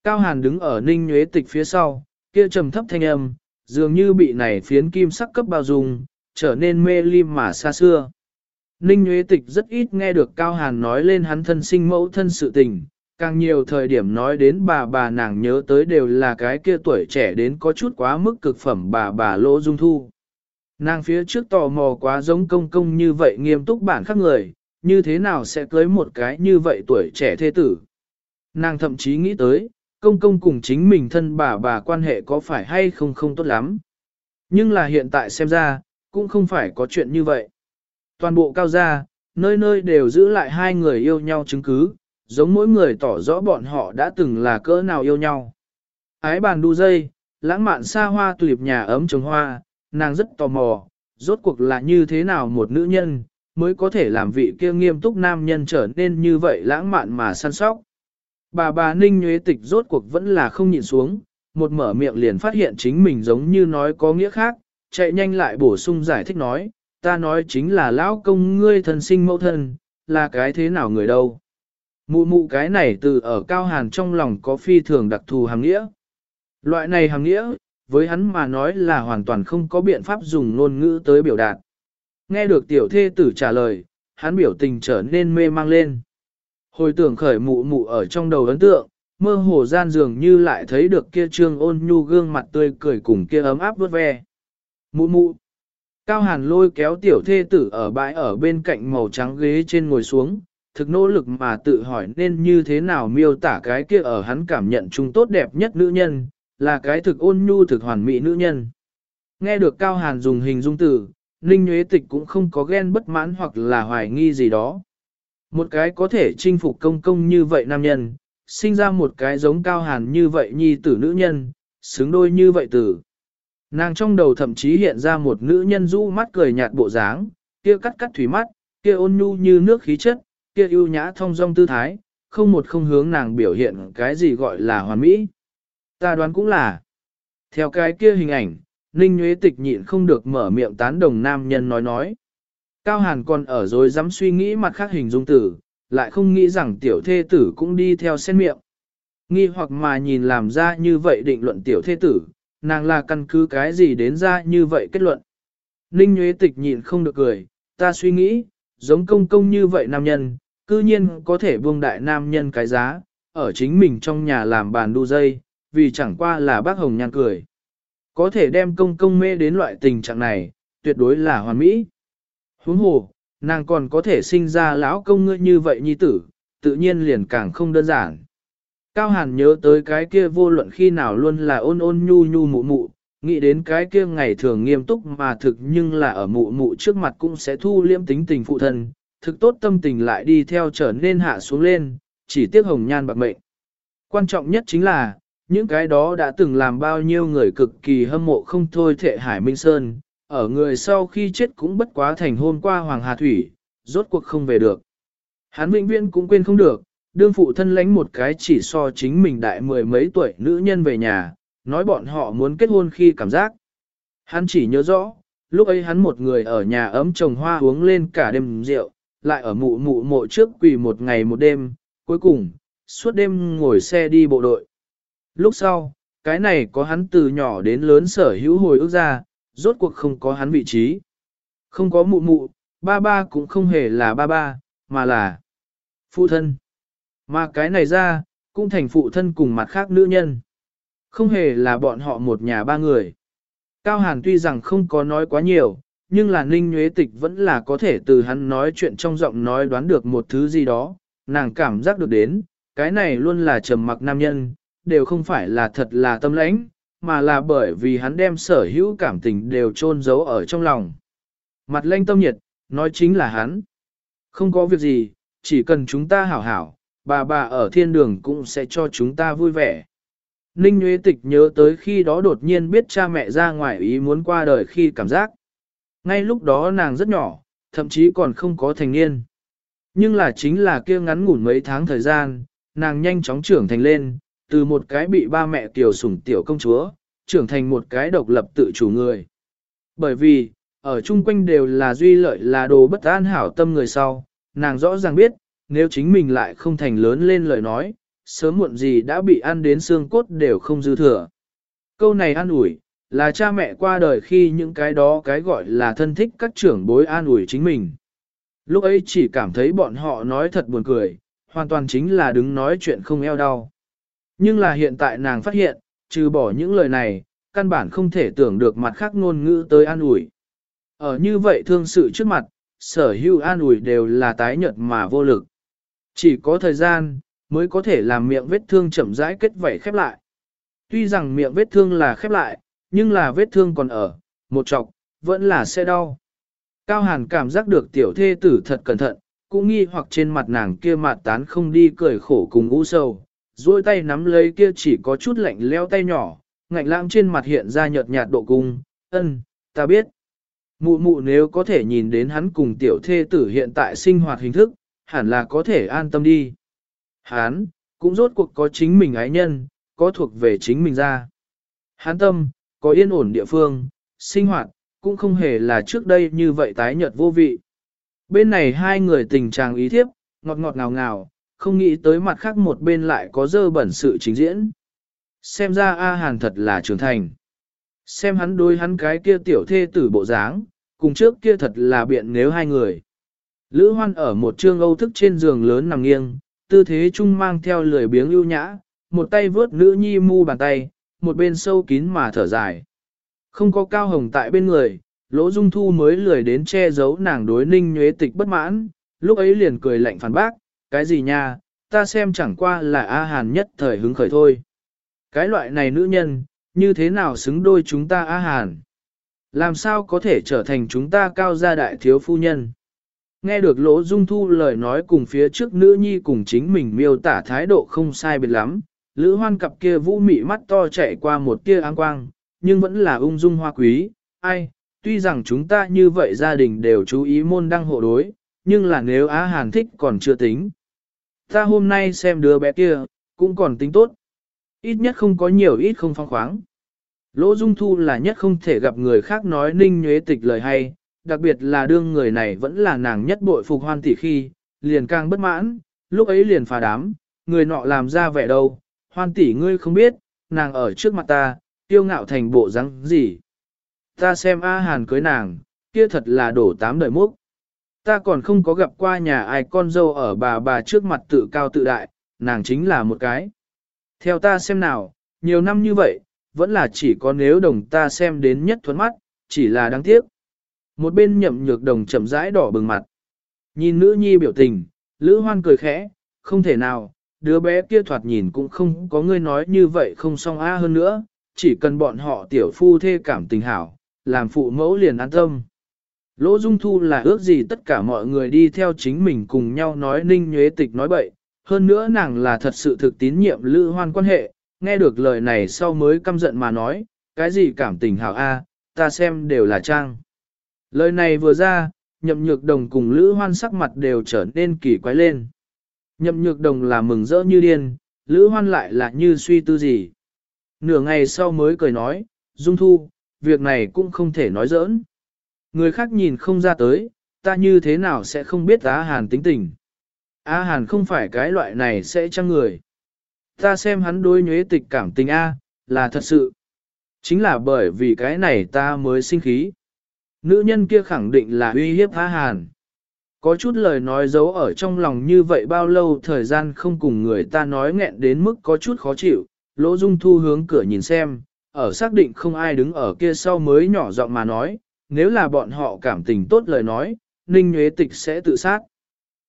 Cao Hàn đứng ở ninh nhuế tịch phía sau, kia trầm thấp thanh âm, dường như bị này phiến kim sắc cấp bao dung, trở nên mê lim mà xa xưa. Ninh Nguyễn Tịch rất ít nghe được Cao Hàn nói lên hắn thân sinh mẫu thân sự tình, càng nhiều thời điểm nói đến bà bà nàng nhớ tới đều là cái kia tuổi trẻ đến có chút quá mức cực phẩm bà bà Lỗ Dung Thu. Nàng phía trước tò mò quá giống công công như vậy nghiêm túc bản khác người, như thế nào sẽ cưới một cái như vậy tuổi trẻ thê tử. Nàng thậm chí nghĩ tới, công công cùng chính mình thân bà bà quan hệ có phải hay không không tốt lắm. Nhưng là hiện tại xem ra, cũng không phải có chuyện như vậy. Toàn bộ cao gia, nơi nơi đều giữ lại hai người yêu nhau chứng cứ, giống mỗi người tỏ rõ bọn họ đã từng là cỡ nào yêu nhau. Ái bàn đu dây, lãng mạn xa hoa tulip nhà ấm trồng hoa, nàng rất tò mò, rốt cuộc là như thế nào một nữ nhân, mới có thể làm vị kia nghiêm túc nam nhân trở nên như vậy lãng mạn mà săn sóc. Bà bà Ninh Nhuế Tịch rốt cuộc vẫn là không nhịn xuống, một mở miệng liền phát hiện chính mình giống như nói có nghĩa khác, chạy nhanh lại bổ sung giải thích nói, ta nói chính là lão công ngươi thần sinh mẫu thân, là cái thế nào người đâu. Mụ mụ cái này từ ở cao hàn trong lòng có phi thường đặc thù hàng nghĩa. Loại này hàng nghĩa, với hắn mà nói là hoàn toàn không có biện pháp dùng ngôn ngữ tới biểu đạt. Nghe được tiểu thê tử trả lời, hắn biểu tình trở nên mê mang lên. Hồi tưởng khởi mụ mụ ở trong đầu ấn tượng, mơ hồ gian dường như lại thấy được kia trương ôn nhu gương mặt tươi cười cùng kia ấm áp vớt ve. Mụ mụ. Cao hàn lôi kéo tiểu thê tử ở bãi ở bên cạnh màu trắng ghế trên ngồi xuống, thực nỗ lực mà tự hỏi nên như thế nào miêu tả cái kia ở hắn cảm nhận chung tốt đẹp nhất nữ nhân, là cái thực ôn nhu thực hoàn mỹ nữ nhân. Nghe được Cao Hàn dùng hình dung từ, Ninh Nguyễn Tịch cũng không có ghen bất mãn hoặc là hoài nghi gì đó. Một cái có thể chinh phục công công như vậy nam nhân, sinh ra một cái giống Cao Hàn như vậy nhi tử nữ nhân, xứng đôi như vậy tử. Nàng trong đầu thậm chí hiện ra một nữ nhân rũ mắt cười nhạt bộ dáng, kia cắt cắt thủy mắt, kia ôn nhu như nước khí chất, kia ưu nhã thông dong tư thái, không một không hướng nàng biểu hiện cái gì gọi là hoàn mỹ. Ta đoán cũng là. Theo cái kia hình ảnh, Ninh Nguyễn Tịch nhịn không được mở miệng tán đồng nam nhân nói nói. Cao Hàn còn ở rồi dám suy nghĩ mặt khác hình dung tử, lại không nghĩ rằng tiểu thê tử cũng đi theo sen miệng. Nghi hoặc mà nhìn làm ra như vậy định luận tiểu thê tử, nàng là căn cứ cái gì đến ra như vậy kết luận. Ninh Nguyễn Tịch nhịn không được cười, ta suy nghĩ, giống công công như vậy nam nhân, cư nhiên có thể buông đại nam nhân cái giá, ở chính mình trong nhà làm bàn đu dây, vì chẳng qua là bác Hồng Nhan cười. Có thể đem công công mê đến loại tình trạng này, tuyệt đối là hoàn mỹ. Huống hồ, nàng còn có thể sinh ra lão công ngươi như vậy nhi tử, tự nhiên liền càng không đơn giản. Cao Hàn nhớ tới cái kia vô luận khi nào luôn là ôn ôn nhu nhu mụ mụ, nghĩ đến cái kia ngày thường nghiêm túc mà thực nhưng là ở mụ mụ trước mặt cũng sẽ thu liễm tính tình phụ thân, thực tốt tâm tình lại đi theo trở nên hạ xuống lên, chỉ tiếc hồng nhan bạc mệnh. Quan trọng nhất chính là, những cái đó đã từng làm bao nhiêu người cực kỳ hâm mộ không thôi thệ Hải Minh Sơn, ở người sau khi chết cũng bất quá thành hôn qua Hoàng Hà Thủy, rốt cuộc không về được. Hắn vĩnh viễn cũng quên không được, đương phụ thân lãnh một cái chỉ so chính mình đại mười mấy tuổi nữ nhân về nhà, nói bọn họ muốn kết hôn khi cảm giác. Hắn chỉ nhớ rõ, lúc ấy hắn một người ở nhà ấm trồng hoa uống lên cả đêm rượu, lại ở mụ mụ mộ trước quỳ một ngày một đêm, cuối cùng, suốt đêm ngồi xe đi bộ đội. Lúc sau, cái này có hắn từ nhỏ đến lớn sở hữu hồi ước ra, rốt cuộc không có hắn vị trí. Không có mụ mụ, ba ba cũng không hề là ba ba, mà là phụ thân. Mà cái này ra, cũng thành phụ thân cùng mặt khác nữ nhân. Không hề là bọn họ một nhà ba người. Cao Hàn tuy rằng không có nói quá nhiều, nhưng là Ninh Nhuế Tịch vẫn là có thể từ hắn nói chuyện trong giọng nói đoán được một thứ gì đó, nàng cảm giác được đến, cái này luôn là trầm mặc nam nhân, đều không phải là thật là tâm lãnh, mà là bởi vì hắn đem sở hữu cảm tình đều chôn giấu ở trong lòng. Mặt lanh tâm nhiệt, nói chính là hắn. Không có việc gì, chỉ cần chúng ta hảo hảo, bà bà ở thiên đường cũng sẽ cho chúng ta vui vẻ. Ninh Nguyễn Tịch nhớ tới khi đó đột nhiên biết cha mẹ ra ngoài ý muốn qua đời khi cảm giác. Ngay lúc đó nàng rất nhỏ, thậm chí còn không có thành niên. Nhưng là chính là kia ngắn ngủn mấy tháng thời gian, nàng nhanh chóng trưởng thành lên, từ một cái bị ba mẹ tiểu sủng tiểu công chúa, trưởng thành một cái độc lập tự chủ người. Bởi vì, ở chung quanh đều là duy lợi là đồ bất an hảo tâm người sau, nàng rõ ràng biết, nếu chính mình lại không thành lớn lên lời nói, sớm muộn gì đã bị ăn đến xương cốt đều không dư thừa. Câu này an ủi, là cha mẹ qua đời khi những cái đó cái gọi là thân thích các trưởng bối an ủi chính mình. Lúc ấy chỉ cảm thấy bọn họ nói thật buồn cười, hoàn toàn chính là đứng nói chuyện không eo đau. Nhưng là hiện tại nàng phát hiện, trừ bỏ những lời này, căn bản không thể tưởng được mặt khác ngôn ngữ tới an ủi. Ở như vậy thương sự trước mặt, sở hữu an ủi đều là tái nhợt mà vô lực. Chỉ có thời gian, mới có thể làm miệng vết thương chậm rãi kết vảy khép lại. Tuy rằng miệng vết thương là khép lại, nhưng là vết thương còn ở, một chọc, vẫn là sẽ đau. Cao Hàn cảm giác được tiểu thê tử thật cẩn thận, cũng nghi hoặc trên mặt nàng kia mặt tán không đi cười khổ cùng u sầu, duỗi tay nắm lấy kia chỉ có chút lạnh leo tay nhỏ, ngạnh lãng trên mặt hiện ra nhợt nhạt độ cung, ân, ta biết. Mụ mụ nếu có thể nhìn đến hắn cùng tiểu thê tử hiện tại sinh hoạt hình thức, hẳn là có thể an tâm đi. Hắn, cũng rốt cuộc có chính mình ái nhân, có thuộc về chính mình ra. Hắn tâm, có yên ổn địa phương, sinh hoạt, cũng không hề là trước đây như vậy tái nhợt vô vị. Bên này hai người tình trạng ý thiếp, ngọt ngọt ngào ngào, không nghĩ tới mặt khác một bên lại có dơ bẩn sự chính diễn. Xem ra A Hàn thật là trưởng thành. Xem hắn đối hắn cái kia tiểu thê tử bộ dáng, cùng trước kia thật là biện nếu hai người. Lữ hoan ở một trương âu thức trên giường lớn nằm nghiêng, tư thế chung mang theo lười biếng ưu nhã, một tay vớt nữ nhi mu bàn tay, một bên sâu kín mà thở dài. Không có cao hồng tại bên người, lỗ dung thu mới lười đến che giấu nàng đối ninh nhuế tịch bất mãn, lúc ấy liền cười lạnh phản bác, cái gì nha, ta xem chẳng qua là A Hàn nhất thời hứng khởi thôi. Cái loại này nữ nhân, như thế nào xứng đôi chúng ta A Hàn? Làm sao có thể trở thành chúng ta cao gia đại thiếu phu nhân? Nghe được lỗ dung thu lời nói cùng phía trước nữ nhi cùng chính mình miêu tả thái độ không sai biệt lắm, lữ hoan cặp kia vũ mị mắt to chạy qua một tia áng quang, nhưng vẫn là ung dung hoa quý, ai, tuy rằng chúng ta như vậy gia đình đều chú ý môn đăng hộ đối, nhưng là nếu Á Hàn thích còn chưa tính. Ta hôm nay xem đứa bé kia, cũng còn tính tốt. Ít nhất không có nhiều ít không phong khoáng. Lỗ Dung Thu là nhất không thể gặp người khác nói ninh nhuế tịch lời hay, đặc biệt là đương người này vẫn là nàng nhất bội phục hoan tỷ khi, liền càng bất mãn, lúc ấy liền phá đám, người nọ làm ra vẻ đâu, hoan tỷ ngươi không biết, nàng ở trước mặt ta, tiêu ngạo thành bộ răng gì. Ta xem A Hàn cưới nàng, kia thật là đổ tám đời múc. Ta còn không có gặp qua nhà ai con dâu ở bà bà trước mặt tự cao tự đại, nàng chính là một cái. Theo ta xem nào, nhiều năm như vậy, vẫn là chỉ có nếu đồng ta xem đến nhất thuấn mắt, chỉ là đáng tiếc. Một bên nhậm nhược đồng chậm rãi đỏ bừng mặt. Nhìn nữ nhi biểu tình, Lữ Hoan cười khẽ, không thể nào, đứa bé kia thoạt nhìn cũng không có ngươi nói như vậy không song a hơn nữa, chỉ cần bọn họ tiểu phu thê cảm tình hảo, làm phụ mẫu liền an tâm. Lỗ Dung Thu là ước gì tất cả mọi người đi theo chính mình cùng nhau nói ninh nhuế tịch nói bậy, hơn nữa nàng là thật sự thực tín nhiệm Lữ Hoan quan hệ, nghe được lời này sau mới căm giận mà nói, cái gì cảm tình hảo a, ta xem đều là trang. Lời này vừa ra, nhậm nhược đồng cùng Lữ Hoan sắc mặt đều trở nên kỳ quái lên. Nhậm nhược đồng là mừng rỡ như điên, Lữ Hoan lại là như suy tư gì. Nửa ngày sau mới cười nói, Dung Thu, việc này cũng không thể nói giỡn. Người khác nhìn không ra tới, ta như thế nào sẽ không biết Á Hàn tính tình. Á Hàn không phải cái loại này sẽ chăng người. Ta xem hắn đối nhuế tịch cảm tình A, là thật sự. Chính là bởi vì cái này ta mới sinh khí. Nữ nhân kia khẳng định là uy hiếp Á Hàn. Có chút lời nói giấu ở trong lòng như vậy bao lâu thời gian không cùng người ta nói nghẹn đến mức có chút khó chịu, lỗ dung thu hướng cửa nhìn xem, ở xác định không ai đứng ở kia sau mới nhỏ giọng mà nói, nếu là bọn họ cảm tình tốt lời nói, Ninh Nguyễn Tịch sẽ tự sát.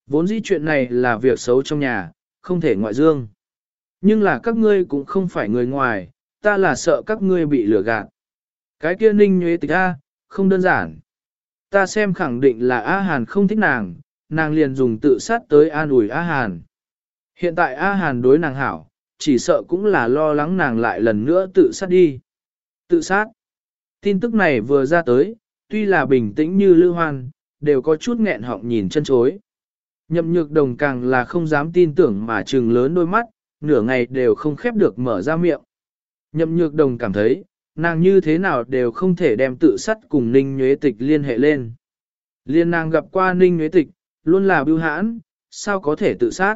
Vốn dĩ chuyện này là việc xấu trong nhà, không thể ngoại dương. Nhưng là các ngươi cũng không phải người ngoài, ta là sợ các ngươi bị lừa gạt. Cái kia Ninh Nguyễn Tịch A, không đơn giản. Ta xem khẳng định là A Hàn không thích nàng, nàng liền dùng tự sát tới an ủi A Hàn. Hiện tại A Hàn đối nàng hảo, chỉ sợ cũng là lo lắng nàng lại lần nữa tự sát đi. Tự sát. Tin tức này vừa ra tới, tuy là bình tĩnh như lưu hoan, đều có chút nghẹn họng nhìn chân chối. Nhậm nhược đồng càng là không dám tin tưởng mà trừng lớn đôi mắt, nửa ngày đều không khép được mở ra miệng. Nhậm nhược đồng cảm thấy, nàng như thế nào đều không thể đem tự sát cùng Ninh Nhuế Tịch liên hệ lên. Liên nàng gặp qua Ninh Nhuế Tịch, luôn là bưu hãn, sao có thể tự sát.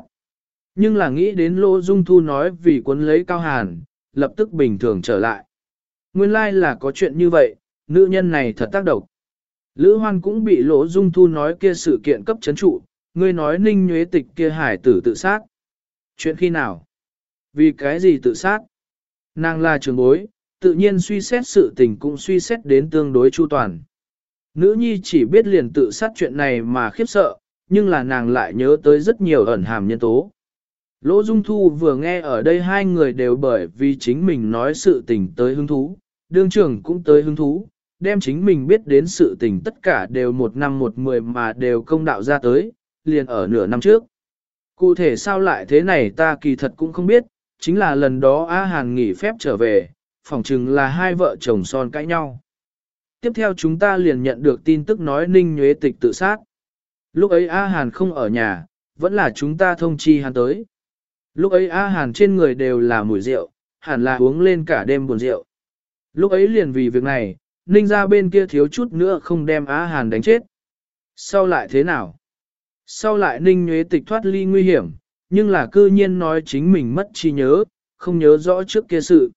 Nhưng là nghĩ đến Lỗ Dung Thu nói vì cuốn lấy Cao Hàn, lập tức bình thường trở lại. Nguyên lai like là có chuyện như vậy, nữ nhân này thật tác động. Lữ Hoan cũng bị Lỗ Dung Thu nói kia sự kiện cấp chấn trụ, ngươi nói ninh nhuế tịch kia hải tử tự sát. Chuyện khi nào? Vì cái gì tự sát? Nàng là trường bối, tự nhiên suy xét sự tình cũng suy xét đến tương đối chu toàn. Nữ nhi chỉ biết liền tự sát chuyện này mà khiếp sợ, nhưng là nàng lại nhớ tới rất nhiều ẩn hàm nhân tố. Lỗ Dung Thu vừa nghe ở đây hai người đều bởi vì chính mình nói sự tình tới hứng thú, đương trưởng cũng tới hứng thú, đem chính mình biết đến sự tình tất cả đều một năm một mười mà đều công đạo ra tới, liền ở nửa năm trước. Cụ thể sao lại thế này ta kỳ thật cũng không biết, chính là lần đó A Hàn nghỉ phép trở về, phỏng chừng là hai vợ chồng son cãi nhau. Tiếp theo chúng ta liền nhận được tin tức nói Ninh Nhuế Tịch tự sát. Lúc ấy A Hàn không ở nhà, vẫn là chúng ta thông chi hắn tới. Lúc ấy A Hàn trên người đều là mùi rượu, hẳn là uống lên cả đêm buồn rượu. Lúc ấy liền vì việc này, Ninh ra bên kia thiếu chút nữa không đem Á Hàn đánh chết. Sau lại thế nào? Sau lại Ninh Nhuế Tịch thoát ly nguy hiểm, nhưng là cư nhiên nói chính mình mất trí nhớ, không nhớ rõ trước kia sự.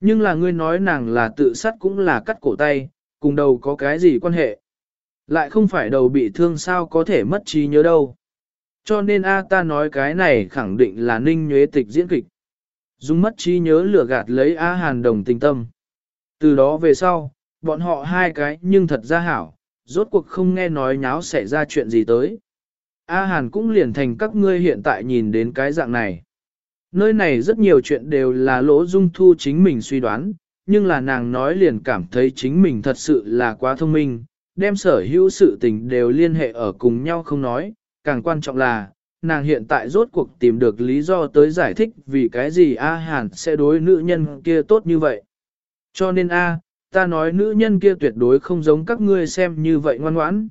Nhưng là ngươi nói nàng là tự sát cũng là cắt cổ tay, cùng đầu có cái gì quan hệ. Lại không phải đầu bị thương sao có thể mất trí nhớ đâu. Cho nên A ta nói cái này khẳng định là ninh nhuế tịch diễn kịch. Dùng mất trí nhớ lừa gạt lấy A hàn đồng tình tâm. Từ đó về sau, bọn họ hai cái nhưng thật ra hảo, rốt cuộc không nghe nói nháo xảy ra chuyện gì tới. A hàn cũng liền thành các ngươi hiện tại nhìn đến cái dạng này. Nơi này rất nhiều chuyện đều là lỗ dung thu chính mình suy đoán, nhưng là nàng nói liền cảm thấy chính mình thật sự là quá thông minh, đem sở hữu sự tình đều liên hệ ở cùng nhau không nói, càng quan trọng là, nàng hiện tại rốt cuộc tìm được lý do tới giải thích vì cái gì A Hàn sẽ đối nữ nhân kia tốt như vậy. Cho nên A, ta nói nữ nhân kia tuyệt đối không giống các ngươi xem như vậy ngoan ngoãn.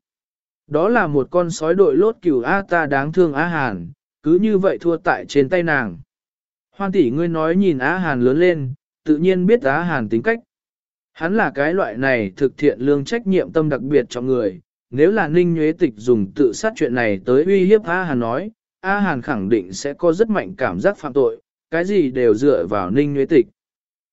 Đó là một con sói đội lốt cửu A ta đáng thương A Hàn, cứ như vậy thua tại trên tay nàng. Hoan tỷ ngươi nói nhìn Á Hàn lớn lên, tự nhiên biết A Hàn tính cách. Hắn là cái loại này thực thiện lương trách nhiệm tâm đặc biệt cho người, nếu là Ninh Nhuế Tịch dùng tự sát chuyện này tới uy hiếp Á Hàn nói, Á Hàn khẳng định sẽ có rất mạnh cảm giác phạm tội, cái gì đều dựa vào Ninh Nhuế Tịch.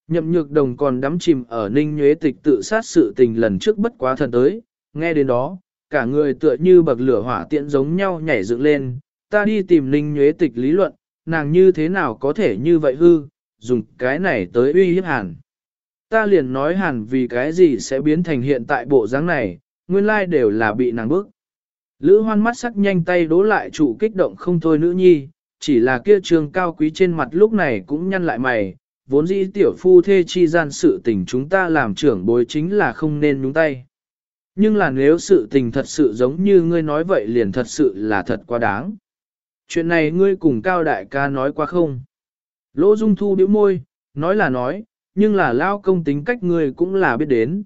Nhậm nhược đồng còn đắm chìm ở Ninh Nhuế Tịch tự sát sự tình lần trước bất quá thần tới, nghe đến đó, cả người tựa như bậc lửa hỏa tiện giống nhau nhảy dựng lên, ta đi tìm Ninh Nhuế Tịch lý luận, nàng như thế nào có thể như vậy hư, dùng cái này tới uy hiếp hàn. Ta liền nói hàn vì cái gì sẽ biến thành hiện tại bộ dáng này, nguyên lai đều là bị nàng bức. Lữ hoan mắt sắc nhanh tay đố lại trụ kích động không thôi nữ nhi, chỉ là kia trường cao quý trên mặt lúc này cũng nhăn lại mày, vốn dĩ tiểu phu thê chi gian sự tình chúng ta làm trưởng bối chính là không nên nhúng tay. Nhưng là nếu sự tình thật sự giống như ngươi nói vậy liền thật sự là thật quá đáng. Chuyện này ngươi cùng cao đại ca nói qua không? Lỗ Dung Thu bĩu môi, nói là nói, nhưng là lao công tính cách ngươi cũng là biết đến.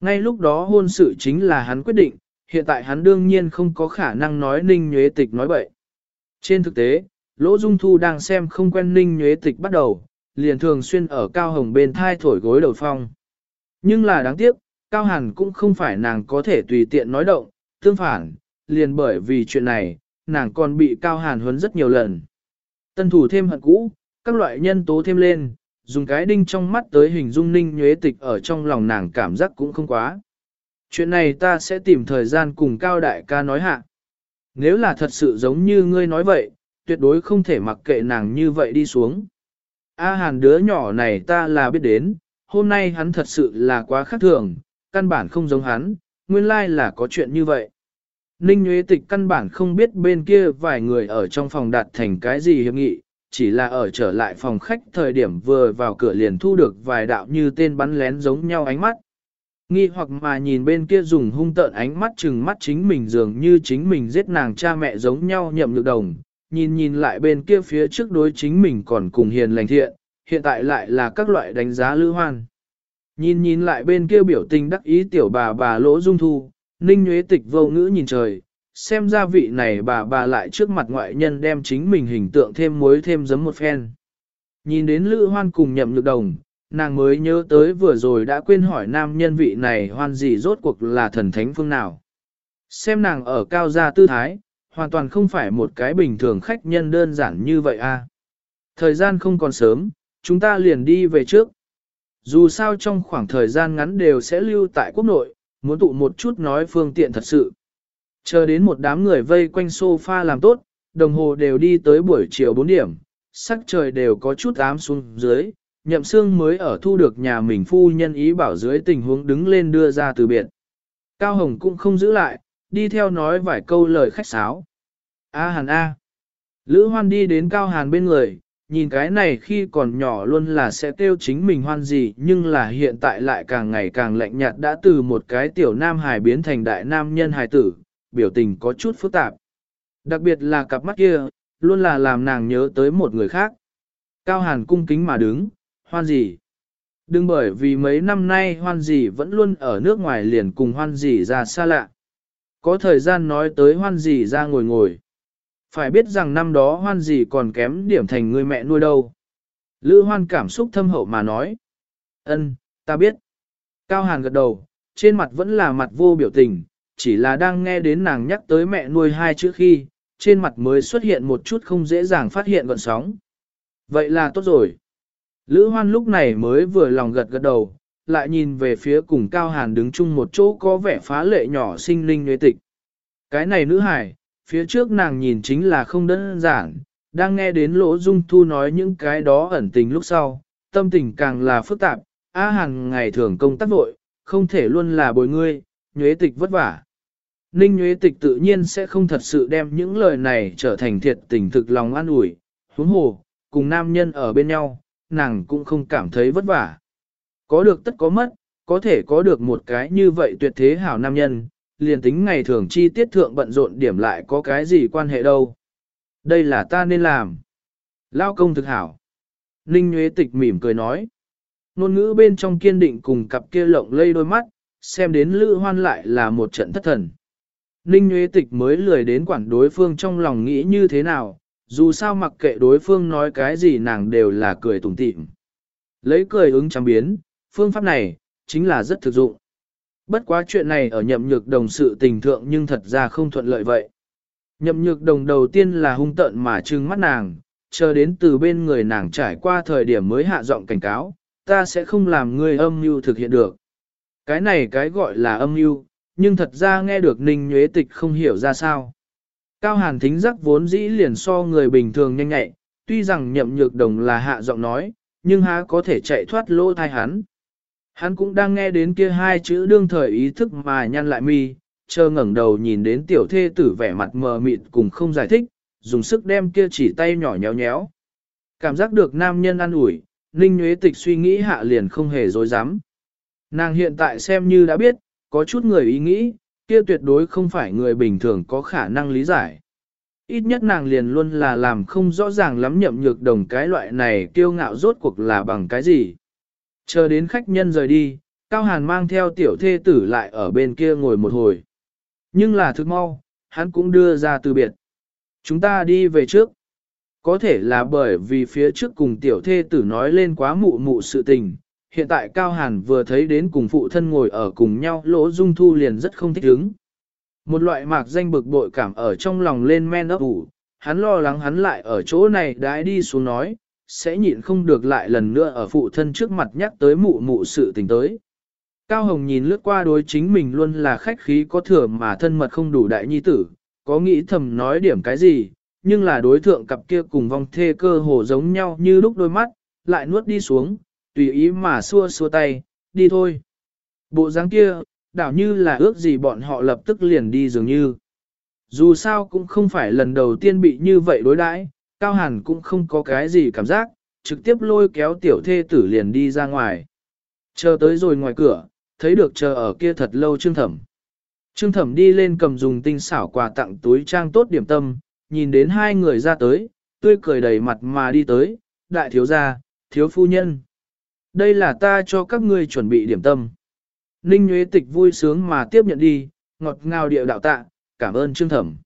Ngay lúc đó hôn sự chính là hắn quyết định, hiện tại hắn đương nhiên không có khả năng nói ninh nhuế tịch nói bậy. Trên thực tế, Lỗ Dung Thu đang xem không quen ninh nhuế tịch bắt đầu, liền thường xuyên ở Cao Hồng bên thai thổi gối đầu phong. Nhưng là đáng tiếc, Cao Hàn cũng không phải nàng có thể tùy tiện nói động, tương phản, liền bởi vì chuyện này, nàng còn bị cao hàn huấn rất nhiều lần. Tân thủ thêm hận cũ, các loại nhân tố thêm lên, dùng cái đinh trong mắt tới hình dung ninh nhuế tịch ở trong lòng nàng cảm giác cũng không quá. Chuyện này ta sẽ tìm thời gian cùng cao đại ca nói hạ. Nếu là thật sự giống như ngươi nói vậy, tuyệt đối không thể mặc kệ nàng như vậy đi xuống. A hàn đứa nhỏ này ta là biết đến, hôm nay hắn thật sự là quá khác thường, căn bản không giống hắn, nguyên lai là có chuyện như vậy. Ninh Nguyễn Tịch căn bản không biết bên kia vài người ở trong phòng đạt thành cái gì hiệp nghị, chỉ là ở trở lại phòng khách thời điểm vừa vào cửa liền thu được vài đạo như tên bắn lén giống nhau ánh mắt. Nghi hoặc mà nhìn bên kia dùng hung tợn ánh mắt chừng mắt chính mình dường như chính mình giết nàng cha mẹ giống nhau nhậm lực đồng, nhìn nhìn lại bên kia phía trước đối chính mình còn cùng hiền lành thiện, hiện tại lại là các loại đánh giá lữ hoan. Nhìn nhìn lại bên kia biểu tình đắc ý tiểu bà bà lỗ dung thu, Ninh nhuế Tịch vô ngữ nhìn trời, xem ra vị này bà bà lại trước mặt ngoại nhân đem chính mình hình tượng thêm muối thêm giấm một phen. Nhìn đến Lữ Hoan cùng nhậm lực đồng, nàng mới nhớ tới vừa rồi đã quên hỏi nam nhân vị này hoan gì rốt cuộc là thần thánh phương nào. Xem nàng ở cao gia tư thái, hoàn toàn không phải một cái bình thường khách nhân đơn giản như vậy a. Thời gian không còn sớm, chúng ta liền đi về trước. Dù sao trong khoảng thời gian ngắn đều sẽ lưu tại quốc nội, muốn tụ một chút nói phương tiện thật sự. Chờ đến một đám người vây quanh sofa làm tốt, đồng hồ đều đi tới buổi chiều 4 điểm, sắc trời đều có chút ám xuống dưới, nhậm xương mới ở thu được nhà mình phu nhân ý bảo dưới tình huống đứng lên đưa ra từ biệt. Cao Hồng cũng không giữ lại, đi theo nói vài câu lời khách sáo. A Hàn A. Lữ Hoan đi đến Cao Hàn bên người, nhìn cái này khi còn nhỏ luôn là sẽ tiêu chính mình hoan gì nhưng là hiện tại lại càng ngày càng lạnh nhạt đã từ một cái tiểu nam hài biến thành đại nam nhân hài tử, biểu tình có chút phức tạp. Đặc biệt là cặp mắt kia, luôn là làm nàng nhớ tới một người khác. Cao Hàn cung kính mà đứng, hoan gì? Đừng bởi vì mấy năm nay hoan gì vẫn luôn ở nước ngoài liền cùng hoan gì ra xa lạ. Có thời gian nói tới hoan gì ra ngồi ngồi. Phải biết rằng năm đó hoan gì còn kém điểm thành người mẹ nuôi đâu. Lữ hoan cảm xúc thâm hậu mà nói. ân, ta biết. Cao Hàn gật đầu, trên mặt vẫn là mặt vô biểu tình, chỉ là đang nghe đến nàng nhắc tới mẹ nuôi hai chữ khi, trên mặt mới xuất hiện một chút không dễ dàng phát hiện gọn sóng. Vậy là tốt rồi. Lữ hoan lúc này mới vừa lòng gật gật đầu, lại nhìn về phía cùng Cao Hàn đứng chung một chỗ có vẻ phá lệ nhỏ sinh linh nhuế tịch. Cái này nữ hải, phía trước nàng nhìn chính là không đơn giản, đang nghe đến lỗ dung thu nói những cái đó ẩn tình lúc sau, tâm tình càng là phức tạp, A Hàn ngày thường công tác vội, không thể luôn là bồi ngươi, nhuế tịch vất vả. Ninh nhuế tịch tự nhiên sẽ không thật sự đem những lời này trở thành thiệt tình thực lòng an ủi, huống hồ, cùng nam nhân ở bên nhau, nàng cũng không cảm thấy vất vả. Có được tất có mất, có thể có được một cái như vậy tuyệt thế hảo nam nhân, liền tính ngày thường chi tiết thượng bận rộn điểm lại có cái gì quan hệ đâu. Đây là ta nên làm. Lao công thực hảo. Ninh Nguyễn Tịch mỉm cười nói. Nôn ngữ bên trong kiên định cùng cặp kia lộng lây đôi mắt, xem đến lữ hoan lại là một trận thất thần. Ninh Nguyễn Tịch mới lười đến quản đối phương trong lòng nghĩ như thế nào, dù sao mặc kệ đối phương nói cái gì nàng đều là cười tủm tỉm. Lấy cười ứng chẳng biến, phương pháp này, chính là rất thực dụng. Bất quá chuyện này ở nhậm nhược đồng sự tình thượng nhưng thật ra không thuận lợi vậy. Nhậm nhược đồng đầu tiên là hung tận mà trừng mắt nàng, chờ đến từ bên người nàng trải qua thời điểm mới hạ giọng cảnh cáo, ta sẽ không làm ngươi âm mưu thực hiện được. Cái này cái gọi là âm mưu, nhưng thật ra nghe được ninh nhuế tịch không hiểu ra sao. Cao hàn thính giác vốn dĩ liền so người bình thường nhanh nhạy, tuy rằng nhậm nhược đồng là hạ giọng nói, nhưng há có thể chạy thoát lỗ thai hắn. Hắn cũng đang nghe đến kia hai chữ đương thời ý thức mà nhăn lại mi, chờ ngẩng đầu nhìn đến tiểu thê tử vẻ mặt mờ mịt cùng không giải thích, dùng sức đem kia chỉ tay nhỏ nhéo nhéo. Cảm giác được nam nhân ăn ủi, Ninh Nguyễn Tịch suy nghĩ hạ liền không hề dối dám. Nàng hiện tại xem như đã biết, có chút người ý nghĩ, kia tuyệt đối không phải người bình thường có khả năng lý giải. Ít nhất nàng liền luôn là làm không rõ ràng lắm nhậm nhược đồng cái loại này kiêu ngạo rốt cuộc là bằng cái gì. Chờ đến khách nhân rời đi, Cao Hàn mang theo tiểu thê tử lại ở bên kia ngồi một hồi. Nhưng là thức mau, hắn cũng đưa ra từ biệt. Chúng ta đi về trước. Có thể là bởi vì phía trước cùng tiểu thê tử nói lên quá mụ mụ sự tình. Hiện tại Cao Hàn vừa thấy đến cùng phụ thân ngồi ở cùng nhau lỗ dung thu liền rất không thích ứng. Một loại mạc danh bực bội cảm ở trong lòng lên men ấp ủ, hắn lo lắng hắn lại ở chỗ này đãi đi xuống nói, sẽ nhịn không được lại lần nữa ở phụ thân trước mặt nhắc tới mụ mụ sự tình tới. Cao Hồng nhìn lướt qua đối chính mình luôn là khách khí có thừa mà thân mật không đủ đại nhi tử, có nghĩ thầm nói điểm cái gì, nhưng là đối thượng cặp kia cùng vong thê cơ hồ giống nhau như lúc đôi mắt, lại nuốt đi xuống, tùy ý mà xua xua tay, đi thôi. Bộ dáng kia, đảo như là ước gì bọn họ lập tức liền đi dường như. Dù sao cũng không phải lần đầu tiên bị như vậy đối đãi, Cao Hàn cũng không có cái gì cảm giác, trực tiếp lôi kéo tiểu thê tử liền đi ra ngoài. Chờ tới rồi ngoài cửa, thấy được chờ ở kia thật lâu Trương Thẩm. Trương Thẩm đi lên cầm dùng tinh xảo quà tặng túi trang tốt điểm tâm, nhìn đến hai người ra tới, tươi cười đầy mặt mà đi tới, đại thiếu gia, thiếu phu nhân. Đây là ta cho các ngươi chuẩn bị điểm tâm. Ninh Nguyễn Tịch vui sướng mà tiếp nhận đi, ngọt ngào địa đạo tạ, cảm ơn Trương Thẩm.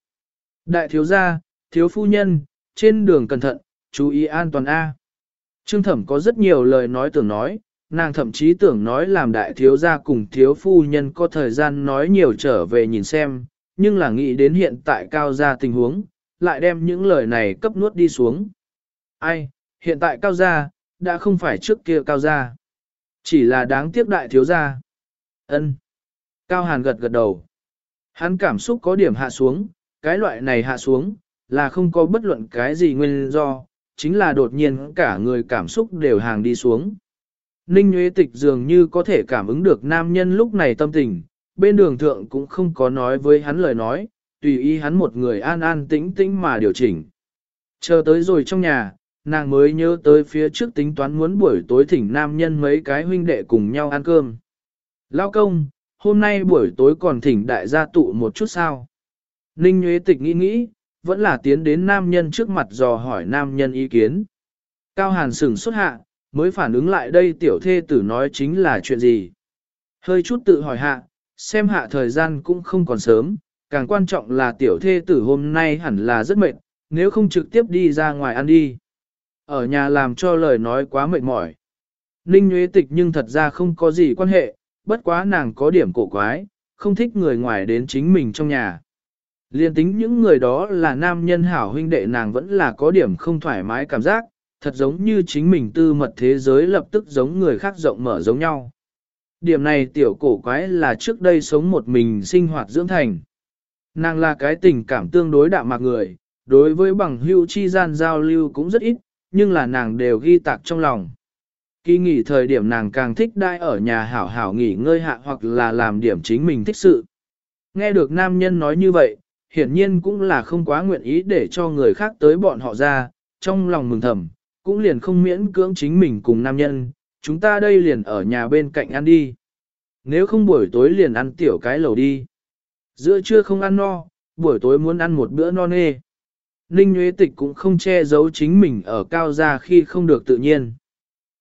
Đại thiếu gia, thiếu phu nhân, trên đường cẩn thận, chú ý an toàn A. Trương Thẩm có rất nhiều lời nói tưởng nói, nàng thậm chí tưởng nói làm đại thiếu gia cùng thiếu phu nhân có thời gian nói nhiều trở về nhìn xem, nhưng là nghĩ đến hiện tại cao gia tình huống, lại đem những lời này cấp nuốt đi xuống. Ai, hiện tại cao gia, đã không phải trước kia cao gia. Chỉ là đáng tiếc đại thiếu gia. ân Cao Hàn gật gật đầu. Hắn cảm xúc có điểm hạ xuống, cái loại này hạ xuống, là không có bất luận cái gì nguyên do, chính là đột nhiên cả người cảm xúc đều hàng đi xuống. Ninh Nguyễn Tịch dường như có thể cảm ứng được nam nhân lúc này tâm tình, bên đường thượng cũng không có nói với hắn lời nói, tùy ý hắn một người an an tĩnh tĩnh mà điều chỉnh. Chờ tới rồi trong nhà, nàng mới nhớ tới phía trước tính toán muốn buổi tối thỉnh nam nhân mấy cái huynh đệ cùng nhau ăn cơm. Lao công, hôm nay buổi tối còn thỉnh đại gia tụ một chút sao? Ninh Nguyễn Tịch nghĩ nghĩ, vẫn là tiến đến nam nhân trước mặt dò hỏi nam nhân ý kiến. Cao Hàn sửng xuất hạ, mới phản ứng lại đây tiểu thê tử nói chính là chuyện gì. Hơi chút tự hỏi hạ, xem hạ thời gian cũng không còn sớm, càng quan trọng là tiểu thê tử hôm nay hẳn là rất mệt, nếu không trực tiếp đi ra ngoài ăn đi. Ở nhà làm cho lời nói quá mệt mỏi. Ninh Nguyễn Tịch nhưng thật ra không có gì quan hệ, bất quá nàng có điểm cổ quái, không thích người ngoài đến chính mình trong nhà. Liên tính những người đó là nam nhân hảo huynh đệ nàng vẫn là có điểm không thoải mái cảm giác, thật giống như chính mình tư mật thế giới lập tức giống người khác rộng mở giống nhau. Điểm này tiểu cổ quái là trước đây sống một mình sinh hoạt dưỡng thành. Nàng là cái tình cảm tương đối đạm mạc người, đối với bằng hữu chi gian giao lưu cũng rất ít, nhưng là nàng đều ghi tạc trong lòng. Kỳ nghỉ thời điểm nàng càng thích đai ở nhà hảo hảo nghỉ ngơi hạ hoặc là làm điểm chính mình thích sự. Nghe được nam nhân nói như vậy, hiển nhiên cũng là không quá nguyện ý để cho người khác tới bọn họ ra, trong lòng mừng thầm, cũng liền không miễn cưỡng chính mình cùng nam nhân, chúng ta đây liền ở nhà bên cạnh ăn đi. Nếu không buổi tối liền ăn tiểu cái lẩu đi. Giữa trưa không ăn no, buổi tối muốn ăn một bữa no nê. Ninh Nguyễn Tịch cũng không che giấu chính mình ở cao gia khi không được tự nhiên.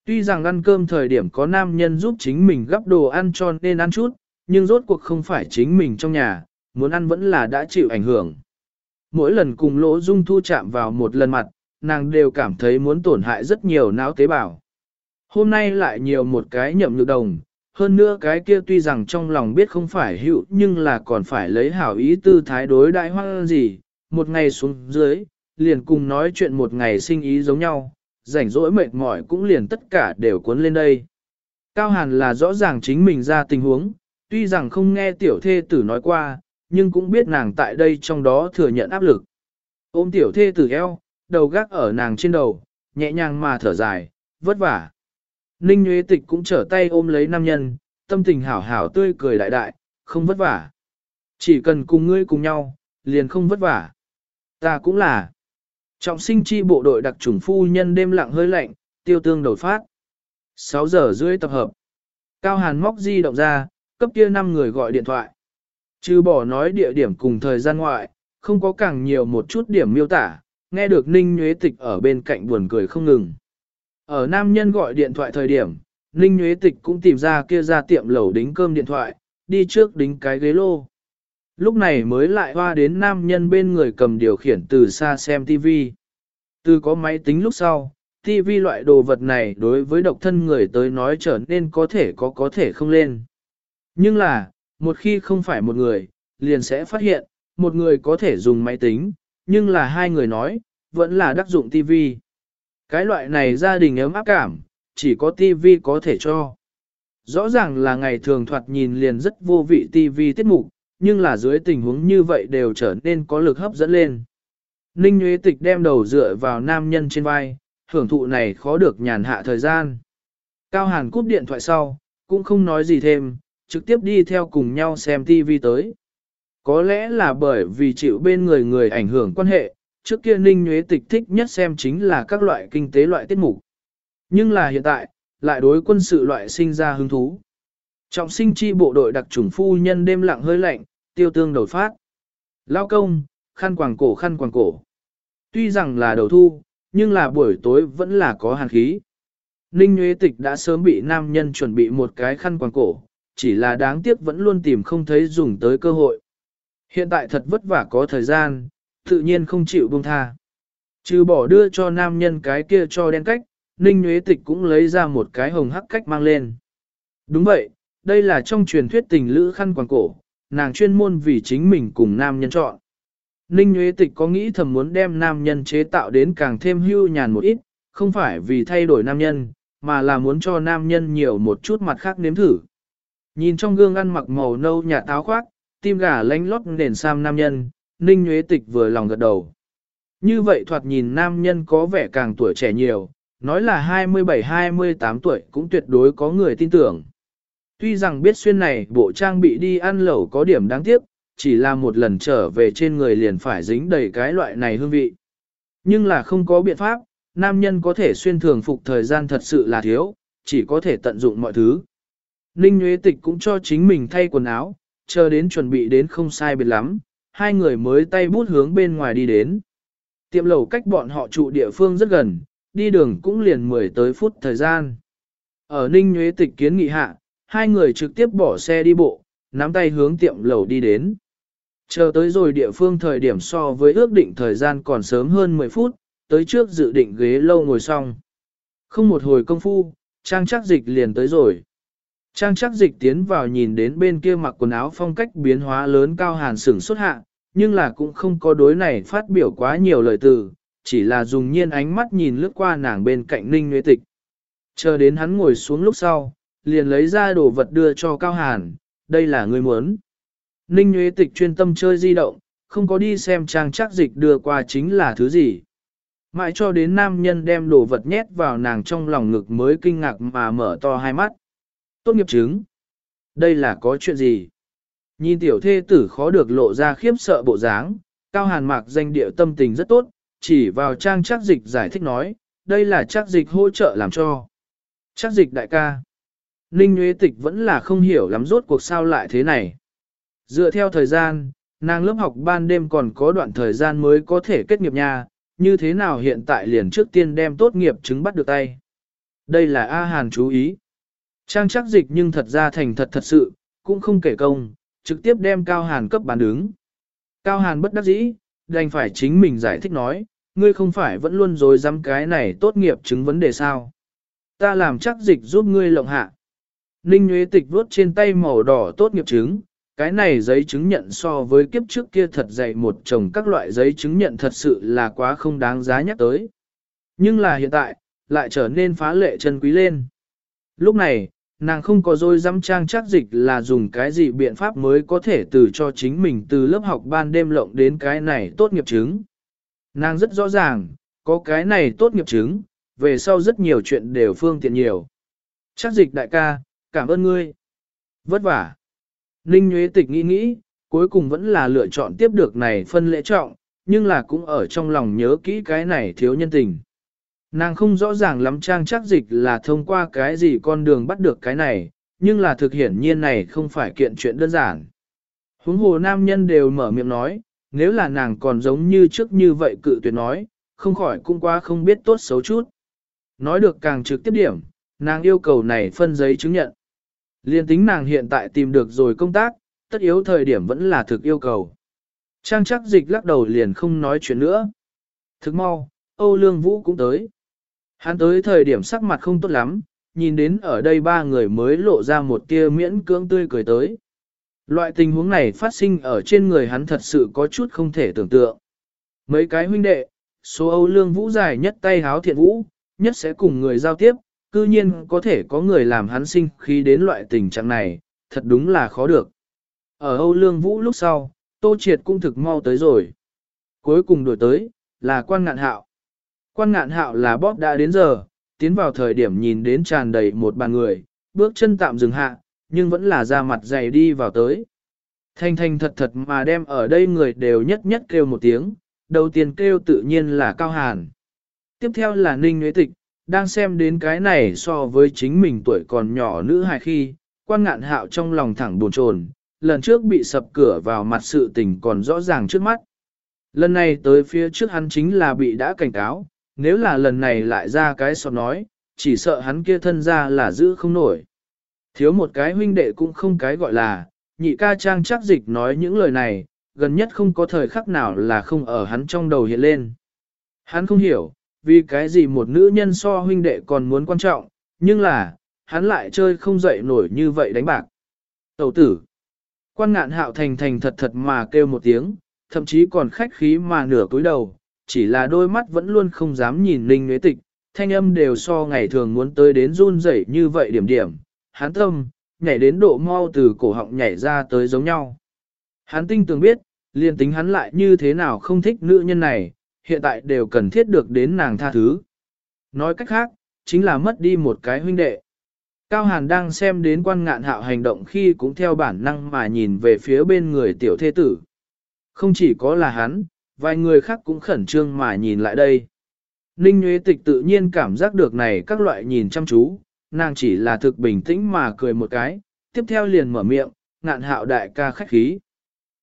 Tuy rằng ăn cơm thời điểm có nam nhân giúp chính mình gắp đồ ăn cho nên ăn chút, nhưng rốt cuộc không phải chính mình trong nhà, muốn ăn vẫn là đã chịu ảnh hưởng. Mỗi lần cùng lỗ dung thu chạm vào một lần mặt, nàng đều cảm thấy muốn tổn hại rất nhiều não tế bào. Hôm nay lại nhiều một cái nhậm nhược đồng, hơn nữa cái kia tuy rằng trong lòng biết không phải hữu nhưng là còn phải lấy hảo ý tư thái đối đại hoang gì, một ngày xuống dưới, liền cùng nói chuyện một ngày sinh ý giống nhau, rảnh rỗi mệt mỏi cũng liền tất cả đều cuốn lên đây. Cao Hàn là rõ ràng chính mình ra tình huống, tuy rằng không nghe tiểu thê tử nói qua, nhưng cũng biết nàng tại đây trong đó thừa nhận áp lực. Ôm tiểu thê tử eo, đầu gác ở nàng trên đầu, nhẹ nhàng mà thở dài, vất vả. Ninh Nguyễn Tịch cũng trở tay ôm lấy nam nhân, tâm tình hảo hảo tươi cười đại đại, không vất vả. Chỉ cần cùng ngươi cùng nhau, liền không vất vả. Ta cũng là. Trọng sinh chi bộ đội đặc trùng phu nhân đêm lặng hơi lạnh, tiêu tương đột phát. 6 giờ rưỡi tập hợp. Cao Hàn móc di động ra, cấp kia 5 người gọi điện thoại. Chứ bỏ nói địa điểm cùng thời gian ngoại, không có càng nhiều một chút điểm miêu tả, nghe được Ninh Nhuế Tịch ở bên cạnh buồn cười không ngừng. Ở nam nhân gọi điện thoại thời điểm, Ninh Nhuế Tịch cũng tìm ra kia ra tiệm lẩu đính cơm điện thoại, đi trước đính cái ghế lô. Lúc này mới lại hoa đến nam nhân bên người cầm điều khiển từ xa xem TV. Từ có máy tính lúc sau, TV loại đồ vật này đối với độc thân người tới nói trở nên có thể có có thể không lên. Nhưng là, một khi không phải một người, liền sẽ phát hiện, một người có thể dùng máy tính, nhưng là hai người nói, vẫn là đắc dụng TV. Cái loại này gia đình ấm áp cảm, chỉ có TV có thể cho. Rõ ràng là ngày thường thoạt nhìn liền rất vô vị TV tiết mục, nhưng là dưới tình huống như vậy đều trở nên có lực hấp dẫn lên. Ninh Nguyễn Tịch đem đầu dựa vào nam nhân trên vai, hưởng thụ này khó được nhàn hạ thời gian. Cao Hàn cúp điện thoại sau, cũng không nói gì thêm, trực tiếp đi theo cùng nhau xem TV tới. Có lẽ là bởi vì chịu bên người người ảnh hưởng quan hệ, trước kia Ninh Nguyễn Tịch thích nhất xem chính là các loại kinh tế loại tiết mục. Nhưng là hiện tại, lại đối quân sự loại sinh ra hứng thú. Trọng sinh chi bộ đội đặc trùng phu nhân đêm lặng hơi lạnh, tiêu tương đầu phát. Lao công, khăn quàng cổ khăn quàng cổ. Tuy rằng là đầu thu, nhưng là buổi tối vẫn là có hàn khí. Ninh Nguyễn Tịch đã sớm bị nam nhân chuẩn bị một cái khăn quàng cổ, chỉ là đáng tiếc vẫn luôn tìm không thấy dùng tới cơ hội. Hiện tại thật vất vả có thời gian, tự nhiên không chịu buông tha. Trừ bỏ đưa cho nam nhân cái kia cho đen cách, Ninh Nguyễn Tịch cũng lấy ra một cái hồng hắc cách mang lên. Đúng vậy, đây là trong truyền thuyết tình lữ khăn quàng cổ, nàng chuyên môn vì chính mình cùng nam nhân chọn. Ninh Nguyễn Tịch có nghĩ thầm muốn đem nam nhân chế tạo đến càng thêm hưu nhàn một ít, không phải vì thay đổi nam nhân, mà là muốn cho nam nhân nhiều một chút mặt khác nếm thử. Nhìn trong gương ăn mặc màu nâu nhà táo khoác, tim gà lánh lót nền sam nam nhân, Ninh Nguyễn Tịch vừa lòng gật đầu. Như vậy thoạt nhìn nam nhân có vẻ càng tuổi trẻ nhiều, nói là 27-28 tuổi cũng tuyệt đối có người tin tưởng. Tuy rằng biết xuyên này bộ trang bị đi ăn lẩu có điểm đáng tiếc, chỉ là một lần trở về trên người liền phải dính đầy cái loại này hương vị. Nhưng là không có biện pháp, nam nhân có thể xuyên thường phục thời gian thật sự là thiếu, chỉ có thể tận dụng mọi thứ. Ninh Nguyễn Tịch cũng cho chính mình thay quần áo, chờ đến chuẩn bị đến không sai biệt lắm, hai người mới tay bút hướng bên ngoài đi đến. Tiệm lầu cách bọn họ trụ địa phương rất gần, đi đường cũng liền 10 tới phút thời gian. Ở Ninh Nguyễn Tịch kiến nghị hạ, hai người trực tiếp bỏ xe đi bộ, nắm tay hướng tiệm lầu đi đến. Chờ tới rồi địa phương thời điểm so với ước định thời gian còn sớm hơn 10 phút, tới trước dự định ghế lâu ngồi xong. Không một hồi công phu, Trang chắc dịch liền tới rồi. Trang chắc dịch tiến vào nhìn đến bên kia mặc quần áo phong cách biến hóa lớn cao hàn sửng xuất hạ, nhưng là cũng không có đối này phát biểu quá nhiều lời từ, chỉ là dùng nhiên ánh mắt nhìn lướt qua nàng bên cạnh ninh nguyễn tịch. Chờ đến hắn ngồi xuống lúc sau, liền lấy ra đồ vật đưa cho cao hàn, đây là người muốn. Ninh nguyễn tịch chuyên tâm chơi di động, không có đi xem trang chắc dịch đưa qua chính là thứ gì. Mãi cho đến nam nhân đem đồ vật nhét vào nàng trong lòng ngực mới kinh ngạc mà mở to hai mắt. Tốt nghiệp chứng. Đây là có chuyện gì? Nhìn tiểu thê tử khó được lộ ra khiếp sợ bộ dáng, cao hàn mạc danh địa tâm tình rất tốt, chỉ vào trang chắc dịch giải thích nói, đây là chắc dịch hỗ trợ làm cho. Chắc dịch đại ca. Ninh Nguyễn Tịch vẫn là không hiểu lắm rốt cuộc sao lại thế này. Dựa theo thời gian, nàng lớp học ban đêm còn có đoạn thời gian mới có thể kết nghiệp nha, như thế nào hiện tại liền trước tiên đem tốt nghiệp chứng bắt được tay. Đây là A Hàn chú ý. Trang chắc dịch nhưng thật ra thành thật thật sự, cũng không kể công, trực tiếp đem Cao Hàn cấp bán đứng. Cao Hàn bất đắc dĩ, đành phải chính mình giải thích nói, ngươi không phải vẫn luôn dối dám cái này tốt nghiệp chứng vấn đề sao. Ta làm chắc dịch giúp ngươi lộng hạ. Ninh Nguyễn Tịch vuốt trên tay màu đỏ tốt nghiệp chứng, cái này giấy chứng nhận so với kiếp trước kia thật dày một chồng các loại giấy chứng nhận thật sự là quá không đáng giá nhắc tới. Nhưng là hiện tại, lại trở nên phá lệ chân quý lên. Lúc này, nàng không có dôi dám trang chắc dịch là dùng cái gì biện pháp mới có thể từ cho chính mình từ lớp học ban đêm lộng đến cái này tốt nghiệp chứng. Nàng rất rõ ràng, có cái này tốt nghiệp chứng, về sau rất nhiều chuyện đều phương tiện nhiều. Chắc dịch đại ca, cảm ơn ngươi. Vất vả. Ninh Nguyễn Tịch nghĩ nghĩ, cuối cùng vẫn là lựa chọn tiếp được này phân lễ trọng, nhưng là cũng ở trong lòng nhớ kỹ cái này thiếu nhân tình. Nàng không rõ ràng lắm trang chắc dịch là thông qua cái gì con đường bắt được cái này, nhưng là thực hiển nhiên này không phải kiện chuyện đơn giản. Huống hồ nam nhân đều mở miệng nói, nếu là nàng còn giống như trước như vậy cự tuyệt nói, không khỏi cũng quá không biết tốt xấu chút. Nói được càng trực tiếp điểm, nàng yêu cầu này phân giấy chứng nhận. Liên tính nàng hiện tại tìm được rồi công tác, tất yếu thời điểm vẫn là thực yêu cầu. Trang chắc dịch lắc đầu liền không nói chuyện nữa. Thực mau, Âu Lương Vũ cũng tới. Hắn tới thời điểm sắc mặt không tốt lắm, nhìn đến ở đây ba người mới lộ ra một tia miễn cưỡng tươi cười tới. Loại tình huống này phát sinh ở trên người hắn thật sự có chút không thể tưởng tượng. Mấy cái huynh đệ, số Âu Lương Vũ dài nhất tay háo thiện vũ, nhất sẽ cùng người giao tiếp, cư nhiên có thể có người làm hắn sinh khi đến loại tình trạng này, thật đúng là khó được. Ở Âu Lương Vũ lúc sau, Tô Triệt cũng thực mau tới rồi. Cuối cùng đổi tới, là quan ngạn hạo. Quan ngạn hạo là bóp đã đến giờ, tiến vào thời điểm nhìn đến tràn đầy một bàn người, bước chân tạm dừng hạ, nhưng vẫn là ra mặt dày đi vào tới. Thanh thanh thật thật mà đem ở đây người đều nhất nhất kêu một tiếng, đầu tiên kêu tự nhiên là Cao Hàn. Tiếp theo là Ninh Nguyễn Tịch, đang xem đến cái này so với chính mình tuổi còn nhỏ nữ hài khi, quan ngạn hạo trong lòng thẳng buồn chồn, lần trước bị sập cửa vào mặt sự tình còn rõ ràng trước mắt. Lần này tới phía trước hắn chính là bị đã cảnh cáo, nếu là lần này lại ra cái sọt nói, chỉ sợ hắn kia thân ra là giữ không nổi. Thiếu một cái huynh đệ cũng không cái gọi là, nhị ca trang chắc dịch nói những lời này, gần nhất không có thời khắc nào là không ở hắn trong đầu hiện lên. Hắn không hiểu, vì cái gì một nữ nhân so huynh đệ còn muốn quan trọng, nhưng là, hắn lại chơi không dậy nổi như vậy đánh bạc. Tẩu tử, Quan ngạn hạo thành thành thật thật mà kêu một tiếng, thậm chí còn khách khí mà nửa cúi đầu, chỉ là đôi mắt vẫn luôn không dám nhìn Ninh Nguyễn Tịch, thanh âm đều so ngày thường muốn tới đến run rẩy như vậy điểm điểm, hắn tâm, nhảy đến độ mau từ cổ họng nhảy ra tới giống nhau. Hắn tinh tường biết, liền tính hắn lại như thế nào không thích nữ nhân này, hiện tại đều cần thiết được đến nàng tha thứ. Nói cách khác, chính là mất đi một cái huynh đệ. Cao Hàn đang xem đến quan ngạn hạo hành động khi cũng theo bản năng mà nhìn về phía bên người tiểu thế tử. Không chỉ có là hắn, vài người khác cũng khẩn trương mà nhìn lại đây. Ninh Nguyễn Tịch tự nhiên cảm giác được này các loại nhìn chăm chú, nàng chỉ là thực bình tĩnh mà cười một cái, tiếp theo liền mở miệng, ngạn hạo đại ca khách khí.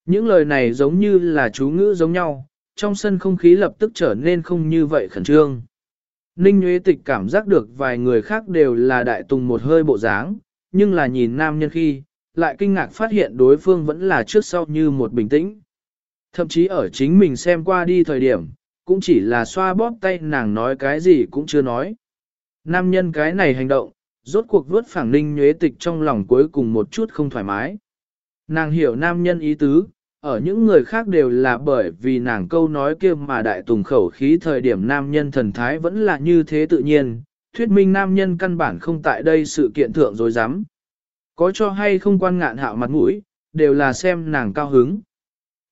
Những lời này giống như là chú ngữ giống nhau, trong sân không khí lập tức trở nên không như vậy khẩn trương. Ninh Nguyễn Tịch cảm giác được vài người khác đều là đại tùng một hơi bộ dáng, nhưng là nhìn nam nhân khi, lại kinh ngạc phát hiện đối phương vẫn là trước sau như một bình tĩnh. Thậm chí ở chính mình xem qua đi thời điểm, cũng chỉ là xoa bóp tay nàng nói cái gì cũng chưa nói. Nam nhân cái này hành động, rốt cuộc vớt phẳng ninh nhuế tịch trong lòng cuối cùng một chút không thoải mái. Nàng hiểu nam nhân ý tứ, ở những người khác đều là bởi vì nàng câu nói kia mà đại tùng khẩu khí thời điểm nam nhân thần thái vẫn là như thế tự nhiên, thuyết minh nam nhân căn bản không tại đây sự kiện thượng rồi dám. Có cho hay không quan ngạn hạo mặt mũi, đều là xem nàng cao hứng.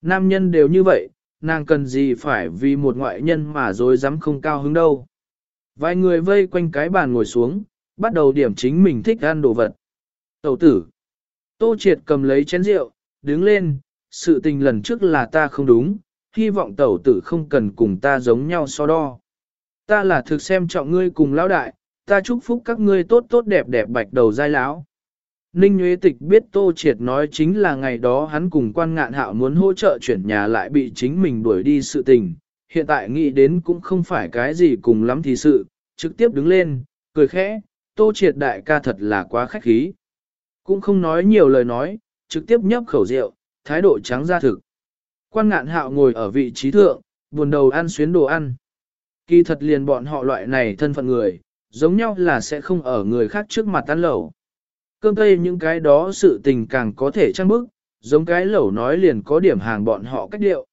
Nam nhân đều như vậy, nàng cần gì phải vì một ngoại nhân mà dối dám không cao hứng đâu. Vài người vây quanh cái bàn ngồi xuống, bắt đầu điểm chính mình thích ăn đồ vật. Tẩu tử. Tô triệt cầm lấy chén rượu, đứng lên, sự tình lần trước là ta không đúng, hy vọng tẩu tử không cần cùng ta giống nhau so đo. Ta là thực xem trọng ngươi cùng lão đại, ta chúc phúc các ngươi tốt tốt đẹp đẹp bạch đầu dai lão. Ninh Nguyễn Tịch biết Tô Triệt nói chính là ngày đó hắn cùng quan ngạn hạo muốn hỗ trợ chuyển nhà lại bị chính mình đuổi đi sự tình. Hiện tại nghĩ đến cũng không phải cái gì cùng lắm thì sự, trực tiếp đứng lên, cười khẽ, Tô Triệt đại ca thật là quá khách khí. Cũng không nói nhiều lời nói, trực tiếp nhấp khẩu rượu, thái độ trắng ra thực. Quan ngạn hạo ngồi ở vị trí thượng, buồn đầu ăn xuyến đồ ăn. Kỳ thật liền bọn họ loại này thân phận người, giống nhau là sẽ không ở người khác trước mặt ăn lẩu. Cơm tây những cái đó sự tình càng có thể trăng bức, giống cái lẩu nói liền có điểm hàng bọn họ cách điệu.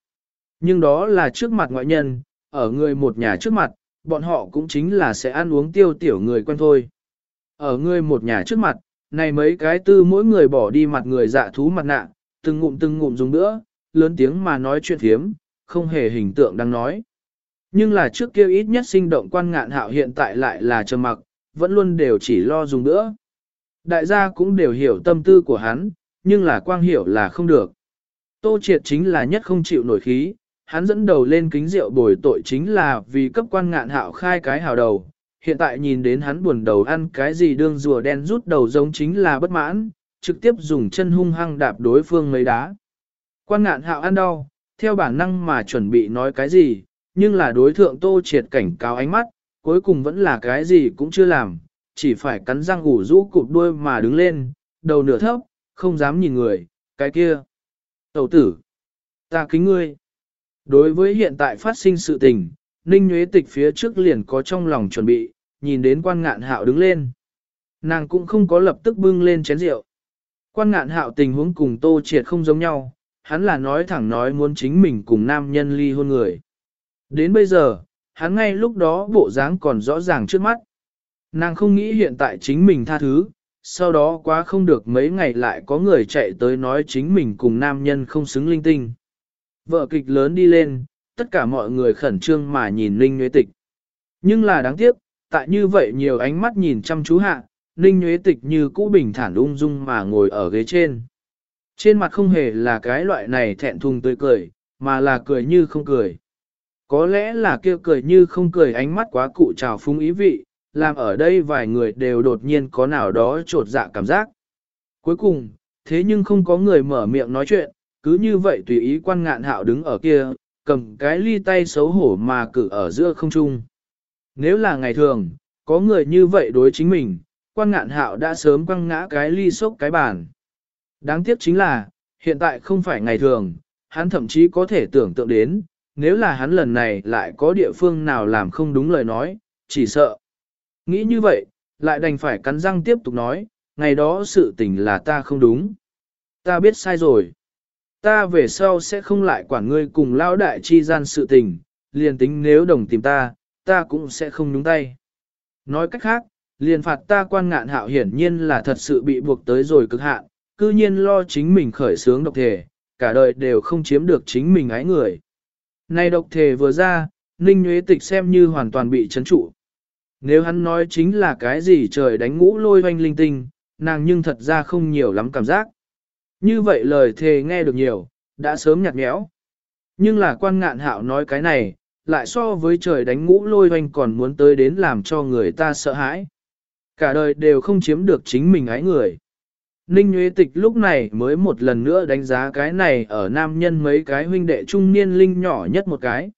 Nhưng đó là trước mặt ngoại nhân, ở người một nhà trước mặt, bọn họ cũng chính là sẽ ăn uống tiêu tiểu người quen thôi. Ở người một nhà trước mặt, này mấy cái tư mỗi người bỏ đi mặt người dạ thú mặt nạ, từng ngụm từng ngụm dùng nữa, lớn tiếng mà nói chuyện thiếm, không hề hình tượng đang nói. Nhưng là trước kia ít nhất sinh động quan ngạn hạo hiện tại lại là trầm mặc, vẫn luôn đều chỉ lo dùng nữa. Đại gia cũng đều hiểu tâm tư của hắn, nhưng là quang hiểu là không được. Tô triệt chính là nhất không chịu nổi khí, hắn dẫn đầu lên kính rượu bồi tội chính là vì cấp quan ngạn hạo khai cái hào đầu. Hiện tại nhìn đến hắn buồn đầu ăn cái gì đương rùa đen rút đầu giống chính là bất mãn, trực tiếp dùng chân hung hăng đạp đối phương mấy đá. Quan ngạn hạo ăn đau, theo bản năng mà chuẩn bị nói cái gì, nhưng là đối thượng tô triệt cảnh cáo ánh mắt, cuối cùng vẫn là cái gì cũng chưa làm, chỉ phải cắn răng ủ rũ cụp đuôi mà đứng lên, đầu nửa thấp, không dám nhìn người, cái kia. Tẩu tử, ta kính ngươi. Đối với hiện tại phát sinh sự tình, Ninh Nguyễn Tịch phía trước liền có trong lòng chuẩn bị, nhìn đến quan ngạn hạo đứng lên. Nàng cũng không có lập tức bưng lên chén rượu. Quan ngạn hạo tình huống cùng tô triệt không giống nhau, hắn là nói thẳng nói muốn chính mình cùng nam nhân ly hôn người. Đến bây giờ, hắn ngay lúc đó bộ dáng còn rõ ràng trước mắt. Nàng không nghĩ hiện tại chính mình tha thứ, sau đó quá không được mấy ngày lại có người chạy tới nói chính mình cùng nam nhân không xứng linh tinh. Vợ kịch lớn đi lên, tất cả mọi người khẩn trương mà nhìn Ninh Nguyễn Tịch. Nhưng là đáng tiếc, tại như vậy nhiều ánh mắt nhìn chăm chú hạ, Ninh Nguyễn Tịch như cũ bình thản ung dung mà ngồi ở ghế trên. Trên mặt không hề là cái loại này thẹn thùng tươi cười, mà là cười như không cười. Có lẽ là kêu cười như không cười ánh mắt quá cụ trào phúng ý vị, làm ở đây vài người đều đột nhiên có nào đó trột dạ cảm giác. Cuối cùng, thế nhưng không có người mở miệng nói chuyện, cứ như vậy tùy ý quan ngạn hạo đứng ở kia, cầm cái ly tay xấu hổ mà cử ở giữa không trung. Nếu là ngày thường, có người như vậy đối chính mình, quan ngạn hạo đã sớm quăng ngã cái ly sốc cái bàn. Đáng tiếc chính là, hiện tại không phải ngày thường, hắn thậm chí có thể tưởng tượng đến, nếu là hắn lần này lại có địa phương nào làm không đúng lời nói, chỉ sợ. Nghĩ như vậy, lại đành phải cắn răng tiếp tục nói, ngày đó sự tình là ta không đúng. Ta biết sai rồi. Ta về sau sẽ không lại quản ngươi cùng lao đại chi gian sự tình, liền tính nếu đồng tìm ta, ta cũng sẽ không nhúng tay. Nói cách khác, liền phạt ta quan ngạn hạo hiển nhiên là thật sự bị buộc tới rồi cực hạn, cư nhiên lo chính mình khởi sướng độc thể, cả đời đều không chiếm được chính mình ái người. Này độc thể vừa ra, Ninh Nguyễn Tịch xem như hoàn toàn bị chấn trụ. Nếu hắn nói chính là cái gì trời đánh ngũ lôi hoanh linh tinh, nàng nhưng thật ra không nhiều lắm cảm giác. Như vậy lời thề nghe được nhiều, đã sớm nhạt nhẽo. Nhưng là quan ngạn hạo nói cái này, lại so với trời đánh ngũ lôi hoanh còn muốn tới đến làm cho người ta sợ hãi. Cả đời đều không chiếm được chính mình ái người. Ninh Nguyễn Tịch lúc này mới một lần nữa đánh giá cái này ở nam nhân mấy cái huynh đệ trung niên linh nhỏ nhất một cái.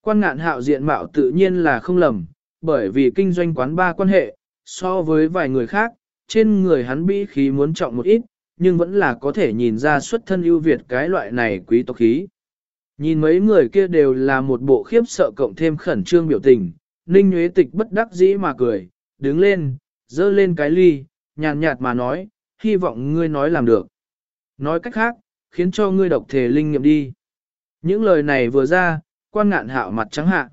Quan ngạn hạo diện mạo tự nhiên là không lầm, bởi vì kinh doanh quán ba quan hệ, so với vài người khác, trên người hắn bị khí muốn trọng một ít, nhưng vẫn là có thể nhìn ra xuất thân ưu việt cái loại này quý tộc khí. Nhìn mấy người kia đều là một bộ khiếp sợ cộng thêm khẩn trương biểu tình, Ninh Nguyễn Tịch bất đắc dĩ mà cười, đứng lên, dơ lên cái ly, nhàn nhạt mà nói, hy vọng ngươi nói làm được. Nói cách khác, khiến cho ngươi độc thể linh nghiệm đi. Những lời này vừa ra, quan ngạn hạo mặt trắng hạ.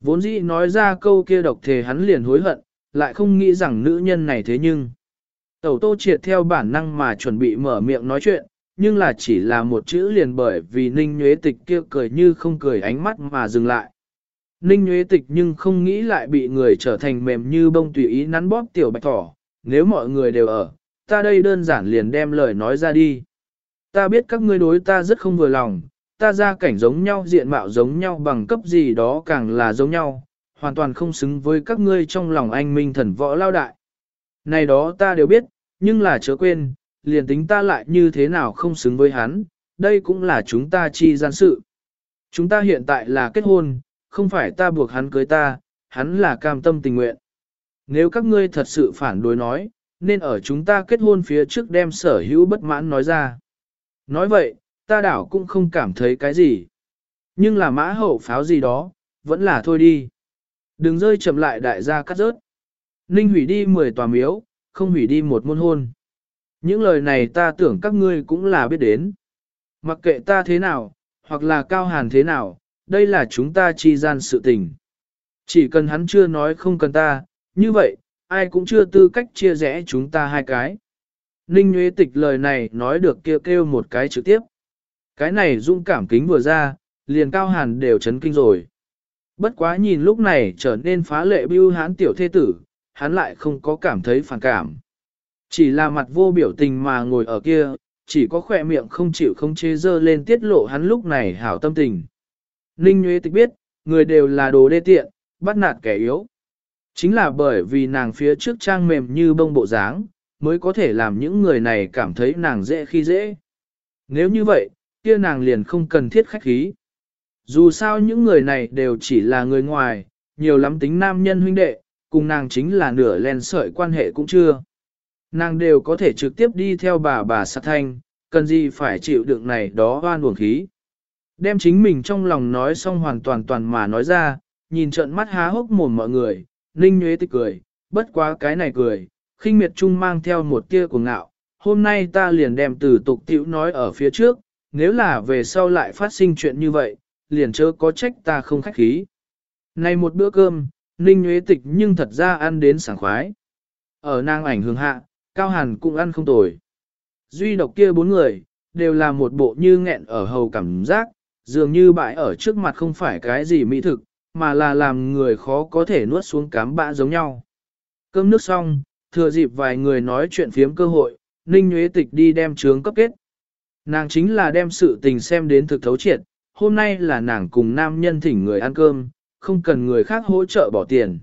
Vốn dĩ nói ra câu kia độc thề hắn liền hối hận, lại không nghĩ rằng nữ nhân này thế nhưng. Tẩu tô triệt theo bản năng mà chuẩn bị mở miệng nói chuyện, nhưng là chỉ là một chữ liền bởi vì ninh nhuế tịch kia cười như không cười ánh mắt mà dừng lại. Ninh nhuế tịch nhưng không nghĩ lại bị người trở thành mềm như bông tùy ý nắn bóp tiểu bạch thỏ, nếu mọi người đều ở, ta đây đơn giản liền đem lời nói ra đi. Ta biết các ngươi đối ta rất không vừa lòng, ta ra cảnh giống nhau diện mạo giống nhau bằng cấp gì đó càng là giống nhau, hoàn toàn không xứng với các ngươi trong lòng anh minh thần võ lao đại. Này đó ta đều biết, nhưng là chớ quên, liền tính ta lại như thế nào không xứng với hắn, đây cũng là chúng ta chi gian sự. Chúng ta hiện tại là kết hôn, không phải ta buộc hắn cưới ta, hắn là cam tâm tình nguyện. Nếu các ngươi thật sự phản đối nói, nên ở chúng ta kết hôn phía trước đem sở hữu bất mãn nói ra. Nói vậy, ta đảo cũng không cảm thấy cái gì. Nhưng là mã hậu pháo gì đó, vẫn là thôi đi. Đừng rơi chậm lại đại gia cắt rớt. Ninh hủy đi 10 tòa miếu, không hủy đi một môn hôn. Những lời này ta tưởng các ngươi cũng là biết đến. Mặc kệ ta thế nào, hoặc là cao hàn thế nào, đây là chúng ta chi gian sự tình. Chỉ cần hắn chưa nói không cần ta, như vậy, ai cũng chưa tư cách chia rẽ chúng ta hai cái. Ninh Nguyễn Tịch lời này nói được kêu kêu một cái trực tiếp. Cái này dung cảm kính vừa ra, liền cao hàn đều chấn kinh rồi. Bất quá nhìn lúc này trở nên phá lệ bưu hán tiểu thế tử, hắn lại không có cảm thấy phản cảm. Chỉ là mặt vô biểu tình mà ngồi ở kia, chỉ có khỏe miệng không chịu không chế dơ lên tiết lộ hắn lúc này hảo tâm tình. Ninh Nguyễn Tịch biết, người đều là đồ đê tiện, bắt nạt kẻ yếu. Chính là bởi vì nàng phía trước trang mềm như bông bộ dáng, mới có thể làm những người này cảm thấy nàng dễ khi dễ. Nếu như vậy, kia nàng liền không cần thiết khách khí. Dù sao những người này đều chỉ là người ngoài, nhiều lắm tính nam nhân huynh đệ, cùng nàng chính là nửa len sợi quan hệ cũng chưa. Nàng đều có thể trực tiếp đi theo bà bà sát thanh, cần gì phải chịu đựng này đó oan uổng khí. Đem chính mình trong lòng nói xong hoàn toàn toàn mà nói ra, nhìn trận mắt há hốc mồm mọi người, ninh nhuế tịch cười, bất quá cái này cười, khinh miệt chung mang theo một tia của ngạo. Hôm nay ta liền đem từ tục tiểu nói ở phía trước, nếu là về sau lại phát sinh chuyện như vậy, liền chớ có trách ta không khách khí. Này một bữa cơm, Ninh Nguyễn Tịch nhưng thật ra ăn đến sảng khoái. Ở nang ảnh hưởng hạ, Cao Hàn cũng ăn không tồi. Duy độc kia bốn người, đều là một bộ như nghẹn ở hầu cảm giác, dường như bãi ở trước mặt không phải cái gì mỹ thực, mà là làm người khó có thể nuốt xuống cám bã giống nhau. Cơm nước xong, thừa dịp vài người nói chuyện phiếm cơ hội, Ninh Nguyễn Tịch đi đem trướng cấp kết. Nàng chính là đem sự tình xem đến thực thấu triệt, hôm nay là nàng cùng nam nhân thỉnh người ăn cơm, không cần người khác hỗ trợ bỏ tiền.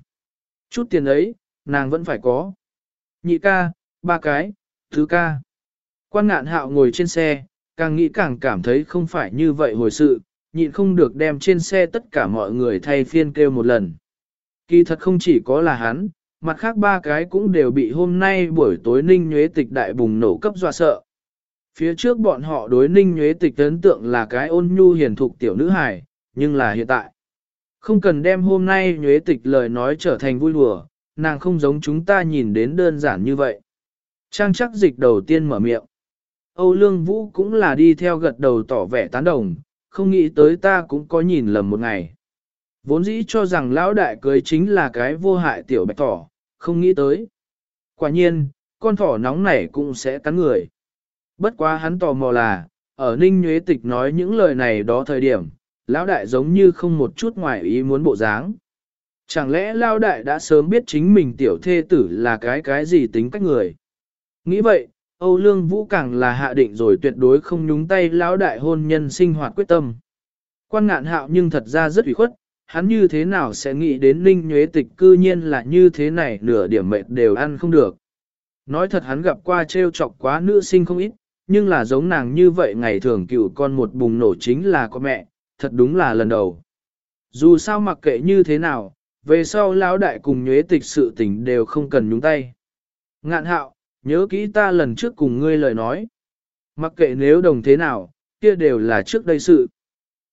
Chút tiền ấy, nàng vẫn phải có. Nhị ca, ba cái, thứ ca. Quan ngạn hạo ngồi trên xe, càng nghĩ càng cảm thấy không phải như vậy hồi sự, nhịn không được đem trên xe tất cả mọi người thay phiên kêu một lần. Kỳ thật không chỉ có là hắn, mặt khác ba cái cũng đều bị hôm nay buổi tối ninh nhuế tịch đại bùng nổ cấp dọa sợ. Phía trước bọn họ đối ninh nhuế tịch ấn tượng là cái ôn nhu hiền thục tiểu nữ hài, nhưng là hiện tại. Không cần đem hôm nay nhuế tịch lời nói trở thành vui đùa, nàng không giống chúng ta nhìn đến đơn giản như vậy. Trang chắc dịch đầu tiên mở miệng. Âu Lương Vũ cũng là đi theo gật đầu tỏ vẻ tán đồng, không nghĩ tới ta cũng có nhìn lầm một ngày. Vốn dĩ cho rằng lão đại cưới chính là cái vô hại tiểu bạch thỏ, không nghĩ tới. Quả nhiên, con thỏ nóng này cũng sẽ cắn người. Bất quá hắn tò mò là, ở Ninh Nhuế Tịch nói những lời này đó thời điểm, lão đại giống như không một chút ngoài ý muốn bộ dáng. Chẳng lẽ lão đại đã sớm biết chính mình tiểu thê tử là cái cái gì tính cách người? Nghĩ vậy, Âu Lương Vũ càng là hạ định rồi tuyệt đối không nhúng tay lão đại hôn nhân sinh hoạt quyết tâm. Quan ngạn hạo nhưng thật ra rất ủy khuất, hắn như thế nào sẽ nghĩ đến Ninh Nhuế Tịch cư nhiên là như thế này nửa điểm mệt đều ăn không được. Nói thật hắn gặp qua trêu chọc quá nữ sinh không ít, nhưng là giống nàng như vậy ngày thường cựu con một bùng nổ chính là có mẹ, thật đúng là lần đầu. Dù sao mặc kệ như thế nào, về sau lão đại cùng nhuế tịch sự tình đều không cần nhúng tay. Ngạn hạo, nhớ kỹ ta lần trước cùng ngươi lời nói. Mặc kệ nếu đồng thế nào, kia đều là trước đây sự.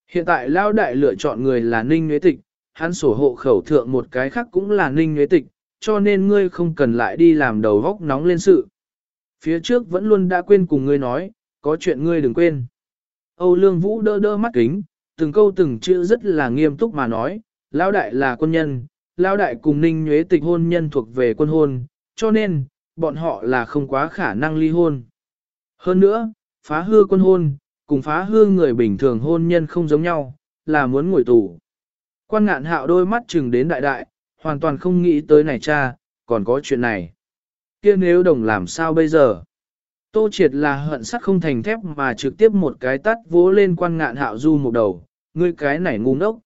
Hiện tại lão đại lựa chọn người là ninh nhuế tịch, hắn sổ hộ khẩu thượng một cái khác cũng là ninh nhuế tịch, cho nên ngươi không cần lại đi làm đầu góc nóng lên sự. Phía trước vẫn luôn đã quên cùng ngươi nói, có chuyện ngươi đừng quên. Âu Lương Vũ đỡ đỡ mắt kính, từng câu từng chữ rất là nghiêm túc mà nói, Lão đại là quân nhân, Lão đại cùng Ninh Nhuế tịch hôn nhân thuộc về quân hôn, cho nên, bọn họ là không quá khả năng ly hôn. Hơn nữa, phá hư quân hôn, cùng phá hư người bình thường hôn nhân không giống nhau, là muốn ngồi tù. Quan ngạn hạo đôi mắt chừng đến đại đại, hoàn toàn không nghĩ tới này cha, còn có chuyện này kia nếu đồng làm sao bây giờ? Tô triệt là hận sắt không thành thép mà trực tiếp một cái tắt vỗ lên quan ngạn hạo du một đầu, ngươi cái này ngu ngốc.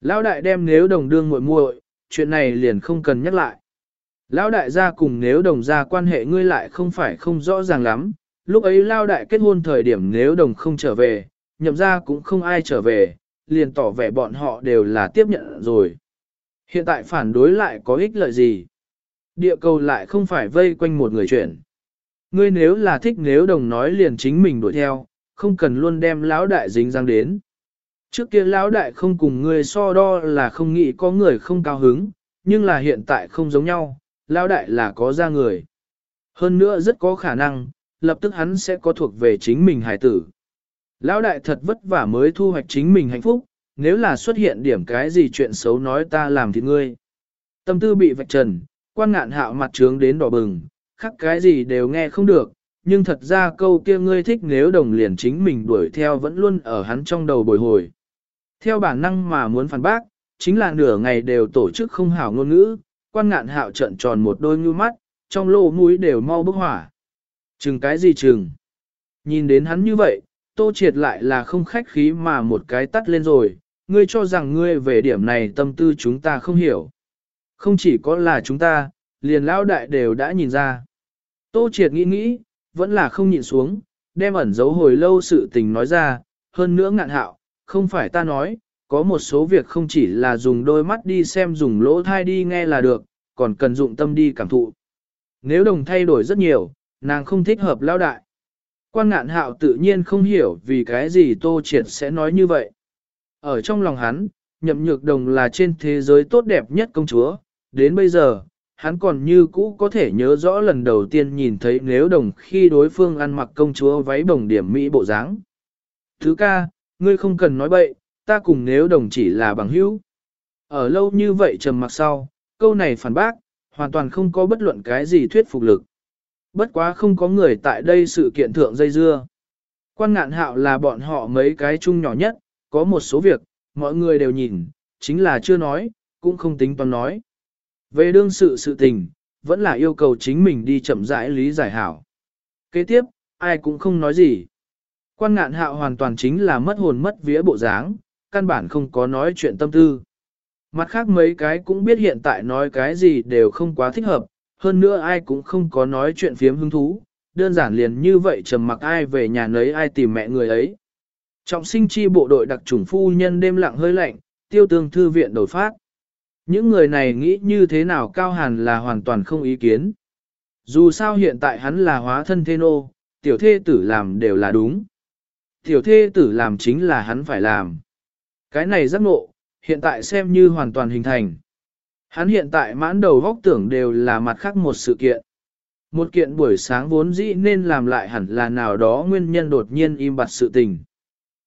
Lão đại đem nếu đồng đương muội muội, chuyện này liền không cần nhắc lại. Lão đại gia cùng nếu đồng gia quan hệ ngươi lại không phải không rõ ràng lắm, lúc ấy Lão đại kết hôn thời điểm nếu đồng không trở về, nhậm ra cũng không ai trở về, liền tỏ vẻ bọn họ đều là tiếp nhận rồi. Hiện tại phản đối lại có ích lợi gì? Địa cầu lại không phải vây quanh một người chuyển. Ngươi nếu là thích nếu đồng nói liền chính mình đuổi theo, không cần luôn đem lão đại dính răng đến. Trước kia lão đại không cùng ngươi so đo là không nghĩ có người không cao hứng, nhưng là hiện tại không giống nhau, lão đại là có ra người. Hơn nữa rất có khả năng, lập tức hắn sẽ có thuộc về chính mình hải tử. Lão đại thật vất vả mới thu hoạch chính mình hạnh phúc, nếu là xuất hiện điểm cái gì chuyện xấu nói ta làm thì ngươi. Tâm tư bị vạch trần, quan ngạn hạo mặt trướng đến đỏ bừng, khắc cái gì đều nghe không được, nhưng thật ra câu kia ngươi thích nếu đồng liền chính mình đuổi theo vẫn luôn ở hắn trong đầu bồi hồi. Theo bản năng mà muốn phản bác, chính là nửa ngày đều tổ chức không hảo ngôn ngữ, quan ngạn hạo trận tròn một đôi ngư mắt, trong lỗ mũi đều mau bốc hỏa. Chừng cái gì chừng? Nhìn đến hắn như vậy, tô triệt lại là không khách khí mà một cái tắt lên rồi, ngươi cho rằng ngươi về điểm này tâm tư chúng ta không hiểu. Không chỉ có là chúng ta, liền lão đại đều đã nhìn ra. Tô triệt nghĩ nghĩ, vẫn là không nhìn xuống, đem ẩn giấu hồi lâu sự tình nói ra, hơn nữa ngạn hạo, không phải ta nói, có một số việc không chỉ là dùng đôi mắt đi xem dùng lỗ thai đi nghe là được, còn cần dụng tâm đi cảm thụ. Nếu đồng thay đổi rất nhiều, nàng không thích hợp lao đại. Quan ngạn hạo tự nhiên không hiểu vì cái gì Tô Triệt sẽ nói như vậy. Ở trong lòng hắn, nhậm nhược đồng là trên thế giới tốt đẹp nhất công chúa, đến bây giờ, hắn còn như cũ có thể nhớ rõ lần đầu tiên nhìn thấy nếu đồng khi đối phương ăn mặc công chúa váy bồng điểm mỹ bộ dáng. Thứ ca, ngươi không cần nói bậy, ta cùng nếu đồng chỉ là bằng hữu. Ở lâu như vậy trầm mặc sau, câu này phản bác, hoàn toàn không có bất luận cái gì thuyết phục lực. Bất quá không có người tại đây sự kiện thượng dây dưa. Quan ngạn hạo là bọn họ mấy cái chung nhỏ nhất, có một số việc, mọi người đều nhìn, chính là chưa nói, cũng không tính toán nói. Về đương sự sự tình, vẫn là yêu cầu chính mình đi chậm rãi lý giải hảo. Kế tiếp, ai cũng không nói gì. Quan ngạn hạo hoàn toàn chính là mất hồn mất vía bộ dáng, căn bản không có nói chuyện tâm tư. Mặt khác mấy cái cũng biết hiện tại nói cái gì đều không quá thích hợp, hơn nữa ai cũng không có nói chuyện phiếm hứng thú, đơn giản liền như vậy trầm mặc ai về nhà nấy ai tìm mẹ người ấy. Trọng sinh chi bộ đội đặc trùng phu nhân đêm lặng hơi lạnh, tiêu tương thư viện đổi phát. Những người này nghĩ như thế nào cao hàn là hoàn toàn không ý kiến. Dù sao hiện tại hắn là hóa thân Thê nô, tiểu thê tử làm đều là đúng. Tiểu thê tử làm chính là hắn phải làm. Cái này giác ngộ, hiện tại xem như hoàn toàn hình thành. Hắn hiện tại mãn đầu góc tưởng đều là mặt khác một sự kiện. Một kiện buổi sáng vốn dĩ nên làm lại hẳn là nào đó nguyên nhân đột nhiên im bặt sự tình.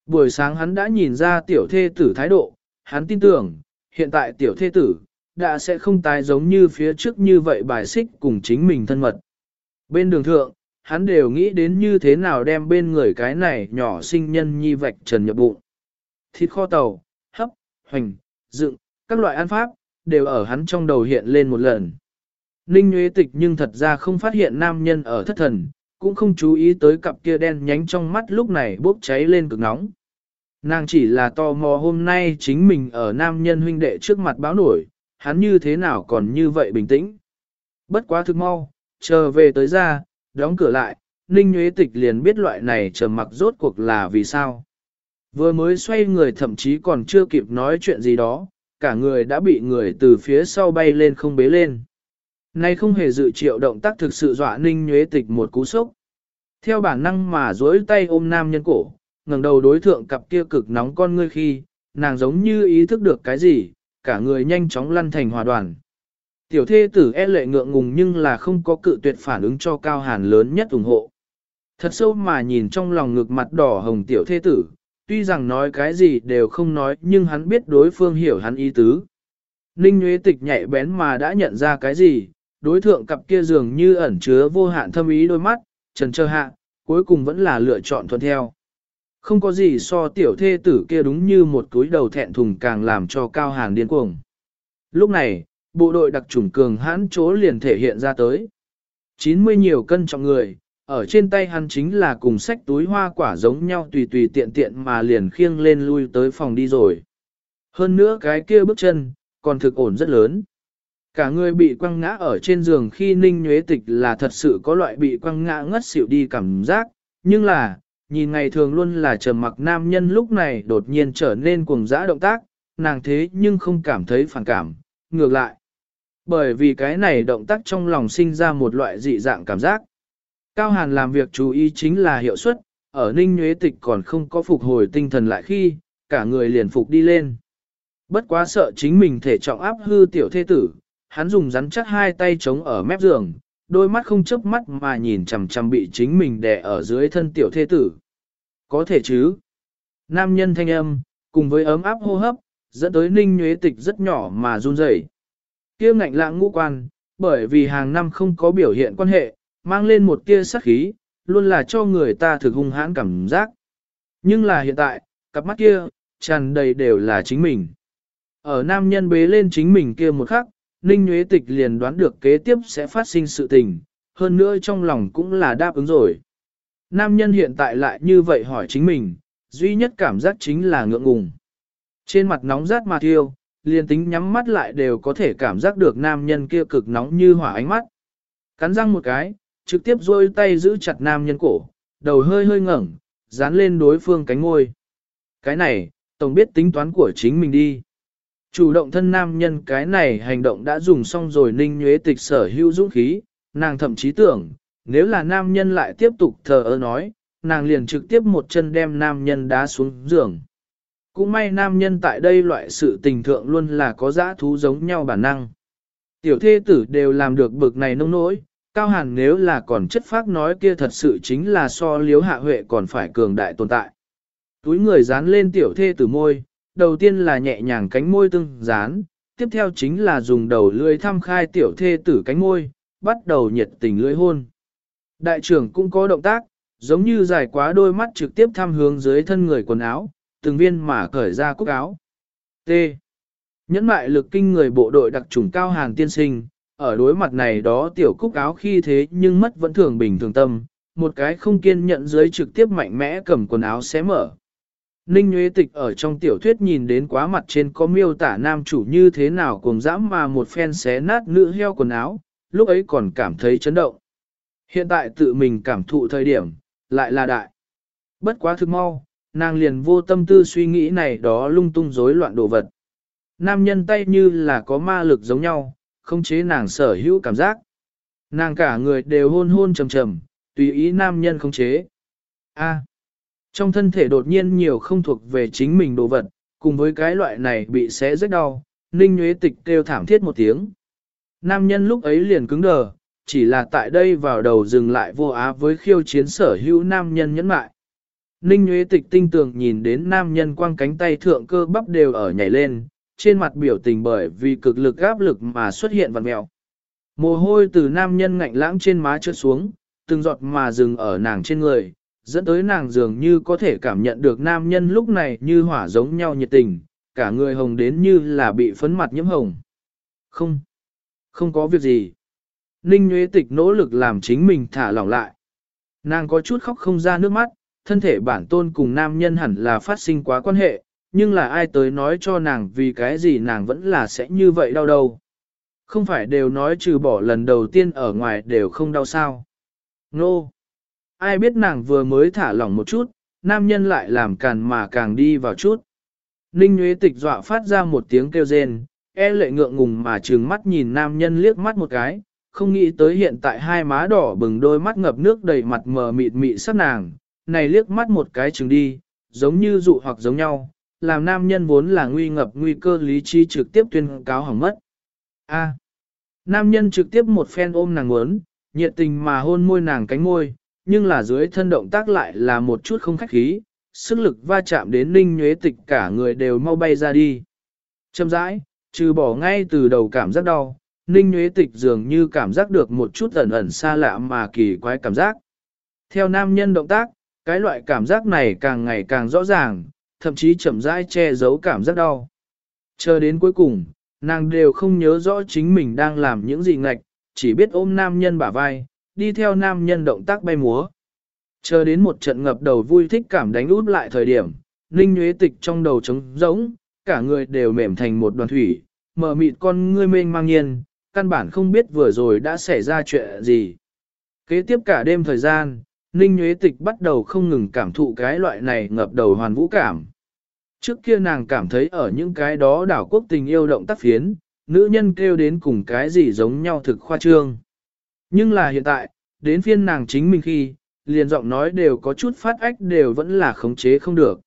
Buổi sáng hắn đã nhìn ra tiểu thê tử thái độ, hắn tin tưởng, hiện tại tiểu thế tử, đã sẽ không tái giống như phía trước như vậy bài xích cùng chính mình thân mật. Bên đường thượng, hắn đều nghĩ đến như thế nào đem bên người cái này nhỏ sinh nhân nhi vạch trần nhập bụng. Thịt kho tàu, hấp, hoành, dựng, các loại ăn pháp, đều ở hắn trong đầu hiện lên một lần. Ninh Nguyễn Tịch nhưng thật ra không phát hiện nam nhân ở thất thần, cũng không chú ý tới cặp kia đen nhánh trong mắt lúc này bốc cháy lên cực nóng. Nàng chỉ là tò mò hôm nay chính mình ở nam nhân huynh đệ trước mặt báo nổi, hắn như thế nào còn như vậy bình tĩnh. Bất quá thức mau, chờ về tới ra, đóng cửa lại, Ninh Nguyễn Tịch liền biết loại này trầm mặc rốt cuộc là vì sao. Vừa mới xoay người thậm chí còn chưa kịp nói chuyện gì đó, cả người đã bị người từ phía sau bay lên không bế lên. Nay không hề dự triệu động tác thực sự dọa Ninh Nguyễn Tịch một cú sốc. Theo bản năng mà duỗi tay ôm nam nhân cổ, ngẩng đầu đối thượng cặp kia cực nóng con ngươi khi, nàng giống như ý thức được cái gì, cả người nhanh chóng lăn thành hòa đoàn. Tiểu thê tử e lệ ngượng ngùng nhưng là không có cự tuyệt phản ứng cho cao hàn lớn nhất ủng hộ. Thật sâu mà nhìn trong lòng ngực mặt đỏ hồng tiểu thê tử, tuy rằng nói cái gì đều không nói nhưng hắn biết đối phương hiểu hắn ý tứ. Ninh Nguyễn Tịch nhạy bén mà đã nhận ra cái gì, đối thượng cặp kia dường như ẩn chứa vô hạn thâm ý đôi mắt, trần trơ hạ, cuối cùng vẫn là lựa chọn thuận theo. Không có gì so tiểu thê tử kia đúng như một túi đầu thẹn thùng càng làm cho cao hàng điên cuồng. Lúc này, bộ đội đặc trùng cường hãn chỗ liền thể hiện ra tới. 90 nhiều cân trọng người, ở trên tay hắn chính là cùng sách túi hoa quả giống nhau tùy tùy tiện tiện mà liền khiêng lên lui tới phòng đi rồi. Hơn nữa cái kia bước chân, còn thực ổn rất lớn. Cả người bị quăng ngã ở trên giường khi ninh nhuế tịch là thật sự có loại bị quăng ngã ngất xỉu đi cảm giác, nhưng là, nhìn ngày thường luôn là trầm mặc nam nhân lúc này đột nhiên trở nên cuồng dã động tác, nàng thế nhưng không cảm thấy phản cảm, ngược lại. Bởi vì cái này động tác trong lòng sinh ra một loại dị dạng cảm giác. Cao Hàn làm việc chú ý chính là hiệu suất, ở Ninh Nhuế Tịch còn không có phục hồi tinh thần lại khi, cả người liền phục đi lên. Bất quá sợ chính mình thể trọng áp hư tiểu thê tử, hắn dùng rắn chắc hai tay chống ở mép giường, đôi mắt không chớp mắt mà nhìn chằm chằm bị chính mình đè ở dưới thân tiểu thê tử. Có thể chứ? Nam nhân thanh âm, cùng với ấm áp hô hấp, dẫn tới ninh nhuế tịch rất nhỏ mà run rẩy. Kia ngạnh lãng ngũ quan, bởi vì hàng năm không có biểu hiện quan hệ, mang lên một tia sắc khí, luôn là cho người ta thực hung hãn cảm giác. Nhưng là hiện tại, cặp mắt kia, tràn đầy đều là chính mình. Ở nam nhân bế lên chính mình kia một khắc, Ninh Nguyễn Tịch liền đoán được kế tiếp sẽ phát sinh sự tình, hơn nữa trong lòng cũng là đáp ứng rồi. Nam nhân hiện tại lại như vậy hỏi chính mình, duy nhất cảm giác chính là ngượng ngùng. Trên mặt nóng rát mà thiêu, liền tính nhắm mắt lại đều có thể cảm giác được nam nhân kia cực nóng như hỏa ánh mắt. Cắn răng một cái, trực tiếp rôi tay giữ chặt nam nhân cổ, đầu hơi hơi ngẩng, dán lên đối phương cánh ngôi. Cái này, Tổng biết tính toán của chính mình đi. Chủ động thân nam nhân cái này hành động đã dùng xong rồi ninh nhuế tịch sở hữu dũng khí, nàng thậm chí tưởng, nếu là nam nhân lại tiếp tục thờ ơ nói, nàng liền trực tiếp một chân đem nam nhân đá xuống giường. Cũng may nam nhân tại đây loại sự tình thượng luôn là có dã thú giống nhau bản năng. Tiểu thê tử đều làm được bực này nông nỗi, cao hàn nếu là còn chất phác nói kia thật sự chính là so liếu hạ huệ còn phải cường đại tồn tại. Túi người dán lên tiểu thê tử môi, đầu tiên là nhẹ nhàng cánh môi tương dán, tiếp theo chính là dùng đầu lưỡi thăm khai tiểu thê tử cánh môi, bắt đầu nhiệt tình lưỡi hôn. Đại trưởng cũng có động tác, giống như dài quá đôi mắt trực tiếp thăm hướng dưới thân người quần áo, từng viên mà cởi ra cúc áo. T. Nhẫn mại lực kinh người bộ đội đặc trùng cao hàng tiên sinh, ở đối mặt này đó tiểu cúc áo khi thế nhưng mất vẫn thường bình thường tâm, một cái không kiên nhận dưới trực tiếp mạnh mẽ cầm quần áo xé mở. Ninh Nguyễn Tịch ở trong tiểu thuyết nhìn đến quá mặt trên có miêu tả nam chủ như thế nào cùng dã mà một phen xé nát nữ heo quần áo, lúc ấy còn cảm thấy chấn động. Hiện tại tự mình cảm thụ thời điểm, lại là đại. Bất quá thực mau, nàng liền vô tâm tư suy nghĩ này đó lung tung rối loạn đồ vật. Nam nhân tay như là có ma lực giống nhau, không chế nàng sở hữu cảm giác. Nàng cả người đều hôn hôn trầm trầm, tùy ý nam nhân không chế. A. Trong thân thể đột nhiên nhiều không thuộc về chính mình đồ vật, cùng với cái loại này bị xé rách đau, Ninh Nguyễn Tịch kêu thảm thiết một tiếng. Nam nhân lúc ấy liền cứng đờ, chỉ là tại đây vào đầu dừng lại vô á với khiêu chiến sở hữu nam nhân nhẫn mại. Ninh Nguyễn Tịch tinh tường nhìn đến nam nhân quăng cánh tay thượng cơ bắp đều ở nhảy lên, trên mặt biểu tình bởi vì cực lực áp lực mà xuất hiện vằn mẹo. Mồ hôi từ nam nhân ngạnh lãng trên má trượt xuống, từng giọt mà dừng ở nàng trên người, dẫn tới nàng dường như có thể cảm nhận được nam nhân lúc này như hỏa giống nhau nhiệt tình, cả người hồng đến như là bị phấn mặt nhiễm hồng. Không, không có việc gì. Ninh Nguyễn Tịch nỗ lực làm chính mình thả lỏng lại. Nàng có chút khóc không ra nước mắt, thân thể bản tôn cùng nam nhân hẳn là phát sinh quá quan hệ, nhưng là ai tới nói cho nàng vì cái gì nàng vẫn là sẽ như vậy đau đầu. Không phải đều nói trừ bỏ lần đầu tiên ở ngoài đều không đau sao. Nô! No. Ai biết nàng vừa mới thả lỏng một chút, nam nhân lại làm càn mà càng đi vào chút. Ninh Nguyễn Tịch dọa phát ra một tiếng kêu rên, e lệ ngượng ngùng mà trừng mắt nhìn nam nhân liếc mắt một cái, không nghĩ tới hiện tại hai má đỏ bừng đôi mắt ngập nước đầy mặt mờ mịt mị sắc nàng, này liếc mắt một cái trừng đi, giống như dụ hoặc giống nhau, làm nam nhân vốn là nguy ngập nguy cơ lý trí trực tiếp tuyên cáo hỏng mất. A. nam nhân trực tiếp một phen ôm nàng muốn, nhiệt tình mà hôn môi nàng cánh môi, nhưng là dưới thân động tác lại là một chút không khách khí, sức lực va chạm đến ninh nhuế tịch cả người đều mau bay ra đi. Châm rãi, trừ bỏ ngay từ đầu cảm giác đau, ninh nhuế tịch dường như cảm giác được một chút ẩn ẩn xa lạ mà kỳ quái cảm giác. Theo nam nhân động tác, cái loại cảm giác này càng ngày càng rõ ràng, thậm chí chậm rãi che giấu cảm giác đau. Chờ đến cuối cùng, nàng đều không nhớ rõ chính mình đang làm những gì ngạch, chỉ biết ôm nam nhân bả vai, đi theo nam nhân động tác bay múa. Chờ đến một trận ngập đầu vui thích cảm đánh út lại thời điểm, Ninh Nguyễn Tịch trong đầu trống rỗng, cả người đều mềm thành một đoàn thủy, mở mịt con ngươi mênh mang nhiên, căn bản không biết vừa rồi đã xảy ra chuyện gì. Kế tiếp cả đêm thời gian, Ninh Nguyễn Tịch bắt đầu không ngừng cảm thụ cái loại này ngập đầu hoàn vũ cảm. Trước kia nàng cảm thấy ở những cái đó đảo quốc tình yêu động tác phiến, nữ nhân kêu đến cùng cái gì giống nhau thực khoa trương. Nhưng là hiện tại, đến phiên nàng chính mình khi, liền giọng nói đều có chút phát ách đều vẫn là khống chế không được.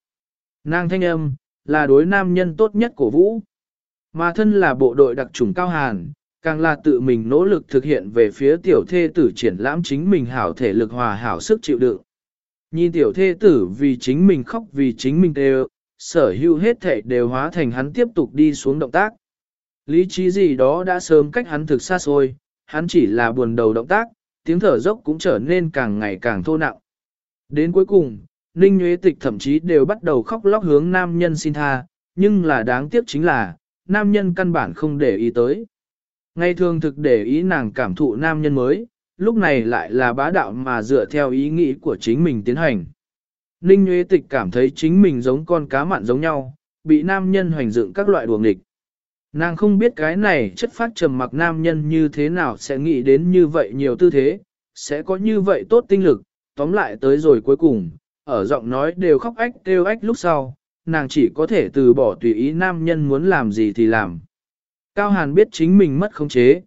Nàng thanh âm, là đối nam nhân tốt nhất của vũ. Mà thân là bộ đội đặc trùng cao hàn, càng là tự mình nỗ lực thực hiện về phía tiểu thê tử triển lãm chính mình hảo thể lực hòa hảo sức chịu đựng. Nhìn tiểu thê tử vì chính mình khóc vì chính mình đều, sở hữu hết thể đều hóa thành hắn tiếp tục đi xuống động tác. Lý trí gì đó đã sớm cách hắn thực xa xôi, hắn chỉ là buồn đầu động tác, tiếng thở dốc cũng trở nên càng ngày càng thô nặng. Đến cuối cùng, Ninh Nguyễn Tịch thậm chí đều bắt đầu khóc lóc hướng nam nhân xin tha, nhưng là đáng tiếc chính là, nam nhân căn bản không để ý tới. Ngày thường thực để ý nàng cảm thụ nam nhân mới, lúc này lại là bá đạo mà dựa theo ý nghĩ của chính mình tiến hành. Ninh Nguyễn Tịch cảm thấy chính mình giống con cá mặn giống nhau, bị nam nhân hoành dựng các loại đuồng địch. Nàng không biết cái này chất phát trầm mặc nam nhân như thế nào sẽ nghĩ đến như vậy nhiều tư thế, sẽ có như vậy tốt tinh lực, tóm lại tới rồi cuối cùng, ở giọng nói đều khóc ách kêu ách lúc sau, nàng chỉ có thể từ bỏ tùy ý nam nhân muốn làm gì thì làm. Cao Hàn biết chính mình mất khống chế.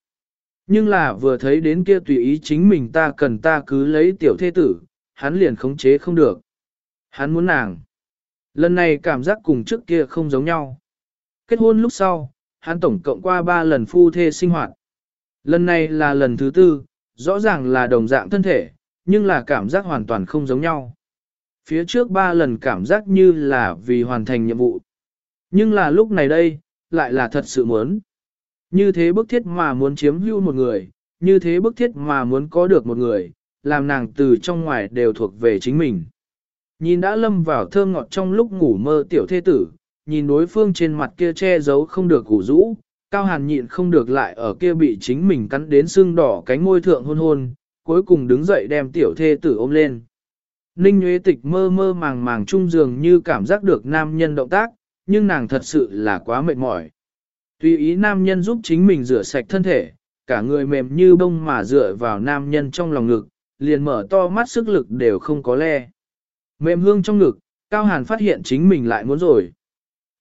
Nhưng là vừa thấy đến kia tùy ý chính mình ta cần ta cứ lấy tiểu thế tử, hắn liền khống chế không được. Hắn muốn nàng. Lần này cảm giác cùng trước kia không giống nhau. Kết hôn lúc sau, hắn tổng cộng qua ba lần phu thê sinh hoạt. Lần này là lần thứ tư, rõ ràng là đồng dạng thân thể, nhưng là cảm giác hoàn toàn không giống nhau. Phía trước ba lần cảm giác như là vì hoàn thành nhiệm vụ. Nhưng là lúc này đây, lại là thật sự muốn. Như thế bức thiết mà muốn chiếm hữu một người, như thế bức thiết mà muốn có được một người, làm nàng từ trong ngoài đều thuộc về chính mình. Nhìn đã lâm vào thơm ngọt trong lúc ngủ mơ tiểu thế tử, nhìn đối phương trên mặt kia che giấu không được củ rũ, cao hàn nhịn không được lại ở kia bị chính mình cắn đến sưng đỏ cánh môi thượng hôn hôn, cuối cùng đứng dậy đem tiểu thê tử ôm lên. Ninh Nguyễn Tịch mơ mơ màng màng trung dường như cảm giác được nam nhân động tác, nhưng nàng thật sự là quá mệt mỏi. Tùy ý nam nhân giúp chính mình rửa sạch thân thể, cả người mềm như bông mà dựa vào nam nhân trong lòng ngực, liền mở to mắt sức lực đều không có le. Mềm hương trong ngực, Cao Hàn phát hiện chính mình lại muốn rồi.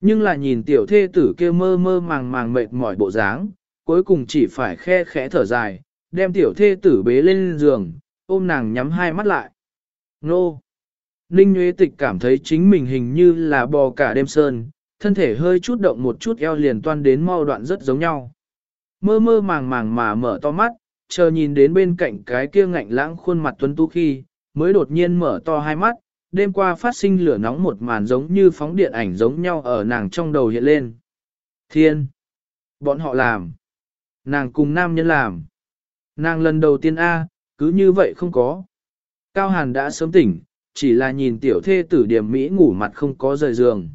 Nhưng là nhìn tiểu thê tử kia mơ mơ màng màng mệt mỏi bộ dáng, cuối cùng chỉ phải khe khẽ thở dài, đem tiểu thê tử bế lên giường, ôm nàng nhắm hai mắt lại. Nô! Ninh Nguyễn Tịch cảm thấy chính mình hình như là bò cả đêm sơn, thân thể hơi chút động một chút eo liền toan đến mau đoạn rất giống nhau. Mơ mơ màng màng mà mở to mắt, chờ nhìn đến bên cạnh cái kia ngạnh lãng khuôn mặt tuấn tú khi, mới đột nhiên mở to hai mắt, đêm qua phát sinh lửa nóng một màn giống như phóng điện ảnh giống nhau ở nàng trong đầu hiện lên. Thiên! Bọn họ làm! Nàng cùng nam nhân làm! Nàng lần đầu tiên A, cứ như vậy không có. Cao Hàn đã sớm tỉnh, chỉ là nhìn tiểu thê tử điểm Mỹ ngủ mặt không có rời giường.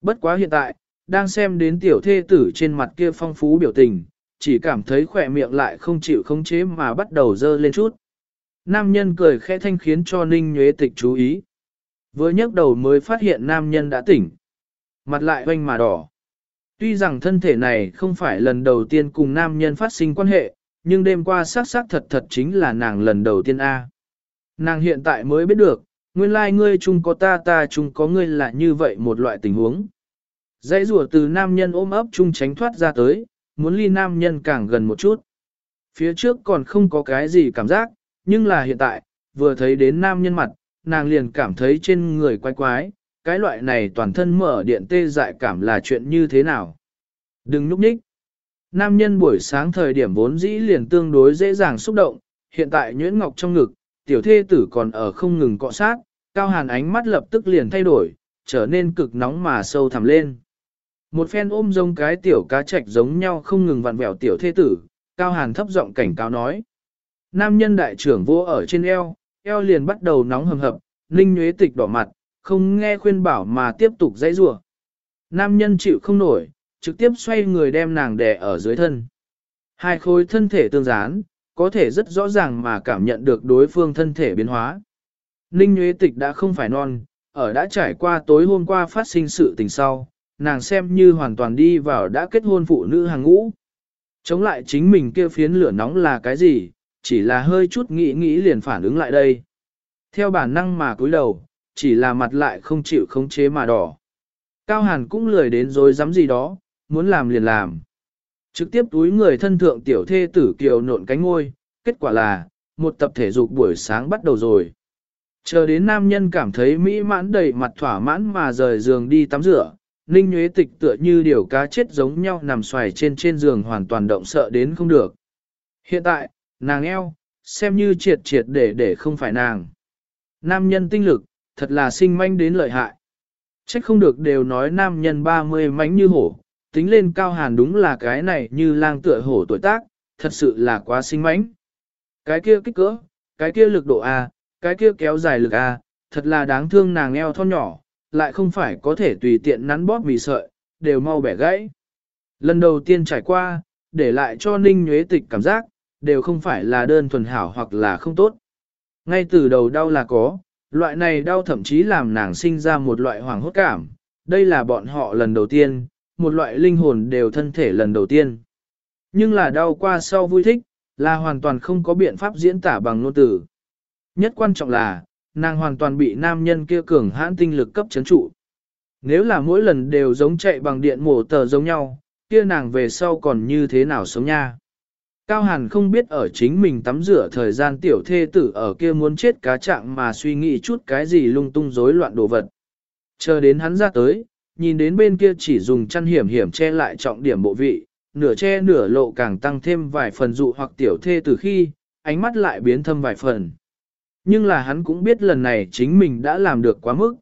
Bất quá hiện tại, đang xem đến tiểu thê tử trên mặt kia phong phú biểu tình, chỉ cảm thấy khỏe miệng lại không chịu khống chế mà bắt đầu dơ lên chút. Nam nhân cười khẽ thanh khiến cho Ninh Nhuế Tịch chú ý. Vừa nhấc đầu mới phát hiện nam nhân đã tỉnh. Mặt lại hoanh mà đỏ. Tuy rằng thân thể này không phải lần đầu tiên cùng nam nhân phát sinh quan hệ, nhưng đêm qua xác xác thật thật chính là nàng lần đầu tiên A. Nàng hiện tại mới biết được, nguyên lai like ngươi chung có ta ta chung có ngươi là như vậy một loại tình huống. Dãy rùa từ nam nhân ôm ấp chung tránh thoát ra tới, muốn ly nam nhân càng gần một chút. Phía trước còn không có cái gì cảm giác, nhưng là hiện tại, vừa thấy đến nam nhân mặt, nàng liền cảm thấy trên người quái quái, cái loại này toàn thân mở điện tê dại cảm là chuyện như thế nào. Đừng núp nhích. Nam nhân buổi sáng thời điểm vốn dĩ liền tương đối dễ dàng xúc động, hiện tại nhuyễn ngọc trong ngực, tiểu thê tử còn ở không ngừng cọ sát, cao hàn ánh mắt lập tức liền thay đổi, trở nên cực nóng mà sâu thẳm lên. Một phen ôm giống cái tiểu cá trạch giống nhau không ngừng vặn vẹo tiểu thê tử, cao hàn thấp giọng cảnh cáo nói. Nam nhân đại trưởng vô ở trên eo, eo liền bắt đầu nóng hầm hập, ninh nhuế tịch đỏ mặt, không nghe khuyên bảo mà tiếp tục dãy rủa. Nam nhân chịu không nổi, trực tiếp xoay người đem nàng đè ở dưới thân. Hai khối thân thể tương gián, có thể rất rõ ràng mà cảm nhận được đối phương thân thể biến hóa. Ninh nhuế Tịch đã không phải non, ở đã trải qua tối hôm qua phát sinh sự tình sau, nàng xem như hoàn toàn đi vào đã kết hôn phụ nữ hàng ngũ. Chống lại chính mình kia phiến lửa nóng là cái gì, chỉ là hơi chút nghĩ nghĩ liền phản ứng lại đây. Theo bản năng mà cúi đầu, chỉ là mặt lại không chịu khống chế mà đỏ. Cao Hàn cũng lười đến rồi dám gì đó, muốn làm liền làm. Trực tiếp túi người thân thượng tiểu thê tử kiều nộn cánh ngôi, kết quả là, một tập thể dục buổi sáng bắt đầu rồi. Chờ đến nam nhân cảm thấy mỹ mãn đầy mặt thỏa mãn mà rời giường đi tắm rửa, Ninh Nhuế Tịch tựa như điều cá chết giống nhau nằm xoài trên trên giường hoàn toàn động sợ đến không được. Hiện tại, nàng eo, xem như triệt triệt để để không phải nàng. Nam nhân tinh lực, thật là sinh manh đến lợi hại. Trách không được đều nói nam nhân 30 mánh như hổ, tính lên cao hàn đúng là cái này như lang tựa hổ tuổi tác, thật sự là quá sinh mánh. Cái kia kích cỡ, cái kia lực độ A, cái kia kéo dài lực A, thật là đáng thương nàng eo thon nhỏ, lại không phải có thể tùy tiện nắn bóp vì sợi, đều mau bẻ gãy. Lần đầu tiên trải qua, để lại cho Ninh Nhuế Tịch cảm giác, đều không phải là đơn thuần hảo hoặc là không tốt. Ngay từ đầu đau là có, loại này đau thậm chí làm nàng sinh ra một loại hoàng hốt cảm, đây là bọn họ lần đầu tiên, một loại linh hồn đều thân thể lần đầu tiên. Nhưng là đau qua sau vui thích, là hoàn toàn không có biện pháp diễn tả bằng ngôn từ. Nhất quan trọng là, nàng hoàn toàn bị nam nhân kia cường hãn tinh lực cấp chấn trụ. Nếu là mỗi lần đều giống chạy bằng điện mổ tờ giống nhau, kia nàng về sau còn như thế nào sống nha. Cao Hàn không biết ở chính mình tắm rửa thời gian tiểu thê tử ở kia muốn chết cá trạng mà suy nghĩ chút cái gì lung tung rối loạn đồ vật. Chờ đến hắn ra tới, nhìn đến bên kia chỉ dùng chăn hiểm hiểm che lại trọng điểm bộ vị, nửa che nửa lộ càng tăng thêm vài phần dụ hoặc tiểu thê tử khi, ánh mắt lại biến thâm vài phần. Nhưng là hắn cũng biết lần này chính mình đã làm được quá mức.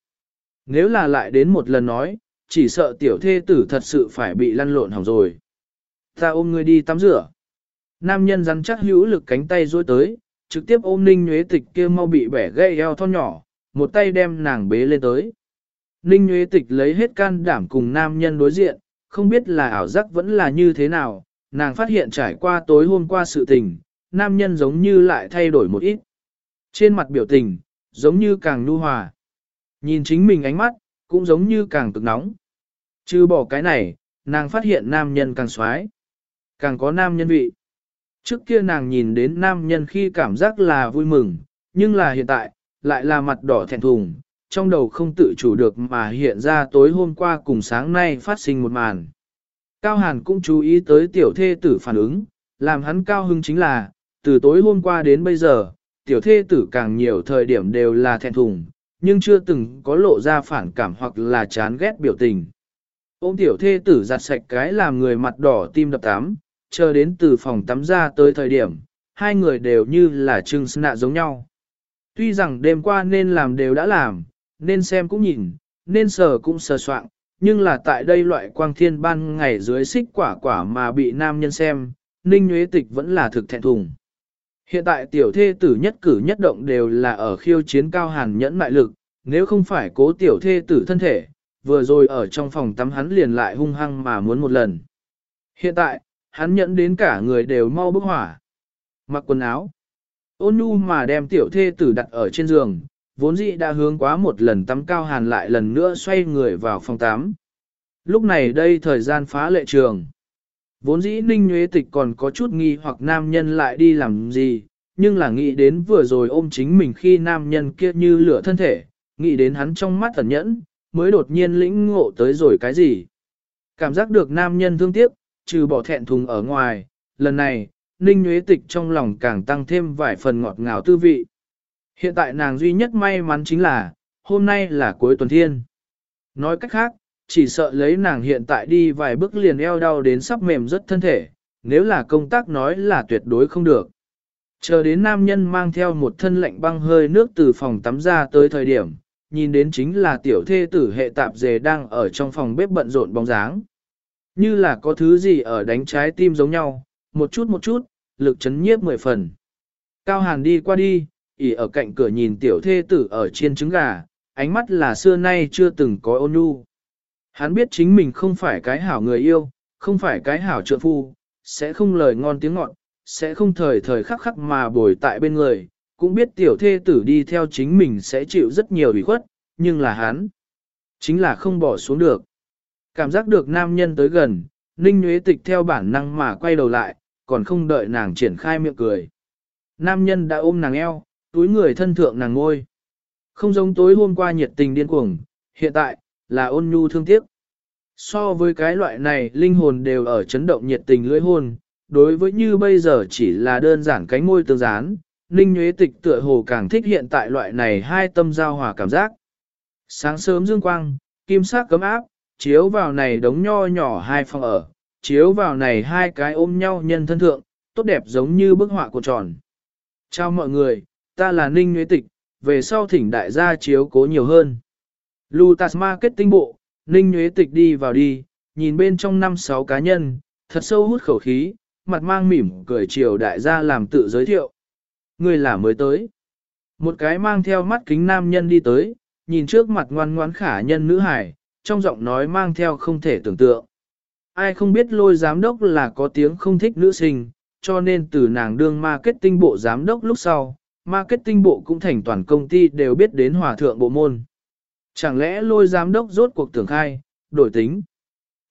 Nếu là lại đến một lần nói, chỉ sợ tiểu thê tử thật sự phải bị lăn lộn hỏng rồi. Ta ôm ngươi đi tắm rửa. Nam nhân rắn chắc hữu lực cánh tay duỗi tới, trực tiếp ôm ninh nhuế tịch kia mau bị bẻ gãy eo thon nhỏ, một tay đem nàng bế lên tới. Ninh nhuế tịch lấy hết can đảm cùng nam nhân đối diện, không biết là ảo giác vẫn là như thế nào, nàng phát hiện trải qua tối hôm qua sự tình, nam nhân giống như lại thay đổi một ít. Trên mặt biểu tình, giống như càng nu hòa. Nhìn chính mình ánh mắt, cũng giống như càng cực nóng. Chứ bỏ cái này, nàng phát hiện nam nhân càng xoái, càng có nam nhân vị. Trước kia nàng nhìn đến nam nhân khi cảm giác là vui mừng, nhưng là hiện tại, lại là mặt đỏ thẹn thùng, trong đầu không tự chủ được mà hiện ra tối hôm qua cùng sáng nay phát sinh một màn. Cao Hàn cũng chú ý tới tiểu thê tử phản ứng, làm hắn cao hứng chính là, từ tối hôm qua đến bây giờ, tiểu thê tử càng nhiều thời điểm đều là thẹn thùng, nhưng chưa từng có lộ ra phản cảm hoặc là chán ghét biểu tình. Ôm tiểu thê tử giặt sạch cái làm người mặt đỏ tim đập tám, chờ đến từ phòng tắm ra tới thời điểm, hai người đều như là trưng nạ giống nhau. Tuy rằng đêm qua nên làm đều đã làm, nên xem cũng nhìn, nên sờ cũng sờ soạn, nhưng là tại đây loại quang thiên ban ngày dưới xích quả quả mà bị nam nhân xem, Ninh Nguyễn Tịch vẫn là thực thẹn thùng. Hiện tại tiểu thê tử nhất cử nhất động đều là ở khiêu chiến cao hàn nhẫn mại lực, nếu không phải cố tiểu thê tử thân thể, vừa rồi ở trong phòng tắm hắn liền lại hung hăng mà muốn một lần. Hiện tại, hắn nhẫn đến cả người đều mau bức hỏa. Mặc quần áo. Ôn nhu mà đem tiểu thê tử đặt ở trên giường, vốn dĩ đã hướng quá một lần tắm cao hàn lại lần nữa xoay người vào phòng tắm. Lúc này đây thời gian phá lệ trường. Vốn dĩ ninh nhuế tịch còn có chút nghi hoặc nam nhân lại đi làm gì, nhưng là nghĩ đến vừa rồi ôm chính mình khi nam nhân kia như lửa thân thể, nghĩ đến hắn trong mắt thần nhẫn, mới đột nhiên lĩnh ngộ tới rồi cái gì. Cảm giác được nam nhân thương tiếc, trừ bỏ thẹn thùng ở ngoài, lần này, ninh Nguyễn tịch trong lòng càng tăng thêm vài phần ngọt ngào tư vị. Hiện tại nàng duy nhất may mắn chính là, hôm nay là cuối tuần thiên. Nói cách khác, chỉ sợ lấy nàng hiện tại đi vài bước liền eo đau đến sắp mềm rất thân thể, nếu là công tác nói là tuyệt đối không được. Chờ đến nam nhân mang theo một thân lạnh băng hơi nước từ phòng tắm ra tới thời điểm, nhìn đến chính là tiểu thê tử hệ tạp dề đang ở trong phòng bếp bận rộn bóng dáng. Như là có thứ gì ở đánh trái tim giống nhau, một chút một chút, lực chấn nhiếp mười phần. Cao Hàn đi qua đi, ỉ ở cạnh cửa nhìn tiểu thê tử ở trên trứng gà, ánh mắt là xưa nay chưa từng có ôn nhu. Hắn biết chính mình không phải cái hảo người yêu, không phải cái hảo trượng phu, sẽ không lời ngon tiếng ngọt, sẽ không thời thời khắc khắc mà bồi tại bên người, cũng biết tiểu thê tử đi theo chính mình sẽ chịu rất nhiều ủy khuất, nhưng là hắn, chính là không bỏ xuống được. Cảm giác được nam nhân tới gần, Ninh Nguyễn Tịch theo bản năng mà quay đầu lại, còn không đợi nàng triển khai miệng cười. Nam nhân đã ôm nàng eo, túi người thân thượng nàng ngôi. Không giống tối hôm qua nhiệt tình điên cuồng, hiện tại, là ôn nhu thương tiếc. So với cái loại này, linh hồn đều ở chấn động nhiệt tình lưỡi hôn, đối với như bây giờ chỉ là đơn giản cánh môi tương dán, Ninh Nguyễn Tịch tựa hồ càng thích hiện tại loại này hai tâm giao hòa cảm giác. Sáng sớm dương quang, kim sắc cấm áp, chiếu vào này đống nho nhỏ hai phòng ở, chiếu vào này hai cái ôm nhau nhân thân thượng, tốt đẹp giống như bức họa của tròn. Chào mọi người, ta là Ninh Nguyễn Tịch, về sau thỉnh đại gia chiếu cố nhiều hơn. Lutas Marketing Bộ, Ninh Nguyễn Tịch đi vào đi, nhìn bên trong năm sáu cá nhân, thật sâu hút khẩu khí, mặt mang mỉm cười chiều đại gia làm tự giới thiệu. Người là mới tới. Một cái mang theo mắt kính nam nhân đi tới, nhìn trước mặt ngoan ngoãn khả nhân nữ hải, trong giọng nói mang theo không thể tưởng tượng. Ai không biết lôi giám đốc là có tiếng không thích nữ sinh, cho nên từ nàng đương marketing bộ giám đốc lúc sau, marketing bộ cũng thành toàn công ty đều biết đến hòa thượng bộ môn. Chẳng lẽ lôi giám đốc rốt cuộc tưởng khai, đổi tính.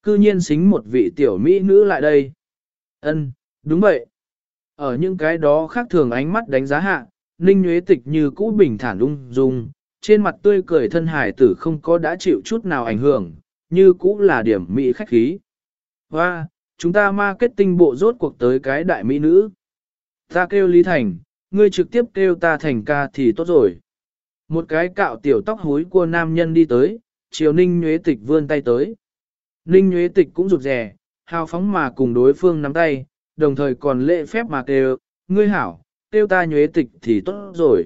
Cư nhiên xính một vị tiểu mỹ nữ lại đây. Ân, đúng vậy. Ở những cái đó khác thường ánh mắt đánh giá hạ, Ninh Nguyễn Tịch như cũ bình thản ung dung, trên mặt tươi cười thân hải tử không có đã chịu chút nào ảnh hưởng, như cũ là điểm mỹ khách khí. Và, chúng ta marketing bộ rốt cuộc tới cái đại mỹ nữ. Ta kêu Lý Thành, ngươi trực tiếp kêu ta thành ca thì tốt rồi. Một cái cạo tiểu tóc hối của nam nhân đi tới, chiều Ninh Nhuế Tịch vươn tay tới. Ninh Nhuế Tịch cũng rụt rè, hào phóng mà cùng đối phương nắm tay, đồng thời còn lễ phép mà kêu, ngươi hảo, kêu ta Nhuế Tịch thì tốt rồi.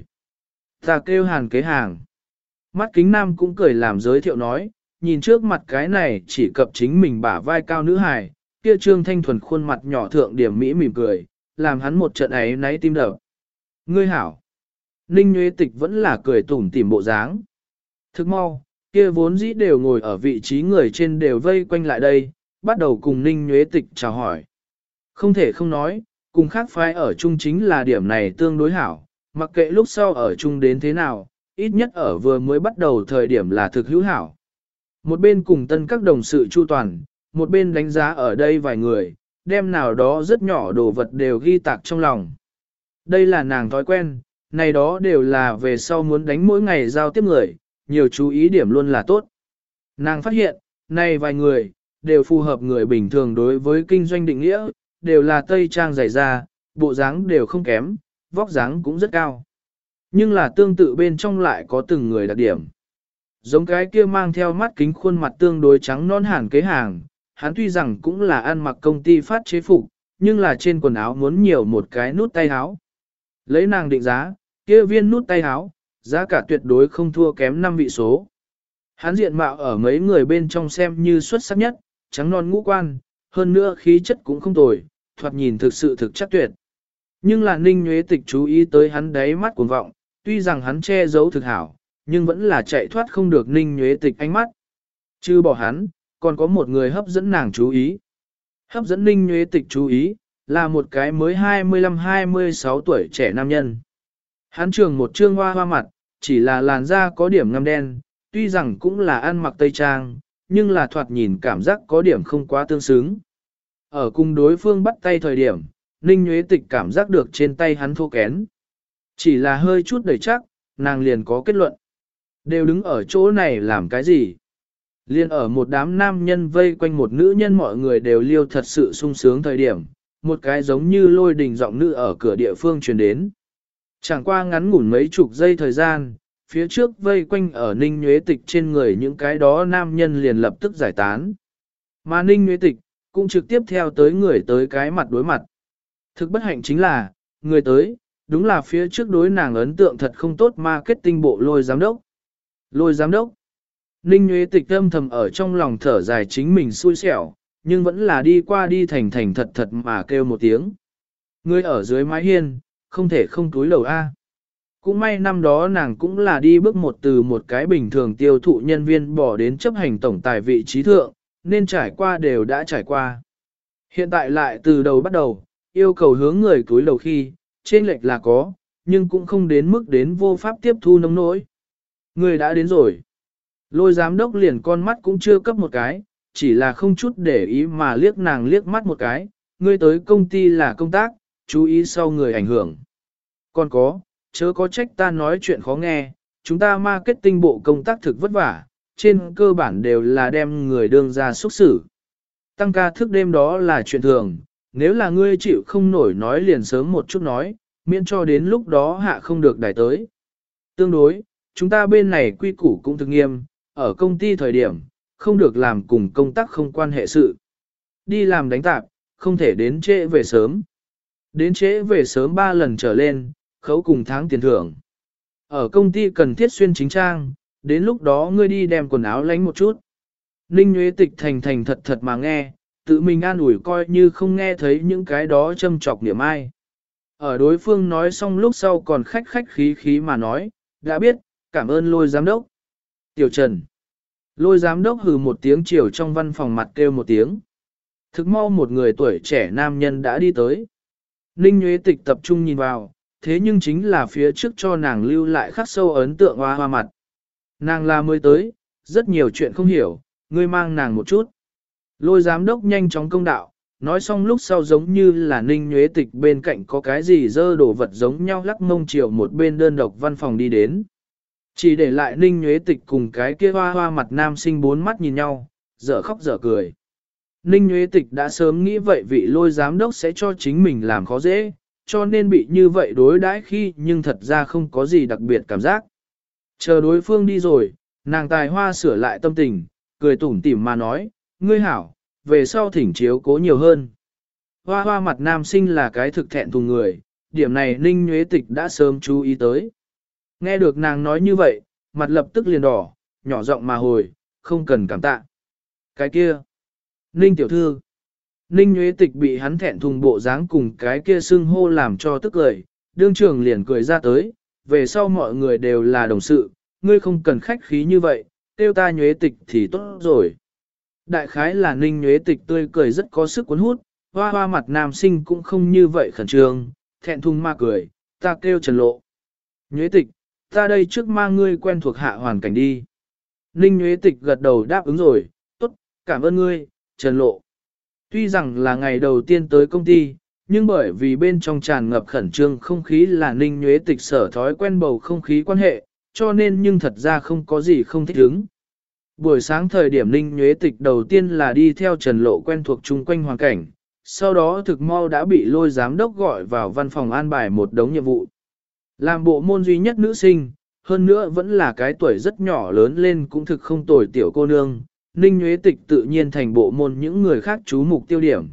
Ta kêu hàn kế hàng. Mắt kính nam cũng cười làm giới thiệu nói, nhìn trước mặt cái này chỉ cập chính mình bả vai cao nữ hài, kia trương thanh thuần khuôn mặt nhỏ thượng điểm mỹ mỉm cười, làm hắn một trận ấy náy tim đập. Ngươi hảo. Ninh Nguyễn Tịch vẫn là cười tủm tỉm bộ dáng. Thức mau, kia vốn dĩ đều ngồi ở vị trí người trên đều vây quanh lại đây, bắt đầu cùng Ninh Nguyễn Tịch chào hỏi. Không thể không nói, cùng khác phái ở chung chính là điểm này tương đối hảo, mặc kệ lúc sau ở chung đến thế nào, ít nhất ở vừa mới bắt đầu thời điểm là thực hữu hảo. Một bên cùng tân các đồng sự chu toàn, một bên đánh giá ở đây vài người, đem nào đó rất nhỏ đồ vật đều ghi tạc trong lòng. Đây là nàng thói quen, này đó đều là về sau muốn đánh mỗi ngày giao tiếp người, nhiều chú ý điểm luôn là tốt. Nàng phát hiện, này vài người, đều phù hợp người bình thường đối với kinh doanh định nghĩa, đều là tây trang dày da, bộ dáng đều không kém, vóc dáng cũng rất cao. Nhưng là tương tự bên trong lại có từng người đặc điểm. Giống cái kia mang theo mắt kính khuôn mặt tương đối trắng non hàn kế hàng, hắn tuy rằng cũng là ăn mặc công ty phát chế phục, nhưng là trên quần áo muốn nhiều một cái nút tay áo. Lấy nàng định giá, kia viên nút tay áo, giá cả tuyệt đối không thua kém 5 vị số. Hắn diện mạo ở mấy người bên trong xem như xuất sắc nhất, trắng non ngũ quan, hơn nữa khí chất cũng không tồi, thoạt nhìn thực sự thực chắc tuyệt. Nhưng là ninh nhuế tịch chú ý tới hắn đáy mắt cuồng vọng, tuy rằng hắn che giấu thực hảo, nhưng vẫn là chạy thoát không được ninh nhuế tịch ánh mắt. Chứ bỏ hắn, còn có một người hấp dẫn nàng chú ý. Hấp dẫn ninh nhuế tịch chú ý, là một cái mới 25-26 tuổi trẻ nam nhân. Hắn trường một trương hoa hoa mặt, chỉ là làn da có điểm ngăm đen, tuy rằng cũng là ăn mặc tây trang, nhưng là thoạt nhìn cảm giác có điểm không quá tương xứng. Ở cùng đối phương bắt tay thời điểm, Ninh Nguyễn Tịch cảm giác được trên tay hắn thô kén. Chỉ là hơi chút đầy chắc, nàng liền có kết luận. Đều đứng ở chỗ này làm cái gì? Liên ở một đám nam nhân vây quanh một nữ nhân mọi người đều liêu thật sự sung sướng thời điểm, một cái giống như lôi đình giọng nữ ở cửa địa phương truyền đến. Chẳng qua ngắn ngủn mấy chục giây thời gian, phía trước vây quanh ở ninh nhuế tịch trên người những cái đó nam nhân liền lập tức giải tán. Mà ninh nhuế tịch, cũng trực tiếp theo tới người tới cái mặt đối mặt. Thực bất hạnh chính là, người tới, đúng là phía trước đối nàng ấn tượng thật không tốt marketing bộ lôi giám đốc. Lôi giám đốc. Ninh Nguyễn Tịch âm thầm ở trong lòng thở dài chính mình xui xẻo, nhưng vẫn là đi qua đi thành thành thật thật mà kêu một tiếng. Người ở dưới mái hiên, không thể không túi lầu A. Cũng may năm đó nàng cũng là đi bước một từ một cái bình thường tiêu thụ nhân viên bỏ đến chấp hành tổng tài vị trí thượng, nên trải qua đều đã trải qua. Hiện tại lại từ đầu bắt đầu, yêu cầu hướng người túi lầu khi, trên lệch là có, nhưng cũng không đến mức đến vô pháp tiếp thu nông nỗi. Người đã đến rồi. Lôi giám đốc liền con mắt cũng chưa cấp một cái, chỉ là không chút để ý mà liếc nàng liếc mắt một cái, ngươi tới công ty là công tác, chú ý sau người ảnh hưởng. Còn có, chớ có trách ta nói chuyện khó nghe, chúng ta marketing bộ công tác thực vất vả, trên cơ bản đều là đem người đương ra xúc xử. Tăng ca thức đêm đó là chuyện thường, nếu là ngươi chịu không nổi nói liền sớm một chút nói, miễn cho đến lúc đó hạ không được đài tới. Tương đối, chúng ta bên này quy củ cũng thực nghiêm, ở công ty thời điểm, không được làm cùng công tác không quan hệ sự. Đi làm đánh tạp, không thể đến trễ về sớm. Đến trễ về sớm 3 lần trở lên, khấu cùng tháng tiền thưởng. Ở công ty cần thiết xuyên chính trang, đến lúc đó ngươi đi đem quần áo lánh một chút. Ninh Nguyễn Tịch thành thành thật thật mà nghe, tự mình an ủi coi như không nghe thấy những cái đó châm chọc niệm ai. Ở đối phương nói xong lúc sau còn khách khách khí khí mà nói, đã biết, cảm ơn lôi giám đốc. Tiểu Trần. Lôi giám đốc hừ một tiếng chiều trong văn phòng mặt kêu một tiếng. Thực mau một người tuổi trẻ nam nhân đã đi tới. Ninh Nguyễn Tịch tập trung nhìn vào, thế nhưng chính là phía trước cho nàng lưu lại khắc sâu ấn tượng hoa hoa mặt. Nàng là mới tới, rất nhiều chuyện không hiểu, ngươi mang nàng một chút. Lôi giám đốc nhanh chóng công đạo, nói xong lúc sau giống như là ninh nhuế tịch bên cạnh có cái gì dơ đổ vật giống nhau lắc mông chiều một bên đơn độc văn phòng đi đến. Chỉ để lại ninh nhuế tịch cùng cái kia hoa hoa mặt nam sinh bốn mắt nhìn nhau, dở khóc dở cười. Ninh nhuế tịch đã sớm nghĩ vậy vị lôi giám đốc sẽ cho chính mình làm khó dễ, cho nên bị như vậy đối đãi khi nhưng thật ra không có gì đặc biệt cảm giác. Chờ đối phương đi rồi, nàng tài hoa sửa lại tâm tình, cười tủm tỉm mà nói, ngươi hảo, về sau thỉnh chiếu cố nhiều hơn. Hoa hoa mặt nam sinh là cái thực thẹn thùng người, điểm này Ninh Nhuế Tịch đã sớm chú ý tới. Nghe được nàng nói như vậy, mặt lập tức liền đỏ, nhỏ giọng mà hồi, không cần cảm tạ. Cái kia, Ninh tiểu thư, Ninh Nhuế Tịch bị hắn thẹn thùng bộ dáng cùng cái kia xưng hô làm cho tức cười, đương trường liền cười ra tới, về sau mọi người đều là đồng sự, ngươi không cần khách khí như vậy, tiêu ta Nhuế Tịch thì tốt rồi. Đại khái là ninh nhuế tịch tươi cười rất có sức cuốn hút, hoa hoa mặt nam sinh cũng không như vậy khẩn trương, thẹn thùng ma cười, ta kêu trần lộ. Nhuế tịch, ta đây trước ma ngươi quen thuộc hạ hoàn cảnh đi. Ninh nhuế tịch gật đầu đáp ứng rồi, tốt, cảm ơn ngươi, trần lộ. Tuy rằng là ngày đầu tiên tới công ty, nhưng bởi vì bên trong tràn ngập khẩn trương không khí là ninh nhuế tịch sở thói quen bầu không khí quan hệ, cho nên nhưng thật ra không có gì không thích ứng. Buổi sáng thời điểm Ninh Nhuế Tịch đầu tiên là đi theo Trần Lộ quen thuộc chung quanh hoàn cảnh, sau đó thực mau đã bị lôi giám đốc gọi vào văn phòng an bài một đống nhiệm vụ. Làm bộ môn duy nhất nữ sinh, hơn nữa vẫn là cái tuổi rất nhỏ lớn lên cũng thực không tuổi tiểu cô nương, Ninh Nhuế Tịch tự nhiên thành bộ môn những người khác chú mục tiêu điểm.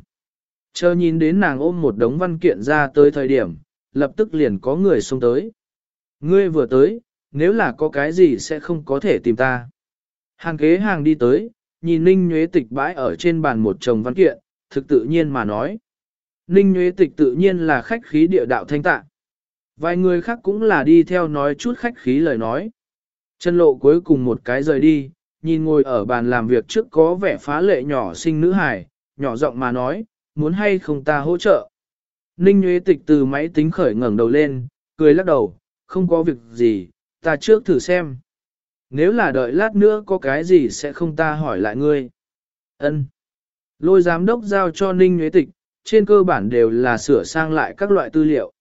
Chờ nhìn đến nàng ôm một đống văn kiện ra tới thời điểm, lập tức liền có người xông tới. Ngươi vừa tới, nếu là có cái gì sẽ không có thể tìm ta. Hàng kế hàng đi tới, nhìn Ninh Nhuế Tịch bãi ở trên bàn một chồng văn kiện, thực tự nhiên mà nói. Ninh Nhuế Tịch tự nhiên là khách khí địa đạo thanh tạ. Vài người khác cũng là đi theo nói chút khách khí lời nói. Chân lộ cuối cùng một cái rời đi, nhìn ngồi ở bàn làm việc trước có vẻ phá lệ nhỏ sinh nữ hài, nhỏ giọng mà nói, muốn hay không ta hỗ trợ. Ninh Nguyễn Tịch từ máy tính khởi ngẩng đầu lên, cười lắc đầu, không có việc gì, ta trước thử xem. Nếu là đợi lát nữa có cái gì sẽ không ta hỏi lại ngươi. Ân. Lôi giám đốc giao cho Ninh Nguyễn Tịch, trên cơ bản đều là sửa sang lại các loại tư liệu.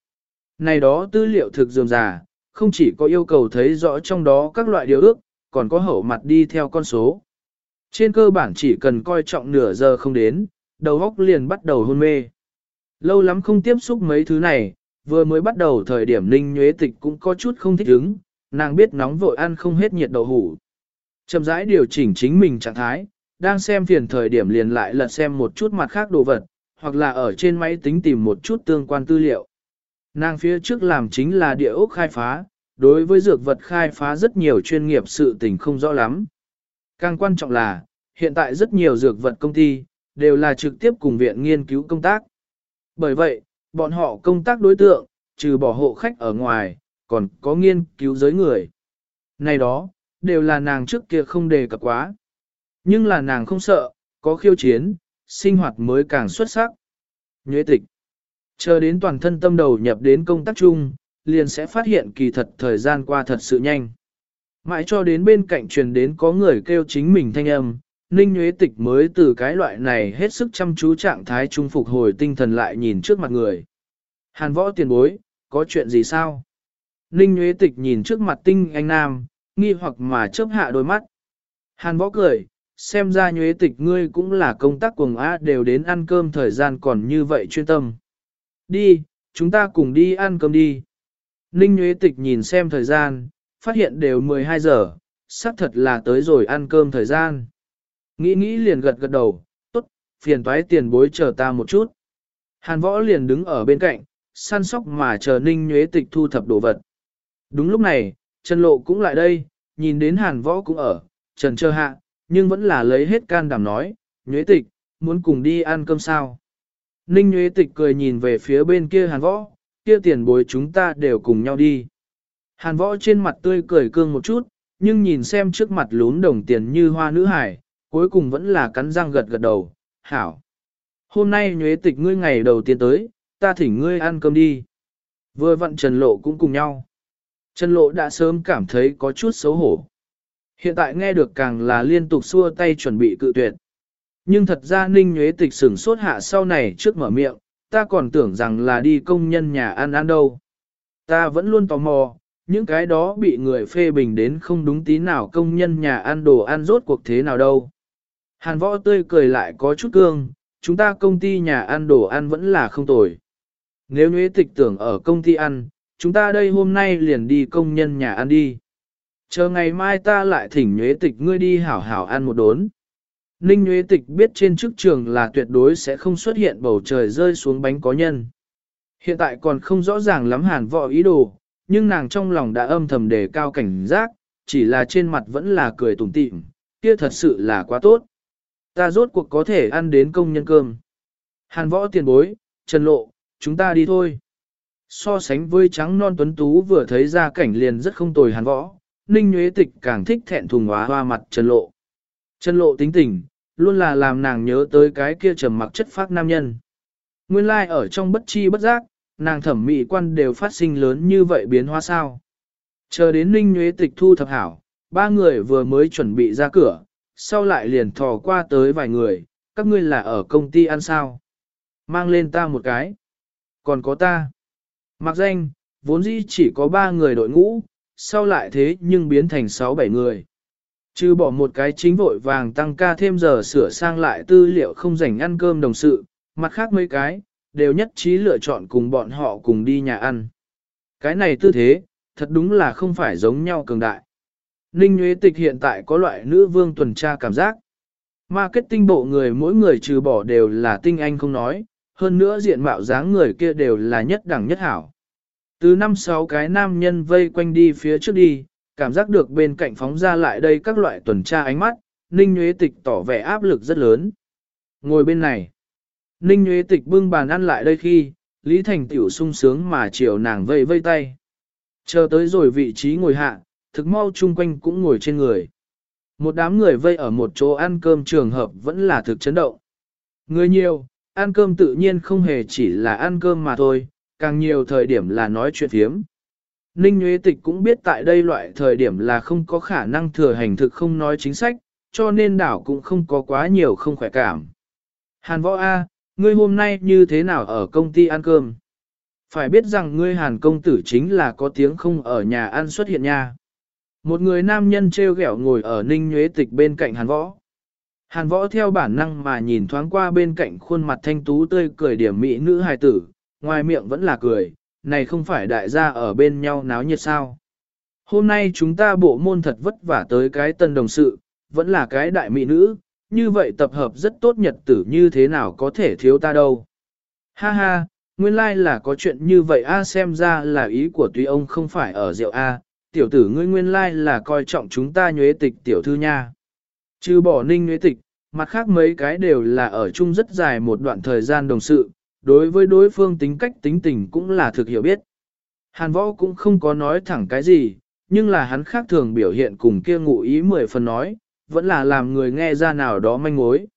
Này đó tư liệu thực dườm già, không chỉ có yêu cầu thấy rõ trong đó các loại điều ước, còn có hậu mặt đi theo con số. Trên cơ bản chỉ cần coi trọng nửa giờ không đến, đầu óc liền bắt đầu hôn mê. Lâu lắm không tiếp xúc mấy thứ này, vừa mới bắt đầu thời điểm Ninh Nhuế Tịch cũng có chút không thích ứng, nàng biết nóng vội ăn không hết nhiệt đậu hủ. Chậm rãi điều chỉnh chính mình trạng thái, đang xem phiền thời điểm liền lại lật xem một chút mặt khác đồ vật, hoặc là ở trên máy tính tìm một chút tương quan tư liệu. Nàng phía trước làm chính là địa ốc khai phá, đối với dược vật khai phá rất nhiều chuyên nghiệp sự tình không rõ lắm. Càng quan trọng là, hiện tại rất nhiều dược vật công ty, đều là trực tiếp cùng viện nghiên cứu công tác. Bởi vậy, bọn họ công tác đối tượng, trừ bỏ hộ khách ở ngoài, còn có nghiên cứu giới người. Này đó, đều là nàng trước kia không đề cập quá. Nhưng là nàng không sợ, có khiêu chiến, sinh hoạt mới càng xuất sắc. Nhuế tịch. Chờ đến toàn thân tâm đầu nhập đến công tác chung, liền sẽ phát hiện kỳ thật thời gian qua thật sự nhanh. Mãi cho đến bên cạnh truyền đến có người kêu chính mình thanh âm, Ninh Nhuế Tịch mới từ cái loại này hết sức chăm chú trạng thái trung phục hồi tinh thần lại nhìn trước mặt người. Hàn võ tiền bối, có chuyện gì sao? Ninh Nguyễn Tịch nhìn trước mặt tinh anh nam, nghi hoặc mà chớp hạ đôi mắt. Hàn võ cười, xem ra Nguyễn Tịch ngươi cũng là công tác cùng á đều đến ăn cơm thời gian còn như vậy chuyên tâm. Đi, chúng ta cùng đi ăn cơm đi. Ninh Nguyễn Tịch nhìn xem thời gian, phát hiện đều 12 giờ, xác thật là tới rồi ăn cơm thời gian. Nghĩ nghĩ liền gật gật đầu, tốt, phiền toái tiền bối chờ ta một chút. Hàn võ liền đứng ở bên cạnh, săn sóc mà chờ Ninh Nguyễn Tịch thu thập đồ vật. Đúng lúc này, Trần Lộ cũng lại đây, nhìn đến Hàn võ cũng ở, Trần chờ hạ, nhưng vẫn là lấy hết can đảm nói, Nhuế Tịch, muốn cùng đi ăn cơm sao? Ninh Nhuế Tịch cười nhìn về phía bên kia Hàn võ, kia tiền bối chúng ta đều cùng nhau đi. Hàn võ trên mặt tươi cười cương một chút, nhưng nhìn xem trước mặt lún đồng tiền như hoa nữ hải, cuối cùng vẫn là cắn răng gật gật đầu, hảo. Hôm nay nhuế tịch ngươi ngày đầu tiên tới, ta thỉnh ngươi ăn cơm đi. Vừa vặn Trần Lộ cũng cùng nhau. Trần Lộ đã sớm cảm thấy có chút xấu hổ. Hiện tại nghe được càng là liên tục xua tay chuẩn bị cự tuyệt. Nhưng thật ra ninh nhuế tịch sửng sốt hạ sau này trước mở miệng, ta còn tưởng rằng là đi công nhân nhà ăn ăn đâu. Ta vẫn luôn tò mò, những cái đó bị người phê bình đến không đúng tí nào công nhân nhà ăn đồ ăn rốt cuộc thế nào đâu. Hàn võ tươi cười lại có chút cương, chúng ta công ty nhà ăn đồ ăn vẫn là không tồi. Nếu nhuế tịch tưởng ở công ty ăn, chúng ta đây hôm nay liền đi công nhân nhà ăn đi. Chờ ngày mai ta lại thỉnh nhuế tịch ngươi đi hảo hảo ăn một đốn. Ninh nhuế Tịch biết trên chức trường là tuyệt đối sẽ không xuất hiện bầu trời rơi xuống bánh có nhân. Hiện tại còn không rõ ràng lắm hàn võ ý đồ, nhưng nàng trong lòng đã âm thầm đề cao cảnh giác, chỉ là trên mặt vẫn là cười tủm tỉm, kia thật sự là quá tốt. Ta rốt cuộc có thể ăn đến công nhân cơm. Hàn võ tiền bối, trần lộ, chúng ta đi thôi. So sánh với trắng non tuấn tú vừa thấy ra cảnh liền rất không tồi hàn võ, Ninh Nguyễn Tịch càng thích thẹn thùng hóa hoa mặt trần lộ. Trần lộ tính tình, luôn là làm nàng nhớ tới cái kia trầm mặc chất phác nam nhân. Nguyên lai like ở trong bất chi bất giác, nàng thẩm mỹ quan đều phát sinh lớn như vậy biến hóa sao. Chờ đến Ninh Nguyễn Tịch thu thập hảo, ba người vừa mới chuẩn bị ra cửa, sau lại liền thò qua tới vài người, các ngươi là ở công ty ăn sao. Mang lên ta một cái. Còn có ta. Mặc danh, vốn dĩ chỉ có ba người đội ngũ, sau lại thế nhưng biến thành sáu bảy người. Chứ bỏ một cái chính vội vàng tăng ca thêm giờ sửa sang lại tư liệu không rảnh ăn cơm đồng sự, mặt khác mấy cái, đều nhất trí lựa chọn cùng bọn họ cùng đi nhà ăn. Cái này tư thế, thật đúng là không phải giống nhau cường đại. Ninh Nguyễn Tịch hiện tại có loại nữ vương tuần tra cảm giác. Marketing bộ người mỗi người trừ bỏ đều là tinh anh không nói, hơn nữa diện mạo dáng người kia đều là nhất đẳng nhất hảo. Từ năm sáu cái nam nhân vây quanh đi phía trước đi, cảm giác được bên cạnh phóng ra lại đây các loại tuần tra ánh mắt, Ninh Nguyễn Tịch tỏ vẻ áp lực rất lớn. Ngồi bên này, Ninh Nguyễn Tịch bưng bàn ăn lại đây khi, Lý Thành Tiểu sung sướng mà chiều nàng vây vây tay. Chờ tới rồi vị trí ngồi hạ, thực mau chung quanh cũng ngồi trên người. Một đám người vây ở một chỗ ăn cơm trường hợp vẫn là thực chấn động. Người nhiều, ăn cơm tự nhiên không hề chỉ là ăn cơm mà thôi, càng nhiều thời điểm là nói chuyện thiếm. Ninh Nguyễn Tịch cũng biết tại đây loại thời điểm là không có khả năng thừa hành thực không nói chính sách, cho nên đảo cũng không có quá nhiều không khỏe cảm. Hàn võ A, ngươi hôm nay như thế nào ở công ty ăn cơm? Phải biết rằng ngươi hàn công tử chính là có tiếng không ở nhà ăn xuất hiện nha. Một người nam nhân treo ghẹo ngồi ở ninh nhuế tịch bên cạnh hàn võ. Hàn võ theo bản năng mà nhìn thoáng qua bên cạnh khuôn mặt thanh tú tươi cười điểm mỹ nữ hài tử, ngoài miệng vẫn là cười, này không phải đại gia ở bên nhau náo nhiệt sao. Hôm nay chúng ta bộ môn thật vất vả tới cái tân đồng sự, vẫn là cái đại mỹ nữ, như vậy tập hợp rất tốt nhật tử như thế nào có thể thiếu ta đâu. Ha ha, nguyên lai like là có chuyện như vậy a xem ra là ý của tuy ông không phải ở rượu a, tiểu tử ngươi nguyên lai like là coi trọng chúng ta nhuế tịch tiểu thư nha. Trừ bỏ ninh nguyễn tịch, mặt khác mấy cái đều là ở chung rất dài một đoạn thời gian đồng sự, đối với đối phương tính cách tính tình cũng là thực hiểu biết. Hàn võ cũng không có nói thẳng cái gì, nhưng là hắn khác thường biểu hiện cùng kia ngụ ý mười phần nói, vẫn là làm người nghe ra nào đó manh mối.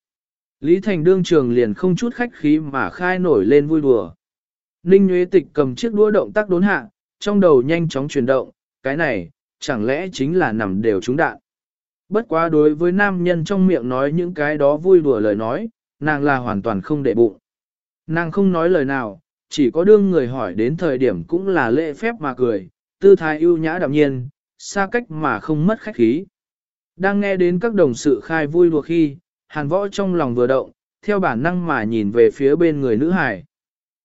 Lý Thành đương trường liền không chút khách khí mà khai nổi lên vui đùa. Ninh Nguyễn Tịch cầm chiếc đũa động tác đốn hạ, trong đầu nhanh chóng chuyển động, cái này, chẳng lẽ chính là nằm đều trúng đạn. Bất quá đối với nam nhân trong miệng nói những cái đó vui đùa lời nói, nàng là hoàn toàn không để bụng. Nàng không nói lời nào, chỉ có đương người hỏi đến thời điểm cũng là lễ phép mà cười, tư thái ưu nhã đạm nhiên, xa cách mà không mất khách khí. Đang nghe đến các đồng sự khai vui đùa khi, hàn võ trong lòng vừa động, theo bản năng mà nhìn về phía bên người nữ hải.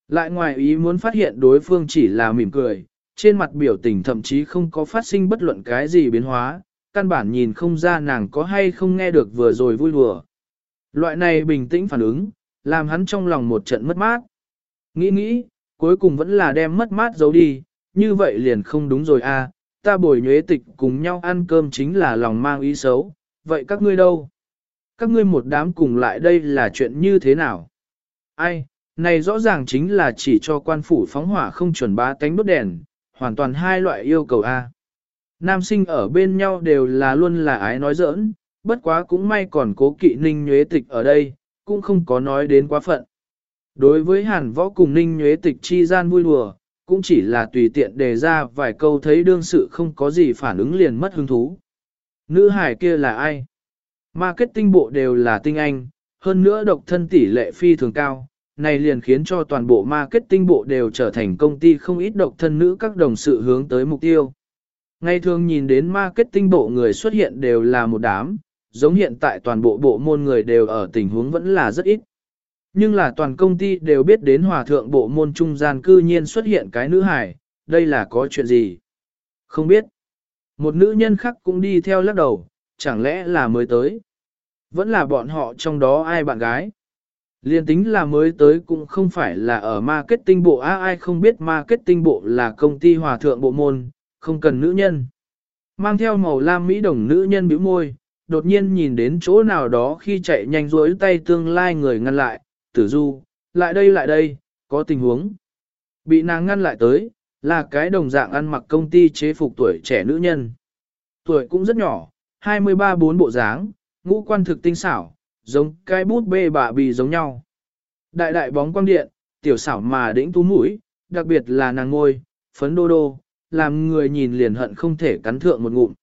Lại ngoài ý muốn phát hiện đối phương chỉ là mỉm cười, trên mặt biểu tình thậm chí không có phát sinh bất luận cái gì biến hóa, căn bản nhìn không ra nàng có hay không nghe được vừa rồi vui đùa. Loại này bình tĩnh phản ứng, làm hắn trong lòng một trận mất mát. Nghĩ nghĩ, cuối cùng vẫn là đem mất mát giấu đi, như vậy liền không đúng rồi. À, ta bồi nhuế tịch cùng nhau ăn cơm chính là lòng mang ý xấu, vậy các ngươi đâu? Các ngươi một đám cùng lại đây là chuyện như thế nào? Ai, này rõ ràng chính là chỉ cho quan phủ phóng hỏa không chuẩn bá tánh đốt đèn, hoàn toàn hai loại yêu cầu A. Nam sinh ở bên nhau đều là luôn là ái nói giỡn, bất quá cũng may còn cố kỵ ninh nhuế tịch ở đây, cũng không có nói đến quá phận. Đối với hàn võ cùng ninh nhuế tịch chi gian vui đùa, cũng chỉ là tùy tiện đề ra vài câu thấy đương sự không có gì phản ứng liền mất hứng thú. Nữ hải kia là ai? Marketing bộ đều là tinh anh, hơn nữa độc thân tỷ lệ phi thường cao, này liền khiến cho toàn bộ marketing bộ đều trở thành công ty không ít độc thân nữ các đồng sự hướng tới mục tiêu. Ngày thường nhìn đến marketing bộ người xuất hiện đều là một đám, giống hiện tại toàn bộ bộ môn người đều ở tình huống vẫn là rất ít. Nhưng là toàn công ty đều biết đến hòa thượng bộ môn trung gian cư nhiên xuất hiện cái nữ hải, đây là có chuyện gì? Không biết. Một nữ nhân khác cũng đi theo lắc đầu, chẳng lẽ là mới tới? Vẫn là bọn họ trong đó ai bạn gái? Liên tính là mới tới cũng không phải là ở marketing bộ á ai không biết marketing bộ là công ty hòa thượng bộ môn, không cần nữ nhân. Mang theo màu lam mỹ đồng nữ nhân bĩu môi, đột nhiên nhìn đến chỗ nào đó khi chạy nhanh rối tay tương lai người ngăn lại, tử du, lại đây lại đây, có tình huống. Bị nàng ngăn lại tới, là cái đồng dạng ăn mặc công ty chế phục tuổi trẻ nữ nhân. Tuổi cũng rất nhỏ, 23-4 bộ dáng, ngũ quan thực tinh xảo, giống cái bút bê bạ bì giống nhau. Đại đại bóng quang điện, tiểu xảo mà đĩnh tú mũi, đặc biệt là nàng ngôi, phấn đô đô, làm người nhìn liền hận không thể cắn thượng một ngụm.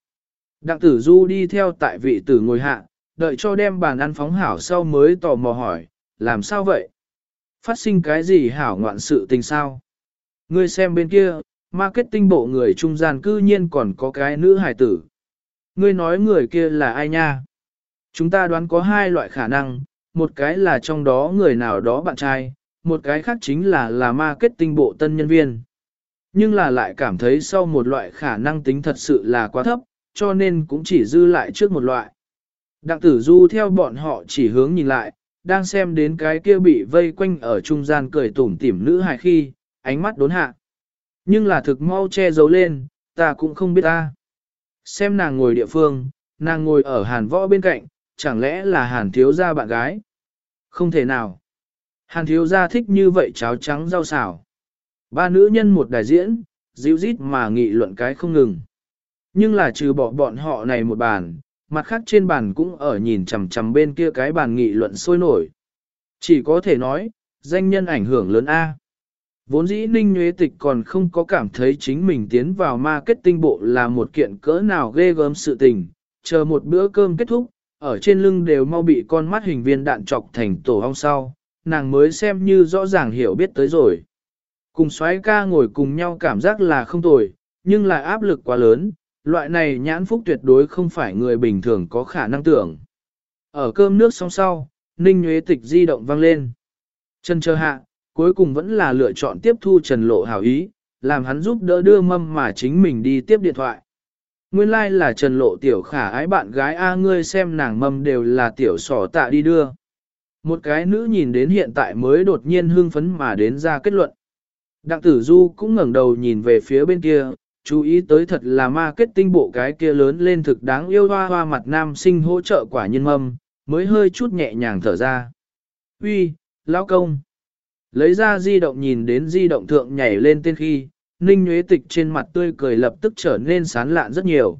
Đặng tử du đi theo tại vị tử ngồi hạ, đợi cho đem bàn ăn phóng hảo sau mới tò mò hỏi, làm sao vậy? Phát sinh cái gì hảo ngoạn sự tình sao? Ngươi xem bên kia, marketing bộ người trung gian cư nhiên còn có cái nữ hài tử. Ngươi nói người kia là ai nha? Chúng ta đoán có hai loại khả năng, một cái là trong đó người nào đó bạn trai, một cái khác chính là là marketing bộ tân nhân viên. Nhưng là lại cảm thấy sau một loại khả năng tính thật sự là quá thấp, cho nên cũng chỉ dư lại trước một loại. Đặng tử du theo bọn họ chỉ hướng nhìn lại, đang xem đến cái kia bị vây quanh ở trung gian cười tủm tỉm nữ hài khi, ánh mắt đốn hạ. Nhưng là thực mau che giấu lên, ta cũng không biết ta. Xem nàng ngồi địa phương, nàng ngồi ở hàn võ bên cạnh, chẳng lẽ là hàn thiếu gia bạn gái? Không thể nào. Hàn thiếu gia thích như vậy cháo trắng rau xào. Ba nữ nhân một đại diễn, dịu rít mà nghị luận cái không ngừng. Nhưng là trừ bỏ bọn họ này một bàn, mặt khác trên bàn cũng ở nhìn chằm chằm bên kia cái bàn nghị luận sôi nổi. Chỉ có thể nói, danh nhân ảnh hưởng lớn A. Vốn dĩ Ninh Nguyễn Tịch còn không có cảm thấy chính mình tiến vào marketing bộ là một kiện cỡ nào ghê gớm sự tình, chờ một bữa cơm kết thúc, ở trên lưng đều mau bị con mắt hình viên đạn trọc thành tổ hong sau, nàng mới xem như rõ ràng hiểu biết tới rồi. Cùng soái ca ngồi cùng nhau cảm giác là không tồi, nhưng lại áp lực quá lớn, loại này nhãn phúc tuyệt đối không phải người bình thường có khả năng tưởng. Ở cơm nước xong sau, Ninh Nguyễn Tịch di động vang lên. Chân chờ hạ, cuối cùng vẫn là lựa chọn tiếp thu Trần Lộ hảo ý, làm hắn giúp đỡ đưa mâm mà chính mình đi tiếp điện thoại. Nguyên lai like là Trần Lộ tiểu khả ái bạn gái A ngươi xem nàng mâm đều là tiểu sỏ tạ đi đưa. Một cái nữ nhìn đến hiện tại mới đột nhiên hưng phấn mà đến ra kết luận. Đặng tử du cũng ngẩng đầu nhìn về phía bên kia, chú ý tới thật là marketing bộ cái kia lớn lên thực đáng yêu hoa hoa mặt nam sinh hỗ trợ quả nhân mâm, mới hơi chút nhẹ nhàng thở ra. Uy, lão công. Lấy ra di động nhìn đến di động thượng nhảy lên tên khi, Ninh nhuế Tịch trên mặt tươi cười lập tức trở nên sán lạn rất nhiều.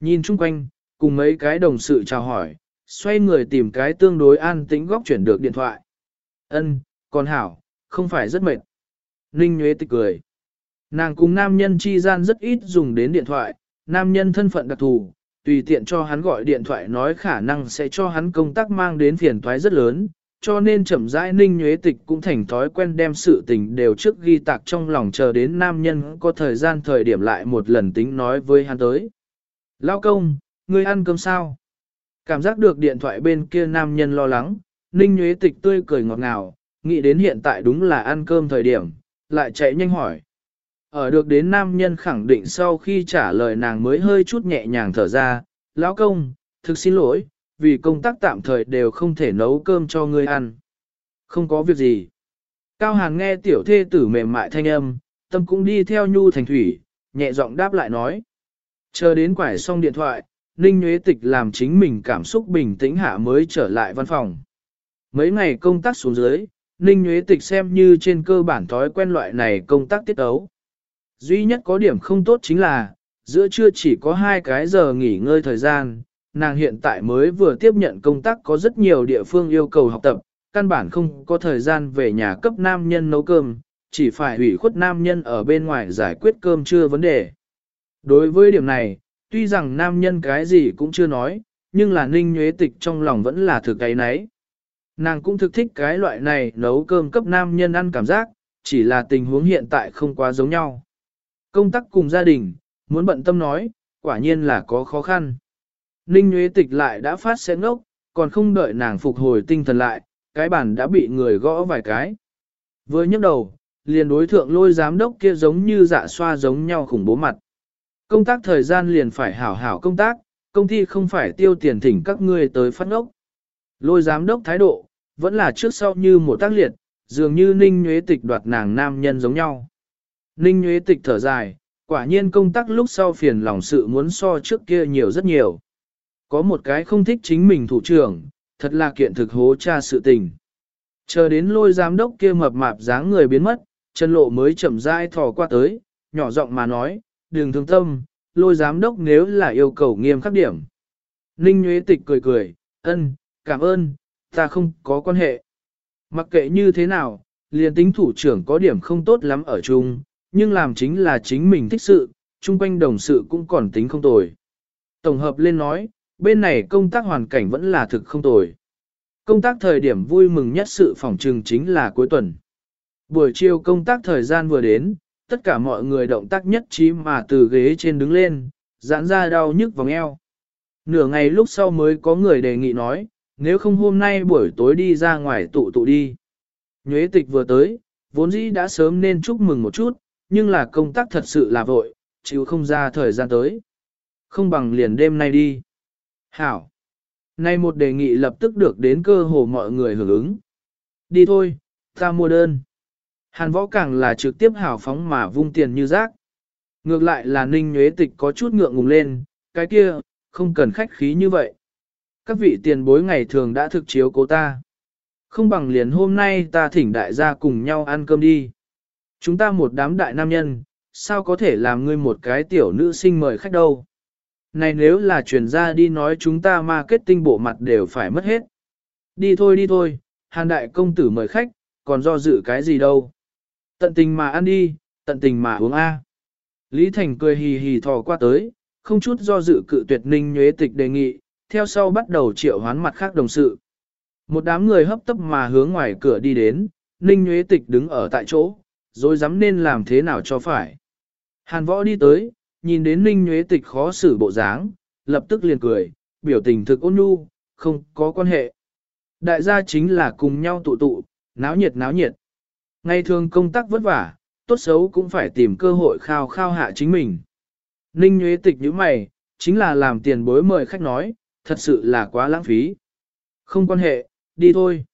Nhìn chung quanh, cùng mấy cái đồng sự chào hỏi, xoay người tìm cái tương đối an tĩnh góc chuyển được điện thoại. Ân, còn hảo, không phải rất mệt. Ninh Nguyễn Tịch cười. Nàng cùng nam nhân chi gian rất ít dùng đến điện thoại, nam nhân thân phận đặc thù, tùy tiện cho hắn gọi điện thoại nói khả năng sẽ cho hắn công tác mang đến phiền toái rất lớn, cho nên chậm rãi ninh nhuế tịch cũng thành thói quen đem sự tình đều trước ghi tạc trong lòng chờ đến nam nhân có thời gian thời điểm lại một lần tính nói với hắn tới. Lao công, ngươi ăn cơm sao? Cảm giác được điện thoại bên kia nam nhân lo lắng, ninh nhuế tịch tươi cười ngọt ngào, nghĩ đến hiện tại đúng là ăn cơm thời điểm, lại chạy nhanh hỏi. Ở được đến nam nhân khẳng định sau khi trả lời nàng mới hơi chút nhẹ nhàng thở ra, lão công, thực xin lỗi, vì công tác tạm thời đều không thể nấu cơm cho ngươi ăn. Không có việc gì. Cao Hàn nghe tiểu thê tử mềm mại thanh âm, tâm cũng đi theo nhu thành thủy, nhẹ giọng đáp lại nói. Chờ đến quải xong điện thoại, Ninh Nguyễn Tịch làm chính mình cảm xúc bình tĩnh hạ mới trở lại văn phòng. Mấy ngày công tác xuống dưới, Ninh Nguyễn Tịch xem như trên cơ bản thói quen loại này công tác tiết ấu. Duy nhất có điểm không tốt chính là, giữa trưa chỉ có hai cái giờ nghỉ ngơi thời gian, nàng hiện tại mới vừa tiếp nhận công tác có rất nhiều địa phương yêu cầu học tập, căn bản không có thời gian về nhà cấp nam nhân nấu cơm, chỉ phải hủy khuất nam nhân ở bên ngoài giải quyết cơm chưa vấn đề. Đối với điểm này, tuy rằng nam nhân cái gì cũng chưa nói, nhưng là ninh nhuế tịch trong lòng vẫn là thực cái nấy. Nàng cũng thực thích cái loại này nấu cơm cấp nam nhân ăn cảm giác, chỉ là tình huống hiện tại không quá giống nhau. Công tác cùng gia đình, muốn bận tâm nói, quả nhiên là có khó khăn. Ninh Nguyễn Tịch lại đã phát xe ngốc, còn không đợi nàng phục hồi tinh thần lại, cái bàn đã bị người gõ vài cái. Vừa nhấc đầu, liền đối thượng lôi giám đốc kia giống như dạ xoa giống nhau khủng bố mặt. Công tác thời gian liền phải hảo hảo công tác, công ty không phải tiêu tiền thỉnh các ngươi tới phát ngốc. Lôi giám đốc thái độ, vẫn là trước sau như một tác liệt, dường như Ninh nhuế Tịch đoạt nàng nam nhân giống nhau. Ninh nhuế Tịch thở dài, quả nhiên công tác lúc sau phiền lòng sự muốn so trước kia nhiều rất nhiều. Có một cái không thích chính mình thủ trưởng, thật là kiện thực hố cha sự tình. Chờ đến lôi giám đốc kia mập mạp dáng người biến mất, chân lộ mới chậm rãi thò qua tới, nhỏ giọng mà nói, đừng thương tâm, lôi giám đốc nếu là yêu cầu nghiêm khắc điểm. Ninh Nguyễn Tịch cười cười, ân, cảm ơn, ta không có quan hệ. Mặc kệ như thế nào, liền tính thủ trưởng có điểm không tốt lắm ở chung, nhưng làm chính là chính mình thích sự, chung quanh đồng sự cũng còn tính không tồi. Tổng hợp lên nói, bên này công tác hoàn cảnh vẫn là thực không tồi. Công tác thời điểm vui mừng nhất sự phòng trừng chính là cuối tuần. Buổi chiều công tác thời gian vừa đến, tất cả mọi người động tác nhất trí mà từ ghế trên đứng lên, giãn ra đau nhức vòng eo. Nửa ngày lúc sau mới có người đề nghị nói, nếu không hôm nay buổi tối đi ra ngoài tụ tụ đi. Nhuế tịch vừa tới, vốn dĩ đã sớm nên chúc mừng một chút, nhưng là công tác thật sự là vội, chịu không ra thời gian tới. Không bằng liền đêm nay đi. Hảo. Nay một đề nghị lập tức được đến cơ hồ mọi người hưởng ứng. Đi thôi, ta mua đơn. Hàn võ càng là trực tiếp hào phóng mà vung tiền như rác. Ngược lại là ninh nhuế tịch có chút ngượng ngùng lên, cái kia, không cần khách khí như vậy. Các vị tiền bối ngày thường đã thực chiếu cố ta. Không bằng liền hôm nay ta thỉnh đại gia cùng nhau ăn cơm đi. Chúng ta một đám đại nam nhân, sao có thể làm ngươi một cái tiểu nữ sinh mời khách đâu. Này nếu là truyền ra đi nói chúng ta marketing bộ mặt đều phải mất hết. Đi thôi đi thôi, hàn đại công tử mời khách, còn do dự cái gì đâu. Tận tình mà ăn đi, tận tình mà uống A. Lý Thành cười hì hì thò qua tới, không chút do dự cự tuyệt ninh nhuế tịch đề nghị, theo sau bắt đầu triệu hoán mặt khác đồng sự. Một đám người hấp tấp mà hướng ngoài cửa đi đến, ninh Nguyễn tịch đứng ở tại chỗ, rồi dám nên làm thế nào cho phải. Hàn võ đi tới, nhìn đến ninh Nguyễn tịch khó xử bộ dáng, lập tức liền cười, biểu tình thực ôn nhu, không có quan hệ. Đại gia chính là cùng nhau tụ tụ, náo nhiệt náo nhiệt. Ngày thường công tác vất vả, tốt xấu cũng phải tìm cơ hội khao khao hạ chính mình. Ninh Nguyễn Tịch như mày, chính là làm tiền bối mời khách nói, thật sự là quá lãng phí. Không quan hệ, đi thôi.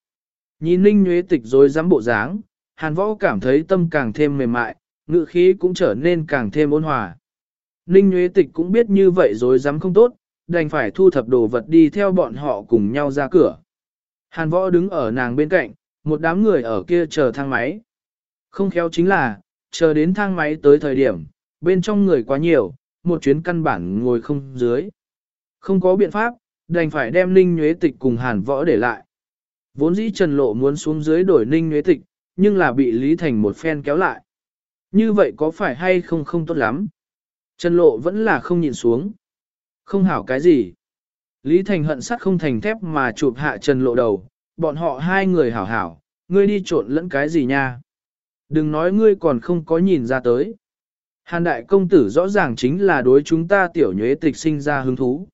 Nhìn Ninh Nguyễn Tịch rồi dám bộ dáng, Hàn Võ cảm thấy tâm càng thêm mềm mại, ngự khí cũng trở nên càng thêm ôn hòa. Ninh Nguyễn Tịch cũng biết như vậy rồi dám không tốt, đành phải thu thập đồ vật đi theo bọn họ cùng nhau ra cửa. Hàn Võ đứng ở nàng bên cạnh, một đám người ở kia chờ thang máy. Không khéo chính là, chờ đến thang máy tới thời điểm, bên trong người quá nhiều, một chuyến căn bản ngồi không dưới. Không có biện pháp, đành phải đem Ninh Nhuế Tịch cùng Hàn Võ để lại. Vốn dĩ Trần Lộ muốn xuống dưới đổi Ninh Nhuế Tịch, nhưng là bị Lý Thành một phen kéo lại. Như vậy có phải hay không không tốt lắm? Trần Lộ vẫn là không nhìn xuống. Không hảo cái gì. Lý Thành hận sắt không thành thép mà chụp hạ Trần Lộ đầu, bọn họ hai người hảo hảo, ngươi đi trộn lẫn cái gì nha? Đừng nói ngươi còn không có nhìn ra tới. Hàn đại công tử rõ ràng chính là đối chúng ta tiểu nhuế tịch sinh ra hứng thú.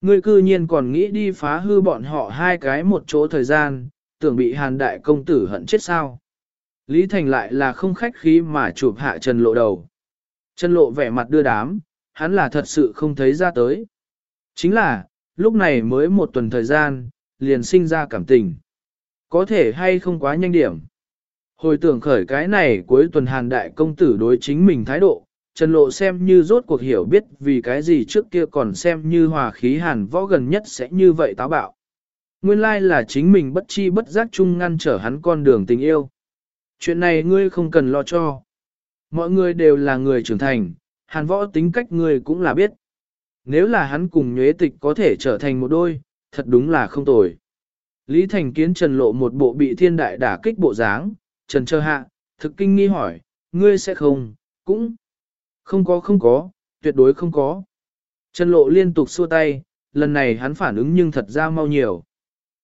Ngươi cư nhiên còn nghĩ đi phá hư bọn họ hai cái một chỗ thời gian, tưởng bị hàn đại công tử hận chết sao. Lý Thành lại là không khách khí mà chụp hạ Trần Lộ đầu. Trần Lộ vẻ mặt đưa đám, hắn là thật sự không thấy ra tới. Chính là, lúc này mới một tuần thời gian, liền sinh ra cảm tình. Có thể hay không quá nhanh điểm. Hồi tưởng khởi cái này cuối tuần hàn đại công tử đối chính mình thái độ, Trần Lộ xem như rốt cuộc hiểu biết vì cái gì trước kia còn xem như hòa khí hàn võ gần nhất sẽ như vậy táo bạo. Nguyên lai là chính mình bất chi bất giác chung ngăn trở hắn con đường tình yêu. Chuyện này ngươi không cần lo cho. Mọi người đều là người trưởng thành, hàn võ tính cách ngươi cũng là biết. Nếu là hắn cùng nhuế tịch có thể trở thành một đôi, thật đúng là không tồi. Lý Thành Kiến Trần Lộ một bộ bị thiên đại đả kích bộ dáng, Trần Trơ Hạ, thực kinh nghi hỏi, ngươi sẽ không, cũng không có không có, tuyệt đối không có. Trần Lộ liên tục xua tay, lần này hắn phản ứng nhưng thật ra mau nhiều.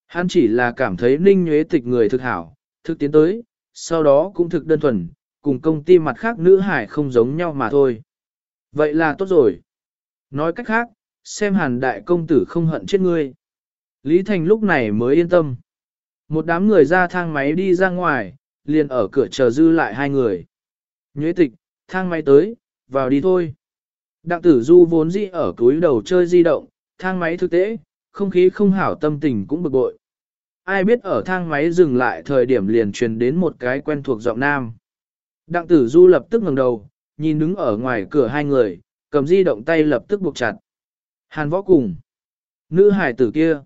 Hắn chỉ là cảm thấy ninh nhuế tịch người thực hảo, thực tiến tới, sau đó cũng thực đơn thuần, cùng công ty mặt khác nữ hải không giống nhau mà thôi. Vậy là tốt rồi. Nói cách khác, xem hàn đại công tử không hận chết ngươi. Lý Thành lúc này mới yên tâm. Một đám người ra thang máy đi ra ngoài, liền ở cửa chờ dư lại hai người. Nhuế tịch, thang máy tới, vào đi thôi. Đặng tử du vốn dĩ ở túi đầu chơi di động, thang máy thực tế, không khí không hảo tâm tình cũng bực bội. Ai biết ở thang máy dừng lại thời điểm liền truyền đến một cái quen thuộc giọng nam. Đặng tử du lập tức ngẩng đầu, nhìn đứng ở ngoài cửa hai người, cầm di động tay lập tức buộc chặt. Hàn võ cùng. Nữ hải tử kia.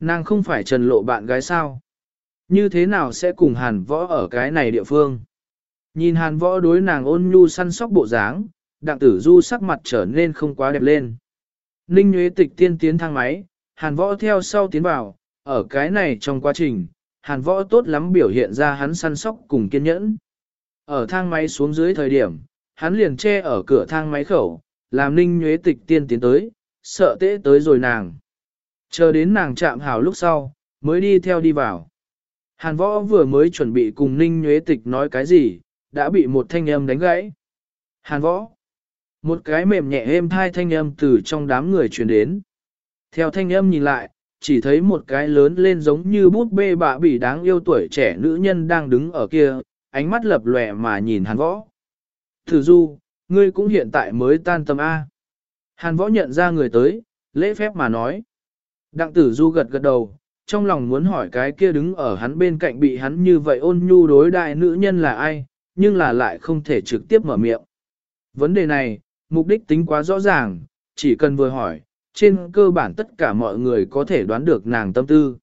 Nàng không phải trần lộ bạn gái sao? Như thế nào sẽ cùng hàn võ ở cái này địa phương? Nhìn hàn võ đối nàng ôn nhu săn sóc bộ dáng, đặng tử du sắc mặt trở nên không quá đẹp lên. Ninh nhuế Tịch tiên tiến thang máy, hàn võ theo sau tiến vào, ở cái này trong quá trình, hàn võ tốt lắm biểu hiện ra hắn săn sóc cùng kiên nhẫn. Ở thang máy xuống dưới thời điểm, hắn liền che ở cửa thang máy khẩu, làm Ninh nhuế Tịch tiên tiến tới, sợ tễ tới rồi nàng. Chờ đến nàng chạm hào lúc sau, mới đi theo đi vào. Hàn võ vừa mới chuẩn bị cùng Ninh Nhuế Tịch nói cái gì, đã bị một thanh âm đánh gãy. Hàn võ. Một cái mềm nhẹ êm thai thanh âm từ trong đám người truyền đến. Theo thanh âm nhìn lại, chỉ thấy một cái lớn lên giống như bút bê bạ bỉ đáng yêu tuổi trẻ nữ nhân đang đứng ở kia, ánh mắt lập lòe mà nhìn hàn võ. Thử du, ngươi cũng hiện tại mới tan tâm A. Hàn võ nhận ra người tới, lễ phép mà nói. Đặng tử du gật gật đầu, trong lòng muốn hỏi cái kia đứng ở hắn bên cạnh bị hắn như vậy ôn nhu đối đại nữ nhân là ai, nhưng là lại không thể trực tiếp mở miệng. Vấn đề này, mục đích tính quá rõ ràng, chỉ cần vừa hỏi, trên cơ bản tất cả mọi người có thể đoán được nàng tâm tư.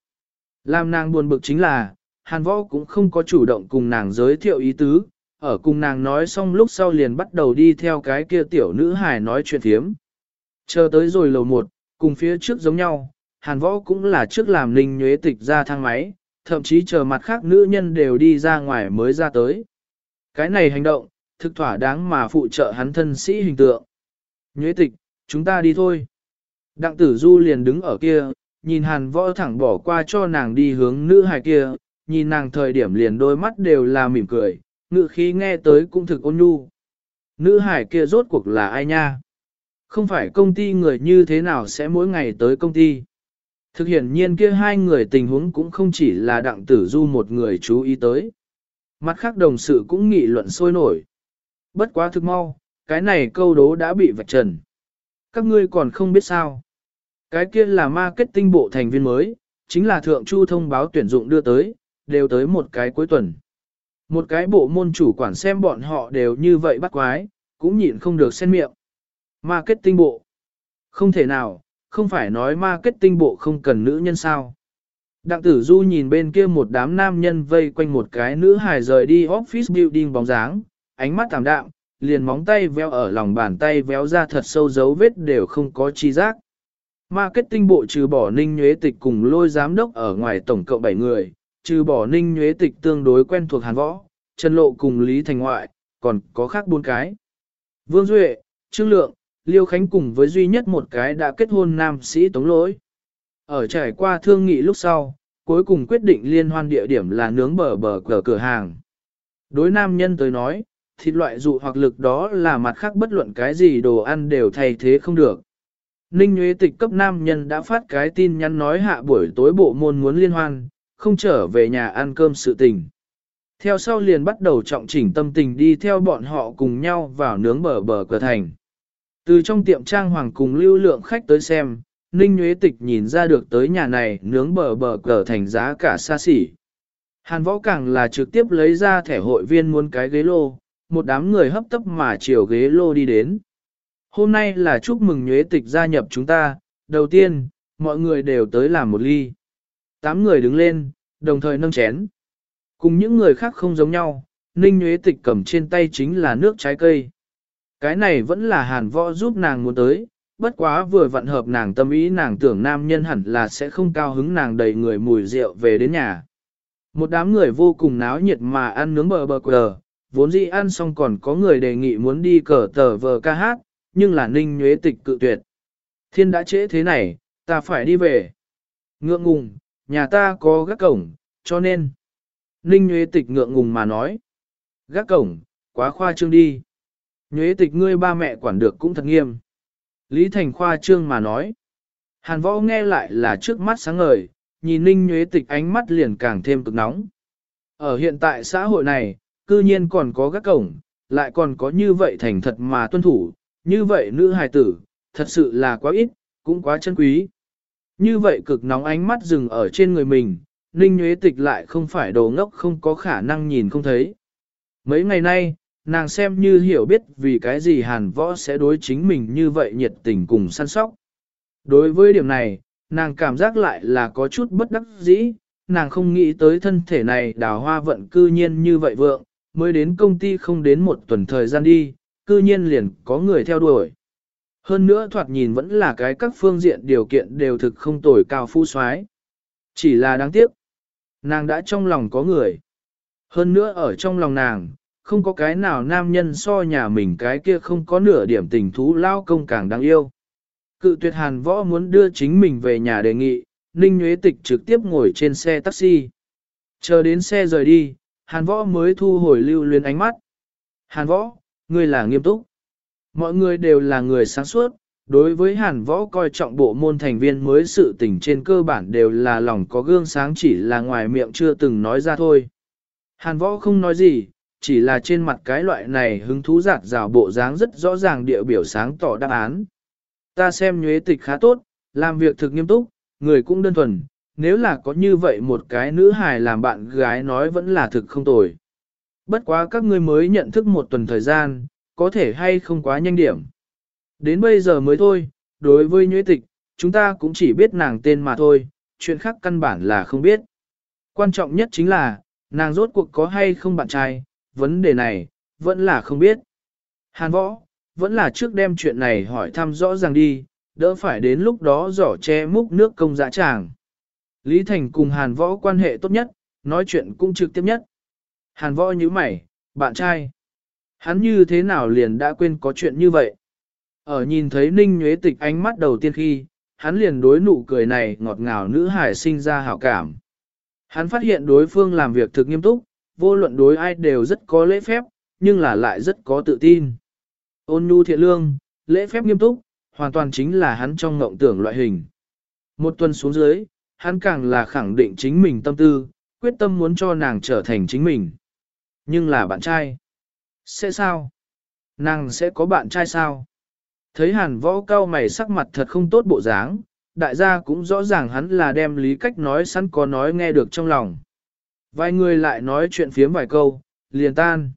Làm nàng buồn bực chính là, hàn võ cũng không có chủ động cùng nàng giới thiệu ý tứ, ở cùng nàng nói xong lúc sau liền bắt đầu đi theo cái kia tiểu nữ hài nói chuyện thiếm. Chờ tới rồi lầu một, cùng phía trước giống nhau, hàn võ cũng là trước làm ninh nhuế tịch ra thang máy, thậm chí chờ mặt khác nữ nhân đều đi ra ngoài mới ra tới. Cái này hành động, thực thỏa đáng mà phụ trợ hắn thân sĩ hình tượng. Nhuế tịch, chúng ta đi thôi. Đặng tử du liền đứng ở kia, nhìn hàn võ thẳng bỏ qua cho nàng đi hướng nữ hài kia, nhìn nàng thời điểm liền đôi mắt đều là mỉm cười, ngự khí nghe tới cũng thực ôn nhu. Nữ hải kia rốt cuộc là ai nha? Không phải công ty người như thế nào sẽ mỗi ngày tới công ty. Thực hiện nhiên kia hai người tình huống cũng không chỉ là đặng tử du một người chú ý tới. Mặt khác đồng sự cũng nghị luận sôi nổi. Bất quá thực mau, cái này câu đố đã bị vạch trần. Các ngươi còn không biết sao. Cái kia là marketing bộ thành viên mới, chính là thượng chu thông báo tuyển dụng đưa tới, đều tới một cái cuối tuần. Một cái bộ môn chủ quản xem bọn họ đều như vậy bắt quái, cũng nhịn không được xen miệng. Marketing bộ. Không thể nào, không phải nói marketing bộ không cần nữ nhân sao. Đặng tử du nhìn bên kia một đám nam nhân vây quanh một cái nữ hài rời đi office building bóng dáng, ánh mắt tạm đạm, liền móng tay véo ở lòng bàn tay véo ra thật sâu dấu vết đều không có chi giác. Marketing bộ trừ bỏ ninh nhuế tịch cùng lôi giám đốc ở ngoài tổng cộng 7 người, trừ bỏ ninh nhuế tịch tương đối quen thuộc hàn võ, Trần Lộ cùng Lý Thành ngoại, còn có khác bốn cái. Vương Duệ, Trương Lượng, Liêu Khánh cùng với duy nhất một cái đã kết hôn nam sĩ tống lỗi. Ở trải qua thương nghị lúc sau, cuối cùng quyết định liên hoan địa điểm là nướng bờ bờ cửa cửa hàng. Đối nam nhân tới nói, thịt loại dụ hoặc lực đó là mặt khác bất luận cái gì đồ ăn đều thay thế không được. Ninh Nguyễn Tịch cấp nam nhân đã phát cái tin nhắn nói hạ buổi tối bộ môn muốn liên hoan, không trở về nhà ăn cơm sự tình. Theo sau liền bắt đầu trọng chỉnh tâm tình đi theo bọn họ cùng nhau vào nướng bờ bờ cửa thành. Từ trong tiệm trang hoàng cùng lưu lượng khách tới xem, Ninh Nguyễn Tịch nhìn ra được tới nhà này nướng bờ bờ cờ thành giá cả xa xỉ. Hàn võ càng là trực tiếp lấy ra thẻ hội viên muốn cái ghế lô, một đám người hấp tấp mà chiều ghế lô đi đến. Hôm nay là chúc mừng Nguyễn Tịch gia nhập chúng ta, đầu tiên, mọi người đều tới làm một ly. Tám người đứng lên, đồng thời nâng chén. Cùng những người khác không giống nhau, Ninh Nguyễn Tịch cầm trên tay chính là nước trái cây. Cái này vẫn là hàn võ giúp nàng muốn tới, bất quá vừa vận hợp nàng tâm ý nàng tưởng nam nhân hẳn là sẽ không cao hứng nàng đầy người mùi rượu về đến nhà. Một đám người vô cùng náo nhiệt mà ăn nướng bờ bờ cờ, vốn dĩ ăn xong còn có người đề nghị muốn đi cờ tờ vờ ca hát, nhưng là ninh nhuế tịch cự tuyệt. Thiên đã trễ thế này, ta phải đi về. Ngượng ngùng, nhà ta có gác cổng, cho nên. Ninh nhuế tịch ngượng ngùng mà nói. Gác cổng, quá khoa trương đi. Nhuế tịch ngươi ba mẹ quản được cũng thật nghiêm. Lý Thành khoa trương mà nói. Hàn võ nghe lại là trước mắt sáng ngời, nhìn ninh nhuế tịch ánh mắt liền càng thêm cực nóng. Ở hiện tại xã hội này, cư nhiên còn có gác cổng, lại còn có như vậy thành thật mà tuân thủ, như vậy nữ hài tử, thật sự là quá ít, cũng quá chân quý. Như vậy cực nóng ánh mắt dừng ở trên người mình, Ninh Nhuế Tịch lại không phải đồ ngốc không có khả năng nhìn không thấy. Mấy ngày nay, nàng xem như hiểu biết vì cái gì hàn võ sẽ đối chính mình như vậy nhiệt tình cùng săn sóc. Đối với điểm này, nàng cảm giác lại là có chút bất đắc dĩ, nàng không nghĩ tới thân thể này đào hoa vận cư nhiên như vậy vượng, mới đến công ty không đến một tuần thời gian đi, cư nhiên liền có người theo đuổi. Hơn nữa thoạt nhìn vẫn là cái các phương diện điều kiện đều thực không tồi cao phu soái Chỉ là đáng tiếc, nàng đã trong lòng có người. Hơn nữa ở trong lòng nàng, không có cái nào nam nhân so nhà mình cái kia không có nửa điểm tình thú lao công càng đáng yêu. Cự tuyệt hàn võ muốn đưa chính mình về nhà đề nghị, Ninh Nguyễn Tịch trực tiếp ngồi trên xe taxi. Chờ đến xe rời đi, hàn võ mới thu hồi lưu luyến ánh mắt. Hàn võ, ngươi là nghiêm túc. Mọi người đều là người sáng suốt, đối với hàn võ coi trọng bộ môn thành viên mới sự tình trên cơ bản đều là lòng có gương sáng chỉ là ngoài miệng chưa từng nói ra thôi. Hàn võ không nói gì, chỉ là trên mặt cái loại này hứng thú giạt rào bộ dáng rất rõ ràng địa biểu sáng tỏ đáp án. Ta xem nhuế tịch khá tốt, làm việc thực nghiêm túc, người cũng đơn thuần, nếu là có như vậy một cái nữ hài làm bạn gái nói vẫn là thực không tồi. Bất quá các ngươi mới nhận thức một tuần thời gian, có thể hay không quá nhanh điểm. Đến bây giờ mới thôi, đối với nhuế tịch, chúng ta cũng chỉ biết nàng tên mà thôi, chuyện khác căn bản là không biết. Quan trọng nhất chính là, nàng rốt cuộc có hay không bạn trai, vấn đề này, vẫn là không biết. Hàn võ, vẫn là trước đem chuyện này hỏi thăm rõ ràng đi, đỡ phải đến lúc đó giỏ che múc nước công dã tràng. Lý Thành cùng Hàn võ quan hệ tốt nhất, nói chuyện cũng trực tiếp nhất. Hàn võ như mày, bạn trai. Hắn như thế nào liền đã quên có chuyện như vậy. Ở nhìn thấy Ninh Nhuế Tịch ánh mắt đầu tiên khi, hắn liền đối nụ cười này ngọt ngào nữ hải sinh ra hảo cảm. Hắn phát hiện đối phương làm việc thực nghiêm túc, vô luận đối ai đều rất có lễ phép, nhưng là lại rất có tự tin. Ôn nhu thiện lương, lễ phép nghiêm túc, hoàn toàn chính là hắn trong ngộng tưởng loại hình. Một tuần xuống dưới, hắn càng là khẳng định chính mình tâm tư, quyết tâm muốn cho nàng trở thành chính mình. Nhưng là bạn trai. Sẽ sao? Nàng sẽ có bạn trai sao? Thấy hàn võ cao mày sắc mặt thật không tốt bộ dáng, đại gia cũng rõ ràng hắn là đem lý cách nói sẵn có nói nghe được trong lòng. Vài người lại nói chuyện phiếm vài câu, liền tan.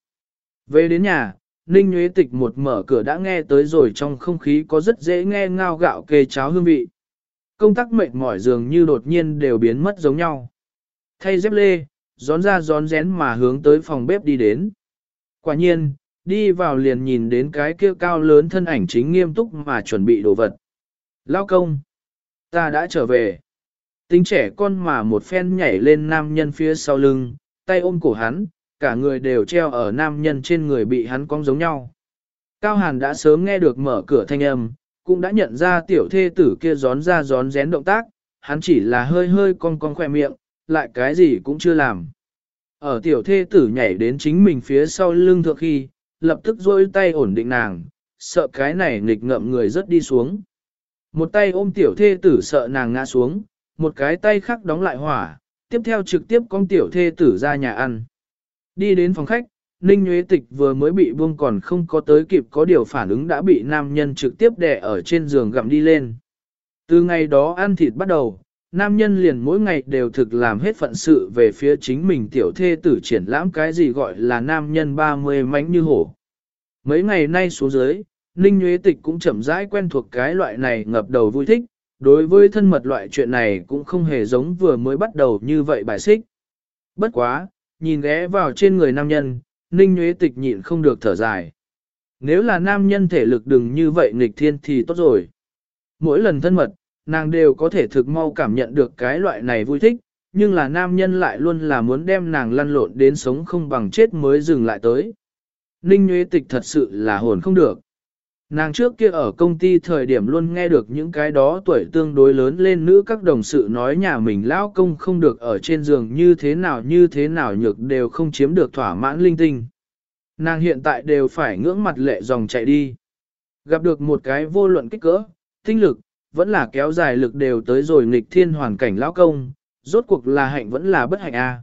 Về đến nhà, Ninh Nguyễn Tịch một mở cửa đã nghe tới rồi trong không khí có rất dễ nghe ngao gạo kê cháo hương vị. Công tác mệt mỏi dường như đột nhiên đều biến mất giống nhau. Thay dép lê, gión ra gión rén mà hướng tới phòng bếp đi đến. Quả nhiên, đi vào liền nhìn đến cái kia cao lớn thân ảnh chính nghiêm túc mà chuẩn bị đồ vật. Lao công, ta đã trở về. Tính trẻ con mà một phen nhảy lên nam nhân phía sau lưng, tay ôm cổ hắn, cả người đều treo ở nam nhân trên người bị hắn cong giống nhau. Cao Hàn đã sớm nghe được mở cửa thanh âm, cũng đã nhận ra tiểu thê tử kia gión ra gión rén động tác, hắn chỉ là hơi hơi cong cong khỏe miệng, lại cái gì cũng chưa làm. Ở tiểu thê tử nhảy đến chính mình phía sau lưng thượng khi, lập tức rôi tay ổn định nàng, sợ cái này nghịch ngậm người rất đi xuống. Một tay ôm tiểu thê tử sợ nàng ngã xuống, một cái tay khác đóng lại hỏa, tiếp theo trực tiếp con tiểu thê tử ra nhà ăn. Đi đến phòng khách, Ninh Nguyễn Tịch vừa mới bị buông còn không có tới kịp có điều phản ứng đã bị nam nhân trực tiếp đè ở trên giường gặm đi lên. Từ ngày đó ăn thịt bắt đầu, nam nhân liền mỗi ngày đều thực làm hết phận sự về phía chính mình tiểu thê tử triển lãm cái gì gọi là nam nhân 30 mánh như hổ. Mấy ngày nay xuống dưới, Ninh Nguyễn Tịch cũng chậm rãi quen thuộc cái loại này ngập đầu vui thích, đối với thân mật loại chuyện này cũng không hề giống vừa mới bắt đầu như vậy bài xích. Bất quá, nhìn ghé vào trên người nam nhân, Ninh Nguyễn Tịch nhịn không được thở dài. Nếu là nam nhân thể lực đừng như vậy nghịch thiên thì tốt rồi. Mỗi lần thân mật, nàng đều có thể thực mau cảm nhận được cái loại này vui thích, nhưng là nam nhân lại luôn là muốn đem nàng lăn lộn đến sống không bằng chết mới dừng lại tới. Ninh Nguyễn Tịch thật sự là hồn không được. Nàng trước kia ở công ty thời điểm luôn nghe được những cái đó tuổi tương đối lớn lên nữ các đồng sự nói nhà mình lão công không được ở trên giường như thế nào như thế nào nhược đều không chiếm được thỏa mãn linh tinh. Nàng hiện tại đều phải ngưỡng mặt lệ dòng chạy đi. Gặp được một cái vô luận kích cỡ, tinh lực, vẫn là kéo dài lực đều tới rồi nghịch thiên hoàn cảnh lão công, rốt cuộc là hạnh vẫn là bất hạnh a.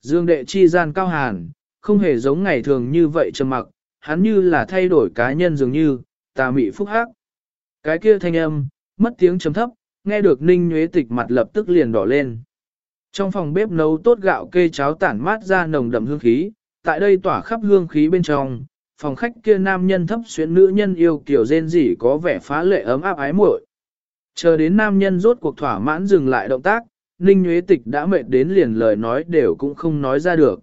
Dương đệ chi gian cao hàn, không hề giống ngày thường như vậy trầm mặc, hắn như là thay đổi cá nhân dường như, tà mị phúc hắc. Cái kia thanh âm, mất tiếng chấm thấp, nghe được ninh nhuế tịch mặt lập tức liền đỏ lên. Trong phòng bếp nấu tốt gạo kê cháo tản mát ra nồng đậm hương khí, tại đây tỏa khắp hương khí bên trong, phòng khách kia nam nhân thấp xuyến nữ nhân yêu kiểu rên rỉ có vẻ phá lệ ấm áp ái muội. Chờ đến nam nhân rốt cuộc thỏa mãn dừng lại động tác, Ninh Nhuế Tịch đã mệt đến liền lời nói đều cũng không nói ra được.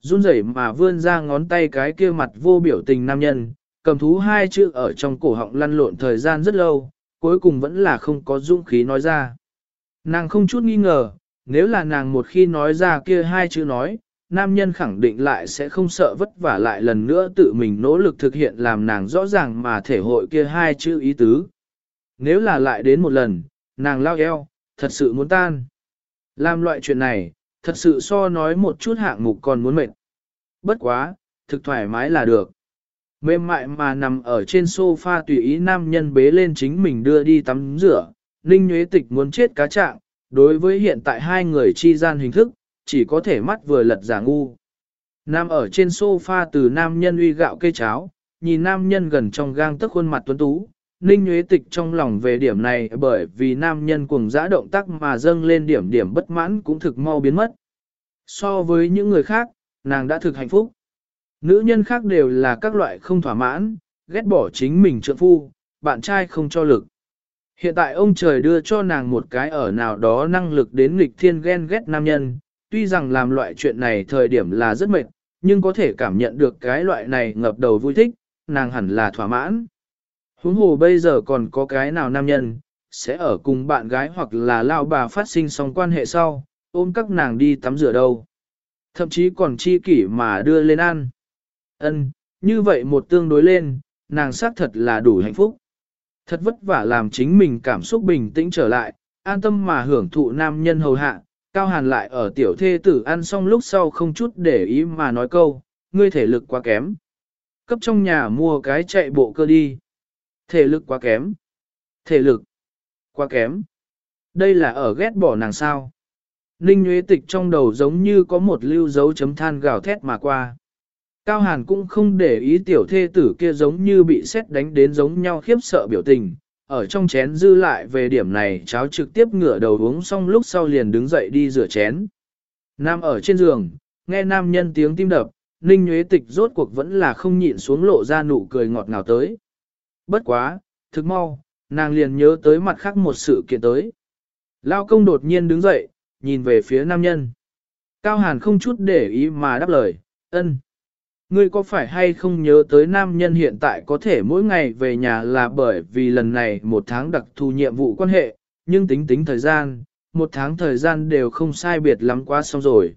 Run rẩy mà vươn ra ngón tay cái kia mặt vô biểu tình nam nhân, cầm thú hai chữ ở trong cổ họng lăn lộn thời gian rất lâu, cuối cùng vẫn là không có dũng khí nói ra. Nàng không chút nghi ngờ, nếu là nàng một khi nói ra kia hai chữ nói, nam nhân khẳng định lại sẽ không sợ vất vả lại lần nữa tự mình nỗ lực thực hiện làm nàng rõ ràng mà thể hội kia hai chữ ý tứ. Nếu là lại đến một lần, nàng lao eo, thật sự muốn tan. Làm loại chuyện này, thật sự so nói một chút hạng mục còn muốn mệt. Bất quá, thực thoải mái là được. Mềm mại mà nằm ở trên sofa tùy ý nam nhân bế lên chính mình đưa đi tắm rửa, Ninh Nguyễn Tịch muốn chết cá trạng, đối với hiện tại hai người chi gian hình thức, chỉ có thể mắt vừa lật giả ngu. Nam ở trên sofa từ nam nhân uy gạo cây cháo, nhìn nam nhân gần trong gang tức khuôn mặt tuấn tú, Ninh Nguyễn Tịch trong lòng về điểm này bởi vì nam nhân cuồng dã động tác mà dâng lên điểm điểm bất mãn cũng thực mau biến mất. So với những người khác, nàng đã thực hạnh phúc. Nữ nhân khác đều là các loại không thỏa mãn, ghét bỏ chính mình trượng phu, bạn trai không cho lực. Hiện tại ông trời đưa cho nàng một cái ở nào đó năng lực đến nghịch thiên ghen ghét nam nhân, tuy rằng làm loại chuyện này thời điểm là rất mệt, nhưng có thể cảm nhận được cái loại này ngập đầu vui thích, nàng hẳn là thỏa mãn. Huống hồ bây giờ còn có cái nào nam nhân, sẽ ở cùng bạn gái hoặc là lao bà phát sinh xong quan hệ sau, ôm các nàng đi tắm rửa đâu. Thậm chí còn chi kỷ mà đưa lên ăn. Ân, như vậy một tương đối lên, nàng xác thật là đủ hạnh phúc. Thật vất vả làm chính mình cảm xúc bình tĩnh trở lại, an tâm mà hưởng thụ nam nhân hầu hạ, cao hàn lại ở tiểu thê tử ăn xong lúc sau không chút để ý mà nói câu, ngươi thể lực quá kém. Cấp trong nhà mua cái chạy bộ cơ đi. Thể lực quá kém. Thể lực quá kém. Đây là ở ghét bỏ nàng sao. Ninh Nguyễn Tịch trong đầu giống như có một lưu dấu chấm than gào thét mà qua. Cao Hàn cũng không để ý tiểu thê tử kia giống như bị xét đánh đến giống nhau khiếp sợ biểu tình, ở trong chén dư lại về điểm này cháo trực tiếp ngửa đầu uống xong lúc sau liền đứng dậy đi rửa chén. Nam ở trên giường, nghe nam nhân tiếng tim đập, Ninh nhuế Tịch rốt cuộc vẫn là không nhịn xuống lộ ra nụ cười ngọt ngào tới. Bất quá, thực mau, nàng liền nhớ tới mặt khác một sự kiện tới. Lao công đột nhiên đứng dậy, nhìn về phía nam nhân. Cao Hàn không chút để ý mà đáp lời, ân. Ngươi có phải hay không nhớ tới nam nhân hiện tại có thể mỗi ngày về nhà là bởi vì lần này một tháng đặc thù nhiệm vụ quan hệ, nhưng tính tính thời gian, một tháng thời gian đều không sai biệt lắm quá xong rồi.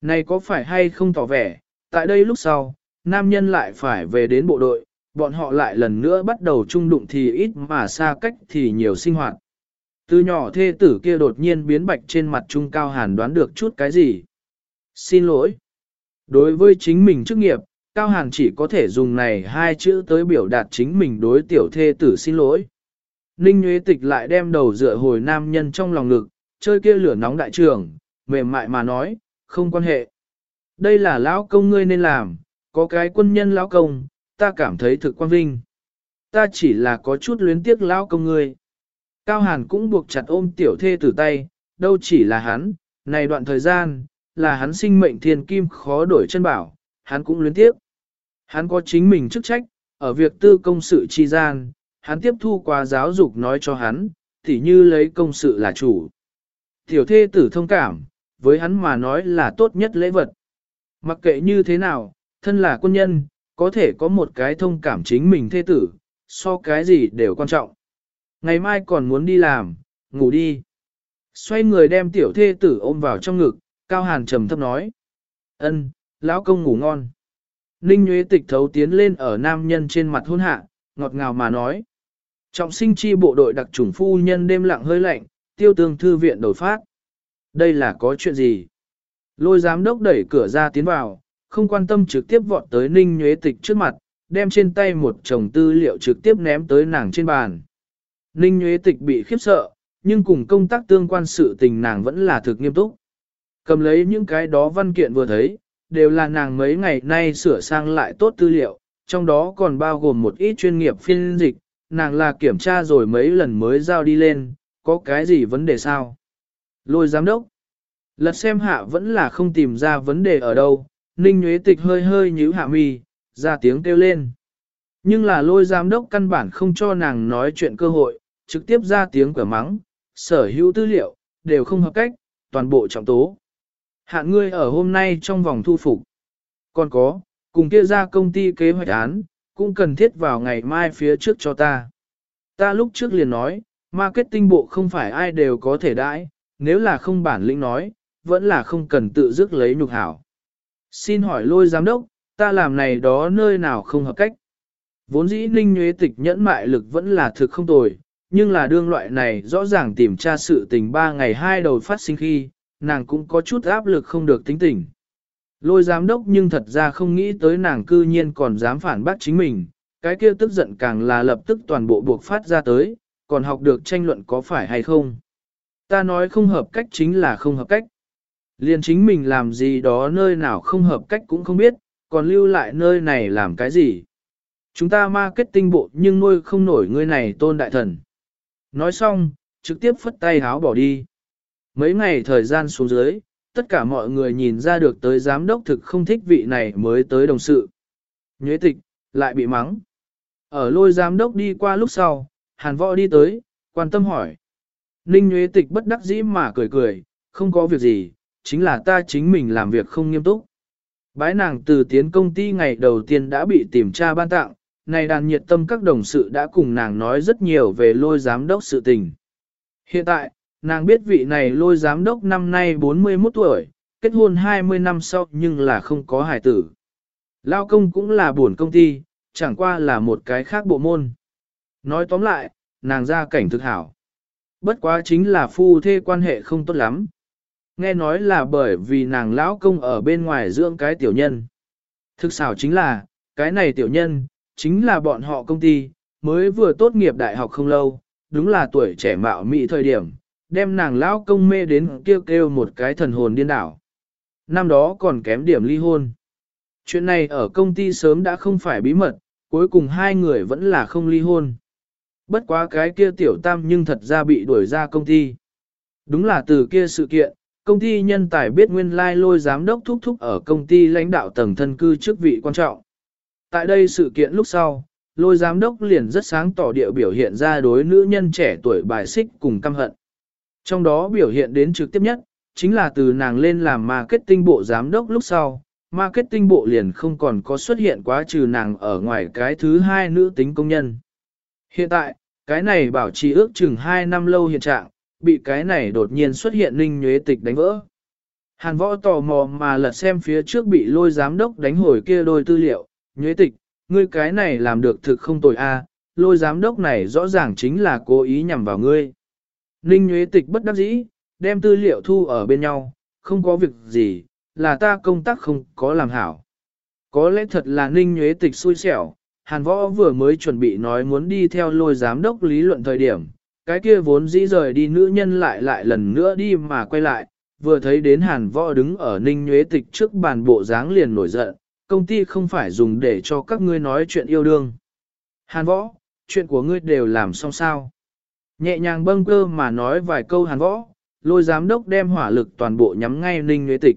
Này có phải hay không tỏ vẻ, tại đây lúc sau, nam nhân lại phải về đến bộ đội, bọn họ lại lần nữa bắt đầu chung đụng thì ít mà xa cách thì nhiều sinh hoạt. Từ nhỏ thê tử kia đột nhiên biến bạch trên mặt trung cao hàn đoán được chút cái gì. Xin lỗi. Đối với chính mình chức nghiệp, Cao Hàn chỉ có thể dùng này hai chữ tới biểu đạt chính mình đối tiểu thê tử xin lỗi. Ninh Nguyễn Tịch lại đem đầu dựa hồi nam nhân trong lòng ngực, chơi kia lửa nóng đại trường, mềm mại mà nói, không quan hệ. Đây là lão công ngươi nên làm, có cái quân nhân lão công, ta cảm thấy thực quan vinh. Ta chỉ là có chút luyến tiếc lão công ngươi. Cao Hàn cũng buộc chặt ôm tiểu thê tử tay, đâu chỉ là hắn, này đoạn thời gian, là hắn sinh mệnh thiên kim khó đổi chân bảo, hắn cũng luyến tiếp. Hắn có chính mình chức trách, ở việc tư công sự chi gian, hắn tiếp thu qua giáo dục nói cho hắn, tỉ như lấy công sự là chủ. Tiểu thê tử thông cảm, với hắn mà nói là tốt nhất lễ vật. Mặc kệ như thế nào, thân là quân nhân, có thể có một cái thông cảm chính mình thê tử, so cái gì đều quan trọng. Ngày mai còn muốn đi làm, ngủ đi. Xoay người đem tiểu thê tử ôm vào trong ngực, Cao Hàn trầm thấp nói. ân, lão công ngủ ngon. Ninh Nguyễn Tịch thấu tiến lên ở nam nhân trên mặt hôn hạ, ngọt ngào mà nói. Trọng sinh chi bộ đội đặc chủng phu nhân đêm lặng hơi lạnh, tiêu tương thư viện đổi phát. Đây là có chuyện gì? Lôi giám đốc đẩy cửa ra tiến vào, không quan tâm trực tiếp vọt tới Ninh Nguyễn Tịch trước mặt, đem trên tay một chồng tư liệu trực tiếp ném tới nàng trên bàn. Ninh Nguyễn Tịch bị khiếp sợ, nhưng cùng công tác tương quan sự tình nàng vẫn là thực nghiêm túc. Cầm lấy những cái đó văn kiện vừa thấy, đều là nàng mấy ngày nay sửa sang lại tốt tư liệu, trong đó còn bao gồm một ít chuyên nghiệp phiên dịch, nàng là kiểm tra rồi mấy lần mới giao đi lên, có cái gì vấn đề sao? Lôi giám đốc. Lật xem hạ vẫn là không tìm ra vấn đề ở đâu, Ninh nhuế Tịch hơi hơi nhíu hạ mi, ra tiếng kêu lên. Nhưng là lôi giám đốc căn bản không cho nàng nói chuyện cơ hội, trực tiếp ra tiếng cửa mắng, sở hữu tư liệu, đều không hợp cách, toàn bộ trọng tố. Hạn ngươi ở hôm nay trong vòng thu phục. Còn có, cùng kia ra công ty kế hoạch án, cũng cần thiết vào ngày mai phía trước cho ta. Ta lúc trước liền nói, marketing bộ không phải ai đều có thể đãi, nếu là không bản lĩnh nói, vẫn là không cần tự dứt lấy nhục hảo. Xin hỏi lôi giám đốc, ta làm này đó nơi nào không hợp cách. Vốn dĩ ninh nhuế tịch nhẫn mại lực vẫn là thực không tồi, nhưng là đương loại này rõ ràng tìm tra sự tình ba ngày hai đầu phát sinh khi, nàng cũng có chút áp lực không được tính tình. Lôi giám đốc nhưng thật ra không nghĩ tới nàng cư nhiên còn dám phản bác chính mình, cái kia tức giận càng là lập tức toàn bộ buộc phát ra tới, còn học được tranh luận có phải hay không. Ta nói không hợp cách chính là không hợp cách. Liền chính mình làm gì đó nơi nào không hợp cách cũng không biết, còn lưu lại nơi này làm cái gì. chúng ta marketing bộ nhưng nuôi không nổi ngươi này tôn đại thần. Nói xong, trực tiếp phất tay háo bỏ đi. Mấy ngày thời gian xuống dưới, tất cả mọi người nhìn ra được tới giám đốc thực không thích vị này mới tới đồng sự. Nhuế tịch, lại bị mắng. Ở lôi giám đốc đi qua lúc sau, hàn võ đi tới, quan tâm hỏi. Ninh Nhuế tịch bất đắc dĩ mà cười cười, không có việc gì, chính là ta chính mình làm việc không nghiêm túc. Bái nàng từ tiến công ty ngày đầu tiên đã bị tìm tra ban tặng, này đàn nhiệt tâm các đồng sự đã cùng nàng nói rất nhiều về lôi giám đốc sự tình. Hiện tại, nàng biết vị này lôi giám đốc năm nay 41 tuổi, kết hôn 20 năm sau nhưng là không có hài tử. Lao công cũng là buồn công ty, chẳng qua là một cái khác bộ môn. Nói tóm lại, nàng ra cảnh thực hảo. Bất quá chính là phu thê quan hệ không tốt lắm. Nghe nói là bởi vì nàng lão công ở bên ngoài dưỡng cái tiểu nhân. Thực xảo chính là, cái này tiểu nhân, chính là bọn họ công ty, mới vừa tốt nghiệp đại học không lâu, đúng là tuổi trẻ mạo mị thời điểm, đem nàng lão công mê đến kêu kêu một cái thần hồn điên đảo. Năm đó còn kém điểm ly hôn. Chuyện này ở công ty sớm đã không phải bí mật, cuối cùng hai người vẫn là không ly hôn. Bất quá cái kia tiểu tam nhưng thật ra bị đuổi ra công ty. Đúng là từ kia sự kiện, công ty nhân tài biết nguyên lai lôi giám đốc thúc thúc ở công ty lãnh đạo tầng thân cư chức vị quan trọng. Tại đây sự kiện lúc sau, lôi giám đốc liền rất sáng tỏ địa biểu hiện ra đối nữ nhân trẻ tuổi bài xích cùng căm hận. Trong đó biểu hiện đến trực tiếp nhất, chính là từ nàng lên làm marketing bộ giám đốc lúc sau, marketing bộ liền không còn có xuất hiện quá trừ nàng ở ngoài cái thứ hai nữ tính công nhân. Hiện tại, cái này bảo trì ước chừng 2 năm lâu hiện trạng, bị cái này đột nhiên xuất hiện ninh nhuế tịch đánh vỡ. Hàn võ tò mò mà lật xem phía trước bị lôi giám đốc đánh hồi kia đôi tư liệu, nhuế tịch, ngươi cái này làm được thực không tồi a, lôi giám đốc này rõ ràng chính là cố ý nhằm vào ngươi. Ninh Nguyễn tịch bất đắc dĩ, đem tư liệu thu ở bên nhau, không có việc gì, là ta công tác không có làm hảo. Có lẽ thật là ninh Nguyễn tịch xui xẻo, hàn võ vừa mới chuẩn bị nói muốn đi theo lôi giám đốc lý luận thời điểm, cái kia vốn dĩ rời đi nữ nhân lại lại lần nữa đi mà quay lại, vừa thấy đến hàn võ đứng ở ninh nhuế tịch trước bàn bộ dáng liền nổi giận, công ty không phải dùng để cho các ngươi nói chuyện yêu đương. Hàn võ, chuyện của ngươi đều làm xong sao. Nhẹ nhàng bâng cơ mà nói vài câu hàn võ, lôi giám đốc đem hỏa lực toàn bộ nhắm ngay ninh nhuế tịch.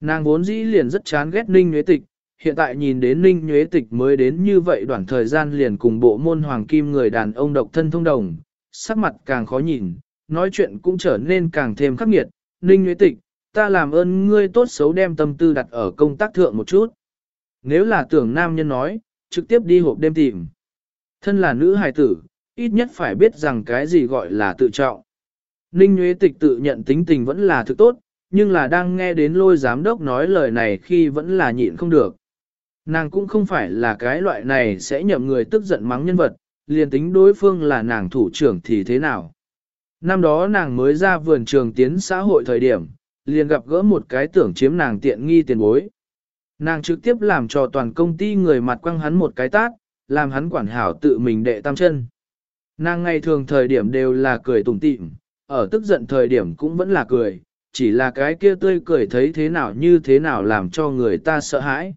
Nàng vốn dĩ liền rất chán ghét ninh nhuế tịch, hiện tại nhìn đến ninh nhuế tịch mới đến như vậy đoạn thời gian liền cùng bộ môn hoàng kim người đàn ông độc thân thông đồng, sắc mặt càng khó nhìn, nói chuyện cũng trở nên càng thêm khắc nghiệt. Ninh nhuế tịch, ta làm ơn ngươi tốt xấu đem tâm tư đặt ở công tác thượng một chút. Nếu là tưởng nam nhân nói, trực tiếp đi hộp đêm tìm. Thân là nữ hài tử, ít nhất phải biết rằng cái gì gọi là tự trọng. Ninh Nguyễn Tịch tự nhận tính tình vẫn là thực tốt, nhưng là đang nghe đến lôi giám đốc nói lời này khi vẫn là nhịn không được. Nàng cũng không phải là cái loại này sẽ nhậm người tức giận mắng nhân vật, liền tính đối phương là nàng thủ trưởng thì thế nào. Năm đó nàng mới ra vườn trường tiến xã hội thời điểm, liền gặp gỡ một cái tưởng chiếm nàng tiện nghi tiền bối. Nàng trực tiếp làm cho toàn công ty người mặt quăng hắn một cái tát, làm hắn quản hảo tự mình đệ tam chân. Nàng ngày thường thời điểm đều là cười tủm tỉm, ở tức giận thời điểm cũng vẫn là cười, chỉ là cái kia tươi cười thấy thế nào như thế nào làm cho người ta sợ hãi.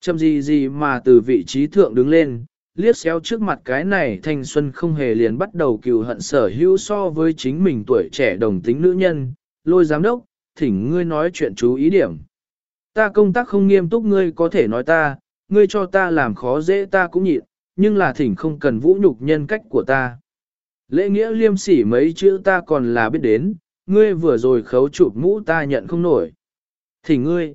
Châm gì gì mà từ vị trí thượng đứng lên, liếc xéo trước mặt cái này thanh xuân không hề liền bắt đầu cừu hận sở hữu so với chính mình tuổi trẻ đồng tính nữ nhân, lôi giám đốc, thỉnh ngươi nói chuyện chú ý điểm. Ta công tác không nghiêm túc ngươi có thể nói ta, ngươi cho ta làm khó dễ ta cũng nhịn, nhưng là thỉnh không cần vũ nhục nhân cách của ta. Lễ nghĩa liêm sỉ mấy chữ ta còn là biết đến, ngươi vừa rồi khấu chụp mũ ta nhận không nổi. Thỉnh ngươi,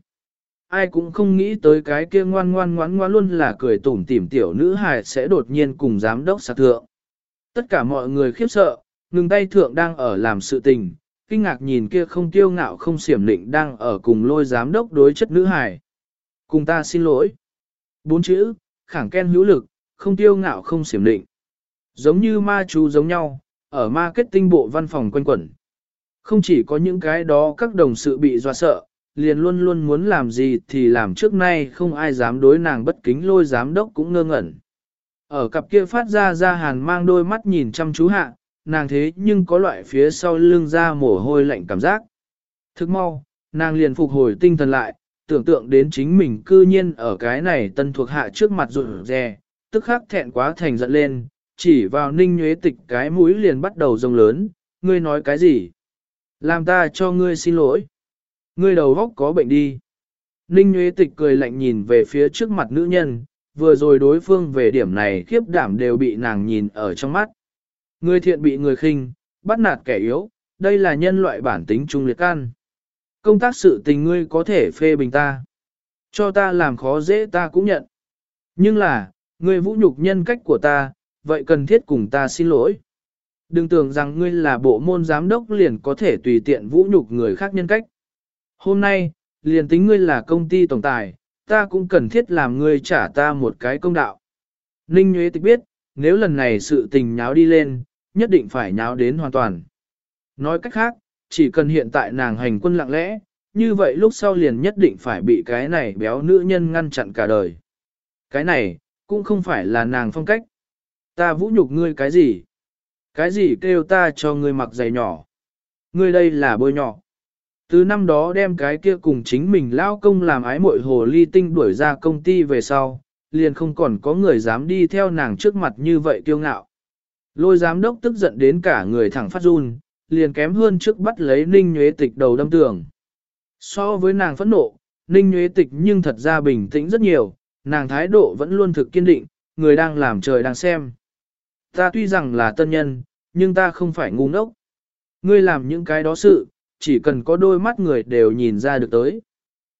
ai cũng không nghĩ tới cái kia ngoan ngoan ngoan ngoan luôn là cười tủm tỉm tiểu nữ hài sẽ đột nhiên cùng giám đốc sạc thượng. Tất cả mọi người khiếp sợ, ngừng tay thượng đang ở làm sự tình, kinh ngạc nhìn kia không kiêu ngạo không xiểm định đang ở cùng lôi giám đốc đối chất nữ hài. Cùng ta xin lỗi. Bốn chữ, khẳng ken hữu lực, không tiêu ngạo không xiểm định. Giống như ma chú giống nhau, ở marketing bộ văn phòng quanh quẩn. Không chỉ có những cái đó các đồng sự bị dọa sợ, liền luôn luôn muốn làm gì thì làm trước nay không ai dám đối nàng bất kính lôi giám đốc cũng ngơ ngẩn. Ở cặp kia phát ra ra hàn mang đôi mắt nhìn chăm chú hạ, nàng thế nhưng có loại phía sau lưng ra mồ hôi lạnh cảm giác. Thức mau, nàng liền phục hồi tinh thần lại, tưởng tượng đến chính mình cư nhiên ở cái này tân thuộc hạ trước mặt rụt rè, tức khắc thẹn quá thành giận lên, chỉ vào ninh nhuế tịch cái mũi liền bắt đầu rồng lớn, ngươi nói cái gì? Làm ta cho ngươi xin lỗi. Ngươi đầu góc có bệnh đi. Ninh nhuế tịch cười lạnh nhìn về phía trước mặt nữ nhân, vừa rồi đối phương về điểm này khiếp đảm đều bị nàng nhìn ở trong mắt. Ngươi thiện bị người khinh, bắt nạt kẻ yếu, đây là nhân loại bản tính trung liệt can. Công tác sự tình ngươi có thể phê bình ta. Cho ta làm khó dễ ta cũng nhận. Nhưng là, ngươi vũ nhục nhân cách của ta, vậy cần thiết cùng ta xin lỗi. Đừng tưởng rằng ngươi là bộ môn giám đốc liền có thể tùy tiện vũ nhục người khác nhân cách. Hôm nay, liền tính ngươi là công ty tổng tài, ta cũng cần thiết làm ngươi trả ta một cái công đạo. Ninh Nguyễn Tịch biết, nếu lần này sự tình nháo đi lên, nhất định phải nháo đến hoàn toàn. Nói cách khác, chỉ cần hiện tại nàng hành quân lặng lẽ, như vậy lúc sau liền nhất định phải bị cái này béo nữ nhân ngăn chặn cả đời. Cái này, cũng không phải là nàng phong cách. Ta vũ nhục ngươi cái gì? Cái gì kêu ta cho ngươi mặc giày nhỏ? Ngươi đây là bôi nhỏ. Từ năm đó đem cái kia cùng chính mình lao công làm ái mội hồ ly tinh đuổi ra công ty về sau, liền không còn có người dám đi theo nàng trước mặt như vậy kiêu ngạo. Lôi giám đốc tức giận đến cả người thẳng phát run, liền kém hơn trước bắt lấy Ninh Nhuế Tịch đầu đâm tường. So với nàng phẫn nộ, Ninh Nhuế Tịch nhưng thật ra bình tĩnh rất nhiều, nàng thái độ vẫn luôn thực kiên định, người đang làm trời đang xem. Ta tuy rằng là tân nhân, nhưng ta không phải ngu ngốc. Ngươi làm những cái đó sự, chỉ cần có đôi mắt người đều nhìn ra được tới.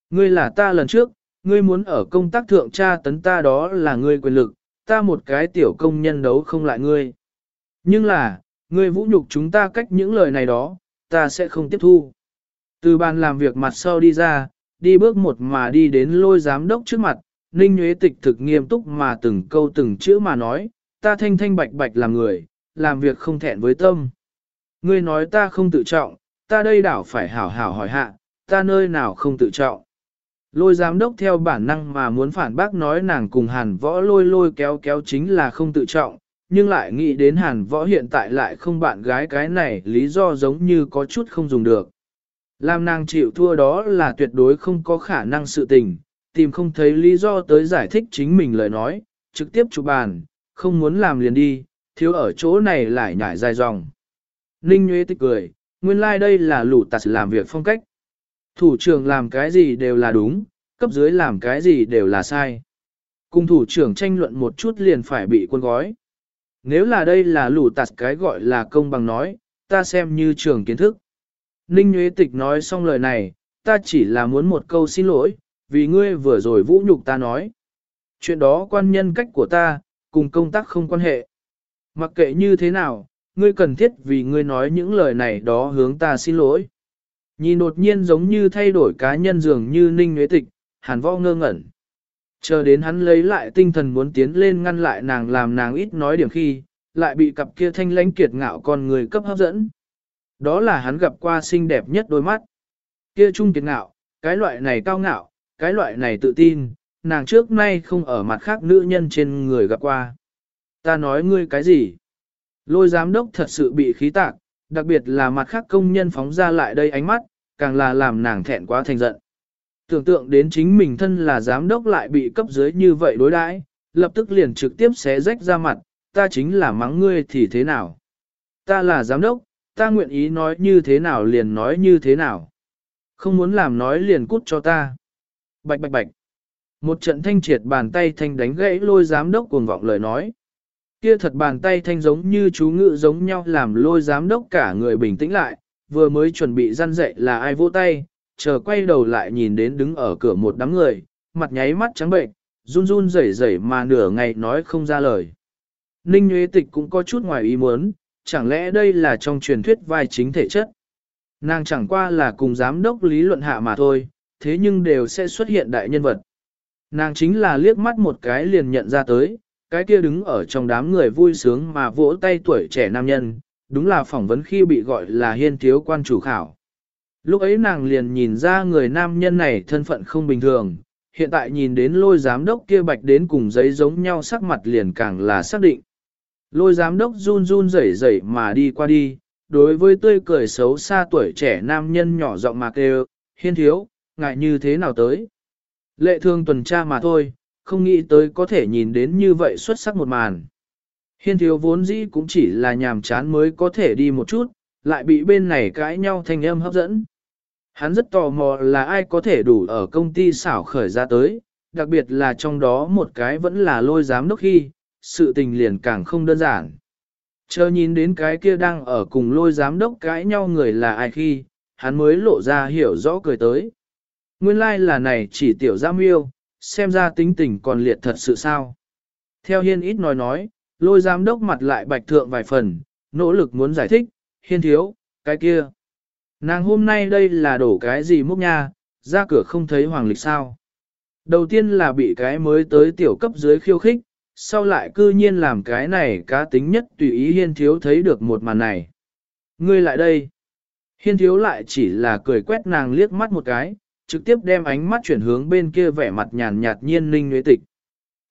Ngươi là ta lần trước, ngươi muốn ở công tác thượng tra tấn ta đó là ngươi quyền lực, ta một cái tiểu công nhân đấu không lại ngươi. Nhưng là, ngươi vũ nhục chúng ta cách những lời này đó, ta sẽ không tiếp thu. Từ bàn làm việc mặt sau đi ra, đi bước một mà đi đến lôi giám đốc trước mặt, Ninh Nguyễn Tịch thực nghiêm túc mà từng câu từng chữ mà nói, ta thanh thanh bạch bạch làm người, làm việc không thẹn với tâm. Ngươi nói ta không tự trọng, ta đây đảo phải hảo hảo hỏi hạ, ta nơi nào không tự trọng. Lôi giám đốc theo bản năng mà muốn phản bác nói nàng cùng hàn võ lôi lôi kéo kéo chính là không tự trọng, nhưng lại nghĩ đến hàn võ hiện tại lại không bạn gái cái này lý do giống như có chút không dùng được. Làm nàng chịu thua đó là tuyệt đối không có khả năng sự tình, tìm không thấy lý do tới giải thích chính mình lời nói, trực tiếp chụp bàn, không muốn làm liền đi, thiếu ở chỗ này lại nhảy dài dòng. Ninh Nguyễn tích cười, nguyên lai like đây là lũ tạt làm việc phong cách. Thủ trưởng làm cái gì đều là đúng, cấp dưới làm cái gì đều là sai. Cùng thủ trưởng tranh luận một chút liền phải bị quân gói. Nếu là đây là lũ tạt cái gọi là công bằng nói, ta xem như trường kiến thức. Ninh Nguyễn Tịch nói xong lời này, ta chỉ là muốn một câu xin lỗi, vì ngươi vừa rồi vũ nhục ta nói. Chuyện đó quan nhân cách của ta, cùng công tác không quan hệ. Mặc kệ như thế nào, ngươi cần thiết vì ngươi nói những lời này đó hướng ta xin lỗi. Nhìn đột nhiên giống như thay đổi cá nhân dường như ninh nhuế tịch, hàn võ ngơ ngẩn. Chờ đến hắn lấy lại tinh thần muốn tiến lên ngăn lại nàng làm nàng ít nói điểm khi, lại bị cặp kia thanh lãnh kiệt ngạo con người cấp hấp dẫn. Đó là hắn gặp qua xinh đẹp nhất đôi mắt. Kia trung kiệt ngạo, cái loại này cao ngạo, cái loại này tự tin, nàng trước nay không ở mặt khác nữ nhân trên người gặp qua. Ta nói ngươi cái gì? Lôi giám đốc thật sự bị khí tạc, đặc biệt là mặt khác công nhân phóng ra lại đây ánh mắt, càng là làm nàng thẹn quá thành giận. Tưởng tượng đến chính mình thân là giám đốc lại bị cấp dưới như vậy đối đãi, lập tức liền trực tiếp xé rách ra mặt, ta chính là mắng ngươi thì thế nào? Ta là giám đốc, ta nguyện ý nói như thế nào liền nói như thế nào. Không muốn làm nói liền cút cho ta. Bạch bạch bạch. Một trận thanh triệt bàn tay thanh đánh gãy lôi giám đốc cuồng vọng lời nói. Kia thật bàn tay thanh giống như chú ngự giống nhau làm lôi giám đốc cả người bình tĩnh lại, vừa mới chuẩn bị răn dậy là ai vỗ tay, chờ quay đầu lại nhìn đến đứng ở cửa một đám người, mặt nháy mắt trắng bệnh, run run rẩy rẩy mà nửa ngày nói không ra lời. Ninh Nguyễn Tịch cũng có chút ngoài ý muốn, chẳng lẽ đây là trong truyền thuyết vai chính thể chất. Nàng chẳng qua là cùng giám đốc lý luận hạ mà thôi, thế nhưng đều sẽ xuất hiện đại nhân vật. Nàng chính là liếc mắt một cái liền nhận ra tới, cái kia đứng ở trong đám người vui sướng mà vỗ tay tuổi trẻ nam nhân, đúng là phỏng vấn khi bị gọi là hiên thiếu quan chủ khảo. Lúc ấy nàng liền nhìn ra người nam nhân này thân phận không bình thường, hiện tại nhìn đến lôi giám đốc kia bạch đến cùng giấy giống nhau sắc mặt liền càng là xác định. Lôi giám đốc run run rẩy rẩy mà đi qua đi, đối với tươi cười xấu xa tuổi trẻ nam nhân nhỏ giọng mà kêu, hiên thiếu, ngại như thế nào tới. Lệ thương tuần tra mà thôi, không nghĩ tới có thể nhìn đến như vậy xuất sắc một màn. Hiên thiếu vốn dĩ cũng chỉ là nhàm chán mới có thể đi một chút, lại bị bên này cãi nhau thanh âm hấp dẫn. Hắn rất tò mò là ai có thể đủ ở công ty xảo khởi ra tới, đặc biệt là trong đó một cái vẫn là lôi giám đốc khi, sự tình liền càng không đơn giản. Chờ nhìn đến cái kia đang ở cùng lôi giám đốc cãi nhau người là ai khi, hắn mới lộ ra hiểu rõ cười tới. Nguyên lai like là này chỉ tiểu giam yêu, xem ra tính tình còn liệt thật sự sao. Theo hiên ít nói nói, lôi giám đốc mặt lại bạch thượng vài phần, nỗ lực muốn giải thích, hiên thiếu, cái kia. Nàng hôm nay đây là đổ cái gì múc nha, ra cửa không thấy hoàng lịch sao. Đầu tiên là bị cái mới tới tiểu cấp dưới khiêu khích, sau lại cư nhiên làm cái này cá tính nhất tùy ý hiên thiếu thấy được một màn này. Ngươi lại đây. Hiên thiếu lại chỉ là cười quét nàng liếc mắt một cái, trực tiếp đem ánh mắt chuyển hướng bên kia vẻ mặt nhàn nhạt nhiên ninh nhuế tịch.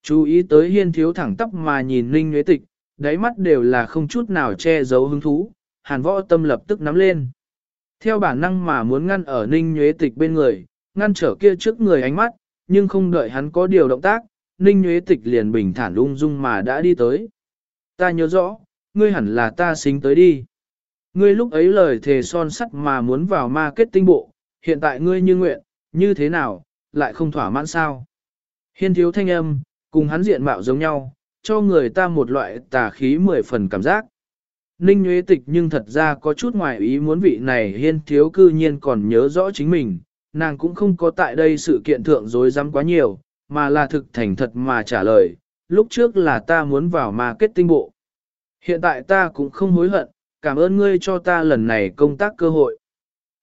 Chú ý tới hiên thiếu thẳng tóc mà nhìn ninh nhuế tịch, đáy mắt đều là không chút nào che giấu hứng thú, hàn võ tâm lập tức nắm lên. Theo bản năng mà muốn ngăn ở ninh nhuế tịch bên người, ngăn trở kia trước người ánh mắt, nhưng không đợi hắn có điều động tác, ninh nhuế tịch liền bình thản ung dung mà đã đi tới. Ta nhớ rõ, ngươi hẳn là ta xính tới đi. Ngươi lúc ấy lời thề son sắt mà muốn vào marketing bộ, hiện tại ngươi như nguyện, như thế nào, lại không thỏa mãn sao? Hiên thiếu thanh âm, cùng hắn diện mạo giống nhau, cho người ta một loại tà khí mười phần cảm giác. Ninh Nguyễn Tịch nhưng thật ra có chút ngoài ý muốn vị này hiên thiếu cư nhiên còn nhớ rõ chính mình, nàng cũng không có tại đây sự kiện thượng dối dám quá nhiều, mà là thực thành thật mà trả lời, lúc trước là ta muốn vào marketing bộ. Hiện tại ta cũng không hối hận, cảm ơn ngươi cho ta lần này công tác cơ hội.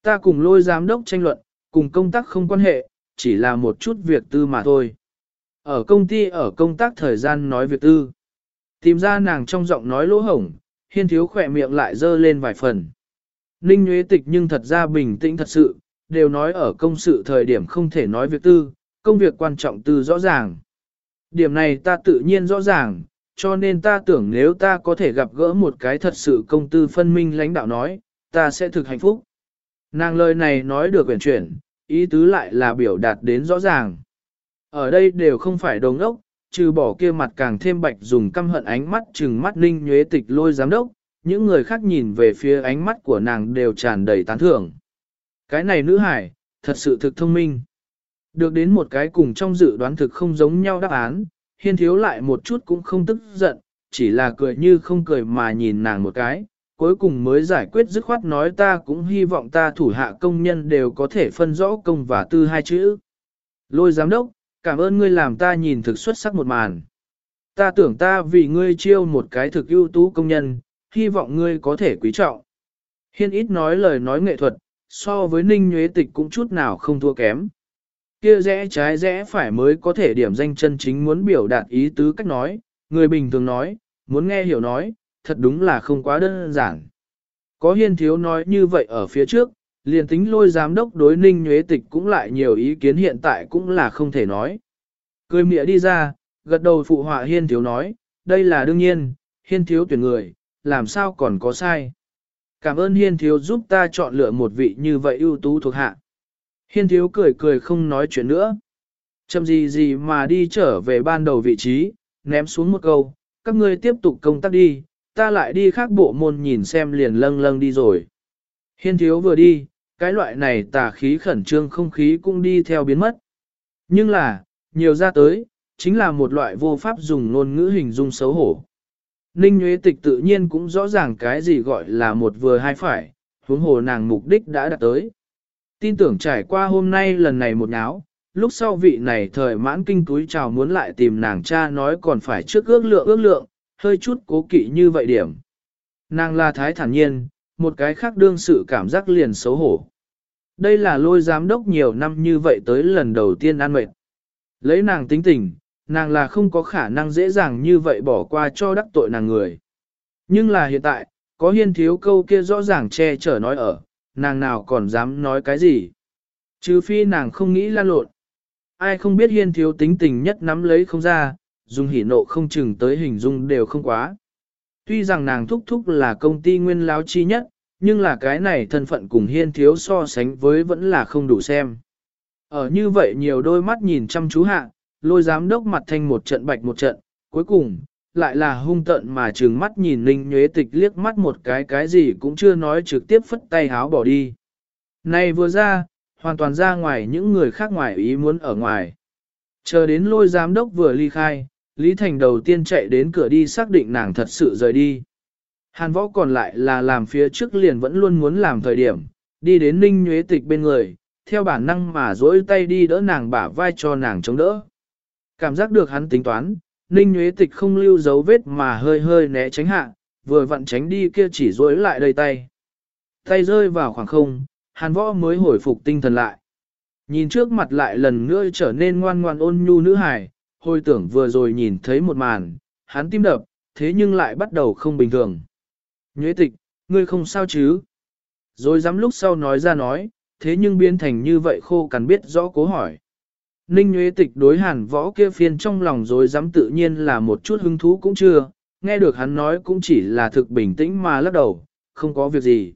Ta cùng lôi giám đốc tranh luận, cùng công tác không quan hệ, chỉ là một chút việc tư mà thôi. Ở công ty ở công tác thời gian nói việc tư. Tìm ra nàng trong giọng nói lỗ hổng, hiên thiếu khỏe miệng lại dơ lên vài phần. Ninh Nguyễn Tịch nhưng thật ra bình tĩnh thật sự, đều nói ở công sự thời điểm không thể nói việc tư, công việc quan trọng tư rõ ràng. Điểm này ta tự nhiên rõ ràng, cho nên ta tưởng nếu ta có thể gặp gỡ một cái thật sự công tư phân minh lãnh đạo nói, ta sẽ thực hạnh phúc. Nàng lời này nói được quyển chuyển, ý tứ lại là biểu đạt đến rõ ràng. Ở đây đều không phải đồng ốc, trừ bỏ kia mặt càng thêm bạch dùng căm hận ánh mắt trừng mắt ninh nhuế tịch lôi giám đốc, những người khác nhìn về phía ánh mắt của nàng đều tràn đầy tán thưởng. Cái này nữ hải, thật sự thực thông minh. Được đến một cái cùng trong dự đoán thực không giống nhau đáp án, hiên thiếu lại một chút cũng không tức giận, chỉ là cười như không cười mà nhìn nàng một cái, cuối cùng mới giải quyết dứt khoát nói ta cũng hy vọng ta thủ hạ công nhân đều có thể phân rõ công và tư hai chữ. Lôi giám đốc, cảm ơn ngươi làm ta nhìn thực xuất sắc một màn. Ta tưởng ta vì ngươi chiêu một cái thực ưu tú công nhân, hy vọng ngươi có thể quý trọng. Hiên ít nói lời nói nghệ thuật, so với ninh nhuế tịch cũng chút nào không thua kém. Kia rẽ trái rẽ phải mới có thể điểm danh chân chính muốn biểu đạt ý tứ cách nói, người bình thường nói, muốn nghe hiểu nói, thật đúng là không quá đơn giản. Có hiên thiếu nói như vậy ở phía trước, liền tính lôi giám đốc đối ninh nhuế tịch cũng lại nhiều ý kiến hiện tại cũng là không thể nói. Cười mịa đi ra, gật đầu phụ họa hiên thiếu nói, đây là đương nhiên, hiên thiếu tuyển người, làm sao còn có sai. Cảm ơn hiên thiếu giúp ta chọn lựa một vị như vậy ưu tú thuộc hạ. Hiên thiếu cười cười không nói chuyện nữa. Chậm gì gì mà đi trở về ban đầu vị trí, ném xuống một câu, các ngươi tiếp tục công tác đi, ta lại đi khác bộ môn nhìn xem liền lâng lâng đi rồi. Hiên thiếu vừa đi, cái loại này tà khí khẩn trương không khí cũng đi theo biến mất. Nhưng là, nhiều ra tới, chính là một loại vô pháp dùng ngôn ngữ hình dung xấu hổ. Ninh Nguyễn Tịch tự nhiên cũng rõ ràng cái gì gọi là một vừa hai phải, huống hồ nàng mục đích đã đạt tới. Tin tưởng trải qua hôm nay lần này một náo, lúc sau vị này thời mãn kinh túi chào muốn lại tìm nàng cha nói còn phải trước ước lượng ước lượng, hơi chút cố kỵ như vậy điểm. Nàng là thái thản nhiên, một cái khác đương sự cảm giác liền xấu hổ. Đây là lôi giám đốc nhiều năm như vậy tới lần đầu tiên ăn mệt. Lấy nàng tính tình, nàng là không có khả năng dễ dàng như vậy bỏ qua cho đắc tội nàng người. Nhưng là hiện tại, có hiên thiếu câu kia rõ ràng che chở nói ở, nàng nào còn dám nói cái gì. Trừ phi nàng không nghĩ lan lộn. Ai không biết hiên thiếu tính tình nhất nắm lấy không ra, dùng hỉ nộ không chừng tới hình dung đều không quá. Tuy rằng nàng thúc thúc là công ty nguyên láo chi nhất, nhưng là cái này thân phận cùng hiên thiếu so sánh với vẫn là không đủ xem. Ở như vậy nhiều đôi mắt nhìn chăm chú hạ, lôi giám đốc mặt thanh một trận bạch một trận, cuối cùng, lại là hung tận mà trừng mắt nhìn Ninh Nhuế Tịch liếc mắt một cái cái gì cũng chưa nói trực tiếp phất tay háo bỏ đi. Này vừa ra, hoàn toàn ra ngoài những người khác ngoài ý muốn ở ngoài. Chờ đến lôi giám đốc vừa ly khai, Lý Thành đầu tiên chạy đến cửa đi xác định nàng thật sự rời đi. Hàn võ còn lại là làm phía trước liền vẫn luôn muốn làm thời điểm, đi đến Ninh Nhuế Tịch bên người, theo bản năng mà dỗi tay đi đỡ nàng bả vai cho nàng chống đỡ. Cảm giác được hắn tính toán, Ninh Nhuế Tịch không lưu dấu vết mà hơi hơi né tránh hạ, vừa vặn tránh đi kia chỉ dối lại đầy tay. Tay rơi vào khoảng không, hàn võ mới hồi phục tinh thần lại. Nhìn trước mặt lại lần nữa trở nên ngoan ngoan ôn nhu nữ hài, hồi tưởng vừa rồi nhìn thấy một màn, hắn tim đập, thế nhưng lại bắt đầu không bình thường. Nhuế Tịch, ngươi không sao chứ? Rồi dám lúc sau nói ra nói, thế nhưng biến thành như vậy khô cằn biết rõ cố hỏi. Ninh Nguyễn Tịch đối hàn võ kia phiên trong lòng rồi dám tự nhiên là một chút hứng thú cũng chưa, nghe được hắn nói cũng chỉ là thực bình tĩnh mà lắc đầu, không có việc gì.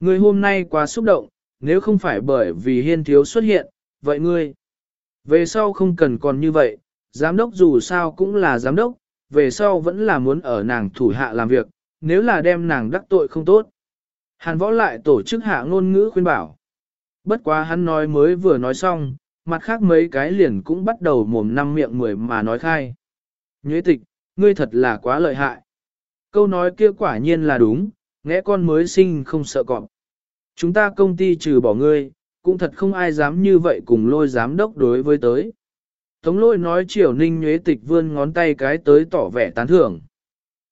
Ngươi hôm nay quá xúc động, nếu không phải bởi vì hiên thiếu xuất hiện, vậy ngươi, về sau không cần còn như vậy, giám đốc dù sao cũng là giám đốc, về sau vẫn là muốn ở nàng thủ hạ làm việc, nếu là đem nàng đắc tội không tốt. Hàn võ lại tổ chức hạ ngôn ngữ khuyên bảo. Bất quá hắn nói mới vừa nói xong, mặt khác mấy cái liền cũng bắt đầu mồm năm miệng mười mà nói khai. Nhuế tịch, ngươi thật là quá lợi hại. Câu nói kia quả nhiên là đúng, nghe con mới sinh không sợ cọp. Chúng ta công ty trừ bỏ ngươi, cũng thật không ai dám như vậy cùng lôi giám đốc đối với tới. Tống lôi nói chiều ninh nhuế tịch vươn ngón tay cái tới tỏ vẻ tán thưởng.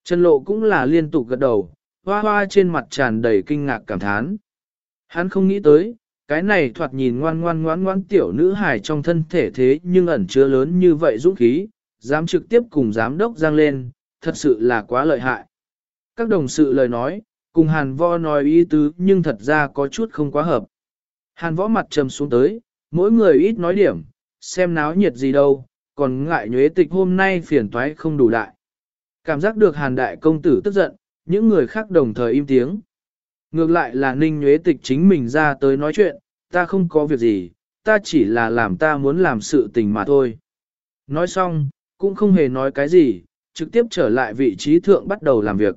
Trần lộ cũng là liên tục gật đầu, hoa hoa trên mặt tràn đầy kinh ngạc cảm thán. Hắn không nghĩ tới, cái này thoạt nhìn ngoan ngoan ngoan ngoan tiểu nữ hài trong thân thể thế nhưng ẩn chứa lớn như vậy dũng khí, dám trực tiếp cùng giám đốc giang lên, thật sự là quá lợi hại. Các đồng sự lời nói, cùng hàn võ nói ý tứ nhưng thật ra có chút không quá hợp. Hàn võ mặt trầm xuống tới, mỗi người ít nói điểm, xem náo nhiệt gì đâu, còn ngại nhuế tịch hôm nay phiền toái không đủ đại. Cảm giác được hàn đại công tử tức giận, những người khác đồng thời im tiếng. Ngược lại là ninh nhuế tịch chính mình ra tới nói chuyện, ta không có việc gì, ta chỉ là làm ta muốn làm sự tình mà thôi. Nói xong, cũng không hề nói cái gì, trực tiếp trở lại vị trí thượng bắt đầu làm việc.